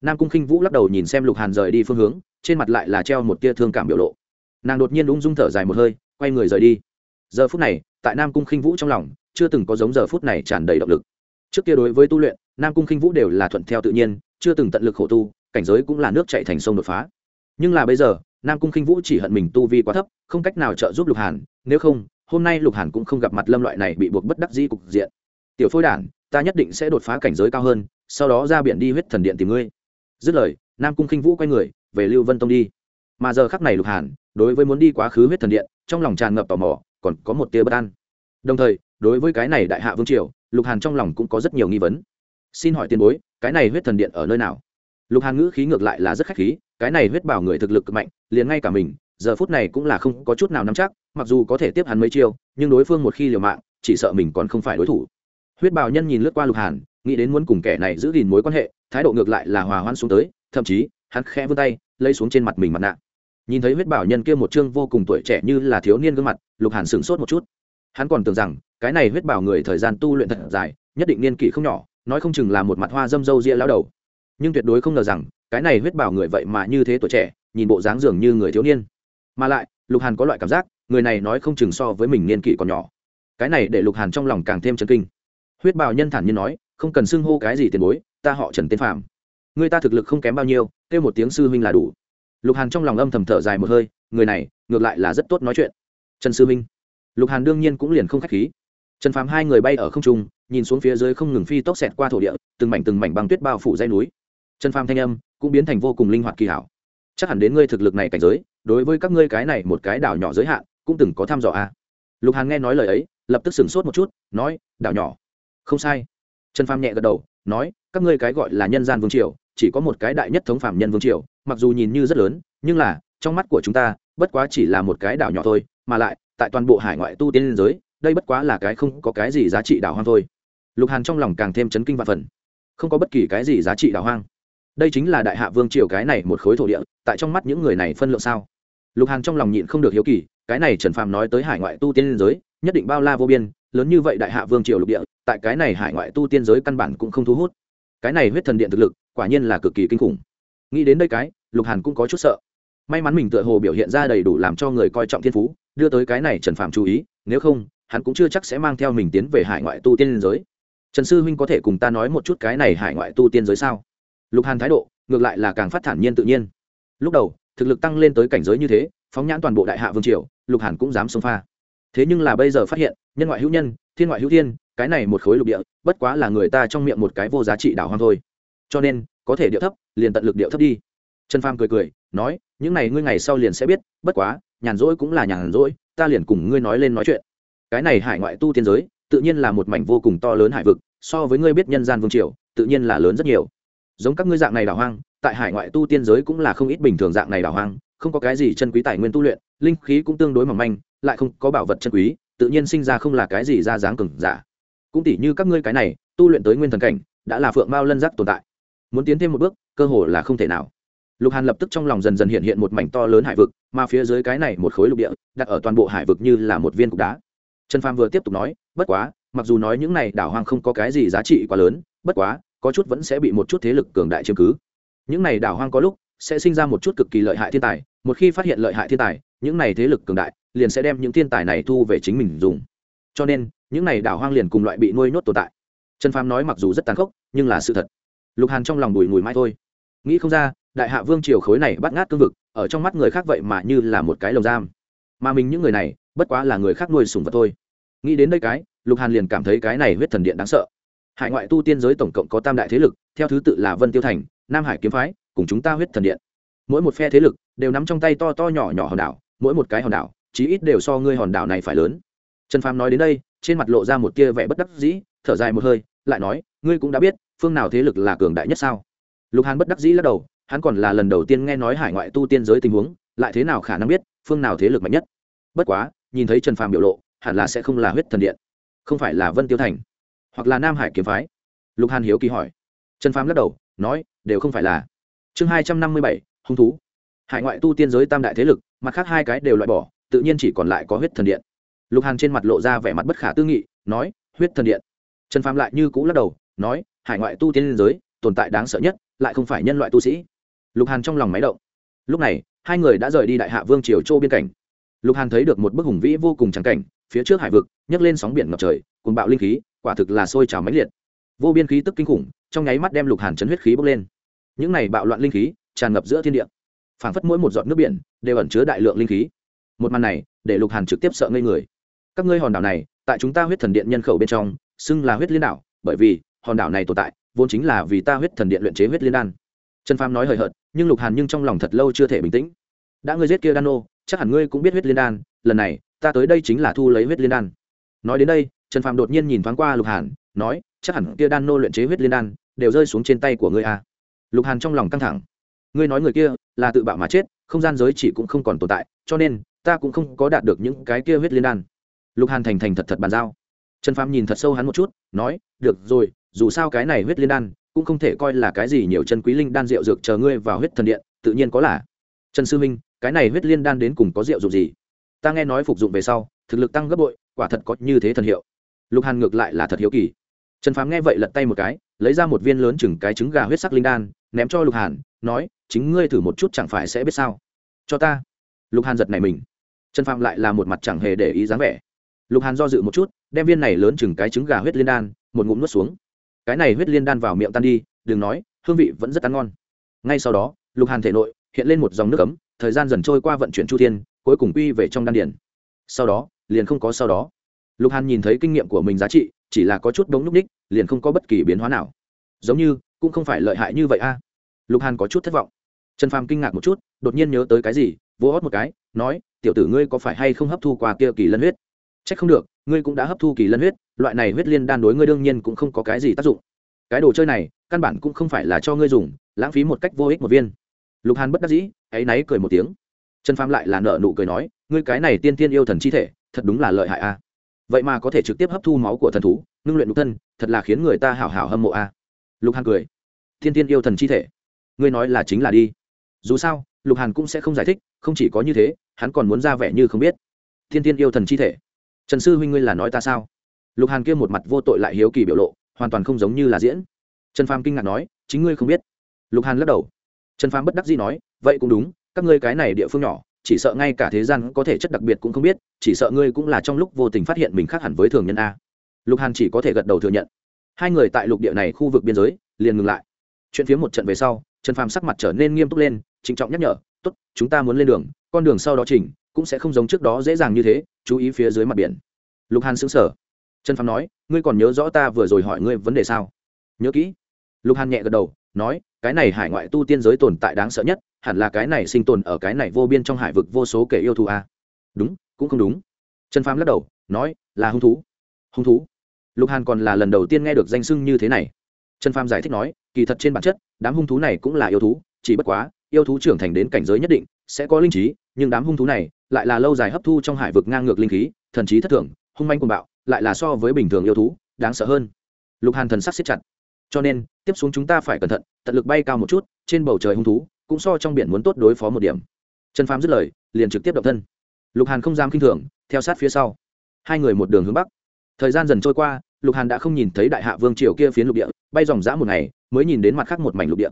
Speaker 1: Nam cung khinh vũ lắc đầu nhìn xem lục hàn rời đi phương hướng, trên mặt lại là treo một tia thương cảm biểu lộ. Nàng đột nhiên ung dung thở dài một hơi, quay người rời đi. Giờ phút này, tại nam cung khinh vũ trong lòng, chưa từng có giống giờ phút này tràn đầy động lực. Trước kia đối với tu luyện, nam cung khinh vũ đều là thuận theo tự nhiên, chưa từng tận lực khổ tu, cảnh giới cũng là nước chạy thành sông đột phá. Nhưng là bây giờ, nam cung khinh vũ chỉ hận mình tu vi quá thấp, không cách nào trợ giúp lục hàn, nếu không hôm nay lục hàn cũng không gặp mặt lâm loại này bị buộc bất đắc dĩ cục diện. Tiểu phôi đản, ta nhất định sẽ đột phá cảnh giới cao hơn, sau đó ra biển đi huyết thần điện tìm ngươi. Dứt lời, nam cung khinh vũ quay người, về lưu vân tông đi. Mà giờ khắc này lục hàn, đối với muốn đi quá khứ huyết thần điện, trong lòng tràn ngập tò mò, còn có một tia bất an. Đồng thời, đối với cái này đại hạ vương triều, lục hàn trong lòng cũng có rất nhiều nghi vấn. Xin hỏi tiền bối, cái này huyết thần điện ở nơi nào? Lục hàn ngữ khí ngược lại là rất khách khí, cái này huyết bảo người thực lực mạnh, liền ngay cả mình giờ phút này cũng là không có chút nào nắm chắc, mặc dù có thể tiếp hắn mấy chiêu, nhưng đối phương một khi liều mạng, chỉ sợ mình còn không phải đối thủ. Huyết bảo nhân nhìn lướt qua lục hàn, nghĩ đến muốn cùng kẻ này giữ gìn mối quan hệ, thái độ ngược lại là hòa hoan xuống tới, thậm chí, hắn khẽ vươn tay, lấy xuống trên mặt mình mặt nạ. Nhìn thấy huyết bảo nhân kia một chương vô cùng tuổi trẻ như là thiếu niên gương mặt, lục hàn sửng sốt một chút. Hắn còn tưởng rằng, cái này huyết bảo người thời gian tu luyện thật dài, nhất định niên kỷ không nhỏ, nói không chừng là một mặt hoa dâm dâu ria lao đầu. Nhưng tuyệt đối không ngờ rằng, cái này huyết bảo người vậy mà như thế tuổi trẻ, nhìn bộ dáng dường như người thiếu niên mà lại, lục hàn có loại cảm giác, người này nói không chừng so với mình niên kỷ còn nhỏ. Cái này để lục hàn trong lòng càng thêm chấn kinh. Huyết bào nhân thản nhiên nói, không cần xưng hô cái gì tiền bối, ta họ trần tên phạm. Người ta thực lực không kém bao nhiêu, kêu một tiếng sư huynh là đủ. Lục hàn trong lòng âm thầm thở dài một hơi, người này, ngược lại là rất tốt nói chuyện. Trần sư huynh. Lục hàn đương nhiên cũng liền không k h á c h khí. Trần phàm hai người bay ở không trung, nhìn xuống phía dưới không ngừng phi tốc xẹt qua thổ địa, từng mảnh từng mảnh băng tuyết bao phủ dây núi. Trần phàm thanh âm cũng biến thành vô cùng linh hoạt kỳ hảo. Chắc hẳn đến ngươi thực lực này cảnh giới đối với các ngươi cái này một cái đảo nhỏ giới hạn, cũng từng có thăm dò à. lục hàn nghe nói lời ấy, lập tức sửng sốt một chút, nói, đảo nhỏ. Không sai. Trần phàm nhẹ gật đầu, nói, các ngươi cái gọi là nhân gian vương triều, chỉ có một cái đại nhất thống phạm nhân vương triều, mặc dù nhìn như rất lớn, nhưng là, trong mắt của chúng ta, bất quá chỉ là một cái đảo nhỏ thôi, mà lại, tại toàn bộ hải ngoại tu tiên liên giới, đây bất quá là cái không có cái gì giá trị đảo hoang thôi. Lục hàn trong lòng càng thêm chấn kinh và phần. Không có bất kỳ cái gì giá trị đảo hoang. Đây chính là đại hạ vương triều cái này một khối thổ địa, tại trong mắt những người này phân lượng sao? Lục hàn trong lòng nhịn không được hiếu kỳ, cái này trần phàm nói tới hải ngoại tu tiên liên giới, nhất định bao la vô biên, lớn như vậy đại hạ vương triều lục địa, tại cái này hải ngoại tu tiên giới căn bản cũng không thu hút. Cái này huyết thần điện thực lực, quả nhiên là cực kỳ kinh khủng. Nghĩ đến đây cái, lục hàn cũng có chút sợ. May mắn mình tựa hồ biểu hiện ra đầy đủ làm cho người coi trọng thiên phú, đưa tới cái này trần phạm chú ý, nếu không, hắn cũng chưa chắc sẽ mang theo mình tiến về hải ngoại tu tiên giới. Trần sư huynh có thể cùng ta nói một chút cái này hải ngoại tu tiên giới sao? Lục hàn thái độ, ngược lại là càng phát thản nhiên tự nhiên. Lúc đầu thực lực tăng lên tới cảnh giới như thế, phóng nhãn toàn bộ đại hạ vương triều, lục hàn cũng dám xông pha. Thế nhưng là bây giờ phát hiện, nhân ngoại hữu nhân, thiên ngoại hữu thiên, cái này một khối lục địa, bất quá là người ta trong miệng một cái vô giá trị đảo hoang thôi. Cho nên, có thể điệu thấp, liền tận lực điệu thấp đi. Trần pham cười cười, nói, những này ngươi ngày sau liền sẽ biết, bất quá, nhàn rỗi cũng là nhàn rỗi, ta liền cùng ngươi nói lên nói chuyện. Cái này hải ngoại tu tiên giới, tự nhiên là một mảnh vô cùng to lớn hải vực, so với ngươi biết nhân gian vương triều, tự nhiên là lớn rất nhiều. Giống các ngươi dạng này đảo hoang tại hải ngoại tu tiên giới cũng là không ít bình thường dạng này đảo hoang, không có cái gì chân quý tài nguyên tu luyện, linh khí cũng tương đối mỏng manh, lại không có bảo vật chân quý, tự nhiên sinh ra không là cái gì ra dáng cừng giả. Cũng tỉ như các ngươi cái này, tu luyện tới nguyên thần cảnh, đã là phượng mao lân giác tồn tại. Muốn tiến thêm một bước, cơ hồ là không thể nào. Lục hàn lập tức trong lòng dần dần hiện hiện một mảnh to lớn hải vực, mà phía dưới cái này một khối lục địa, đặt ở toàn bộ hải vực như là một viên cục đá. Trần phàm vừa tiếp tục nói, bất quá, mặc dù nói những này đảo hoang không có cái gì giá trị quá lớn, bất quá, có chút vẫn sẽ bị một chút thế lực cường đại chiếm cứ những này đảo hoang có lúc sẽ sinh ra một chút cực kỳ lợi hại thiên tài, một khi phát hiện lợi hại thiên tài, những này thế lực cường đại liền sẽ đem những thiên tài này thu về chính mình dùng. Cho nên, những này đảo hoang liền cùng loại bị nuôi nhốt tồn tại. Trần phàm nói mặc dù rất tàn khốc, nhưng là sự thật. Lục hàn trong lòng bùi ngùi mãi thôi. Nghĩ không ra, đại hạ vương triều khối này bắt ngát cương vực, ở trong mắt người khác vậy mà như là một cái lồng giam. Mà mình những người này, bất quá là người khác nuôi sùng vật thôi. Nghĩ đến đây cái, lục hàn liền cảm thấy cái này huyết thần điện đáng sợ. Hải ngoại tu tiên giới tổng cộng có tam đại thế lực, theo thứ tự là vân tiêu thành nam hải kiếm phái, cùng chúng ta huyết thần điện. Mỗi một phe thế lực đều nắm trong tay to to nhỏ nhỏ hòn đảo, mỗi một cái hòn đảo, chí ít đều so ngươi hòn đảo này phải lớn. Trần phàm nói đến đây, trên mặt lộ ra một tia vẻ bất đắc dĩ, thở dài một hơi, lại nói, ngươi cũng đã biết, phương nào thế lực là cường đại nhất sao? Lục hàn bất đắc dĩ lắc đầu, hắn còn là lần đầu tiên nghe nói hải ngoại tu tiên giới tình huống, lại thế nào khả năng biết, phương nào thế lực mạnh nhất? Bất quá, nhìn thấy trần phàm biểu lộ, hẳn là sẽ không là huyết thần điện, không phải là vân tiêu thành, hoặc là nam hải kiếm phái. Lục hàn hiếu kỳ hỏi. Trần phàm lắc đầu nói, đều không phải là. Chương hai trăm năm mươi bảy, hung thú. Hải ngoại tu tiên giới tam đại thế lực, mặt khác hai cái đều loại bỏ, tự nhiên chỉ còn lại có huyết thần điện. Lục hàn trên mặt lộ ra vẻ mặt bất khả tư nghị, nói, huyết thần điện. Trần phạm lại như cũ lắc đầu, nói, hải ngoại tu tiên giới, tồn tại đáng sợ nhất, lại không phải nhân loại tu sĩ. Lục hàn trong lòng máy động. Lúc này, hai người đã rời đi đại hạ vương triều châu biên cảnh. Lục hàn thấy được một bức hùng vĩ vô cùng trắng cảnh, phía trước hải vực, nhấc lên sóng biển ngập trời cùng bạo linh khí, quả thực là sôi trào mãnh liệt. Vô biên khí tức kinh khủng trong nháy mắt đem lục hàn chấn huyết khí bốc lên những này bạo loạn linh khí tràn ngập giữa thiên địa phảng phất mỗi một giọt nước biển đều ẩn chứa đại lượng linh khí một màn này để lục hàn trực tiếp sợ ngây người các ngươi hòn đảo này tại chúng ta huyết thần điện nhân khẩu bên trong xưng là huyết liên đảo bởi vì hòn đảo này tồn tại vốn chính là vì ta huyết thần điện luyện chế huyết liên đan trần phàm nói hời hợt nhưng lục hàn nhưng trong lòng thật lâu chưa thể bình tĩnh đã ngươi giết kia đan ô chắc hẳn ngươi cũng biết huyết liên đan, lần này, ta tới đây chính là thu lấy huyết liên đan. nói đến đây, trần phàm đột nhiên nhìn thoáng qua lục hàn, nói chắc hẳn kia đan nô luyện chế huyết liên đan đều rơi xuống trên tay của ngươi à. lục hàn trong lòng căng thẳng. Ngươi nói người kia là tự bạo mà chết, không gian giới chỉ cũng không còn tồn tại, cho nên ta cũng không có đạt được những cái kia huyết liên đan. Lục hàn thành thành thật thật bàn giao. Trần phàm nhìn thật sâu hắn một chút, nói, được rồi, dù sao cái này huyết liên đan cũng không thể coi là cái gì nhiều chân quý linh đan rượu dược chờ ngươi vào huyết thần điện, tự nhiên có là. Trần sư minh cái này huyết liên đan đến cùng có rượu dụng gì? Ta nghe nói phục dụng về sau, thực lực tăng gấp bội, quả thật có như thế thần hiệu. Lục hàn ngược lại là thật hiếu kỳ trần phàm nghe vậy lật tay một cái, lấy ra một viên lớn chừng cái trứng gà huyết sắc linh đan, ném cho lục hàn, nói, chính ngươi thử một chút chẳng phải sẽ biết sao? Cho ta. Lục hàn giật này mình. Trần phàm lại là một mặt chẳng hề để ý dáng vẻ. Lục hàn do dự một chút, đem viên này lớn chừng cái trứng gà huyết liên đan, một ngụm nuốt xuống. Cái này huyết liên đan vào miệng tan đi, đừng nói, hương vị vẫn rất ăn ngon. Ngay sau đó, lục hàn thể nội hiện lên một dòng nước ấm, thời gian dần trôi qua vận chuyển chu thiên, cuối cùng quy về trong đan điển sau đó, liền không có sau đó. Lục hàn nhìn thấy kinh nghiệm của mình giá trị chỉ là có chút đống núc ních, liền không có bất kỳ biến hóa nào. Giống như, cũng không phải lợi hại như vậy a. Lục hàn có chút thất vọng. Trần phàm kinh ngạc một chút, đột nhiên nhớ tới cái gì vô hót một cái, nói, tiểu tử ngươi có phải hay không hấp thu qua kia kỳ lân huyết? C h ắ c không được, ngươi cũng đã hấp thu kỳ lân huyết, loại này huyết liên đan đối ngươi đương nhiên cũng không có cái gì tác dụng. Cái đồ chơi này, căn bản cũng không phải là cho ngươi dùng, lãng phí một cách vô ích một viên. Lục hàn bất đắc dĩ, áy náy cười một tiếng. Trần phàm lại là nợ nụ cười nói, ngươi cái này tiên tiên yêu thần chi thể, thật đúng là lợi hại a vậy mà có thể trực tiếp hấp thu máu của thần thú, ngưng luyện lục thân, thật là khiến người ta hảo hảo hâm mộ a. Lục hàn cười. Thiên tiên yêu thần chi thể. Ngươi nói là chính là đi. Dù sao, lục hàn cũng sẽ không giải thích, không chỉ có như thế, hắn còn muốn ra vẻ như không biết. Thiên tiên yêu thần chi thể. Trần sư huynh ngươi là nói ta sao? Lục hàn kia một mặt vô tội lại hiếu kỳ biểu lộ, hoàn toàn không giống như là diễn. Trần phàm kinh ngạc nói, chính ngươi không biết. Lục hàn lắc đầu. Trần phàm bất đắc dĩ nói, vậy cũng đúng, các ngươi cái này địa phương nhỏ chỉ sợ ngay cả thế gian có thể chất đặc biệt cũng không biết, chỉ sợ ngươi cũng là trong lúc vô tình phát hiện mình khác hẳn với thường nhân a. Lục hàn chỉ có thể gật đầu thừa nhận. Hai người tại lục địa này khu vực biên giới, liền ngừng lại. Chuyện phía một trận về sau, trần phàm sắc mặt trở nên nghiêm túc lên, trịnh trọng nhắc nhở, tốt, chúng ta muốn lên đường, con đường sau đó chỉnh, cũng sẽ không giống trước đó dễ dàng như thế, chú ý phía dưới mặt biển. Lục hàn xứng sở trần phàm nói, ngươi còn nhớ rõ ta vừa rồi hỏi ngươi vấn đề sao? Nhớ kỹ. Lục hàn nhẹ gật đầu, nói, cái này hải ngoại tu tiên giới tồn tại đáng sợ nhất hẳn là cái này sinh tồn ở cái này vô biên trong hải vực vô số kẻ yêu thú a à? đúng, cũng không đúng. Trần phàm lắc đầu, nói, là hung thú. Hung thú? Lục hàn còn là lần đầu tiên nghe được danh sưng như thế này. Trần phàm giải thích nói, kỳ thật trên bản chất, đám hung thú này cũng là yêu thú, chỉ bất quá, yêu thú trưởng thành đến cảnh giới nhất định, sẽ có linh trí, nhưng đám hung thú này lại là lâu dài hấp thu trong hải vực ngang ngược linh khí, thần trí thất thường, hung manh cuồng bạo, lại là so với bình thường yêu thú, đáng sợ hơn. Lục hàn thần sắc siết chặt. Cho nên, tiếp xuống chúng ta phải cẩn thận, tận lực bay cao một chút, trên bầu trời hung thú cũng so trong biển muốn tốt đối phó một điểm. Trần phàm dứt lời, liền trực tiếp động thân. Lục hàn không dám kinh thường, theo sát phía sau. Hai người một đường hướng bắc. Thời gian dần trôi qua, lục hàn đã không nhìn thấy đại hạ vương triều kia phiến lục địa, bay dòng dã một ngày, mới nhìn đến mặt khác một mảnh lục địa.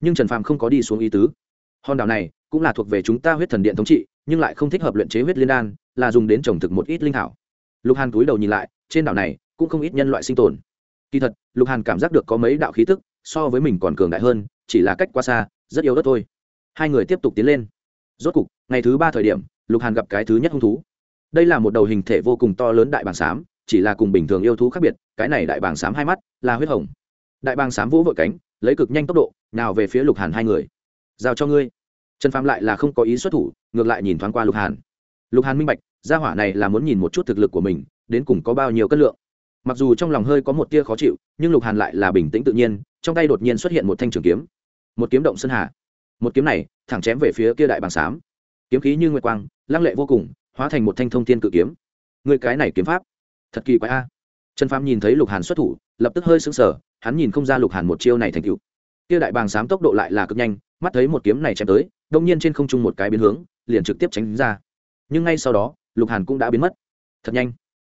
Speaker 1: Nhưng trần phàm không có đi xuống ý tứ. Hòn đảo này cũng là thuộc về chúng ta huyết thần điện thống trị, nhưng lại không thích hợp luyện chế huyết liên đan, là dùng đến trồng thực một ít linh thảo. Lục hàn túi đầu nhìn lại, trên đảo này cũng không ít nhân loại sinh tồn. Kỳ thật, lục hàn cảm giác được có mấy đạo khí tức, so với mình còn cường đại hơn, chỉ là cách quá xa rất yếu đất thôi. Hai người tiếp tục tiến lên. Rốt cục, ngày thứ ba thời điểm, lục hàn gặp cái thứ nhất hung thú. Đây là một đầu hình thể vô cùng to lớn đại bàng xám chỉ là cùng bình thường yêu thú khác biệt, cái này đại bàng xám hai mắt là huyết hồng. Đại bàng xám vỗ vội cánh, lấy cực nhanh tốc độ, nào về phía lục hàn hai người. Giao cho ngươi. Trần phạm lại là không có ý xuất thủ, ngược lại nhìn thoáng qua lục hàn. Lục hàn minh bạch, gia hỏa này là muốn nhìn một chút thực lực của mình, đến cùng có bao nhiêu cân lượng. Mặc dù trong lòng hơi có một tia khó chịu, nhưng lục hàn lại là bình tĩnh tự nhiên, trong tay đột nhiên xuất hiện một thanh trường kiếm một kiếm động sơn hà. Một kiếm này, thẳng chém về phía kia đại bàng xám kiếm khí như nguyệt quang, lăng lệ vô cùng, hóa thành một thanh thông thiên cự kiếm. Người cái này kiếm pháp, thật kỳ quái a. Trần phàm nhìn thấy lục hàn xuất thủ, lập tức hơi sững sờ, hắn nhìn không ra lục hàn một chiêu này thành cựu kia đại bàng xám tốc độ lại là cực nhanh, mắt thấy một kiếm này chém tới, đông nhiên trên không trung một cái biến hướng, liền trực tiếp tránh ra. Nhưng ngay sau đó, lục hàn cũng đã biến mất. Thật nhanh.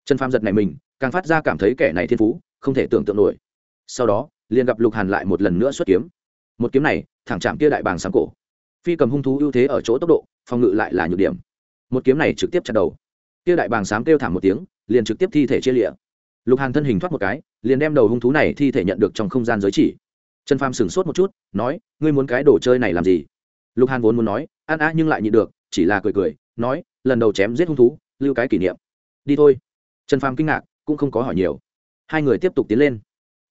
Speaker 1: Trần phàm giật này mình, càng phát ra cảm thấy kẻ này thiên phú, không thể tưởng tượng nổi. Sau đó, liền gặp lục hàn lại một lần nữa xuất kiếm một kiếm này, thẳng chạm kia đại bàng sáng cổ. Phi cầm hung thú ưu thế ở chỗ tốc độ, phòng ngự lại là nhược điểm. Một kiếm này trực tiếp chặt đầu. Kia đại bàng sám kêu thảm một tiếng, liền trực tiếp thi thể chia lịa lục hàn thân hình thoát một cái, liền đem đầu hung thú này thi thể nhận được trong không gian giới chỉ. Trần phàm sửng sốt một chút, nói, ngươi muốn cái đồ chơi này làm gì? Lục hàn vốn muốn nói, ăn á nhưng lại nhịn được, chỉ là cười cười, nói, lần đầu chém giết hung thú, lưu cái kỷ niệm. Đi thôi. Trần phàm kinh ngạc, cũng không có hỏi nhiều. Hai người tiếp tục tiến lên.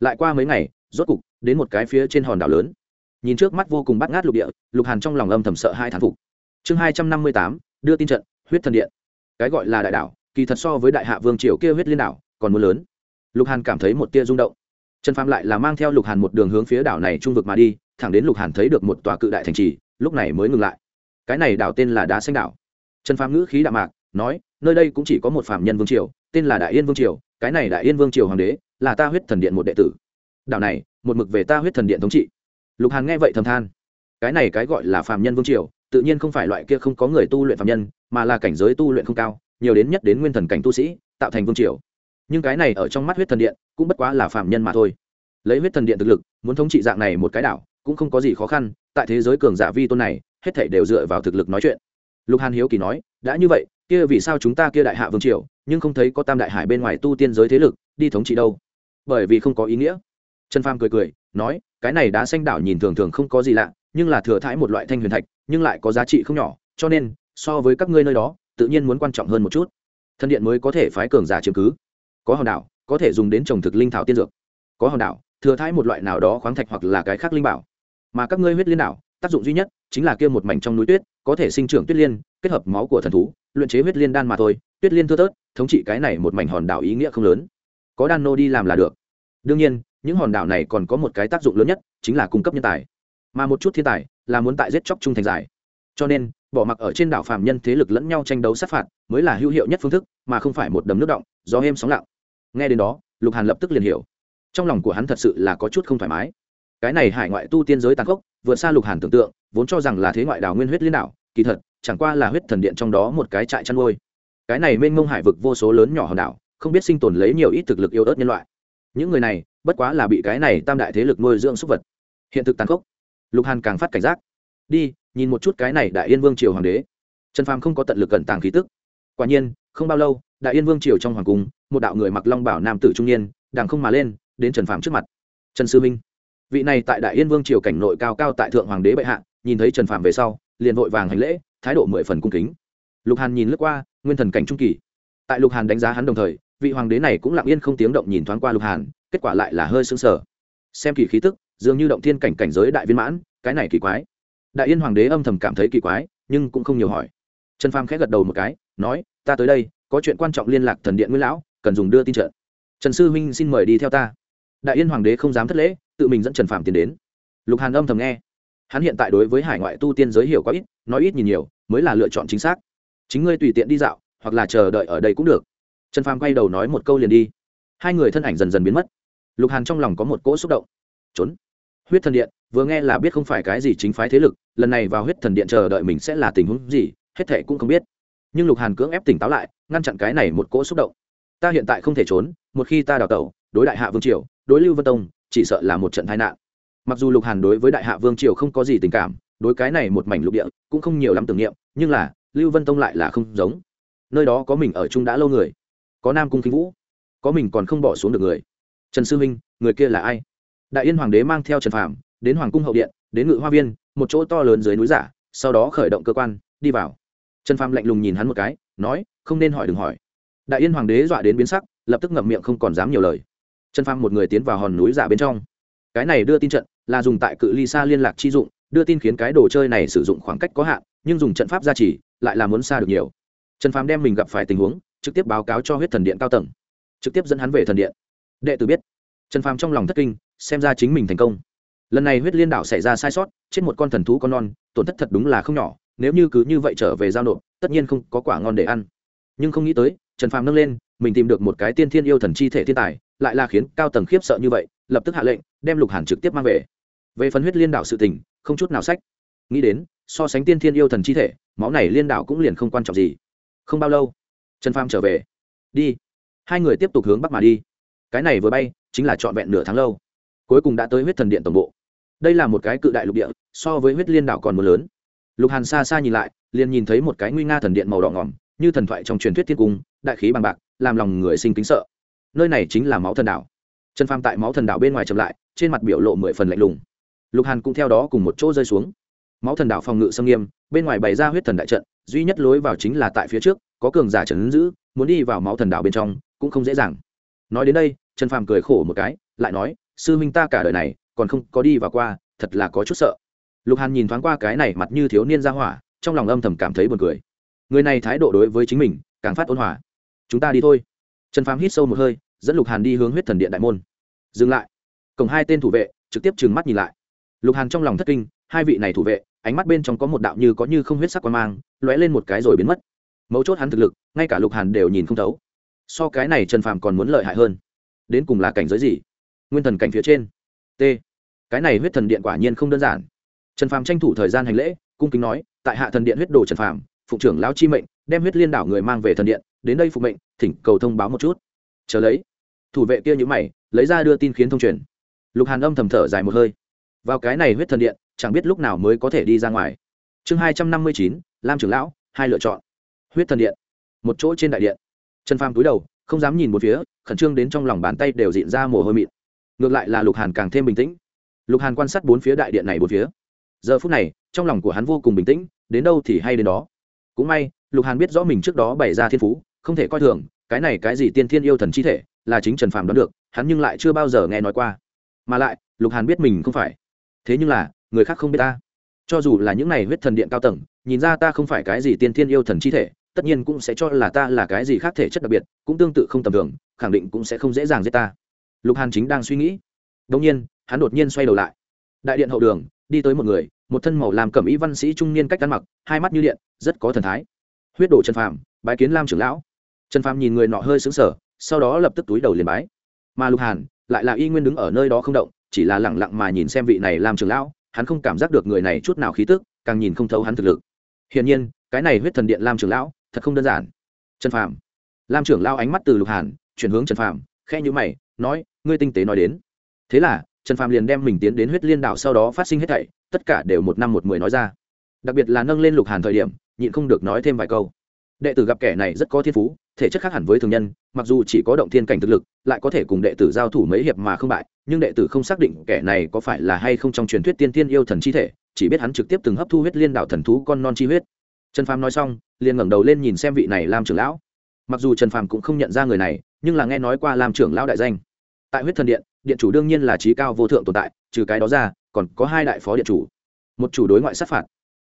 Speaker 1: Lại qua mấy ngày, rốt cục, đến một cái phía trên hòn đảo lớn nhìn trước mắt vô cùng bắt ngát lục địa, lục hàn trong lòng âm thầm sợ hai thán phục. Chương hai trăm năm mươi tám, đưa tin trận, huyết thần điện. Cái gọi là đại đảo, kỳ thật so với đại hạ vương triều kia huyết liên đảo, còn mưa lớn. Lục hàn cảm thấy một tia rung động. Trần phàm lại là mang theo lục hàn một đường hướng phía đảo này trung vực mà đi, thẳng đến lục hàn thấy được một tòa cự đại thành trì, lúc này mới ngừng lại. Cái này đảo tên là đá xanh đảo. Trần phàm ngữ khí đạm mạc, nói, nơi đây cũng chỉ có một phạm nhân vương triều, tên là đại yên vương triều, cái này đại yên vương triều hoàng đế, là ta huyết thần điện một đệ tử. Đảo này, một mực về ta huyết thần điện thống trị lục hàn nghe vậy thầm than. Cái này cái gọi là phạm nhân vương triều, tự nhiên không phải loại kia không có người tu luyện phạm nhân, mà là cảnh giới tu luyện không cao, nhiều đến nhất đến nguyên thần cảnh tu sĩ, tạo thành vương triều. Nhưng cái này ở trong mắt huyết thần điện, cũng bất quá là phạm nhân mà thôi. Lấy huyết thần điện thực lực, muốn thống trị dạng này một cái đảo, cũng không có gì khó khăn, tại thế giới cường giả vi tôn này, hết thảy đều dựa vào thực lực nói chuyện. Lục hàn hiếu kỳ nói, đã như vậy, kia vì sao chúng ta kia đại hạ vương triều, nhưng không thấy có tam đại hải bên ngoài tu tiên giới thế lực, đi thống trị đâu? Bởi vì không có ý nghĩa trần phàm cười cười, nói, cái này đá xanh đảo nhìn thường thường không có gì lạ, nhưng là thừa thãi một loại thanh huyền thạch, nhưng lại có giá trị không nhỏ, cho nên, so với các ngươi nơi đó, tự nhiên muốn quan trọng hơn một chút. Thân điện mới có thể phái cường giả chiếm cứ. Có hòn đảo, có thể dùng đến trồng thực linh thảo tiên dược. Có hòn đảo, thừa thãi một loại nào đó khoáng thạch hoặc là cái khác linh bảo. Mà các ngươi huyết liên đảo, tác dụng duy nhất chính là kia một mảnh trong núi tuyết, có thể sinh trưởng tuyết liên, kết hợp máu của thần thú, luyện chế huyết liên đan mà thôi, tuyết liên thưa tớt thống trị cái này một mảnh hòn đảo ý nghĩa không lớn. Có đan nô đi làm là được. Đương nhiên những hòn đảo này còn có một cái tác dụng lớn nhất, chính là cung cấp nhân tài. Mà một chút thiên tài là muốn tại giết chóc trung thành giải. Cho nên, bỏ mặc ở trên đảo phạm nhân thế lực lẫn nhau tranh đấu sát phạt mới là hữu hiệu nhất phương thức, mà không phải một đầm nước động, gió êm sóng lặng. Nghe đến đó, lục hàn lập tức liền hiểu. Trong lòng của hắn thật sự là có chút không thoải mái. Cái này hải ngoại tu tiên giới tàn khốc, vượt xa lục hàn tưởng tượng, vốn cho rằng là thế ngoại đảo nguyên huyết liên đảo, kỳ thật, chẳng qua là huyết thần điện trong đó một cái trại chăn nuôi. Cái này mênh mông hải vực vô số lớn nhỏ hòn đảo, không biết sinh tồn lấy nhiều ít thực lực yêu ớt nhân loại. Những người này bất quá là bị cái này tam đại thế lực nuôi dưỡng súc vật. Hiện thực tàn khốc. Lục hàn càng phát cảnh giác. Đi, nhìn một chút cái này đại yên vương triều hoàng đế. Trần phàm không có tận lực cẩn tàng khí tức. Quả nhiên, không bao lâu, đại yên vương triều trong hoàng cung, một đạo người mặc long bảo nam tử trung niên đàng không mà lên, đến trần phàm trước mặt. Trần sư minh, vị này tại đại yên vương triều cảnh nội cao cao tại thượng hoàng đế bệ hạ, nhìn thấy trần phàm về sau, liền vội vàng hành lễ, thái độ mười phần cung kính. Lục hàn nhìn lướt qua, nguyên thần cảnh trung kỳ. Tại lục hàn đánh giá hắn đồng thời vị hoàng đế này cũng lặng yên không tiếng động nhìn thoáng qua lục hàn, kết quả lại là hơi sững sờ. Xem kỳ khí tức, dường như động thiên cảnh cảnh giới đại viên mãn, cái này kỳ quái. Đại yên hoàng đế âm thầm cảm thấy kỳ quái, nhưng cũng không nhiều hỏi. Trần phàm khẽ gật đầu một cái, nói, ta tới đây, có chuyện quan trọng liên lạc thần điện nguyễn lão, cần dùng đưa tin trợ. trần sư huynh xin mời đi theo ta. Đại yên hoàng đế không dám thất lễ, tự mình dẫn trần phàm tiến đến. Lục hàn âm thầm nghe. Hắn hiện tại đối với hải ngoại tu tiên giới hiểu quá ít, nói ít nhìn nhiều, mới là lựa chọn chính xác. Chính ngươi tùy tiện đi dạo, hoặc là chờ đợi ở đây cũng được trần phàm quay đầu nói một câu liền đi. Hai người thân ảnh dần dần biến mất. Lục hàn trong lòng có một cỗ xúc động. Trốn. Huyết thần điện, vừa nghe là biết không phải cái gì chính phái thế lực, lần này vào huyết thần điện chờ đợi mình sẽ là tình huống gì, hết thệ cũng không biết. Nhưng lục hàn cưỡng ép tỉnh táo lại, ngăn chặn cái này một cỗ xúc động. Ta hiện tại không thể trốn, một khi ta đào tẩu, đối đại hạ vương triều, đối lưu vân tông, chỉ sợ là một trận tai nạn. Mặc dù lục hàn đối với đại hạ vương triều không có gì tình cảm, đối cái này một mảnh lục địa cũng không nhiều lắm tưởng niệm, nhưng là lưu vân tông lại là không giống. Nơi đó có mình ở chung đã lâu người có nam cung khinh vũ, có mình còn không bỏ xuống được người. Trần sư minh, người kia là ai? Đại yên hoàng đế mang theo trần phạm đến hoàng cung hậu điện, đến ngự hoa viên, một chỗ to lớn dưới núi giả, sau đó khởi động cơ quan, đi vào. Trần phạm lạnh lùng nhìn hắn một cái, nói, không nên hỏi đừng hỏi. Đại yên hoàng đế dọa đến biến sắc, lập tức ngậm miệng không còn dám nhiều lời. Trần phạm một người tiến vào hòn núi giả bên trong. Cái này đưa tin trận là dùng tại cự ly xa liên lạc chi dụng, đưa tin khiến cái đồ chơi này sử dụng khoảng cách có hạn, nhưng dùng trận pháp gia trì lại là muốn xa được nhiều. Trần phàm đem mình gặp phải tình huống trực tiếp báo cáo cho huyết thần điện cao tầng, trực tiếp dẫn hắn về thần điện. Đệ tử biết. Trần phàm trong lòng thất kinh, xem ra chính mình thành công. Lần này huyết liên đảo xảy ra sai sót, chết một con thần thú con non, tổn thất thật đúng là không nhỏ, nếu như cứ như vậy trở về giao nộp, tất nhiên không có quả ngon để ăn. Nhưng không nghĩ tới, trần phàm nâng lên, mình tìm được một cái tiên thiên yêu thần chi thể thiên tài, lại là khiến cao tầng khiếp sợ như vậy, lập tức hạ lệnh, đem lục hàn trực tiếp mang về. Về phần huyết liên đảo sự tình, không chút nào sách. Nghĩ đến, so sánh tiên thiên yêu thần chi thể, máu này liên đảo cũng liền không quan trọng gì. Không bao lâu trần phàm trở về. Đi. Hai người tiếp tục hướng bắc mà đi. Cái này vừa bay, chính là trọn vẹn nửa tháng lâu. Cuối cùng đã tới huyết thần điện tổng bộ. Đây là một cái cự đại lục địa, so với huyết liên đảo còn mưa lớn. Lục hàn xa xa nhìn lại, liền nhìn thấy một cái nguy nga thần điện màu đỏ ngỏm, như thần thoại trong truyền thuyết thiên cung, đại khí bằng bạc, làm lòng người sinh kính sợ. Nơi này chính là máu thần đảo. Trần phàm tại máu thần đảo bên ngoài chậm lại, trên mặt biểu lộ mười phần lạnh lùng. Lục hàn cũng theo đó cùng một chỗ rơi xuống. Máu thần đảo phòng ngự xâm nghiêm, bên ngoài bày ra huyết thần đại trận, duy nhất lối vào chính là tại phía trước có cường giả trấn giữ, muốn đi vào máu thần đảo bên trong, cũng không dễ dàng. Nói đến đây, trần phàm cười khổ một cái, lại nói, sư minh ta cả đời này, còn không có đi vào qua, thật là có chút sợ. Lục hàn nhìn thoáng qua cái này mặt như thiếu niên ra hỏa, trong lòng âm thầm cảm thấy buồn cười. Người này thái độ đối với chính mình, càng phát ôn hòa. Chúng ta đi thôi. Trần phàm hít sâu một hơi, dẫn lục hàn đi hướng huyết thần điện đại môn. Dừng lại. Cổng hai tên thủ vệ, trực tiếp trừng mắt nhìn lại. Lục hàn trong lòng thất kinh, hai vị này thủ vệ, ánh mắt bên trong có một đạo như có như không huyết sắc quan mang, lóe lên một cái rồi biến mất mấu chốt hắn thực lực, ngay cả lục hàn đều nhìn không thấu. So cái này trần phàm còn muốn lợi hại hơn. Đến cùng là cảnh giới gì? Nguyên thần cảnh phía trên. T. Cái này huyết thần điện quả nhiên không đơn giản. Trần phàm tranh thủ thời gian hành lễ, cung kính nói, tại hạ thần điện huyết đồ trần phàm phụ trưởng lão chi mệnh, đem huyết liên đảo người mang về thần điện, đến đây phục mệnh, thỉnh cầu thông báo một chút. Chờ lấy. Thủ vệ kia nhữ mày, lấy ra đưa tin khiến thông truyền. Lục hàn âm thầm thở dài một hơi. Vào cái này huyết thần điện, chẳng biết lúc nào mới có thể đi ra ngoài. Chương hai trăm năm mươi chín, lam trưởng lão, hai lựa chọn huyết thần điện, một chỗ trên đại điện. Trần phàm túi đầu, không dám nhìn một phía, khẩn trương đến trong lòng bàn tay đều dịn ra mồ hôi mịn. Ngược lại là lục hàn càng thêm bình tĩnh. Lục hàn quan sát bốn phía đại điện này bốn phía. Giờ phút này, trong lòng của hắn vô cùng bình tĩnh, đến đâu thì hay đến đó. Cũng may, lục hàn biết rõ mình trước đó bày ra thiên phú, không thể coi thường, cái này cái gì tiên thiên yêu thần chi thể, là chính trần phàm đoán được, hắn nhưng lại chưa bao giờ nghe nói qua. Mà lại, lục hàn biết mình không phải. Thế nhưng là, người khác không biết ta. Cho dù là những này huyết thần điện cao tầng, nhìn ra ta không phải cái gì tiên thiên yêu thần chi thể tất nhiên cũng sẽ cho là ta là cái gì khác thể chất đặc biệt, cũng tương tự không tầm thường, khẳng định cũng sẽ không dễ dàng giết ta. Lục hàn chính đang suy nghĩ. Đông nhiên, hắn đột nhiên xoay đầu lại. Đại điện hậu đường, đi tới một người, một thân màu làm cẩm ý văn sĩ trung niên cách ăn mặc, hai mắt như điện, rất có thần thái. Huyết đổ trần phàm, bái kiến lam trưởng lão. Trần phàm nhìn người nọ hơi xứng sở sau đó lập tức túi đầu liền bái. Mà lục hàn lại là y nguyên đứng ở nơi đó không động, chỉ là lẳng lặng mà nhìn xem vị này làm trưởng lão, hắn không cảm giác được người này chút nào khí tức, càng nhìn không thấu hắn thực lực. Hiển nhiên, cái này huyết thần điện lam trưởng lão thật không đơn giản. Trần phàm. Lam trưởng lao ánh mắt từ lục hàn, chuyển hướng trần phàm khe nhữ mày, nói, ngươi tinh tế nói đến. Thế là, trần phàm liền đem mình tiến đến huyết liên đạo sau đó phát sinh hết thảy, tất cả đều một năm một mười nói ra. Đặc biệt là nâng lên lục hàn thời điểm, nhịn không được nói thêm vài câu. Đệ tử gặp kẻ này rất có thiên phú, thể chất khác hẳn với thường nhân, mặc dù chỉ có động thiên cảnh thực lực, lại có thể cùng đệ tử giao thủ mấy hiệp mà không bại, nhưng đệ tử không xác định kẻ này có phải là hay không trong truyền thuyết tiên tiên yêu thần chi thể, chỉ biết hắn trực tiếp từng hấp thu huyết liên đạo thần thú con non chi huyết trần phàm nói xong, liền ngẩng đầu lên nhìn xem vị này làm trưởng lão. Mặc dù trần phàm cũng không nhận ra người này, nhưng là nghe nói qua làm trưởng lão đại danh. Tại huyết thần điện điện chủ đương nhiên là trí cao vô thượng tồn tại, trừ cái đó ra, còn có hai đại phó điện chủ. Một chủ đối ngoại sát phạt,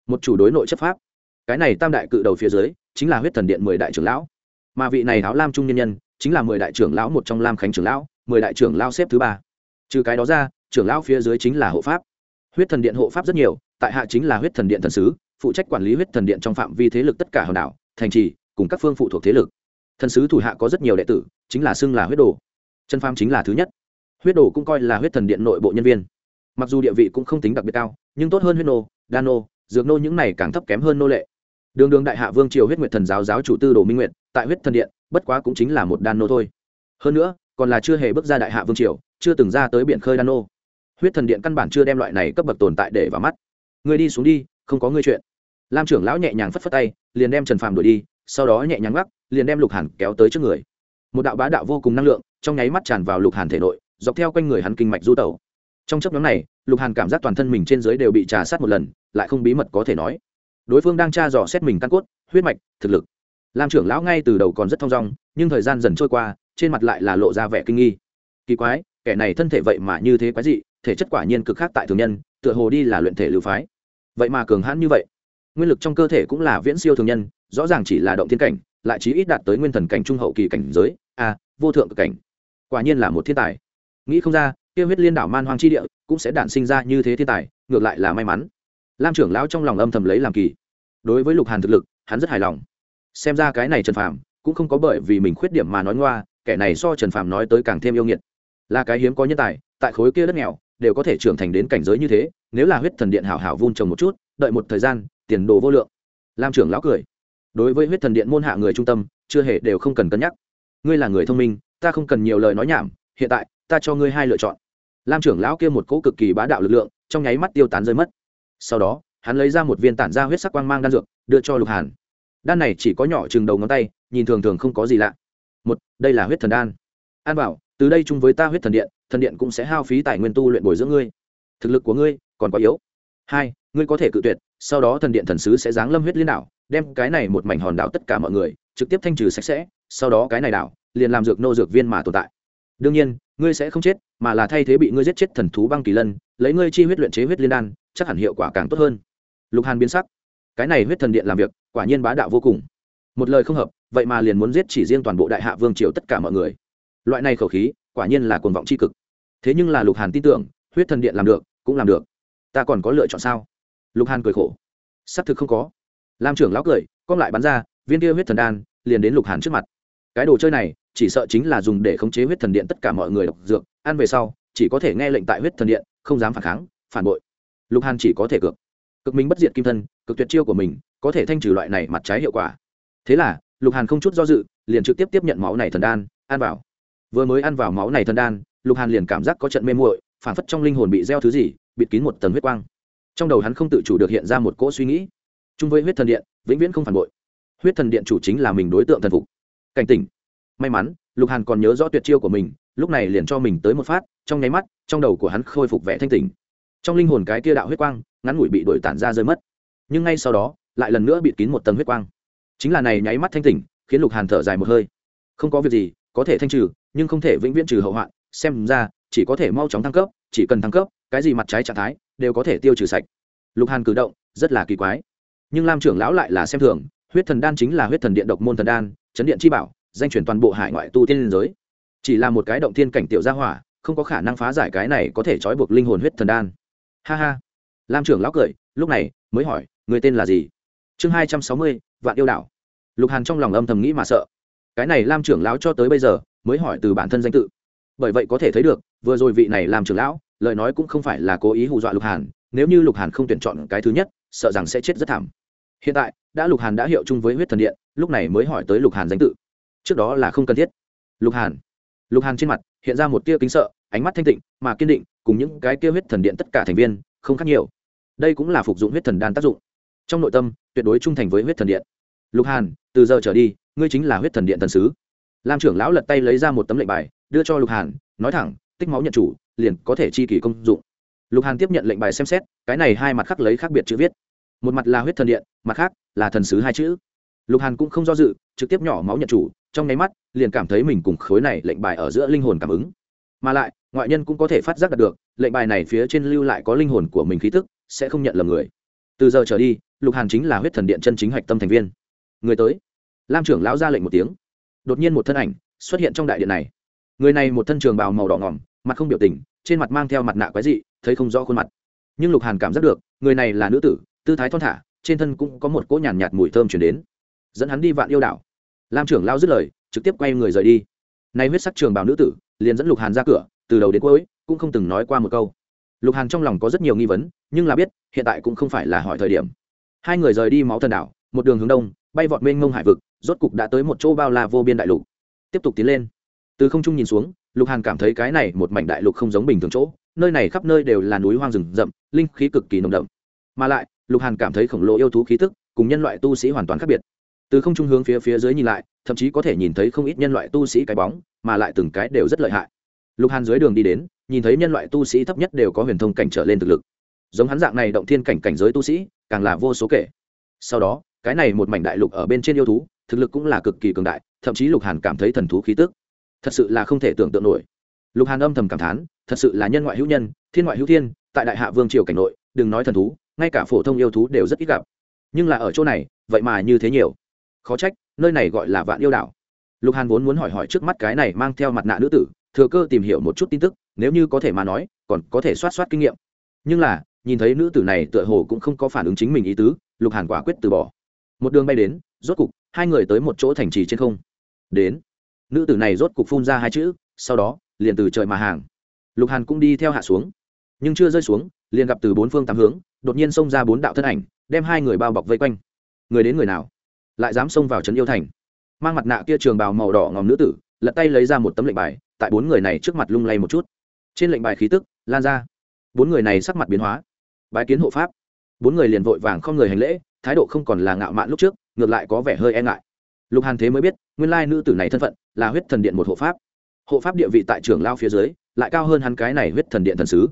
Speaker 1: một chủ đối nội chấp pháp. Cái này tam đại cự đầu phía dưới, chính là huyết thần điện mười đại trưởng lão. Mà vị này áo lam trung nhân nhân, chính là mười đại trưởng lão một trong lam khánh trưởng lão, mười đại trưởng lão xếp thứ ba. Trừ cái đó ra, trưởng lão phía dưới chính là hộ pháp. Huyết thần điện hộ pháp rất nhiều, tại hạ chính là huyết thần điện thần sứ phụ trách quản lý huyết thần điện trong phạm vi thế lực tất cả hòn đảo, thành trì, cùng các phương phụ thuộc thế lực. Thần sứ thủ hạ có rất nhiều đệ tử, chính là xưng là huyết đồ. Chân pham chính là thứ nhất. Huyết đồ cũng coi là huyết thần điện nội bộ nhân viên. Mặc dù địa vị cũng không tính đặc biệt cao, nhưng tốt hơn huyết nô, đan nô, dược nô những này càng thấp kém hơn nô lệ. Đường đường đại hạ vương triều huyết nguyệt thần giáo giáo chủ tư đồ minh nguyệt, tại huyết thần điện, bất quá cũng chính là một đan nô thôi. Hơn nữa, còn là chưa hề bước ra đại hạ vương triều, chưa từng ra tới biển khơi đan nô. Huyết thần điện căn bản chưa đem loại này cấp bậc tồn tại để vào mắt. Người đi xuống đi, không có ngươi chuyện lam trưởng lão nhẹ nhàng phất phất tay, liền đem trần phàm đuổi đi, sau đó nhẹ nhàng gác liền đem lục hàn kéo tới trước người. Một đạo bá đạo vô cùng năng lượng, trong nháy mắt tràn vào lục hàn thể nội, dọc theo quanh người hắn kinh mạch du tẩu. Trong chấp nhóm này, lục hàn cảm giác toàn thân mình trên dưới đều bị trà sát một lần, lại không bí mật có thể nói. Đối phương đang tra dò xét mình căn cốt, huyết mạch, thực lực. Lam trưởng lão ngay từ đầu còn rất thong dong, nhưng thời gian dần trôi qua, trên mặt lại là lộ ra vẻ kinh nghi. Kỳ quái, kẻ này thân thể vậy mà như thế quái dị, thể chất quả nhiên cực khác tại thường nhân, tựa hồ đi là luyện thể lưu phái. Vậy mà cường hãn như vậy nguyên lực trong cơ thể cũng là viễn siêu thường nhân, rõ ràng chỉ là động thiên cảnh, lại chí ít đạt tới nguyên thần cảnh trung hậu kỳ cảnh giới, a, vô thượng cực cảnh. Quả nhiên là một thiên tài. Nghĩ không ra, kia huyết liên đảo man hoang chi địa cũng sẽ đản sinh ra như thế thiên tài, ngược lại là may mắn. Lam trưởng lão trong lòng âm thầm lấy làm kỳ. Đối với lục hàn thực lực, hắn rất hài lòng. Xem ra cái này trần phàm cũng không có bởi vì mình khuyết điểm mà nói ngoa, kẻ này so trần phàm nói tới càng thêm yêu nghiệt. Là cái hiếm có nhân tài, tại khối kia đất nghèo, đều có thể trưởng thành đến cảnh giới như thế, nếu là huyết thần điện hảo hảo vun trồng một chút, đợi một thời gian tiền đồ vô lượng. Lam trưởng lão cười. Đối với huyết thần điện môn hạ người trung tâm, chưa hề đều không cần cân nhắc. Ngươi là người thông minh, ta không cần nhiều lời nói nhảm, hiện tại, ta cho ngươi hai lựa chọn. Lam trưởng lão kia một cỗ cực kỳ bá đạo lực lượng, trong nháy mắt tiêu tán rơi mất. Sau đó, hắn lấy ra một viên tản ra huyết sắc quang mang đan dược, đưa cho lục hàn. Đan này chỉ có nhỏ chừng đầu ngón tay, nhìn thường thường không có gì lạ. Một, đây là huyết thần đan. An bảo, từ đây chung với ta huyết thần điện thần điện cũng sẽ hao phí tài nguyên tu luyện bồi dưỡng ngươi. Thực lực của ngươi còn quá yếu. Hai, ngươi có thể cự tuyệt sau đó thần điện thần sứ sẽ giáng lâm huyết liên đảo, đem cái này một mảnh hòn đảo tất cả mọi người trực tiếp thanh trừ sạch sẽ, sau đó cái này đảo liền làm dược nô dược viên mà tồn tại. Đương nhiên, ngươi sẽ không chết, mà là thay thế bị ngươi giết chết thần thú băng kỳ lân, lấy ngươi chi huyết luyện chế huyết liên đan, chắc hẳn hiệu quả càng tốt hơn. Lục hàn biến sắc. Cái này huyết thần điện làm việc, quả nhiên bá đạo vô cùng. Một lời không hợp, vậy mà liền muốn giết chỉ riêng toàn bộ đại hạ vương triều tất cả mọi người. Loại này khẩu khí, quả nhiên là cuồng vọng c h i cực. Thế nhưng là lục hàn tin tưởng, huyết thần điện làm được, cũng làm được. Ta còn có lựa chọn sao? Lục hàn cười khổ. Xác thực không có. Lam trưởng lão cười con lại bắn ra, viên kia huyết thần đan, liền đến lục hàn trước mặt. Cái đồ chơi này, chỉ sợ chính là dùng để khống chế huyết thần điện tất cả mọi người độc dược, ăn về sau, chỉ có thể nghe lệnh tại huyết thần điện, không dám phản kháng, phản bội. Lục hàn chỉ có thể cược. Cực minh bất diệt kim thân, cực tuyệt chiêu của mình, có thể thanh trừ loại này mặt trái hiệu quả. Thế là, lục hàn không chút do dự, liền trực tiếp tiếp nhận máu này thần đan, ăn vào. Vừa mới ăn vào máu này thần đan, lục hàn liền cảm giác có trận mê muội phản phất trong linh hồn bị gieo thứ gì, bịt kín một tầng huyết quang trong đầu hắn không tự chủ được hiện ra một cỗ suy nghĩ. Chung với huyết thần điện, vĩnh viễn không phản bội. Huyết thần điện chủ chính là mình đối tượng thần phục. Cảnh tỉnh. May mắn, lục hàn còn nhớ rõ tuyệt chiêu của mình, lúc này liền cho mình tới một phát, trong nháy mắt, trong đầu của hắn khôi phục vẻ thanh tỉnh. Trong linh hồn cái kia đạo huyết quang, ngắn ngủi bị đổi tản ra rơi mất. Nhưng ngay sau đó, lại lần nữa bịt kín một tầng huyết quang. Chính là này nháy mắt thanh tỉnh, khiến lục hàn thở dài một hơi. Không có việc gì, có thể thanh trừ, nhưng không thể vĩnh viễn trừ hậu hoạn. Xem ra, chỉ có thể mau chóng thăng cấp, chỉ cần thăng cấp cái gì mặt trái trạng thái đều có thể tiêu trừ sạch. Lục hàn cử động rất là kỳ quái. Nhưng lam trưởng lão lại là xem thường, huyết thần đan chính là huyết thần điện độc môn thần đan, chấn điện chi bảo, danh chuyển toàn bộ hải ngoại tu tiên liên giới. Chỉ là một cái động thiên cảnh tiểu gia hỏa, không có khả năng phá giải cái này có thể trói buộc linh hồn huyết thần đan. Ha ha. Lam trưởng lão cười, lúc này mới hỏi, người tên là gì? Chương hai trăm sáu mươi, vạn yêu đảo. Lục hàn trong lòng âm thầm nghĩ mà sợ. Cái này lam trưởng lão cho tới bây giờ mới hỏi từ bản thân danh tự. Bởi vậy có thể thấy được, vừa rồi vị này làm trưởng lão lời nói cũng không phải là cố ý hù dọa lục hàn nếu như lục hàn không tuyển chọn cái thứ nhất sợ rằng sẽ chết rất thảm hiện tại đã lục hàn đã hiệu chung với huyết thần điện lúc này mới hỏi tới lục hàn danh tự trước đó là không cần thiết lục hàn lục hàn trên mặt hiện ra một tia kính sợ ánh mắt thanh tịnh mà kiên định cùng những cái kia huyết thần điện tất cả thành viên không khác nhiều đây cũng là phục dụng huyết thần đan tác dụng trong nội tâm tuyệt đối trung thành với huyết thần điện lục hàn từ giờ trở đi ngươi chính là huyết thần điện thần sứ lam trưởng lão lật tay lấy ra một tấm lệnh bài đưa cho lục hàn nói thẳng tích máu nhận chủ liền có thể chi kỷ công dụng. Lục hàn tiếp nhận lệnh bài xem xét, cái này hai mặt khắc lấy khác biệt chữ viết. Một mặt là huyết thần điện, mặt khác là thần sứ hai chữ. Lục hàn cũng không do dự, trực tiếp nhỏ máu nhận chủ, trong nháy mắt, liền cảm thấy mình cùng khối này lệnh bài ở giữa linh hồn cảm ứng. Mà lại, ngoại nhân cũng có thể phát giác được lệnh bài này phía trên lưu lại có linh hồn của mình khí tức, sẽ không nhận lầm người. Từ giờ trở đi, lục hàn chính là huyết thần điện chân chính hạch tâm thành viên. Người tới. Lam trưởng lão ra lệnh một tiếng. Đột nhiên một thân ảnh xuất hiện trong đại điện này. Người này một thân trường bào màu đỏ ngỏm mặt không biểu tình trên mặt mang theo mặt nạ quái dị thấy không rõ khuôn mặt. Nhưng lục hàn cảm giác được người này là nữ tử tư thái thon thả trên thân cũng có một cỗ nhàn nhạt, nhạt mùi thơm chuyển đến. Dẫn hắn đi vạn yêu đảo. Lam trưởng lao dứt lời trực tiếp quay người rời đi. Nay huyết sắc trường bào nữ tử liền dẫn lục hàn ra cửa từ đầu đến cuối cũng không từng nói qua một câu. Lục hàn trong lòng có rất nhiều nghi vấn nhưng là biết hiện tại cũng không phải là hỏi thời điểm. Hai người rời đi máu thần đảo một đường hướng đông bay vọt mênh mông hải vực rốt cục đã tới một chỗ bao la vô biên đại lục. Tiếp tục tiến lên từ không trung nhìn xuống, lục hàn cảm thấy cái này một mảnh đại lục không giống bình thường chỗ, nơi này khắp nơi đều là núi hoang rừng rậm, linh khí cực kỳ nồng đậm. Mà lại, lục hàn cảm thấy khổng lồ yêu thú khí tức cùng nhân loại tu sĩ hoàn toàn khác biệt. Từ không trung hướng phía phía dưới nhìn lại, thậm chí có thể nhìn thấy không ít nhân loại tu sĩ cái bóng, mà lại từng cái đều rất lợi hại. Lục hàn dưới đường đi đến, nhìn thấy nhân loại tu sĩ thấp nhất đều có huyền thông cảnh trở lên thực lực. Giống hắn dạng này động thiên cảnh cảnh giới tu sĩ, càng là vô số kể. Sau đó, cái này một mảnh đại lục ở bên trên yêu thú, thực lực cũng là cực kỳ cường đại, thậm chí lục hàn cảm thấy thần thú khí tức thật sự là không thể tưởng tượng nổi. Lục hàn âm thầm cảm thán, thật sự là nhân ngoại hữu nhân, thiên ngoại hữu thiên, tại đại hạ vương triều cảnh nội, đừng nói thần thú, ngay cả phổ thông yêu thú đều rất ít gặp. Nhưng là ở chỗ này, vậy mà như thế nhiều. Khó trách, nơi này gọi là vạn yêu đảo. Lục hàn vốn muốn hỏi hỏi trước mắt cái này mang theo mặt nạ nữ tử, thừa cơ tìm hiểu một chút tin tức, nếu như có thể mà nói, còn có thể soát soát kinh nghiệm. Nhưng là, nhìn thấy nữ tử này tựa hồ cũng không có phản ứng chính mình ý tứ, lục hàn quả quyết từ bỏ. Một đường bay đến, rốt cục, hai người tới một chỗ thành trì trên không. Đến nữ tử này rốt cục phun ra hai chữ, sau đó, liền từ trời mà hàng. Lục hàn cũng đi theo hạ xuống. Nhưng chưa rơi xuống, liền gặp từ bốn phương tám hướng, đột nhiên xông ra bốn đạo thân ảnh, đem hai người bao bọc vây quanh. Người đến người nào? Lại dám xông vào trấn yêu thành. Mang mặt nạ kia trường bào màu đỏ ngòm nữ tử, lật tay lấy ra một tấm lệnh bài, tại bốn người này trước mặt lung lay một chút. Trên lệnh bài khí tức, lan ra. Bốn người này sắc mặt biến hóa. Bài kiến hộ pháp. Bốn người liền vội vàng không người hành lễ, thái độ không còn là ngạo mạn lúc trước, ngược lại có vẻ hơi e ngại. Lục hàn thế mới biết, nguyên lai nữ tử này thân phận là huyết thần điện một hộ pháp. Hộ pháp địa vị tại trưởng lao phía dưới, lại cao hơn hắn cái này huyết thần điện thần sứ.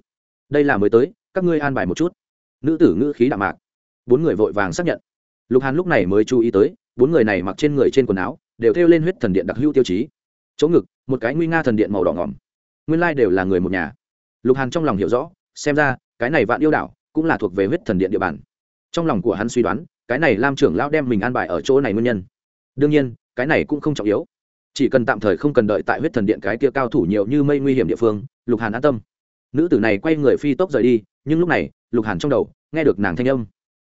Speaker 1: Đây là mới tới, các ngươi an bài một chút. Nữ tử ngữ khí đạm mạc. Bốn người vội vàng xác nhận. Lục hàn lúc này mới chú ý tới, bốn người này mặc trên người trên quần áo, đều thêu lên huyết thần điện đặc hữu tiêu chí. Chỗ ngực, một cái nguy nga thần điện màu đỏ ngỏm. Nguyên lai đều là người một nhà. Lục hàn trong lòng hiểu rõ, xem ra, cái này vạn yêu đảo, cũng là thuộc về huyết thần điện địa bàn. Trong lòng của hắn suy đoán, cái này lam trưởng lão đem mình an bài ở chỗ này nguyên nhân. Đương nhiên, cái này cũng không trọng yếu chỉ cần tạm thời không cần đợi tại huyết thần điện cái kia cao thủ nhiều như mây nguy hiểm địa phương, lục hàn an tâm. Nữ tử này quay người phi tốc rời đi, nhưng lúc này, lục hàn trong đầu, nghe được nàng thanh âm.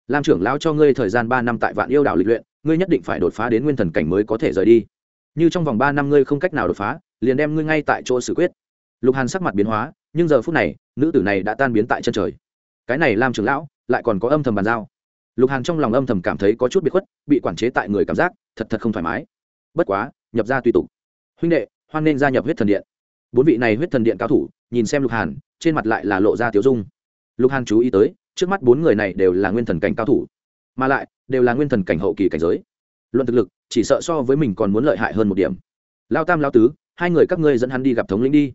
Speaker 1: Lam trưởng lão cho ngươi thời gian ba năm tại vạn yêu đảo lịch luyện, ngươi nhất định phải đột phá đến nguyên thần cảnh mới có thể rời đi. Như trong vòng ba năm ngươi không cách nào đột phá, liền đem ngươi ngay tại chỗ xử quyết. Lục hàn sắc mặt biến hóa, nhưng giờ phút này, nữ tử này đã tan biến tại chân trời. Cái này lam trưởng lão, lại còn có âm thầm bàn giao. Lục hàn trong lòng âm thầm cảm thấy có chút bị khuất, bị quản chế tại người cảm giác, thật thật không thoải mái. Bất quá nhập ra tùy tục. Huynh đệ, hoan nên gia nhập huyết thần điện. Bốn vị này huyết thần điện cao thủ, nhìn xem lục hàn, trên mặt lại là lộ ra tiếu dung. Lục hàn chú ý tới, trước mắt bốn người này đều là nguyên thần cảnh cao thủ, mà lại đều là nguyên thần cảnh hậu kỳ cảnh giới. Luận thực lực, chỉ sợ so với mình còn muốn lợi hại hơn một điểm. Lao tam lao tứ, hai người các ngươi dẫn hắn đi gặp thống lĩnh đi.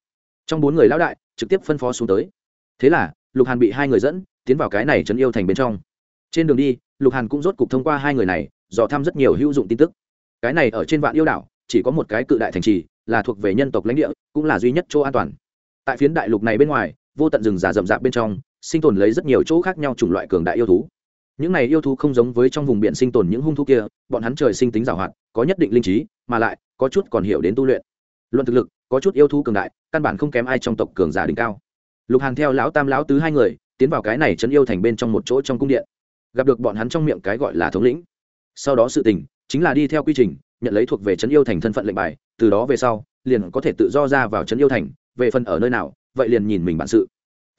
Speaker 1: Trong bốn người lão đại, trực tiếp phân phó xuống tới. Thế là, lục hàn bị hai người dẫn, tiến vào cái này trấn yêu thành bên trong. Trên đường đi, lục hàn cũng rốt cục thông qua hai người này, dò thăm rất nhiều hữu dụng tin tức. Cái này ở trên vạn yêu đảo chỉ có một cái cự đại thành trì, là thuộc về nhân tộc lãnh địa, cũng là duy nhất chỗ an toàn. Tại phiến đại lục này bên ngoài, vô tận rừng già rậm rạp bên trong, sinh tồn lấy rất nhiều chỗ khác nhau chủng loại cường đại yêu thú. Những này yêu thú không giống với trong vùng biển sinh tồn những hung thú kia, bọn hắn trời sinh tính giảo hoạt, có nhất định linh trí, mà lại, có chút còn hiểu đến tu luyện. Luận thực lực, có chút yêu thú cường đại, căn bản không kém ai trong tộc cường giả đỉnh cao. Lục hàn theo lão tam lão tứ hai người, tiến vào cái này trấn yêu thành bên trong một chỗ trong cung điện. Gặp được bọn hắn trong miệng cái gọi là thống lĩnh. Sau đó sự tình, chính là đi theo quy trình nhận lấy thuộc về trấn yêu thành thân phận lệnh bài, từ đó về sau, liền có thể tự do ra vào trấn yêu thành, về phần ở nơi nào, vậy liền nhìn mình bản sự.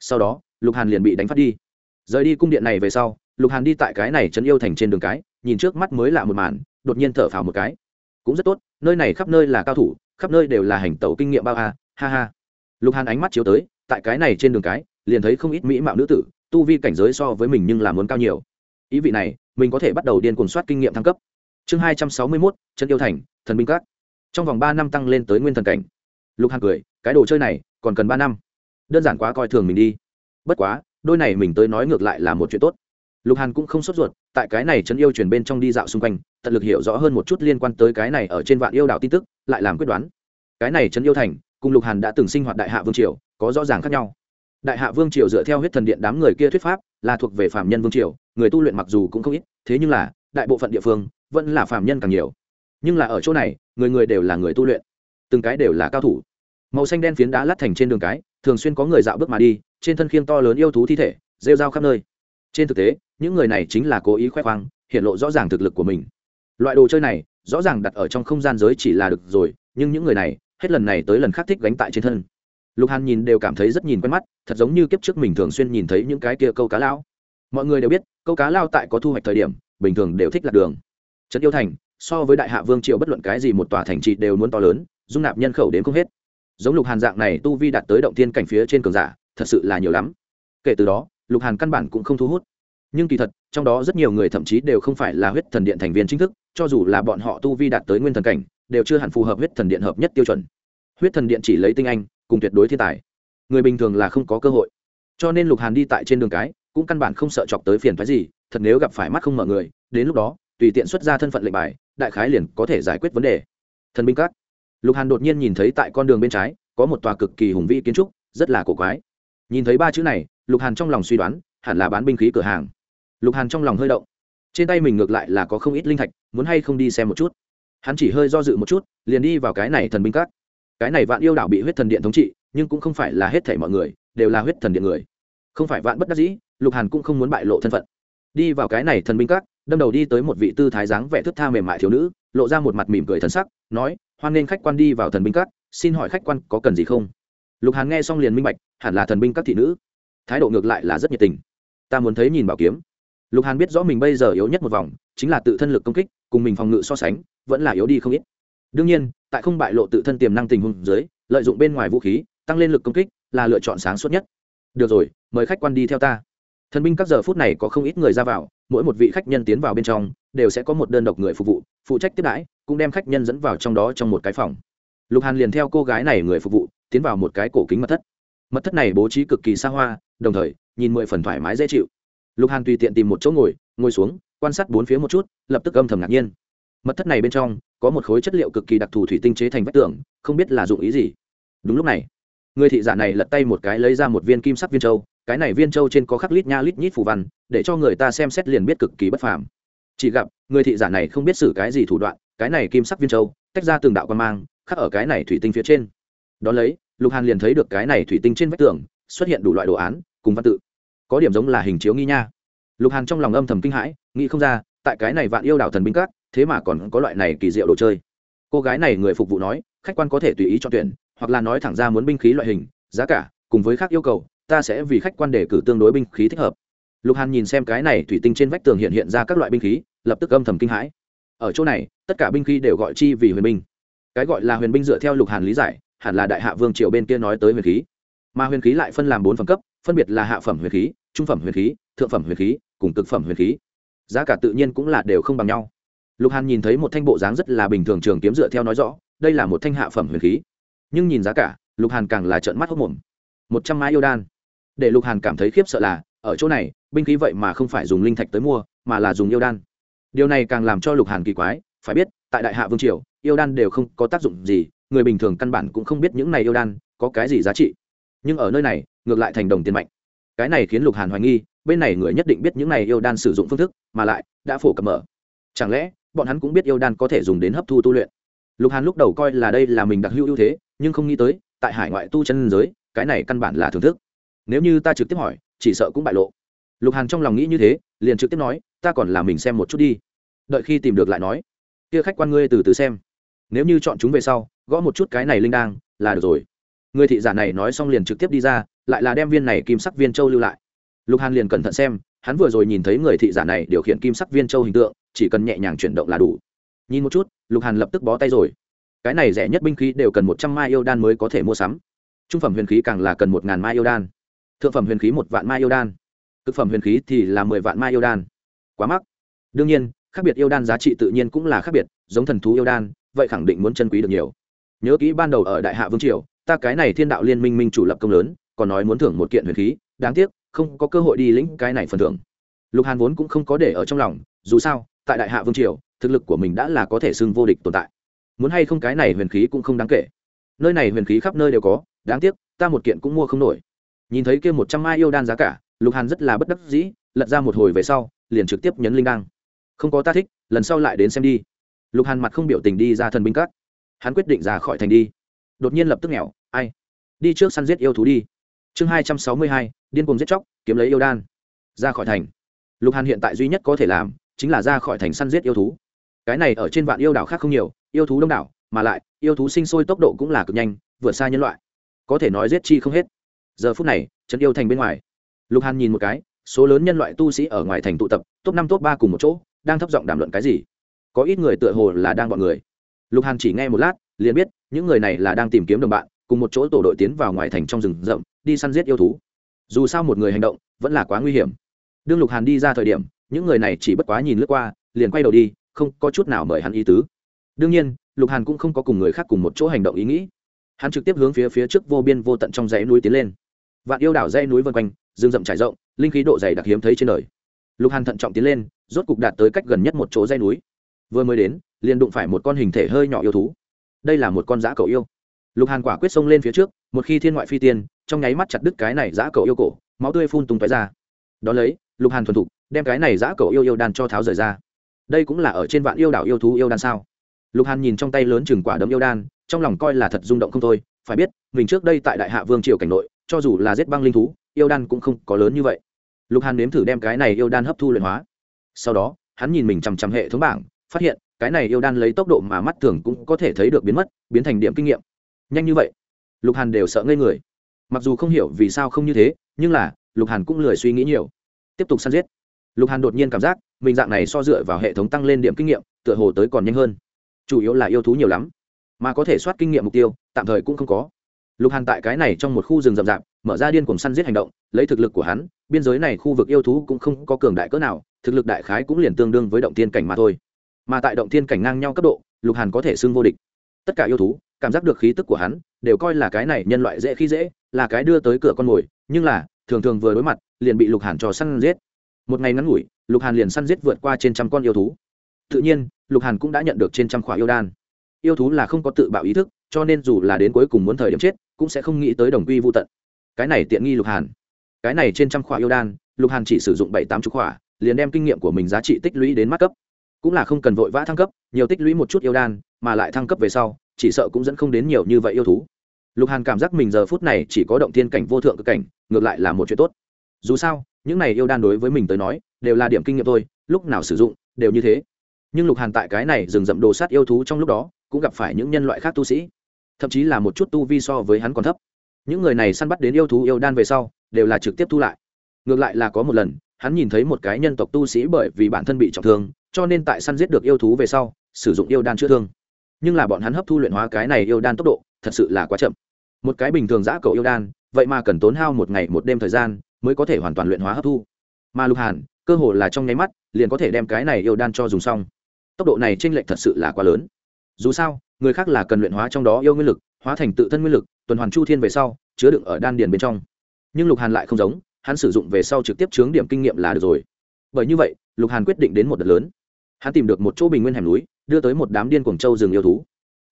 Speaker 1: Sau đó, lục hàn liền bị đánh phát đi. Rời đi cung điện này về sau, lục hàn đi tại cái này trấn yêu thành trên đường cái, nhìn trước mắt mới lạ một màn, đột nhiên thở phào một cái. Cũng rất tốt, nơi này khắp nơi là cao thủ, khắp nơi đều là hành tẩu kinh nghiệm bao a, ha ha. Lục hàn ánh mắt chiếu tới, tại cái này trên đường cái, liền thấy không ít mỹ mạo nữ tử, tu vi cảnh giới so với mình nhưng là muốn cao nhiều. Ý vị này, mình có thể bắt đầu điên cuồng soát kinh nghiệm thăng cấp chương hai trăm sáu mươi mốt chân yêu thành, thần binh các. Trong vòng ba năm tăng lên tới nguyên thần cảnh. Lục hàn cười, cái đồ chơi này, còn cần ba năm. Đơn giản quá coi thường mình đi. Bất quá, đôi này mình tới nói ngược lại là một chuyện tốt. Lục hàn cũng không sốt ruột, tại cái này trấn yêu truyền bên trong đi dạo xung quanh, tận lực hiểu rõ hơn một chút liên quan tới cái này ở trên vạn yêu đảo tin tức, lại làm quyết đoán. Cái này trấn yêu thành, cùng lục hàn đã từng sinh hoạt đại hạ vương triều, có rõ ràng khác nhau. Đại hạ vương triều dựa theo huyết thần điện đám người kia thuyết pháp, là thuộc về phạm nhân vương triều, người tu luyện mặc dù cũng không ít, thế nhưng là, đại bộ phận địa phương vẫn là phạm nhân càng nhiều. Nhưng là ở chỗ này, người người đều là người tu luyện. Từng cái đều là cao thủ. Màu xanh đen phiến đá lát thành trên đường cái, thường xuyên có người dạo bước mà đi, trên thân khiêng to lớn yêu thú thi thể, rêu rao khắp nơi. Trên thực tế, những người này chính là cố ý khoe khoang hiện lộ rõ ràng thực lực của mình. Loại đồ chơi này, rõ ràng đặt ở trong không gian giới chỉ là được rồi, nhưng những người này, hết lần này tới lần khác thích gánh tại trên thân. Lục hàn nhìn đều cảm thấy rất nhìn quen mắt, thật giống như kiếp trước mình thường xuyên nhìn thấy những cái kia câu cá lao. Mọi người đều biết, câu cá lao tại có thu hoạch thời điểm, bình thường đều thích lạc đường trấn yêu thành, so với đại hạ vương triều bất luận cái gì một tòa thành trị đều muốn to lớn, dung nạp nhân khẩu đến không hết. Giống lục hàn dạng này tu vi đạt tới động thiên cảnh phía trên cường giả, thật sự là nhiều lắm. Kể từ đó, lục hàn căn bản cũng không thu hút. Nhưng kỳ thật, trong đó rất nhiều người thậm chí đều không phải là huyết thần điện thành viên chính thức, cho dù là bọn họ tu vi đạt tới nguyên thần cảnh, đều chưa hẳn phù hợp huyết thần điện hợp nhất tiêu chuẩn. Huyết thần điện chỉ lấy tinh anh, cùng tuyệt đối thiên tài. Người bình thường là không có cơ hội. Cho nên lục hàn đi tại trên đường cái, cũng căn bản không sợ chọc tới phiền phái gì, thật nếu gặp phải mắt không mở người, đến lúc đó tùy tiện xuất ra thân phận lệnh bài, đại khái liền có thể giải quyết vấn đề. Thần binh các. Lục hàn đột nhiên nhìn thấy tại con đường bên trái, có một tòa cực kỳ hùng vĩ kiến trúc, rất là cổ quái. Nhìn thấy ba chữ này, lục hàn trong lòng suy đoán, hẳn là bán binh khí cửa hàng. Lục hàn trong lòng hơi động. Trên tay mình ngược lại là có không ít linh thạch, muốn hay không đi xem một chút. Hắn chỉ hơi do dự một chút, liền đi vào cái này thần binh các. Cái này vạn yêu đảo bị huyết thần điện thống trị, nhưng cũng không phải là hết thảy mọi người, đều là huyết thần điện người. Không phải vạn bất đắc dĩ, lục hàn cũng không muốn bại lộ thân phận. Đi vào cái này thần binh các đâm đầu đi tới một vị tư thái dáng vẻ thức tha mềm mại thiếu nữ, lộ ra một mặt mỉm cười thân sắc, nói, hoan nghênh khách quan đi vào thần binh các, xin hỏi khách quan có cần gì không? Lục hàn nghe xong liền minh bạch, hẳn là thần binh các thị nữ. Thái độ ngược lại là rất nhiệt tình. Ta muốn thấy nhìn bảo kiếm. Lục hàn biết rõ mình bây giờ yếu nhất một vòng, chính là tự thân lực công kích, cùng mình phòng ngự so sánh, vẫn là yếu đi không ít. Đương nhiên, tại không bại lộ tự thân tiềm năng tình huống dưới, lợi dụng bên ngoài vũ khí, tăng lên lực công kích là lựa chọn sáng suốt nhất. Được rồi, mời khách quan đi theo ta. Thần binh các giờ phút này có không ít người ra vào mỗi một vị khách nhân tiến vào bên trong, đều sẽ có một đơn độc người phục vụ, phụ trách tiếp đãi, cũng đem khách nhân dẫn vào trong đó trong một cái phòng. Lục hàn liền theo cô gái này người phục vụ, tiến vào một cái cổ kính mật thất. Mật thất này bố trí cực kỳ xa hoa, đồng thời, nhìn mười phần thoải mái dễ chịu. Lục hàn tùy tiện tìm một chỗ ngồi ngồi xuống, quan sát bốn phía một chút, lập tức âm thầm ngạc nhiên. Mật thất này bên trong, có một khối chất liệu cực kỳ đặc thù thủy tinh chế thành vách tường, không biết là dụng ý gì. Đúng lúc này, người thị giả này lật tay một cái lấy ra một viên kim sắc viên châu cái này viên châu trên có khắc lít nha lít nhít phù văn, để cho người ta xem xét liền biết cực kỳ bất phàm. Chỉ gặp, người thị giả này không biết xử cái gì thủ đoạn, cái này kim sắc viên châu tách ra từng đạo quan mang, khắc ở cái này thủy tinh phía trên. Đón lấy, lục hàn liền thấy được cái này thủy tinh trên vách tường, xuất hiện đủ loại đồ án, cùng văn tự. Có điểm giống là hình chiếu nghi nha. Lục hàn trong lòng âm thầm kinh hãi, nghĩ không ra, tại cái này vạn yêu đảo thần binh các, thế mà còn có loại này kỳ diệu đồ chơi. Cô gái này người phục vụ nói, khách quan có thể tùy ý chọn tuyển, hoặc là nói thẳng ra muốn binh khí loại hình, giá cả, cùng với khác yêu cầu ta sẽ vì khách quan đề cử tương đối binh khí thích hợp. Lục hàn nhìn xem cái này thủy tinh trên vách tường hiện hiện ra các loại binh khí, lập tức âm thầm kinh hãi. Ở chỗ này, tất cả binh khí đều gọi chi vì huyền binh. Cái gọi là huyền binh dựa theo lục hàn lý giải, hẳn là đại hạ vương triều bên kia nói tới huyền khí. Mà huyền khí lại phân làm bốn phẩm cấp, phân biệt là hạ phẩm huyền khí, trung phẩm huyền khí, thượng phẩm huyền khí, cùng cực phẩm huyền khí. Giá cả tự nhiên cũng là đều không bằng nhau. Lục hàn nhìn thấy một thanh bộ dáng rất là bình thường trường kiếm dựa theo nói rõ, đây là một thanh hạ phẩm huyền khí. Nhưng nhìn giá cả, lục hàn càng là trợn mắt hốc mồm. Một trăm mái yêu đan để lục hàn cảm thấy khiếp sợ là, ở chỗ này, binh khí vậy mà không phải dùng linh thạch tới mua, mà là dùng yêu đan. Điều này càng làm cho lục hàn kỳ quái, phải biết, tại đại hạ vương triều, yêu đan đều không có tác dụng gì, người bình thường căn bản cũng không biết những này yêu đan có cái gì giá trị. Nhưng ở nơi này, ngược lại thành đồng tiền mạnh. Cái này khiến lục hàn hoài nghi, bên này người nhất định biết những này yêu đan sử dụng phương thức, mà lại, đã phổ cập mở. Chẳng lẽ, bọn hắn cũng biết yêu đan có thể dùng đến hấp thu tu luyện? Lục hàn lúc đầu coi là đây là mình đặc hữu ưu thế, nhưng không nghĩ tới, tại hải ngoại tu chân giới, cái này căn bản là thưởng thức nếu như ta trực tiếp hỏi, chỉ sợ cũng bại lộ. Lục hàn trong lòng nghĩ như thế, liền trực tiếp nói, ta còn là mình xem một chút đi. Đợi khi tìm được lại nói, kia khách quan ngươi từ từ xem. Nếu như chọn chúng về sau, gõ một chút cái này linh đang, là được rồi. Người thị giả này nói xong liền trực tiếp đi ra, lại là đem viên này kim sắc viên châu lưu lại. Lục hàn liền cẩn thận xem, hắn vừa rồi nhìn thấy người thị giả này điều khiển kim sắc viên châu hình tượng, chỉ cần nhẹ nhàng chuyển động là đủ. Nhìn một chút, lục hàn lập tức bó tay rồi. Cái này rẻ nhất binh khí đều cần một trăm mai yêu đan mới có thể mua sắm. Trung phẩm huyền khí càng là cần một ngàn mai yêu đan thượng phẩm huyền khí một vạn mai yêu đan. Cực phẩm huyền khí thì là mười vạn mai yêu đan. Quá mắc. Đương nhiên, khác biệt yêu đan giá trị tự nhiên cũng là khác biệt, giống thần thú yêu đan, vậy khẳng định muốn chân quý được nhiều. Nhớ kỹ ban đầu ở đại hạ vương triều, ta cái này thiên đạo liên minh minh chủ lập công lớn, còn nói muốn thưởng một kiện huyền khí, đáng tiếc, không có cơ hội đi lĩnh cái này phần thưởng. Lục hàn vốn cũng không có để ở trong lòng, dù sao, tại đại hạ vương triều, thực lực của mình đã là có thể xưng vô địch tồn tại. Muốn hay không cái này huyền khí cũng không đáng kể. Nơi này huyền khí khắp nơi đều có, đáng tiếc, ta một kiện cũng mua không nổi nhìn thấy kia một trăm mai yêu đan giá cả, lục hàn rất là bất đắc dĩ, lật ra một hồi về sau, liền trực tiếp nhấn linh đăng. Không có ta thích, lần sau lại đến xem đi. Lục hàn mặt không biểu tình đi ra thần binh cát hắn quyết định ra khỏi thành đi. Đột nhiên lập tức nghèo, ai? Đi trước săn giết yêu thú đi. Chương hai trăm sáu mươi hai, điên cùng giết chóc, kiếm lấy yêu đan. Ra khỏi thành. Lục hàn hiện tại duy nhất có thể làm, chính là ra khỏi thành săn giết yêu thú. Cái này ở trên vạn yêu đảo khác không nhiều, yêu thú đông đảo, mà lại, yêu thú sinh sôi tốc độ cũng là cực nhanh, vượt xa nhân loại. Có thể nói giết chi không hết giờ phút này, trấn yêu thành bên ngoài. Lục hàn nhìn một cái, số lớn nhân loại tu sĩ ở ngoài thành tụ tập, top năm, top ba cùng một chỗ, đang thấp giọng đàm luận cái gì? Có ít người tựa hồ là đang bọn người. Lục hàn chỉ nghe một lát, liền biết, những người này là đang tìm kiếm đồng bạn, cùng một chỗ tổ đội tiến vào ngoài thành trong rừng rậm, đi săn giết yêu thú. Dù sao một người hành động, vẫn là quá nguy hiểm. Đương lục hàn đi ra thời điểm, những người này chỉ bất quá nhìn lướt qua, liền quay đầu đi, không có chút nào mời hắn ý tứ. Đương nhiên, lục hàn cũng không có cùng người khác cùng một chỗ hành động ý nghĩ. Hắn trực tiếp hướng phía phía trước vô biên vô tận trong dãy núi tiến lên vạn yêu đảo dây núi vân quanh, rừng rậm trải rộng, linh khí độ dày đặc hiếm thấy trên đời. Lục hàn thận trọng tiến lên, rốt cục đạt tới cách gần nhất một chỗ dây núi. Vừa mới đến, liền đụng phải một con hình thể hơi nhỏ yêu thú. Đây là một con giã cầu yêu. Lục hàn quả quyết xông lên phía trước, một khi thiên ngoại phi tiên, trong nháy mắt chặt đứt cái này giã cầu yêu cổ, máu tươi phun tung tói ra. Đón lấy, lục hàn thuần thục, đem cái này giã cầu yêu yêu đan cho tháo rời ra. Đây cũng là ở trên vạn yêu đảo yêu thú yêu đan sao? Lục hàn nhìn trong tay lớn chừng quả đấm yêu đan, trong lòng coi là thật rung động không thôi. Phải biết, mình trước đây tại đại hạ vương triều cảnh nội cho dù là giết băng linh thú, yêu đan cũng không có lớn như vậy. Lục hàn nếm thử đem cái này yêu đan hấp thu luyện hóa. Sau đó, hắn nhìn mình chằm chằm hệ thống bảng, phát hiện cái này yêu đan lấy tốc độ mà mắt thường cũng có thể thấy được biến mất, biến thành điểm kinh nghiệm. Nhanh như vậy, lục hàn đều sợ ngây người. Mặc dù không hiểu vì sao không như thế, nhưng là, lục hàn cũng lười suy nghĩ nhiều. Tiếp tục săn giết. Lục hàn đột nhiên cảm giác, mình dạng này so dựa vào hệ thống tăng lên điểm kinh nghiệm, tựa hồ tới còn nhanh hơn. Chủ yếu là yêu thú nhiều lắm, mà có thể soát kinh nghiệm mục tiêu, tạm thời cũng không có lục hàn tại cái này trong một khu rừng rậm rạp, mở ra điên cùng săn giết hành động, lấy thực lực của hắn, biên giới này khu vực yêu thú cũng không có cường đại cỡ nào, thực lực đại khái cũng liền tương đương với động thiên cảnh mà thôi. Mà tại động thiên cảnh ngang nhau cấp độ, lục hàn có thể xưng vô địch. Tất cả yêu thú, cảm giác được khí tức của hắn, đều coi là cái này nhân loại dễ khi dễ, là cái đưa tới cửa con mồi, nhưng là, thường thường vừa đối mặt, liền bị lục hàn cho săn giết. Một ngày ngắn ngủi, lục hàn liền săn giết vượt qua trên trăm con yêu thú. Tự nhiên, lục hàn cũng đã nhận được trên trăm khỏa yêu đan. Yêu thú là không có tự bạo ý thức cho nên dù là đến cuối cùng muốn thời điểm chết, cũng sẽ không nghĩ tới đồng quy vô tận. Cái này tiện nghi lục hàn. Cái này trên trăm khỏa yêu đan, lục hàn chỉ sử dụng bảy tám chục khỏa, liền đem kinh nghiệm của mình giá trị tích lũy đến mắt cấp. Cũng là không cần vội vã thăng cấp, nhiều tích lũy một chút yêu đan, mà lại thăng cấp về sau, chỉ sợ cũng dẫn không đến nhiều như vậy yêu thú. Lục hàn cảm giác mình giờ phút này chỉ có động thiên cảnh, vô thượng cực cảnh, ngược lại là một chuyện tốt. Dù sao, những này yêu đan đối với mình tới nói, đều là điểm kinh nghiệm thôi, lúc nào sử dụng, đều như thế. Nhưng lục hàn tại cái này dừng dậm đồ sát yêu thú trong lúc đó, cũng gặp phải những nhân loại khác tu sĩ thậm chí là một chút tu vi so với hắn còn thấp. Những người này săn bắt đến yêu thú yêu đan về sau, đều là trực tiếp thu lại. Ngược lại là có một lần, hắn nhìn thấy một cái nhân tộc tu sĩ bởi vì bản thân bị trọng thương, cho nên tại săn giết được yêu thú về sau, sử dụng yêu đan chữa thương. Nhưng là bọn hắn hấp thu luyện hóa cái này yêu đan tốc độ, thật sự là quá chậm. Một cái bình thường giã cầu yêu đan, vậy mà cần tốn hao một ngày một đêm thời gian mới có thể hoàn toàn luyện hóa hấp thu. Mà lục hàn, cơ hồ là trong nháy mắt, liền có thể đem cái này yêu đan cho dùng xong. Tốc độ này chênh lệch thật sự là quá lớn. Dù sao người khác là cần luyện hóa trong đó yêu nguyên lực, hóa thành tự thân nguyên lực, tuần hoàn chu thiên về sau, chứa đựng ở đan điền bên trong. Nhưng lục hàn lại không giống, hắn sử dụng về sau trực tiếp chướng điểm kinh nghiệm là được rồi. Bởi như vậy, lục hàn quyết định đến một đợt lớn. Hắn tìm được một chỗ bình nguyên hẻm núi, đưa tới một đám điên cuồng châu rừng yêu thú.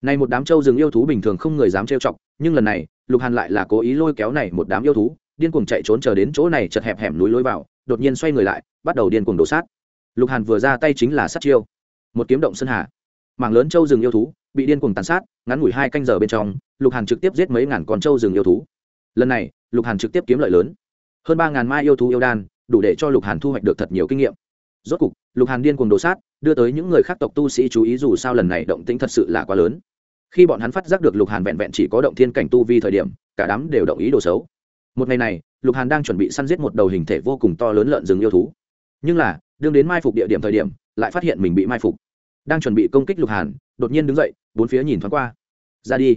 Speaker 1: Này một đám châu rừng yêu thú bình thường không người dám trêu chọc, nhưng lần này, lục hàn lại là cố ý lôi kéo này một đám yêu thú, điên cuồng chạy trốn chờ đến chỗ này chật hẹp hẻm núi lối vào, đột nhiên xoay người lại, bắt đầu điên cuồng đổ sát. Lục hàn vừa ra tay chính là sát chiêu. Một kiếm động sơn hà mảng lớn châu rừng yêu thú, bị điên cuồng tàn sát, ngắn ngủi hai canh giờ bên trong, lục hàn trực tiếp giết mấy ngàn con châu rừng yêu thú. Lần này, lục hàn trực tiếp kiếm lợi lớn. Hơn ba ngàn mai yêu thú yêu đan, đủ để cho lục hàn thu hoạch được thật nhiều kinh nghiệm. Rốt cục, lục hàn điên cuồng đồ sát, đưa tới những người khác tộc tu sĩ chú ý dù sao lần này động tĩnh thật sự là quá lớn. Khi bọn hắn phát giác được lục hàn vẹn vẹn chỉ có động thiên cảnh tu vi thời điểm, cả đám đều động ý đồ xấu. Một ngày này, lục hàn đang chuẩn bị săn giết một đầu hình thể vô cùng to lớn lợn rừng yêu thú. Nhưng là, đương đến mai phục địa điểm thời điểm, lại phát hiện mình bị mai phục đang chuẩn bị công kích lục hàn, đột nhiên đứng dậy, bốn phía nhìn thoáng qua. Ra đi.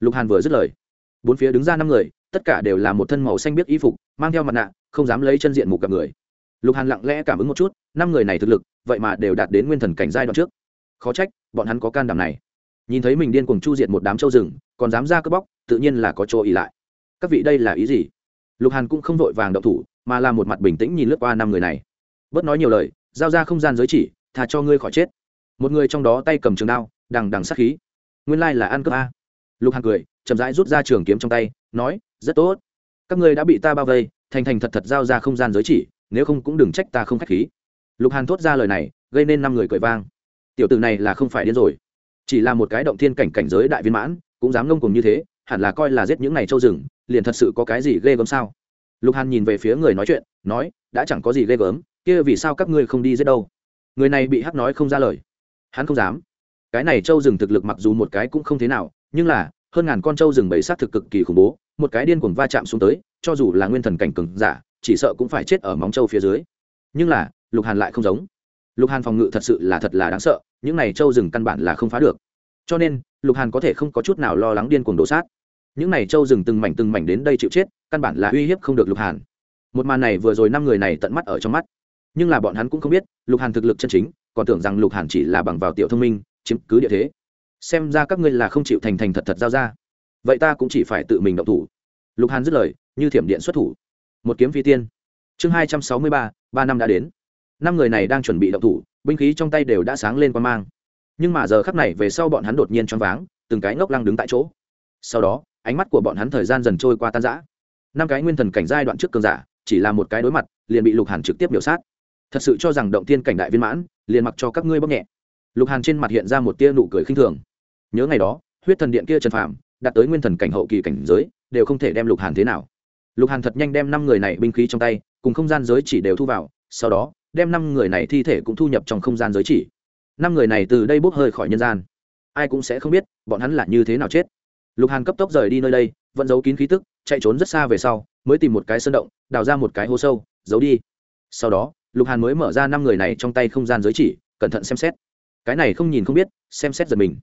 Speaker 1: Lục hàn vừa dứt lời, bốn phía đứng ra năm người, tất cả đều là một thân màu xanh biết y phục, mang theo mặt nạ, không dám lấy chân diện mục gặp người. Lục hàn lặng lẽ cảm ứng một chút, năm người này thực lực, vậy mà đều đạt đến nguyên thần cảnh giai đoạn trước. Khó trách, bọn hắn có can đảm này. Nhìn thấy mình điên cuồng chu diệt một đám châu rừng, còn dám ra cướp bóc, tự nhiên là có chỗ ỉ lại. Các vị đây là ý gì? Lục hàn cũng không vội vàng động thủ, mà là một mặt bình tĩnh nhìn lướt qua năm người này. Bớt nói nhiều lời, giao ra không gian giới chỉ thà cho ngươi khỏi chết một người trong đó tay cầm trường đao, đằng đằng sát khí. Nguyên lai là ăn cướp a. Lục hàn cười, chậm rãi rút ra trường kiếm trong tay, nói, rất tốt. Các ngươi đã bị ta bao vây, thành thành thật thật giao ra không gian giới chỉ, nếu không cũng đừng trách ta không k h á c h khí. Lục hàn thốt ra lời này, gây nên năm người cười vang. Tiểu t ử này là không phải điên rồi. Chỉ là một cái động thiên cảnh cảnh giới đại viên mãn, cũng dám ngông cùng như thế, hẳn là coi là giết những này châu rừng, liền thật sự có cái gì ghê gớm sao? Lục hàn nhìn về phía người nói chuyện, nói, đã chẳng có gì ghê gớm, kia vì sao các ngươi không đi giết đâu? Người này bị hắc nói không ra lời hắn không dám. Cái này châu rừng thực lực mặc dù một cái cũng không thế nào, nhưng là, hơn ngàn con trâu rừng bầy sát thực cực kỳ khủng bố, một cái điên cuồng va chạm xuống tới, cho dù là nguyên thần cảnh cừng giả, chỉ sợ cũng phải chết ở móng trâu phía dưới. Nhưng là, lục hàn lại không giống. Lục hàn phòng ngự thật sự là thật là đáng sợ, những này trâu rừng căn bản là không phá được. Cho nên, lục hàn có thể không có chút nào lo lắng điên cuồng đổ sát. Những này trâu rừng từng mảnh từng mảnh đến đây chịu chết, căn bản là uy hiếp không được lục hàn. Một màn này vừa rồi năm người này tận mắt ở trong mắt. Nhưng là bọn hắn cũng không biết, lục hàn thực lực chân chính còn tưởng rằng lục hàn chỉ là bằng vào tiểu thông minh, chiếm cứ địa thế. Xem ra các ngươi là không chịu thành thành thật thật giao ra. Vậy ta cũng chỉ phải tự mình động thủ. Lục hàn dứt lời, như thiểm điện xuất thủ. Một kiếm phi tiên. Chương hai trăm sáu mươi ba ba năm đã đến. Năm người này đang chuẩn bị động thủ, binh khí trong tay đều đã sáng lên quan mang. Nhưng mà giờ khắc này về sau bọn hắn đột nhiên choáng váng, từng cái ngốc lăng đứng tại chỗ. Sau đó, ánh mắt của bọn hắn thời gian dần trôi qua tan rã. Năm cái nguyên thần cảnh giai đoạn trước cường giả, chỉ là một cái đối mặt, liền bị lục hàn trực tiếp biểu sát. Thật sự cho rằng động tiên cảnh đại viên mãn liền mặc cho các ngươi bóp nhẹ. Lục hàn trên mặt hiện ra một tia nụ cười khinh thường. Nhớ ngày đó, huyết thần điện kia trần phàm, đạt tới nguyên thần cảnh hậu kỳ cảnh giới, đều không thể đem lục hàn thế nào. Lục hàn thật nhanh đem năm người này binh khí trong tay, cùng không gian giới chỉ đều thu vào, sau đó, đem năm người này thi thể cũng thu nhập trong không gian giới chỉ. Năm người này từ đây bốc hơi khỏi nhân gian. Ai cũng sẽ không biết, bọn hắn là như thế nào chết. Lục hàn cấp tốc rời đi nơi đây, vẫn giấu kín khí tức, chạy trốn rất xa về sau, mới tìm một cái sơn động, đào ra một cái hố sâu, giấu đi. Sau đó lục hàn mới mở ra năm người này trong tay không gian giới chỉ, cẩn thận xem xét. Cái này không nhìn không biết, xem xét giật mình.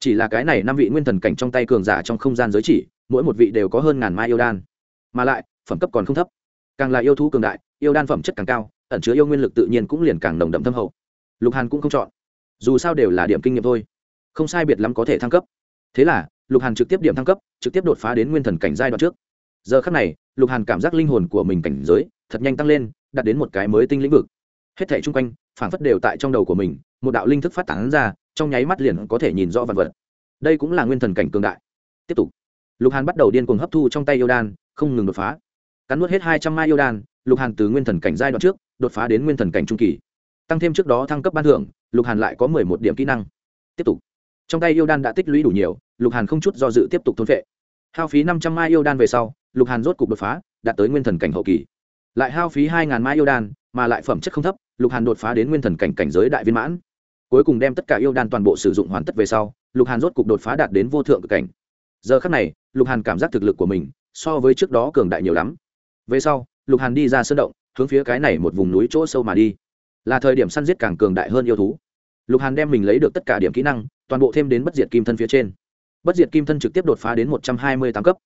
Speaker 1: Chỉ là cái này năm vị nguyên thần cảnh trong tay cường giả trong không gian giới chỉ, mỗi một vị đều có hơn ngàn mai yêu đan. Mà lại, phẩm cấp còn không thấp. Càng là yêu thú cường đại, yêu đan phẩm chất càng cao, ẩn chứa yêu nguyên lực tự nhiên cũng liền càng nồng đậm thâm hậu. Lục hàn cũng không chọn. Dù sao đều là điểm kinh nghiệm thôi. Không sai biệt lắm có thể thăng cấp. Thế là, lục hàn trực tiếp điểm thăng cấp, trực tiếp đột phá đến nguyên thần cảnh giai đoạn trước. Giờ khắc này, lục hàn cảm giác linh hồn của mình cảnh giới thật nhanh tăng lên đạt đến một cái mới tinh lĩnh vực. Hết thảy chung quanh phản phất đều tại trong đầu của mình, một đạo linh thức phát tán ra, trong nháy mắt liền có thể nhìn rõ vật vật. Đây cũng là nguyên thần cảnh cường đại. Tiếp tục. Lục hàn bắt đầu điên cuồng hấp thu trong tay yêu đan, không ngừng đột phá. Cắn nuốt hết hai trăm mai yêu đan, lục hàn từ nguyên thần cảnh giai đoạn trước, đột phá đến nguyên thần cảnh trung kỳ. Tăng thêm trước đó thăng cấp ban thưởng, lục hàn lại có mười một điểm kỹ năng. Tiếp tục. Trong tay yêu đan đã tích lũy đủ nhiều, lục hàn không chút do dự tiếp tục thôn vệ hao phí năm trăm mai yêu đan về sau, lục hàn rốt cục đột phá, đạt tới nguyên thần cảnh hậu kỳ lại hao phí hai ngàn mai yêu đan, mà lại phẩm chất không thấp, lục hàn đột phá đến nguyên thần cảnh cảnh giới đại viên mãn. Cuối cùng đem tất cả yêu đan toàn bộ sử dụng hoàn tất về sau, lục hàn rốt cục đột phá đạt đến vô thượng cực cảnh. Giờ khắc này, lục hàn cảm giác thực lực của mình, so với trước đó cường đại nhiều lắm. Về sau, lục hàn đi ra sân động, hướng phía cái này một vùng núi chỗ sâu mà đi. Là thời điểm săn giết càng cường đại hơn yêu thú. Lục hàn đem mình lấy được tất cả điểm kỹ năng, toàn bộ thêm đến bất diệt kim thân phía trên. Bất diệt kim thân trực tiếp đột phá đến một trăm hai mươi tám cấp.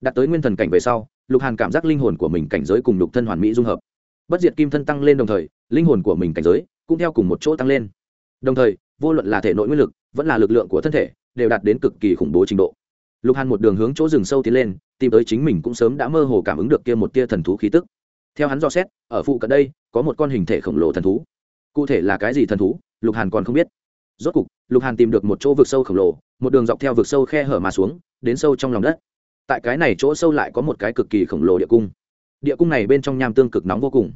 Speaker 1: Đạt tới nguyên thần cảnh về sau lục hàn cảm giác linh hồn của mình cảnh giới cùng lục thân hoàn mỹ dung hợp. Bất diệt kim thân tăng lên đồng thời, linh hồn của mình cảnh giới cũng theo cùng một chỗ tăng lên. Đồng thời, vô luận là thể nội nguyên lực, vẫn là lực lượng của thân thể, đều đạt đến cực kỳ khủng bố trình độ. Lục hàn một đường hướng chỗ rừng sâu tiến lên, tìm tới chính mình cũng sớm đã mơ hồ cảm ứng được kia một tia thần thú khí tức. Theo hắn dò xét, ở phụ cận đây, có một con hình thể khổng lồ thần thú. Cụ thể là cái gì thần thú, lục hàn còn không biết. Rốt cục, lục hàn tìm được một chỗ vực sâu khổng lồ, một đường dọc theo vực sâu khe hở mà xuống, đến sâu trong lòng đất tại cái này chỗ sâu lại có một cái cực kỳ khổng lồ địa cung. Địa cung này bên trong nham tương cực nóng vô cùng.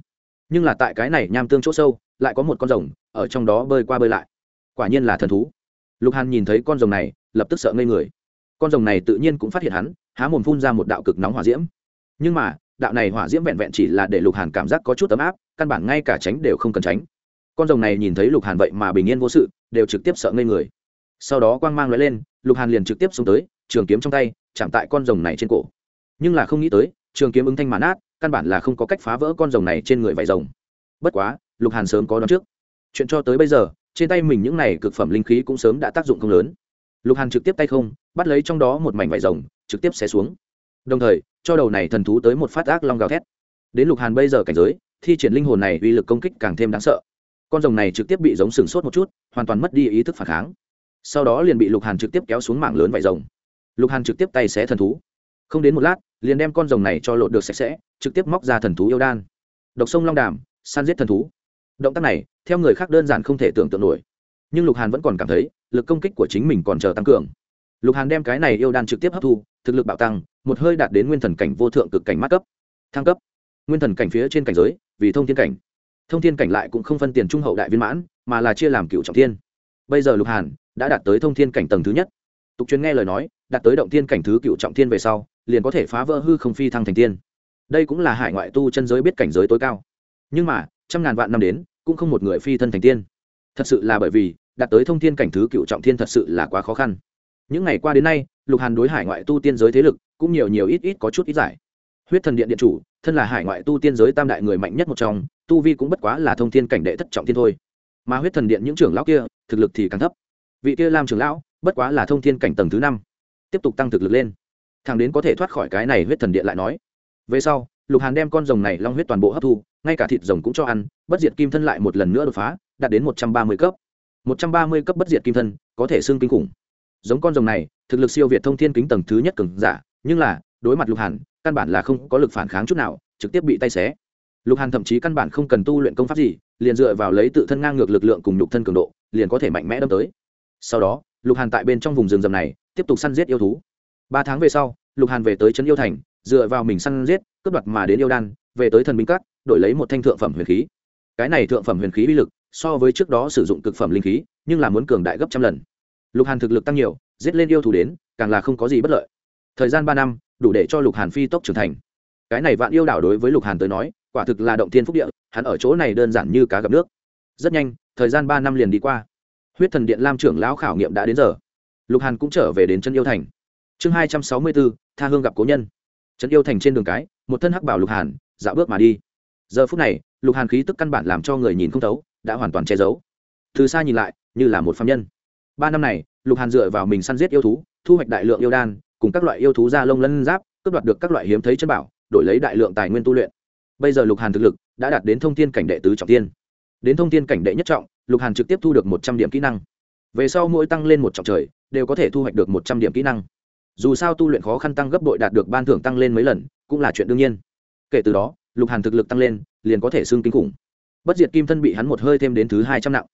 Speaker 1: Nhưng là tại cái này nham tương chỗ sâu, lại có một con rồng, ở trong đó bơi qua bơi lại. Quả nhiên là thần thú. Lục hàn nhìn thấy con rồng này, lập tức sợ ngây người. Con rồng này tự nhiên cũng phát hiện hắn, há mồm phun ra một đạo cực nóng hỏa diễm. Nhưng mà, đạo này hỏa diễm vẹn vẹn chỉ là để lục hàn cảm giác có chút ấm áp, căn bản ngay cả tránh đều không cần tránh. Con rồng này nhìn thấy lục hàn vậy mà bình yên vô sự, đều trực tiếp sợ ngây người. Sau đó quang mang l lên, lục hàn liền trực tiếp xuống tới, trường kiếm trong tay chạm tại con rồng này trên cổ. Nhưng là không nghĩ tới, trường kiếm ứng thanh mãn át căn bản là không có cách phá vỡ con rồng này trên người vải rồng. Bất quá, lục hàn sớm có đón trước. Chuyện cho tới bây giờ, trên tay mình những này cực phẩm linh khí cũng sớm đã tác dụng không lớn. Lục hàn trực tiếp tay không, bắt lấy trong đó một mảnh vải rồng, trực tiếp xé xuống. Đồng thời, cho đầu này thần thú tới một phát ác long gào thét. Đến lục hàn bây giờ cảnh giới, thi triển linh hồn này uy lực công kích càng thêm đáng sợ. Con rồng này trực tiếp bị giống sừng sốt một chút, hoàn toàn mất đi ý thức phản kháng. Sau đó liền bị lục hàn trực tiếp kéo xuống mạng lớn vải rồng lục hàn trực tiếp tay xé thần thú. Không đến một lát, liền đem con rồng này cho lột được sạch sẽ, trực tiếp móc ra thần thú yêu đan. Độc sông long đàm, san giết thần thú. Động tác này, theo người khác đơn giản không thể tưởng tượng nổi. Nhưng lục hàn vẫn còn cảm thấy, lực công kích của chính mình còn chờ tăng cường. Lục hàn đem cái này yêu đan trực tiếp hấp thu, thực lực bạo tăng, một hơi đạt đến nguyên thần cảnh vô thượng cực cảnh mát cấp. Thăng cấp. Nguyên thần cảnh phía trên cảnh giới, vì thông thiên cảnh. Thông thiên cảnh lại cũng không phân tiền trung hậu đại viên mãn, mà là chia làm cựu trọng thiên. Bây giờ lục hàn đã đạt tới thông thiên cảnh tầng thứ nhất. Tục truyền nghe lời nói đạt tới động thiên cảnh thứ cựu trọng thiên về sau, liền có thể phá vỡ hư không phi thăng thành tiên. Đây cũng là hải ngoại tu chân giới biết cảnh giới tối cao. Nhưng mà, trăm ngàn vạn năm đến, cũng không một người phi thân thành tiên. Thật sự là bởi vì, đạt tới thông thiên cảnh thứ cựu trọng thiên thật sự là quá khó khăn. Những ngày qua đến nay, lục hàn đối hải ngoại tu tiên giới thế lực, cũng nhiều nhiều ít ít có chút ít giải. Huyết thần điện điện chủ, thân là hải ngoại tu tiên giới tam đại người mạnh nhất một trong, tu vi cũng bất quá là thông thiên cảnh đệ thất trọng thiên thôi. Mà huyết thần điện những trưởng lão kia, thực lực thì càng thấp. Vị kia làm trưởng lão, bất quá là thông thiên cảnh tầng thứ năm tiếp tục tăng thực lực lên. Thằng đến có thể thoát khỏi cái này huyết thần điện lại nói. Về sau, lục hàn đem con rồng này long huyết toàn bộ hấp thu, ngay cả thịt rồng cũng cho ăn, bất diệt kim thân lại một lần nữa đột phá, đạt đến một trăm ba mươi cấp. một trăm ba mươi cấp bất diệt kim thân, có thể xương kinh khủng. Giống con rồng này, thực lực siêu việt thông thiên kính tầng thứ nhất cường giả, nhưng là, đối mặt lục hàn, căn bản là không có lực phản kháng chút nào, trực tiếp bị tay xé. Lục hàn thậm chí căn bản không cần tu luyện công pháp gì, liền dựa vào lấy tự thân ngang ngược lực lượng cùng nhục thân cường độ, liền có thể mạnh mẽ đâm tới. Sau đó, lục hàn tại bên trong vùng rừng rầm này tiếp tục săn giết yêu thú. Ba tháng về sau, lục hàn về tới trấn yêu thành, dựa vào mình săn giết, cướp đoạt mà đến yêu đan, về tới thần binh cát đổi lấy một thanh thượng phẩm huyền khí. Cái này thượng phẩm huyền khí uy lực, so với trước đó sử dụng cực phẩm linh khí, nhưng là muốn cường đại gấp trăm lần. Lục hàn thực lực tăng nhiều, giết lên yêu thú đến, càng là không có gì bất lợi. Thời gian ba năm, đủ để cho lục hàn phi tốc trưởng thành. Cái này vạn yêu đảo đối với lục hàn tới nói, quả thực là động thiên phúc địa, hắn ở chỗ này đơn giản như cá gặp nước. Rất nhanh, thời gian ba năm liền đi qua. Huyết thần điện lam trưởng lão khảo nghiệm đã đến giờ lục hàn cũng trở về đến chân yêu thành. Chương hai trăm sáu mươi bốn tha hương gặp cố nhân. Chân yêu thành trên đường cái, một thân hắc bảo lục hàn, dạo bước mà đi. Giờ phút này, lục hàn khí tức căn bản làm cho người nhìn không thấu, đã hoàn toàn che giấu. Từ xa nhìn lại, như là một phạm nhân. Ba năm này, lục hàn dựa vào mình săn giết yêu thú, thu hoạch đại lượng yêu đan, cùng các loại yêu thú da lông lân giáp, cướp đoạt được các loại hiếm thấy chân bảo, đổi lấy đại lượng tài nguyên tu luyện. Bây giờ lục hàn thực lực đã đạt đến thông thiên cảnh đệ tứ trọng tiên. Đến thông thiên cảnh đệ nhất trọng, lục hàn trực tiếp thu được một trăm điểm kỹ năng về sau mỗi tăng lên một trọng trời, đều có thể thu hoạch được một trăm điểm kỹ năng. Dù sao tu luyện khó khăn tăng gấp đội đạt được ban thưởng tăng lên mấy lần, cũng là chuyện đương nhiên. Kể từ đó, lục hàn thực lực tăng lên, liền có thể xương kinh khủng. Bất diệt kim thân bị hắn một hơi thêm đến thứ hai trăm nặng.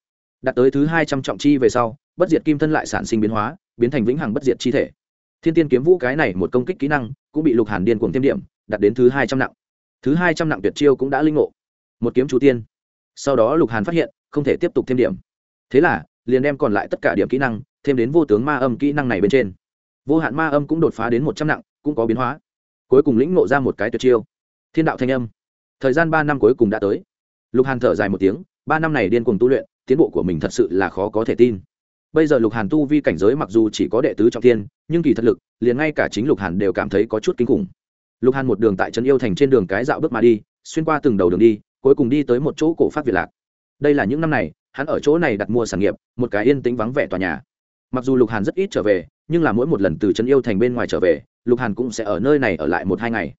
Speaker 1: Đạt tới thứ hai trăm trọng chi về sau, bất diệt kim thân lại sản sinh biến hóa, biến thành vĩnh hằng bất diệt chi thể. Thiên tiên kiếm vũ cái này một công kích kỹ năng, cũng bị lục hàn điên cuồng thêm điểm, đạt đến thứ hai trăm nặng. Thứ hai trăm nặng tuyệt chiêu cũng đã linh ngộ. Một kiếm chú tiên. Sau đó lục hàn phát hiện, không thể tiếp tục thêm điểm. Thế là liền đem còn lại tất cả điểm kỹ năng, thêm đến vô tướng ma âm kỹ năng này bên trên. Vô hạn ma âm cũng đột phá đến một trăm nặng, cũng có biến hóa. Cuối cùng lĩnh ngộ ra một cái tuyệt chiêu. Thiên đạo thanh âm. Thời gian ba năm cuối cùng đã tới. Lục hàn thở dài một tiếng, ba năm này điên cuồng tu luyện, tiến bộ của mình thật sự là khó có thể tin. Bây giờ lục hàn tu vi cảnh giới mặc dù chỉ có đệ tứ trọng thiên, nhưng kỳ thật lực, liền ngay cả chính lục hàn đều cảm thấy có chút kinh khủng. Lục hàn một đường tại trấn yêu thành trên đường cái dạo bước mà đi, xuyên qua từng đầu đường đi, cuối cùng đi tới một chỗ cổ phát việt lạc. Đây là những năm này hắn ở chỗ này đặt mua sản nghiệp, một cái yên tĩnh vắng vẻ tòa nhà. Mặc dù lục hàn rất ít trở về, nhưng là mỗi một lần từ trấn yêu thành bên ngoài trở về, lục hàn cũng sẽ ở nơi này ở lại một hai ngày.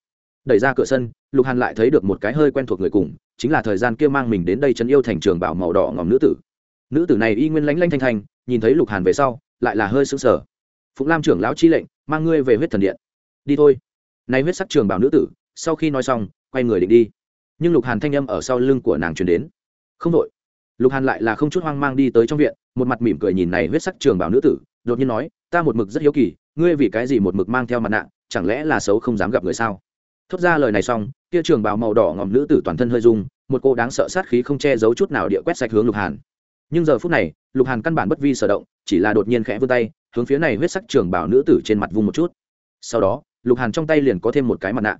Speaker 1: Đẩy ra cửa sân, lục hàn lại thấy được một cái hơi quen thuộc người cùng, chính là thời gian kia mang mình đến đây trấn yêu thành trường bảo màu đỏ ngòm nữ tử. Nữ tử này y nguyên lánh lanh thanh thanh, nhìn thấy lục hàn về sau, lại là hơi sững sờ. Phụng lam trưởng lão chi lệnh, mang ngươi về huyết thần điện. Đi thôi. Nay huyết sắc trường bảo nữ tử, sau khi nói xong, quay người định đi. Nhưng lục hàn thanh âm ở sau lưng của nàng truyền đến. Không đội lục hàn lại là không chút hoang mang đi tới trong viện, một mặt mỉm cười nhìn này huyết sắc trường bảo nữ tử, đột nhiên nói, ta một mực rất hiếu kỳ, ngươi vì cái gì một mực mang theo mặt nạ, chẳng lẽ là xấu không dám gặp người sao? Thốt ra lời này xong, kia trường bào màu đỏ ngòm nữ tử toàn thân hơi rung, một cô đáng sợ sát khí không che giấu chút nào địa quét sạch hướng lục hàn. Nhưng giờ phút này, lục hàn căn bản bất vi sở động, chỉ là đột nhiên khẽ vươn tay, hướng phía này huyết sắc trường bảo nữ tử trên mặt vung một chút. Sau đó, lục hàn trong tay liền có thêm một cái mặt nạ.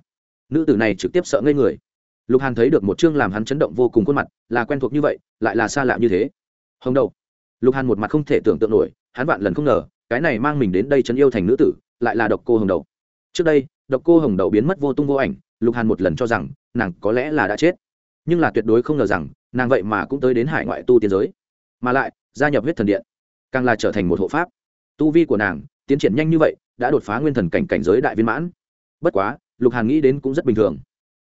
Speaker 1: Nữ tử này trực tiếp sợ ngây người lục hàn thấy được một chương làm hắn chấn động vô cùng khuôn mặt, là quen thuộc như vậy, lại là xa lạ như thế. Hồng đầu lục hàn một mặt không thể tưởng tượng nổi, hắn vạn lần không ngờ, cái này mang mình đến đây chấn yêu thành nữ tử, lại là độc cô hồng đầu trước đây, độc cô hồng đầu biến mất vô tung vô ảnh, lục hàn một lần cho rằng, nàng có lẽ là đã chết. Nhưng là tuyệt đối không ngờ rằng, nàng vậy mà cũng tới đến hải ngoại tu tiên giới. Mà lại, gia nhập huyết thần điện, càng là trở thành một hộ pháp. Tu vi của nàng, tiến triển nhanh như vậy, đã đột phá nguyên thần cảnh cảnh giới đại viên mãn. Bất quá, lục hàn nghĩ đến cũng rất bình thường.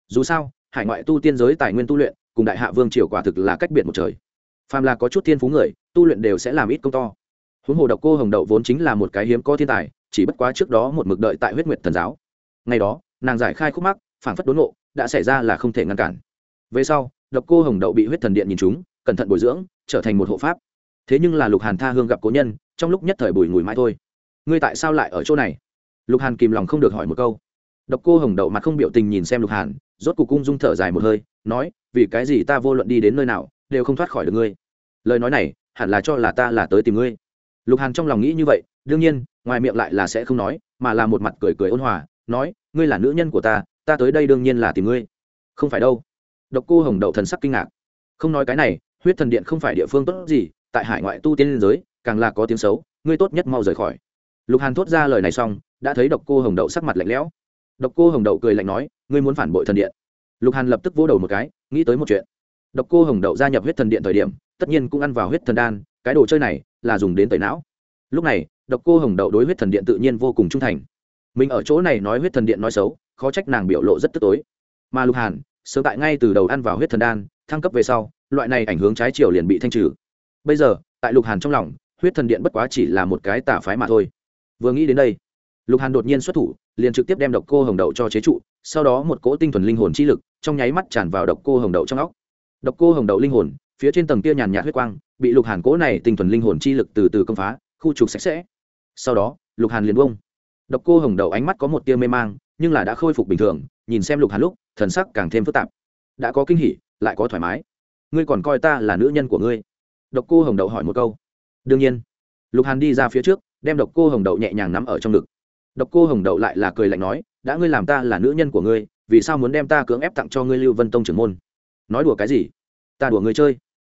Speaker 1: Dù sao hải ngoại tu tiên giới tài nguyên tu luyện, cùng đại hạ vương triều quả thực là cách biệt một trời. Phàm là có chút thiên phú người, tu luyện đều sẽ làm ít công to. Huống hồ độc cô hồng đậu vốn chính là một cái hiếm có thiên tài, chỉ bất quá trước đó một mực đợi tại huyết nguyệt thần giáo. Ngày đó, nàng giải khai khúc mắc phản phất đốn ngộ, đã xảy ra là không thể ngăn cản. Về sau, độc cô hồng đậu bị huyết thần điện nhìn chúng, cẩn thận bồi dưỡng, trở thành một hộ pháp. Thế nhưng là lục hàn tha hương gặp cố nhân, trong lúc nhất thời bùi ngùi mãi thôi. Ngươi tại sao lại ở chỗ này? Lục hàn kìm lòng không được hỏi một câu. Độc cô hồng đậu mặt không biểu tình nhìn xem lục hàn rốt cục cung dung thở dài một hơi, nói, vì cái gì ta vô luận đi đến nơi nào, đều không thoát khỏi được ngươi? Lời nói này, hẳn là cho là ta là tới tìm ngươi. Lục hàn trong lòng nghĩ như vậy, đương nhiên, ngoài miệng lại là sẽ không nói, mà là một mặt cười cười ôn hòa, nói, ngươi là nữ nhân của ta ta tới đây đương nhiên là tìm ngươi. Không phải đâu. Độc cô hồng đậu thần sắc kinh ngạc. Không nói cái này, huyết thần điện không phải địa phương tốt gì, tại hải ngoại tu tiên liên giới, càng là có tiếng xấu, ngươi tốt nhất mau rời khỏi. Lục hàn thốt ra lời này xong, đã thấy độc cô hồng đậu sắc mặt lạnh lẽo độc cô hồng đậu cười lạnh nói, ngươi muốn phản bội thần điện? Lục hàn lập tức vỗ đầu một cái, nghĩ tới một chuyện. Độc cô hồng đậu gia nhập huyết thần điện thời điểm, tất nhiên cũng ăn vào huyết thần đan, cái đồ chơi này là dùng đến tẩy não. Lúc này, độc cô hồng đậu đối huyết thần điện tự nhiên vô cùng trung thành. Mình ở chỗ này nói huyết thần điện nói xấu, khó trách nàng biểu lộ rất tức tối. Mà lục hàn, sớm tại ngay từ đầu ăn vào huyết thần đan, thăng cấp về sau, loại này ảnh hướng trái chiều liền bị thanh trừ. Bây giờ, tại lục hàn trong lòng, huyết thần điện bất quá chỉ là một cái tả phái mà thôi. Vừa nghĩ đến đây, lục hàn đột nhiên xuất thủ liền trực tiếp đem độc cô hồng đậu cho chế trụ, sau đó một cỗ tinh thuần linh hồn chi lực trong nháy mắt tràn vào độc cô hồng đậu trong óc. Độc cô hồng đậu linh hồn, phía trên tầng kia nhàn nhạt huyết quang, bị lục hàn cỗ này tinh thuần linh hồn chi lực từ từ công phá, khu trục sạch sẽ. Sau đó, lục hàn liền bông độc cô hồng đậu ánh mắt có một tia mê mang, nhưng là đã khôi phục bình thường, nhìn xem lục hàn lúc, thần sắc càng thêm phức tạp. Đã có kinh hỉ, lại có thoải mái. Ngươi còn coi ta là nữ nhân của ngươi? Độc cô hồng đậu hỏi một câu. Đương nhiên. Lục hàn đi ra phía trước, đem độc cô hồng đậu nhẹ nhàng nắm ở trong ngực độc cô hồng đậu lại là cười lạnh nói, đã ngươi làm ta là nữ nhân của ngươi, vì sao muốn đem ta cưỡng ép tặng cho ngươi lưu vân tông trưởng môn? Nói đùa cái gì? Ta đùa ngươi chơi.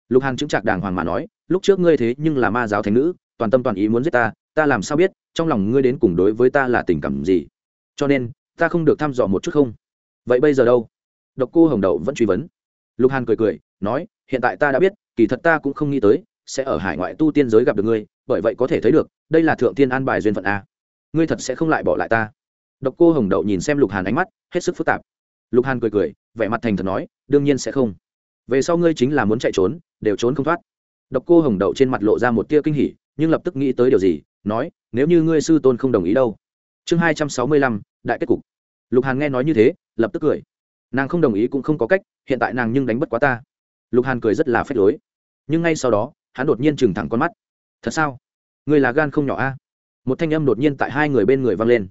Speaker 1: Lục hàn chứng trạc đàng hoàng mà nói, lúc trước ngươi thế nhưng là ma giáo thánh nữ, toàn tâm toàn ý muốn giết ta ta làm sao biết, trong lòng ngươi đến cùng đối với ta là tình cảm gì? Cho nên, ta không được thăm dò một chút không? Vậy bây giờ đâu? Độc cô hồng đậu vẫn truy vấn. Lục hàn cười cười, nói, hiện tại ta đã biết, kỳ thật ta cũng không nghĩ tới, sẽ ở hải ngoại tu tiên giới gặp được ngươi, bởi vậy có thể thấy được, đây là thượng tiên an bài duyên phận a ngươi thật sẽ không lại bỏ lại ta. Độc cô hồng đậu nhìn xem lục hàn ánh mắt, hết sức phức tạp. Lục hàn cười cười, vẻ mặt thành thật nói, đương nhiên sẽ không. Về sau ngươi chính là muốn chạy trốn, đều trốn không thoát. Độc cô hồng đậu trên mặt lộ ra một tia kinh hỉ, nhưng lập tức nghĩ tới điều gì, nói, nếu như ngươi sư tôn không đồng ý đâu. Chương hai trăm sáu mươi lăm, đại kết cục. Lục hàn nghe nói như thế, lập tức cười. Nàng không đồng ý cũng không có cách, hiện tại nàng nhưng đánh bất quá ta. Lục hàn cười rất là phách lối. Nhưng ngay sau đó, hắn đột nhiên trừng thẳng con mắt. Thật sao? Người là gan không nhỏ a một thanh âm đột nhiên tại hai người bên người vang lên.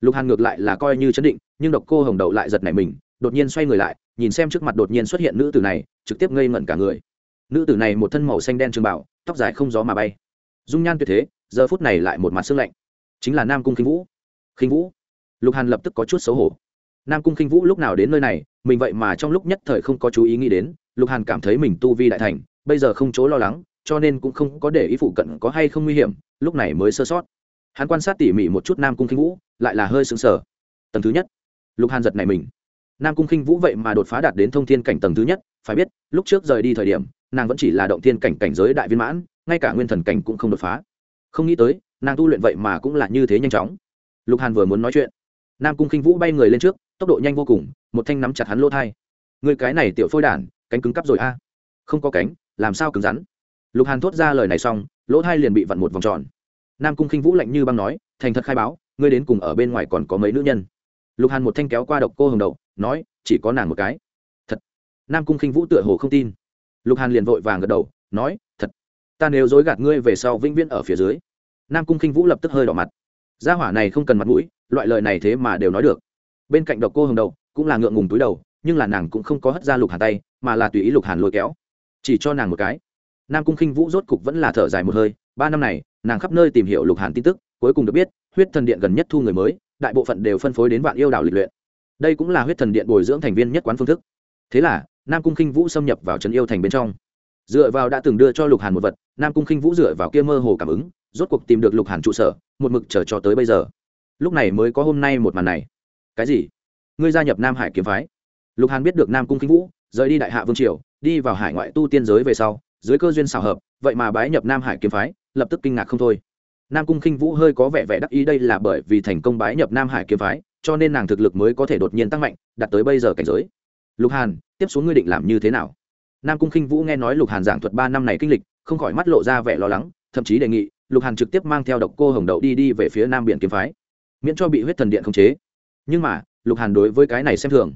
Speaker 1: Lục hàn ngược lại là coi như chấn định, nhưng độc cô hồng đậu lại giật nảy mình, đột nhiên xoay người lại, nhìn xem trước mặt đột nhiên xuất hiện nữ tử này, trực tiếp ngây ngẩn cả người. Nữ tử này một thân màu xanh đen trường bảo, tóc dài không gió mà bay. Dung nhan tuyệt thế, giờ phút này lại một mặt sương lạnh. Chính là nam cung khinh vũ. Khinh vũ? Lục hàn lập tức có chút xấu hổ. Nam cung khinh vũ lúc nào đến nơi này, mình vậy mà trong lúc nhất thời không có chú ý nghĩ đến, lục hàn cảm thấy mình tu vi đại thành, bây giờ không chỗ lo lắng, cho nên cũng không có để ý phụ cận có hay không nguy hiểm, lúc này mới sơ sót hắn quan sát tỉ mỉ một chút nam cung khinh vũ, lại là hơi sững sờ. Tầng thứ nhất. Lục hàn giật này mình. Nam cung khinh vũ vậy mà đột phá đạt đến thông thiên cảnh tầng thứ nhất, phải biết, lúc trước rời đi thời điểm, nàng vẫn chỉ là động thiên cảnh cảnh giới đại viên mãn, ngay cả nguyên thần cảnh cũng không đột phá. Không nghĩ tới, nàng tu luyện vậy mà cũng là như thế nhanh chóng. Lục hàn vừa muốn nói chuyện, nam cung khinh vũ bay người lên trước, tốc độ nhanh vô cùng, một thanh nắm chặt hắn lỗ thai. Người cái này tiểu phôi đản, cánh cứng cắp rồi a. Không có cánh, làm sao cứng rắn? Lục hàn thốt ra lời này xong, lỗ thai liền bị vặn một vòng tròn nam cung khinh vũ lạnh như băng nói, thành thật khai báo, ngươi đến cùng ở bên ngoài còn có mấy nữ nhân? Lục hàn một thanh kéo qua độc cô hồng đậu nói, chỉ có nàng một cái. Thật? Nam cung khinh vũ tựa hồ không tin. Lục hàn liền vội vàng gật đầu, nói, thật, ta nếu dối gạt ngươi về sau vĩnh viễn ở phía dưới. Nam cung khinh vũ lập tức hơi đỏ mặt. Gia hỏa này không cần mặt mũi, loại lời này thế mà đều nói được. Bên cạnh độc cô hồng đậu cũng là ngượng ngùng túi đầu, nhưng là nàng cũng không có hất ra lục hàn tay, mà là tùy ý lục hàn lôi kéo. Chỉ cho nàng một cái. Nam cung khinh vũ rốt cục vẫn là thở dài một hơi, ba năm này nàng khắp nơi tìm hiểu lục hàn tin tức, cuối cùng được biết, huyết thần điện gần nhất thu người mới, đại bộ phận đều phân phối đến vạn yêu đảo lịch luyện. Đây cũng là huyết thần điện bồi dưỡng thành viên nhất quán phương thức. Thế là, nam cung khinh vũ xâm nhập vào trấn yêu thành bên trong. Dựa vào đã từng đưa cho lục hàn một vật, nam cung khinh vũ dựa vào kia mơ hồ cảm ứng, rốt cuộc tìm được lục hàn trụ sở, một mực chờ cho tới bây giờ. Lúc này mới có hôm nay một màn này. Cái gì? Ngươi gia nhập nam hải kiếm phái. Lục hàn biết được nam cung khinh vũ, rời đi đại hạ vương triều, đi vào hải ngoại tu tiên giới về sau, dưới cơ duyên xảo hợp, vậy mà bái nhập nam hải kiếm phái lập tức kinh ngạc không thôi. Nam cung khinh vũ hơi có vẻ vẻ đắc ý đây là bởi vì thành công bái nhập nam hải kiếm phái, cho nên nàng thực lực mới có thể đột nhiên tăng mạnh, đạt tới bây giờ cảnh giới. Lục hàn, tiếp xuống ngươi định làm như thế nào? Nam cung khinh vũ nghe nói lục hàn giảng thuật ba năm này kinh lịch, không khỏi mắt lộ ra vẻ lo lắng, thậm chí đề nghị, lục hàn trực tiếp mang theo độc cô hồng đậu đi đi về phía nam biển kiếm phái. Miễn cho bị huyết thần điện khống chế. Nhưng mà, lục hàn đối với cái này xem thường.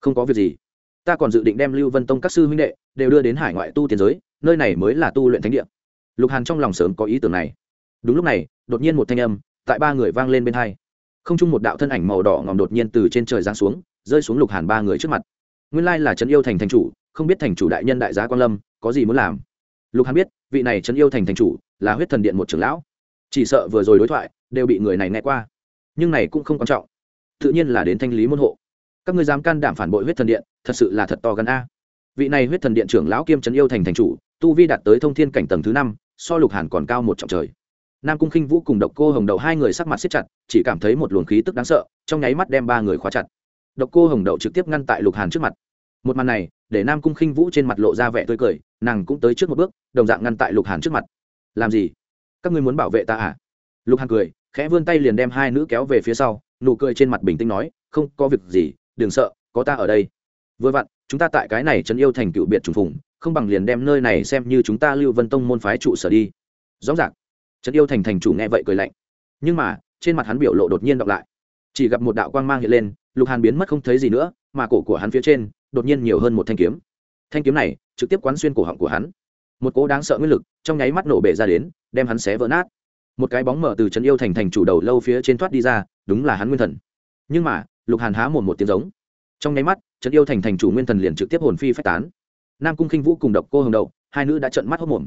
Speaker 1: Không có việc gì. Ta còn dự định đem lưu vân tông các sư huynh đệ đều đưa đến hải ngoại tu tiến giới, nơi này mới là tu luyện thánh địa lục hàn trong lòng sớm có ý tưởng này. Đúng lúc này, đột nhiên một thanh âm tại ba người vang lên bên hai. Không chung một đạo thân ảnh màu đỏ ngòm đột nhiên từ trên trời giáng xuống, rơi xuống lục hàn ba người trước mặt. Nguyên lai là trấn yêu thành thành chủ, không biết thành chủ đại nhân đại Giá quan lâm, có gì muốn làm? Lục hàn biết, vị này trấn yêu thành thành chủ là huyết thần điện một trưởng lão. Chỉ sợ vừa rồi đối thoại đều bị người này nghe qua. Nhưng này cũng không quan trọng. Tự nhiên là đến thanh lý môn hộ. Các ngươi dám can đảm phản bội huyết thần điện, thật sự là thật to gần a. Vị này huyết thần điện trưởng lão kiêm trấn yêu thành thành chủ, tu vi đạt tới thông thiên cảnh tầng thứ năm so lục hàn còn cao một trọng trời. Nam cung khinh vũ cùng độc cô hồng đậu, hai người sắc mặt siết chặt, chỉ cảm thấy một luồng khí tức đáng sợ, trong nháy mắt đem ba người khóa chặt. Độc cô hồng đậu trực tiếp ngăn tại lục hàn trước mặt. Một màn này, để nam cung khinh vũ trên mặt lộ ra vẻ tươi cười, nàng cũng tới trước một bước, đồng dạng ngăn tại lục hàn trước mặt. Làm gì? Các ngươi muốn bảo vệ ta à? Lục hàn cười, khẽ vươn tay liền đem hai nữ kéo về phía sau, nụ cười trên mặt bình tĩnh nói, không có việc gì, đừng sợ, có ta ở đây. Vừa vặn chúng ta tại cái này trấn yêu thành cựu biệt trùng phùng, không bằng liền đem nơi này xem như chúng ta lưu vân tông môn phái trụ sở đi. Rõ ràng, trấn yêu thành thành chủ nghe vậy cười lạnh. Nhưng mà, trên mặt hắn biểu lộ đột nhiên đọc lại. Chỉ gặp một đạo quang mang hiện lên, lục hàn biến mất không thấy gì nữa, mà cổ của hắn phía trên, đột nhiên nhiều hơn một thanh kiếm. Thanh kiếm này, trực tiếp quán xuyên cổ họng của hắn. Một cỗ đáng sợ nguyên lực, trong nháy mắt nổ bể ra đến, đem hắn xé vỡ nát. Một cái bóng mở từ trấn yêu thành thành chủ đầu lâu phía trên thoát đi ra, đúng là hắn nguyên thần. Nhưng mà, lục hàn há một một tiếng giống. Trong nháy mắt trấn yêu thành thành chủ nguyên thần liền trực tiếp hồn phi phách tán. Nam cung khinh vũ cùng độc cô hồng đầu, hai nữ đã trận mắt hốc mồm.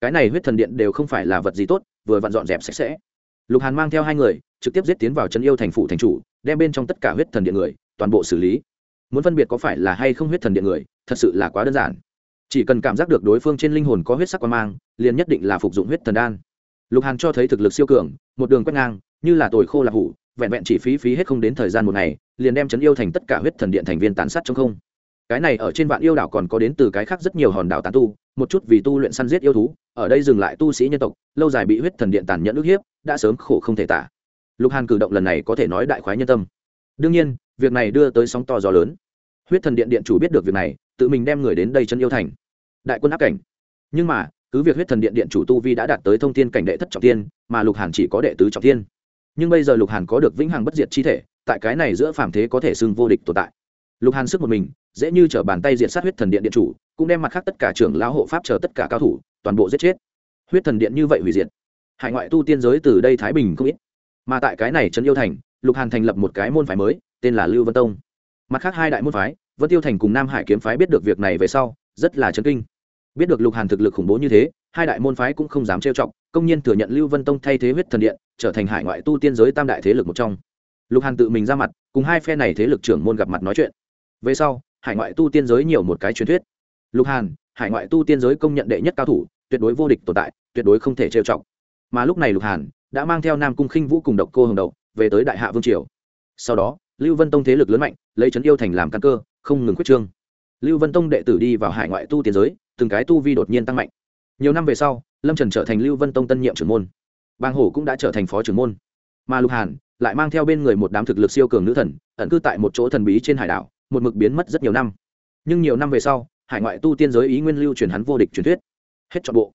Speaker 1: Cái này huyết thần điện đều không phải là vật gì tốt vừa vặn dọn dẹp sạch sẽ. Lục hàn mang theo hai người trực tiếp giết tiến vào trấn yêu thành phủ thành chủ đem bên trong tất cả huyết thần điện người toàn bộ xử lý. Muốn phân biệt có phải là hay không huyết thần điện người thật sự là quá đơn giản. Chỉ cần cảm giác được đối phương trên linh hồn có huyết sắc quan mang liền nhất định là phục dụng huyết thần đan. Lục hàn cho thấy thực lực siêu cường một đường quét ngang như là tồi khô là hủ vẹn vẹn chỉ phí phí hết không đến thời gian một ngày liền đem chấn yêu thành tất cả huyết thần điện thành viên tàn sát trong không. Cái này ở trên vạn yêu đảo còn có đến từ cái khác rất nhiều hòn đảo tàn tu, một chút vì tu luyện săn giết yêu thú, ở đây dừng lại tu sĩ nhân tộc, lâu dài bị huyết thần điện tàn nhẫn ức hiếp, đã sớm khổ không thể tả. Lục hàn cử động lần này có thể nói đại khoái nhân tâm. Đương nhiên, việc này đưa tới sóng to gió lớn. Huyết thần điện điện chủ biết được việc này, tự mình đem người đến đây chân yêu thành. Đại quân áp cảnh. Nhưng mà, cứ việc huyết thần điện điện chủ tu vi đã đạt tới thông tin cảnh đệ thất trọng tiên mà lục hàn chỉ có đệ tứ trọng tiên nhưng bây giờ lục hàn có được vĩnh hằng bất diệt chi thể tại cái này giữa phàm thế có thể xưng vô địch tồn tại. Lục hàn sức một mình, dễ như t bàn tay diện sát huyết thần điện điện chủ, cũng đem mặt khác tất cả trưởng lão hộ pháp chờ tất cả cao thủ, toàn bộ giết chết. Huyết thần điện như vậy hủy diệt. Hải ngoại tu tiên giới từ đây thái bình không ít. Mà tại cái này trấn yêu thành, lục hàn thành lập một cái môn phái mới, tên là lưu vân tông. Mặt khác hai đại môn phái, vân tiêu thành cùng nam hải kiếm phái biết được việc này về sau, rất là chấn kinh. Biết được lục hàn thực lực khủng bố như thế, hai đại môn phái cũng không dám trêu chọc, công nhiên thừa nhận lưu vân tông thay thế huyết thần điện, trở thành hải ngoại tu tiên giới tam đại thế lực một trong lục hàn tự mình ra mặt, cùng hai phe này thế lực trưởng môn gặp mặt nói chuyện. Về sau, hải ngoại tu tiên giới nhiều một cái truyền thuyết. Lục hàn, hải ngoại tu tiên giới công nhận đệ nhất cao thủ, tuyệt đối vô địch tồn tại, tuyệt đối không thể trêu chọc. Mà lúc này lục hàn đã mang theo nam cung khinh vũ cùng độc cô hồng đậu về tới đại hạ vương triều. Sau đó, lưu vân tông thế lực lớn mạnh, lấy trấn yêu thành làm căn cơ, không ngừng quyết trương. Lưu vân tông đệ tử đi vào hải ngoại tu tiên giới, từng cái tu vi đột nhiên tăng mạnh. Nhiều năm về sau, lâm trần trở thành lưu vân tông tân nhiệm trưởng môn. Bang hổ cũng đã trở thành phó trưởng môn. Mà lục hàn lại mang theo bên người một đám thực lực siêu cường nữ thần, ẩn cư tại một chỗ thần bí trên hải đảo, một mực biến mất rất nhiều năm. Nhưng nhiều năm về sau, hải ngoại tu tiên giới ý nguyên lưu truyền hắn vô địch truyền thuyết. Hết trọn bộ.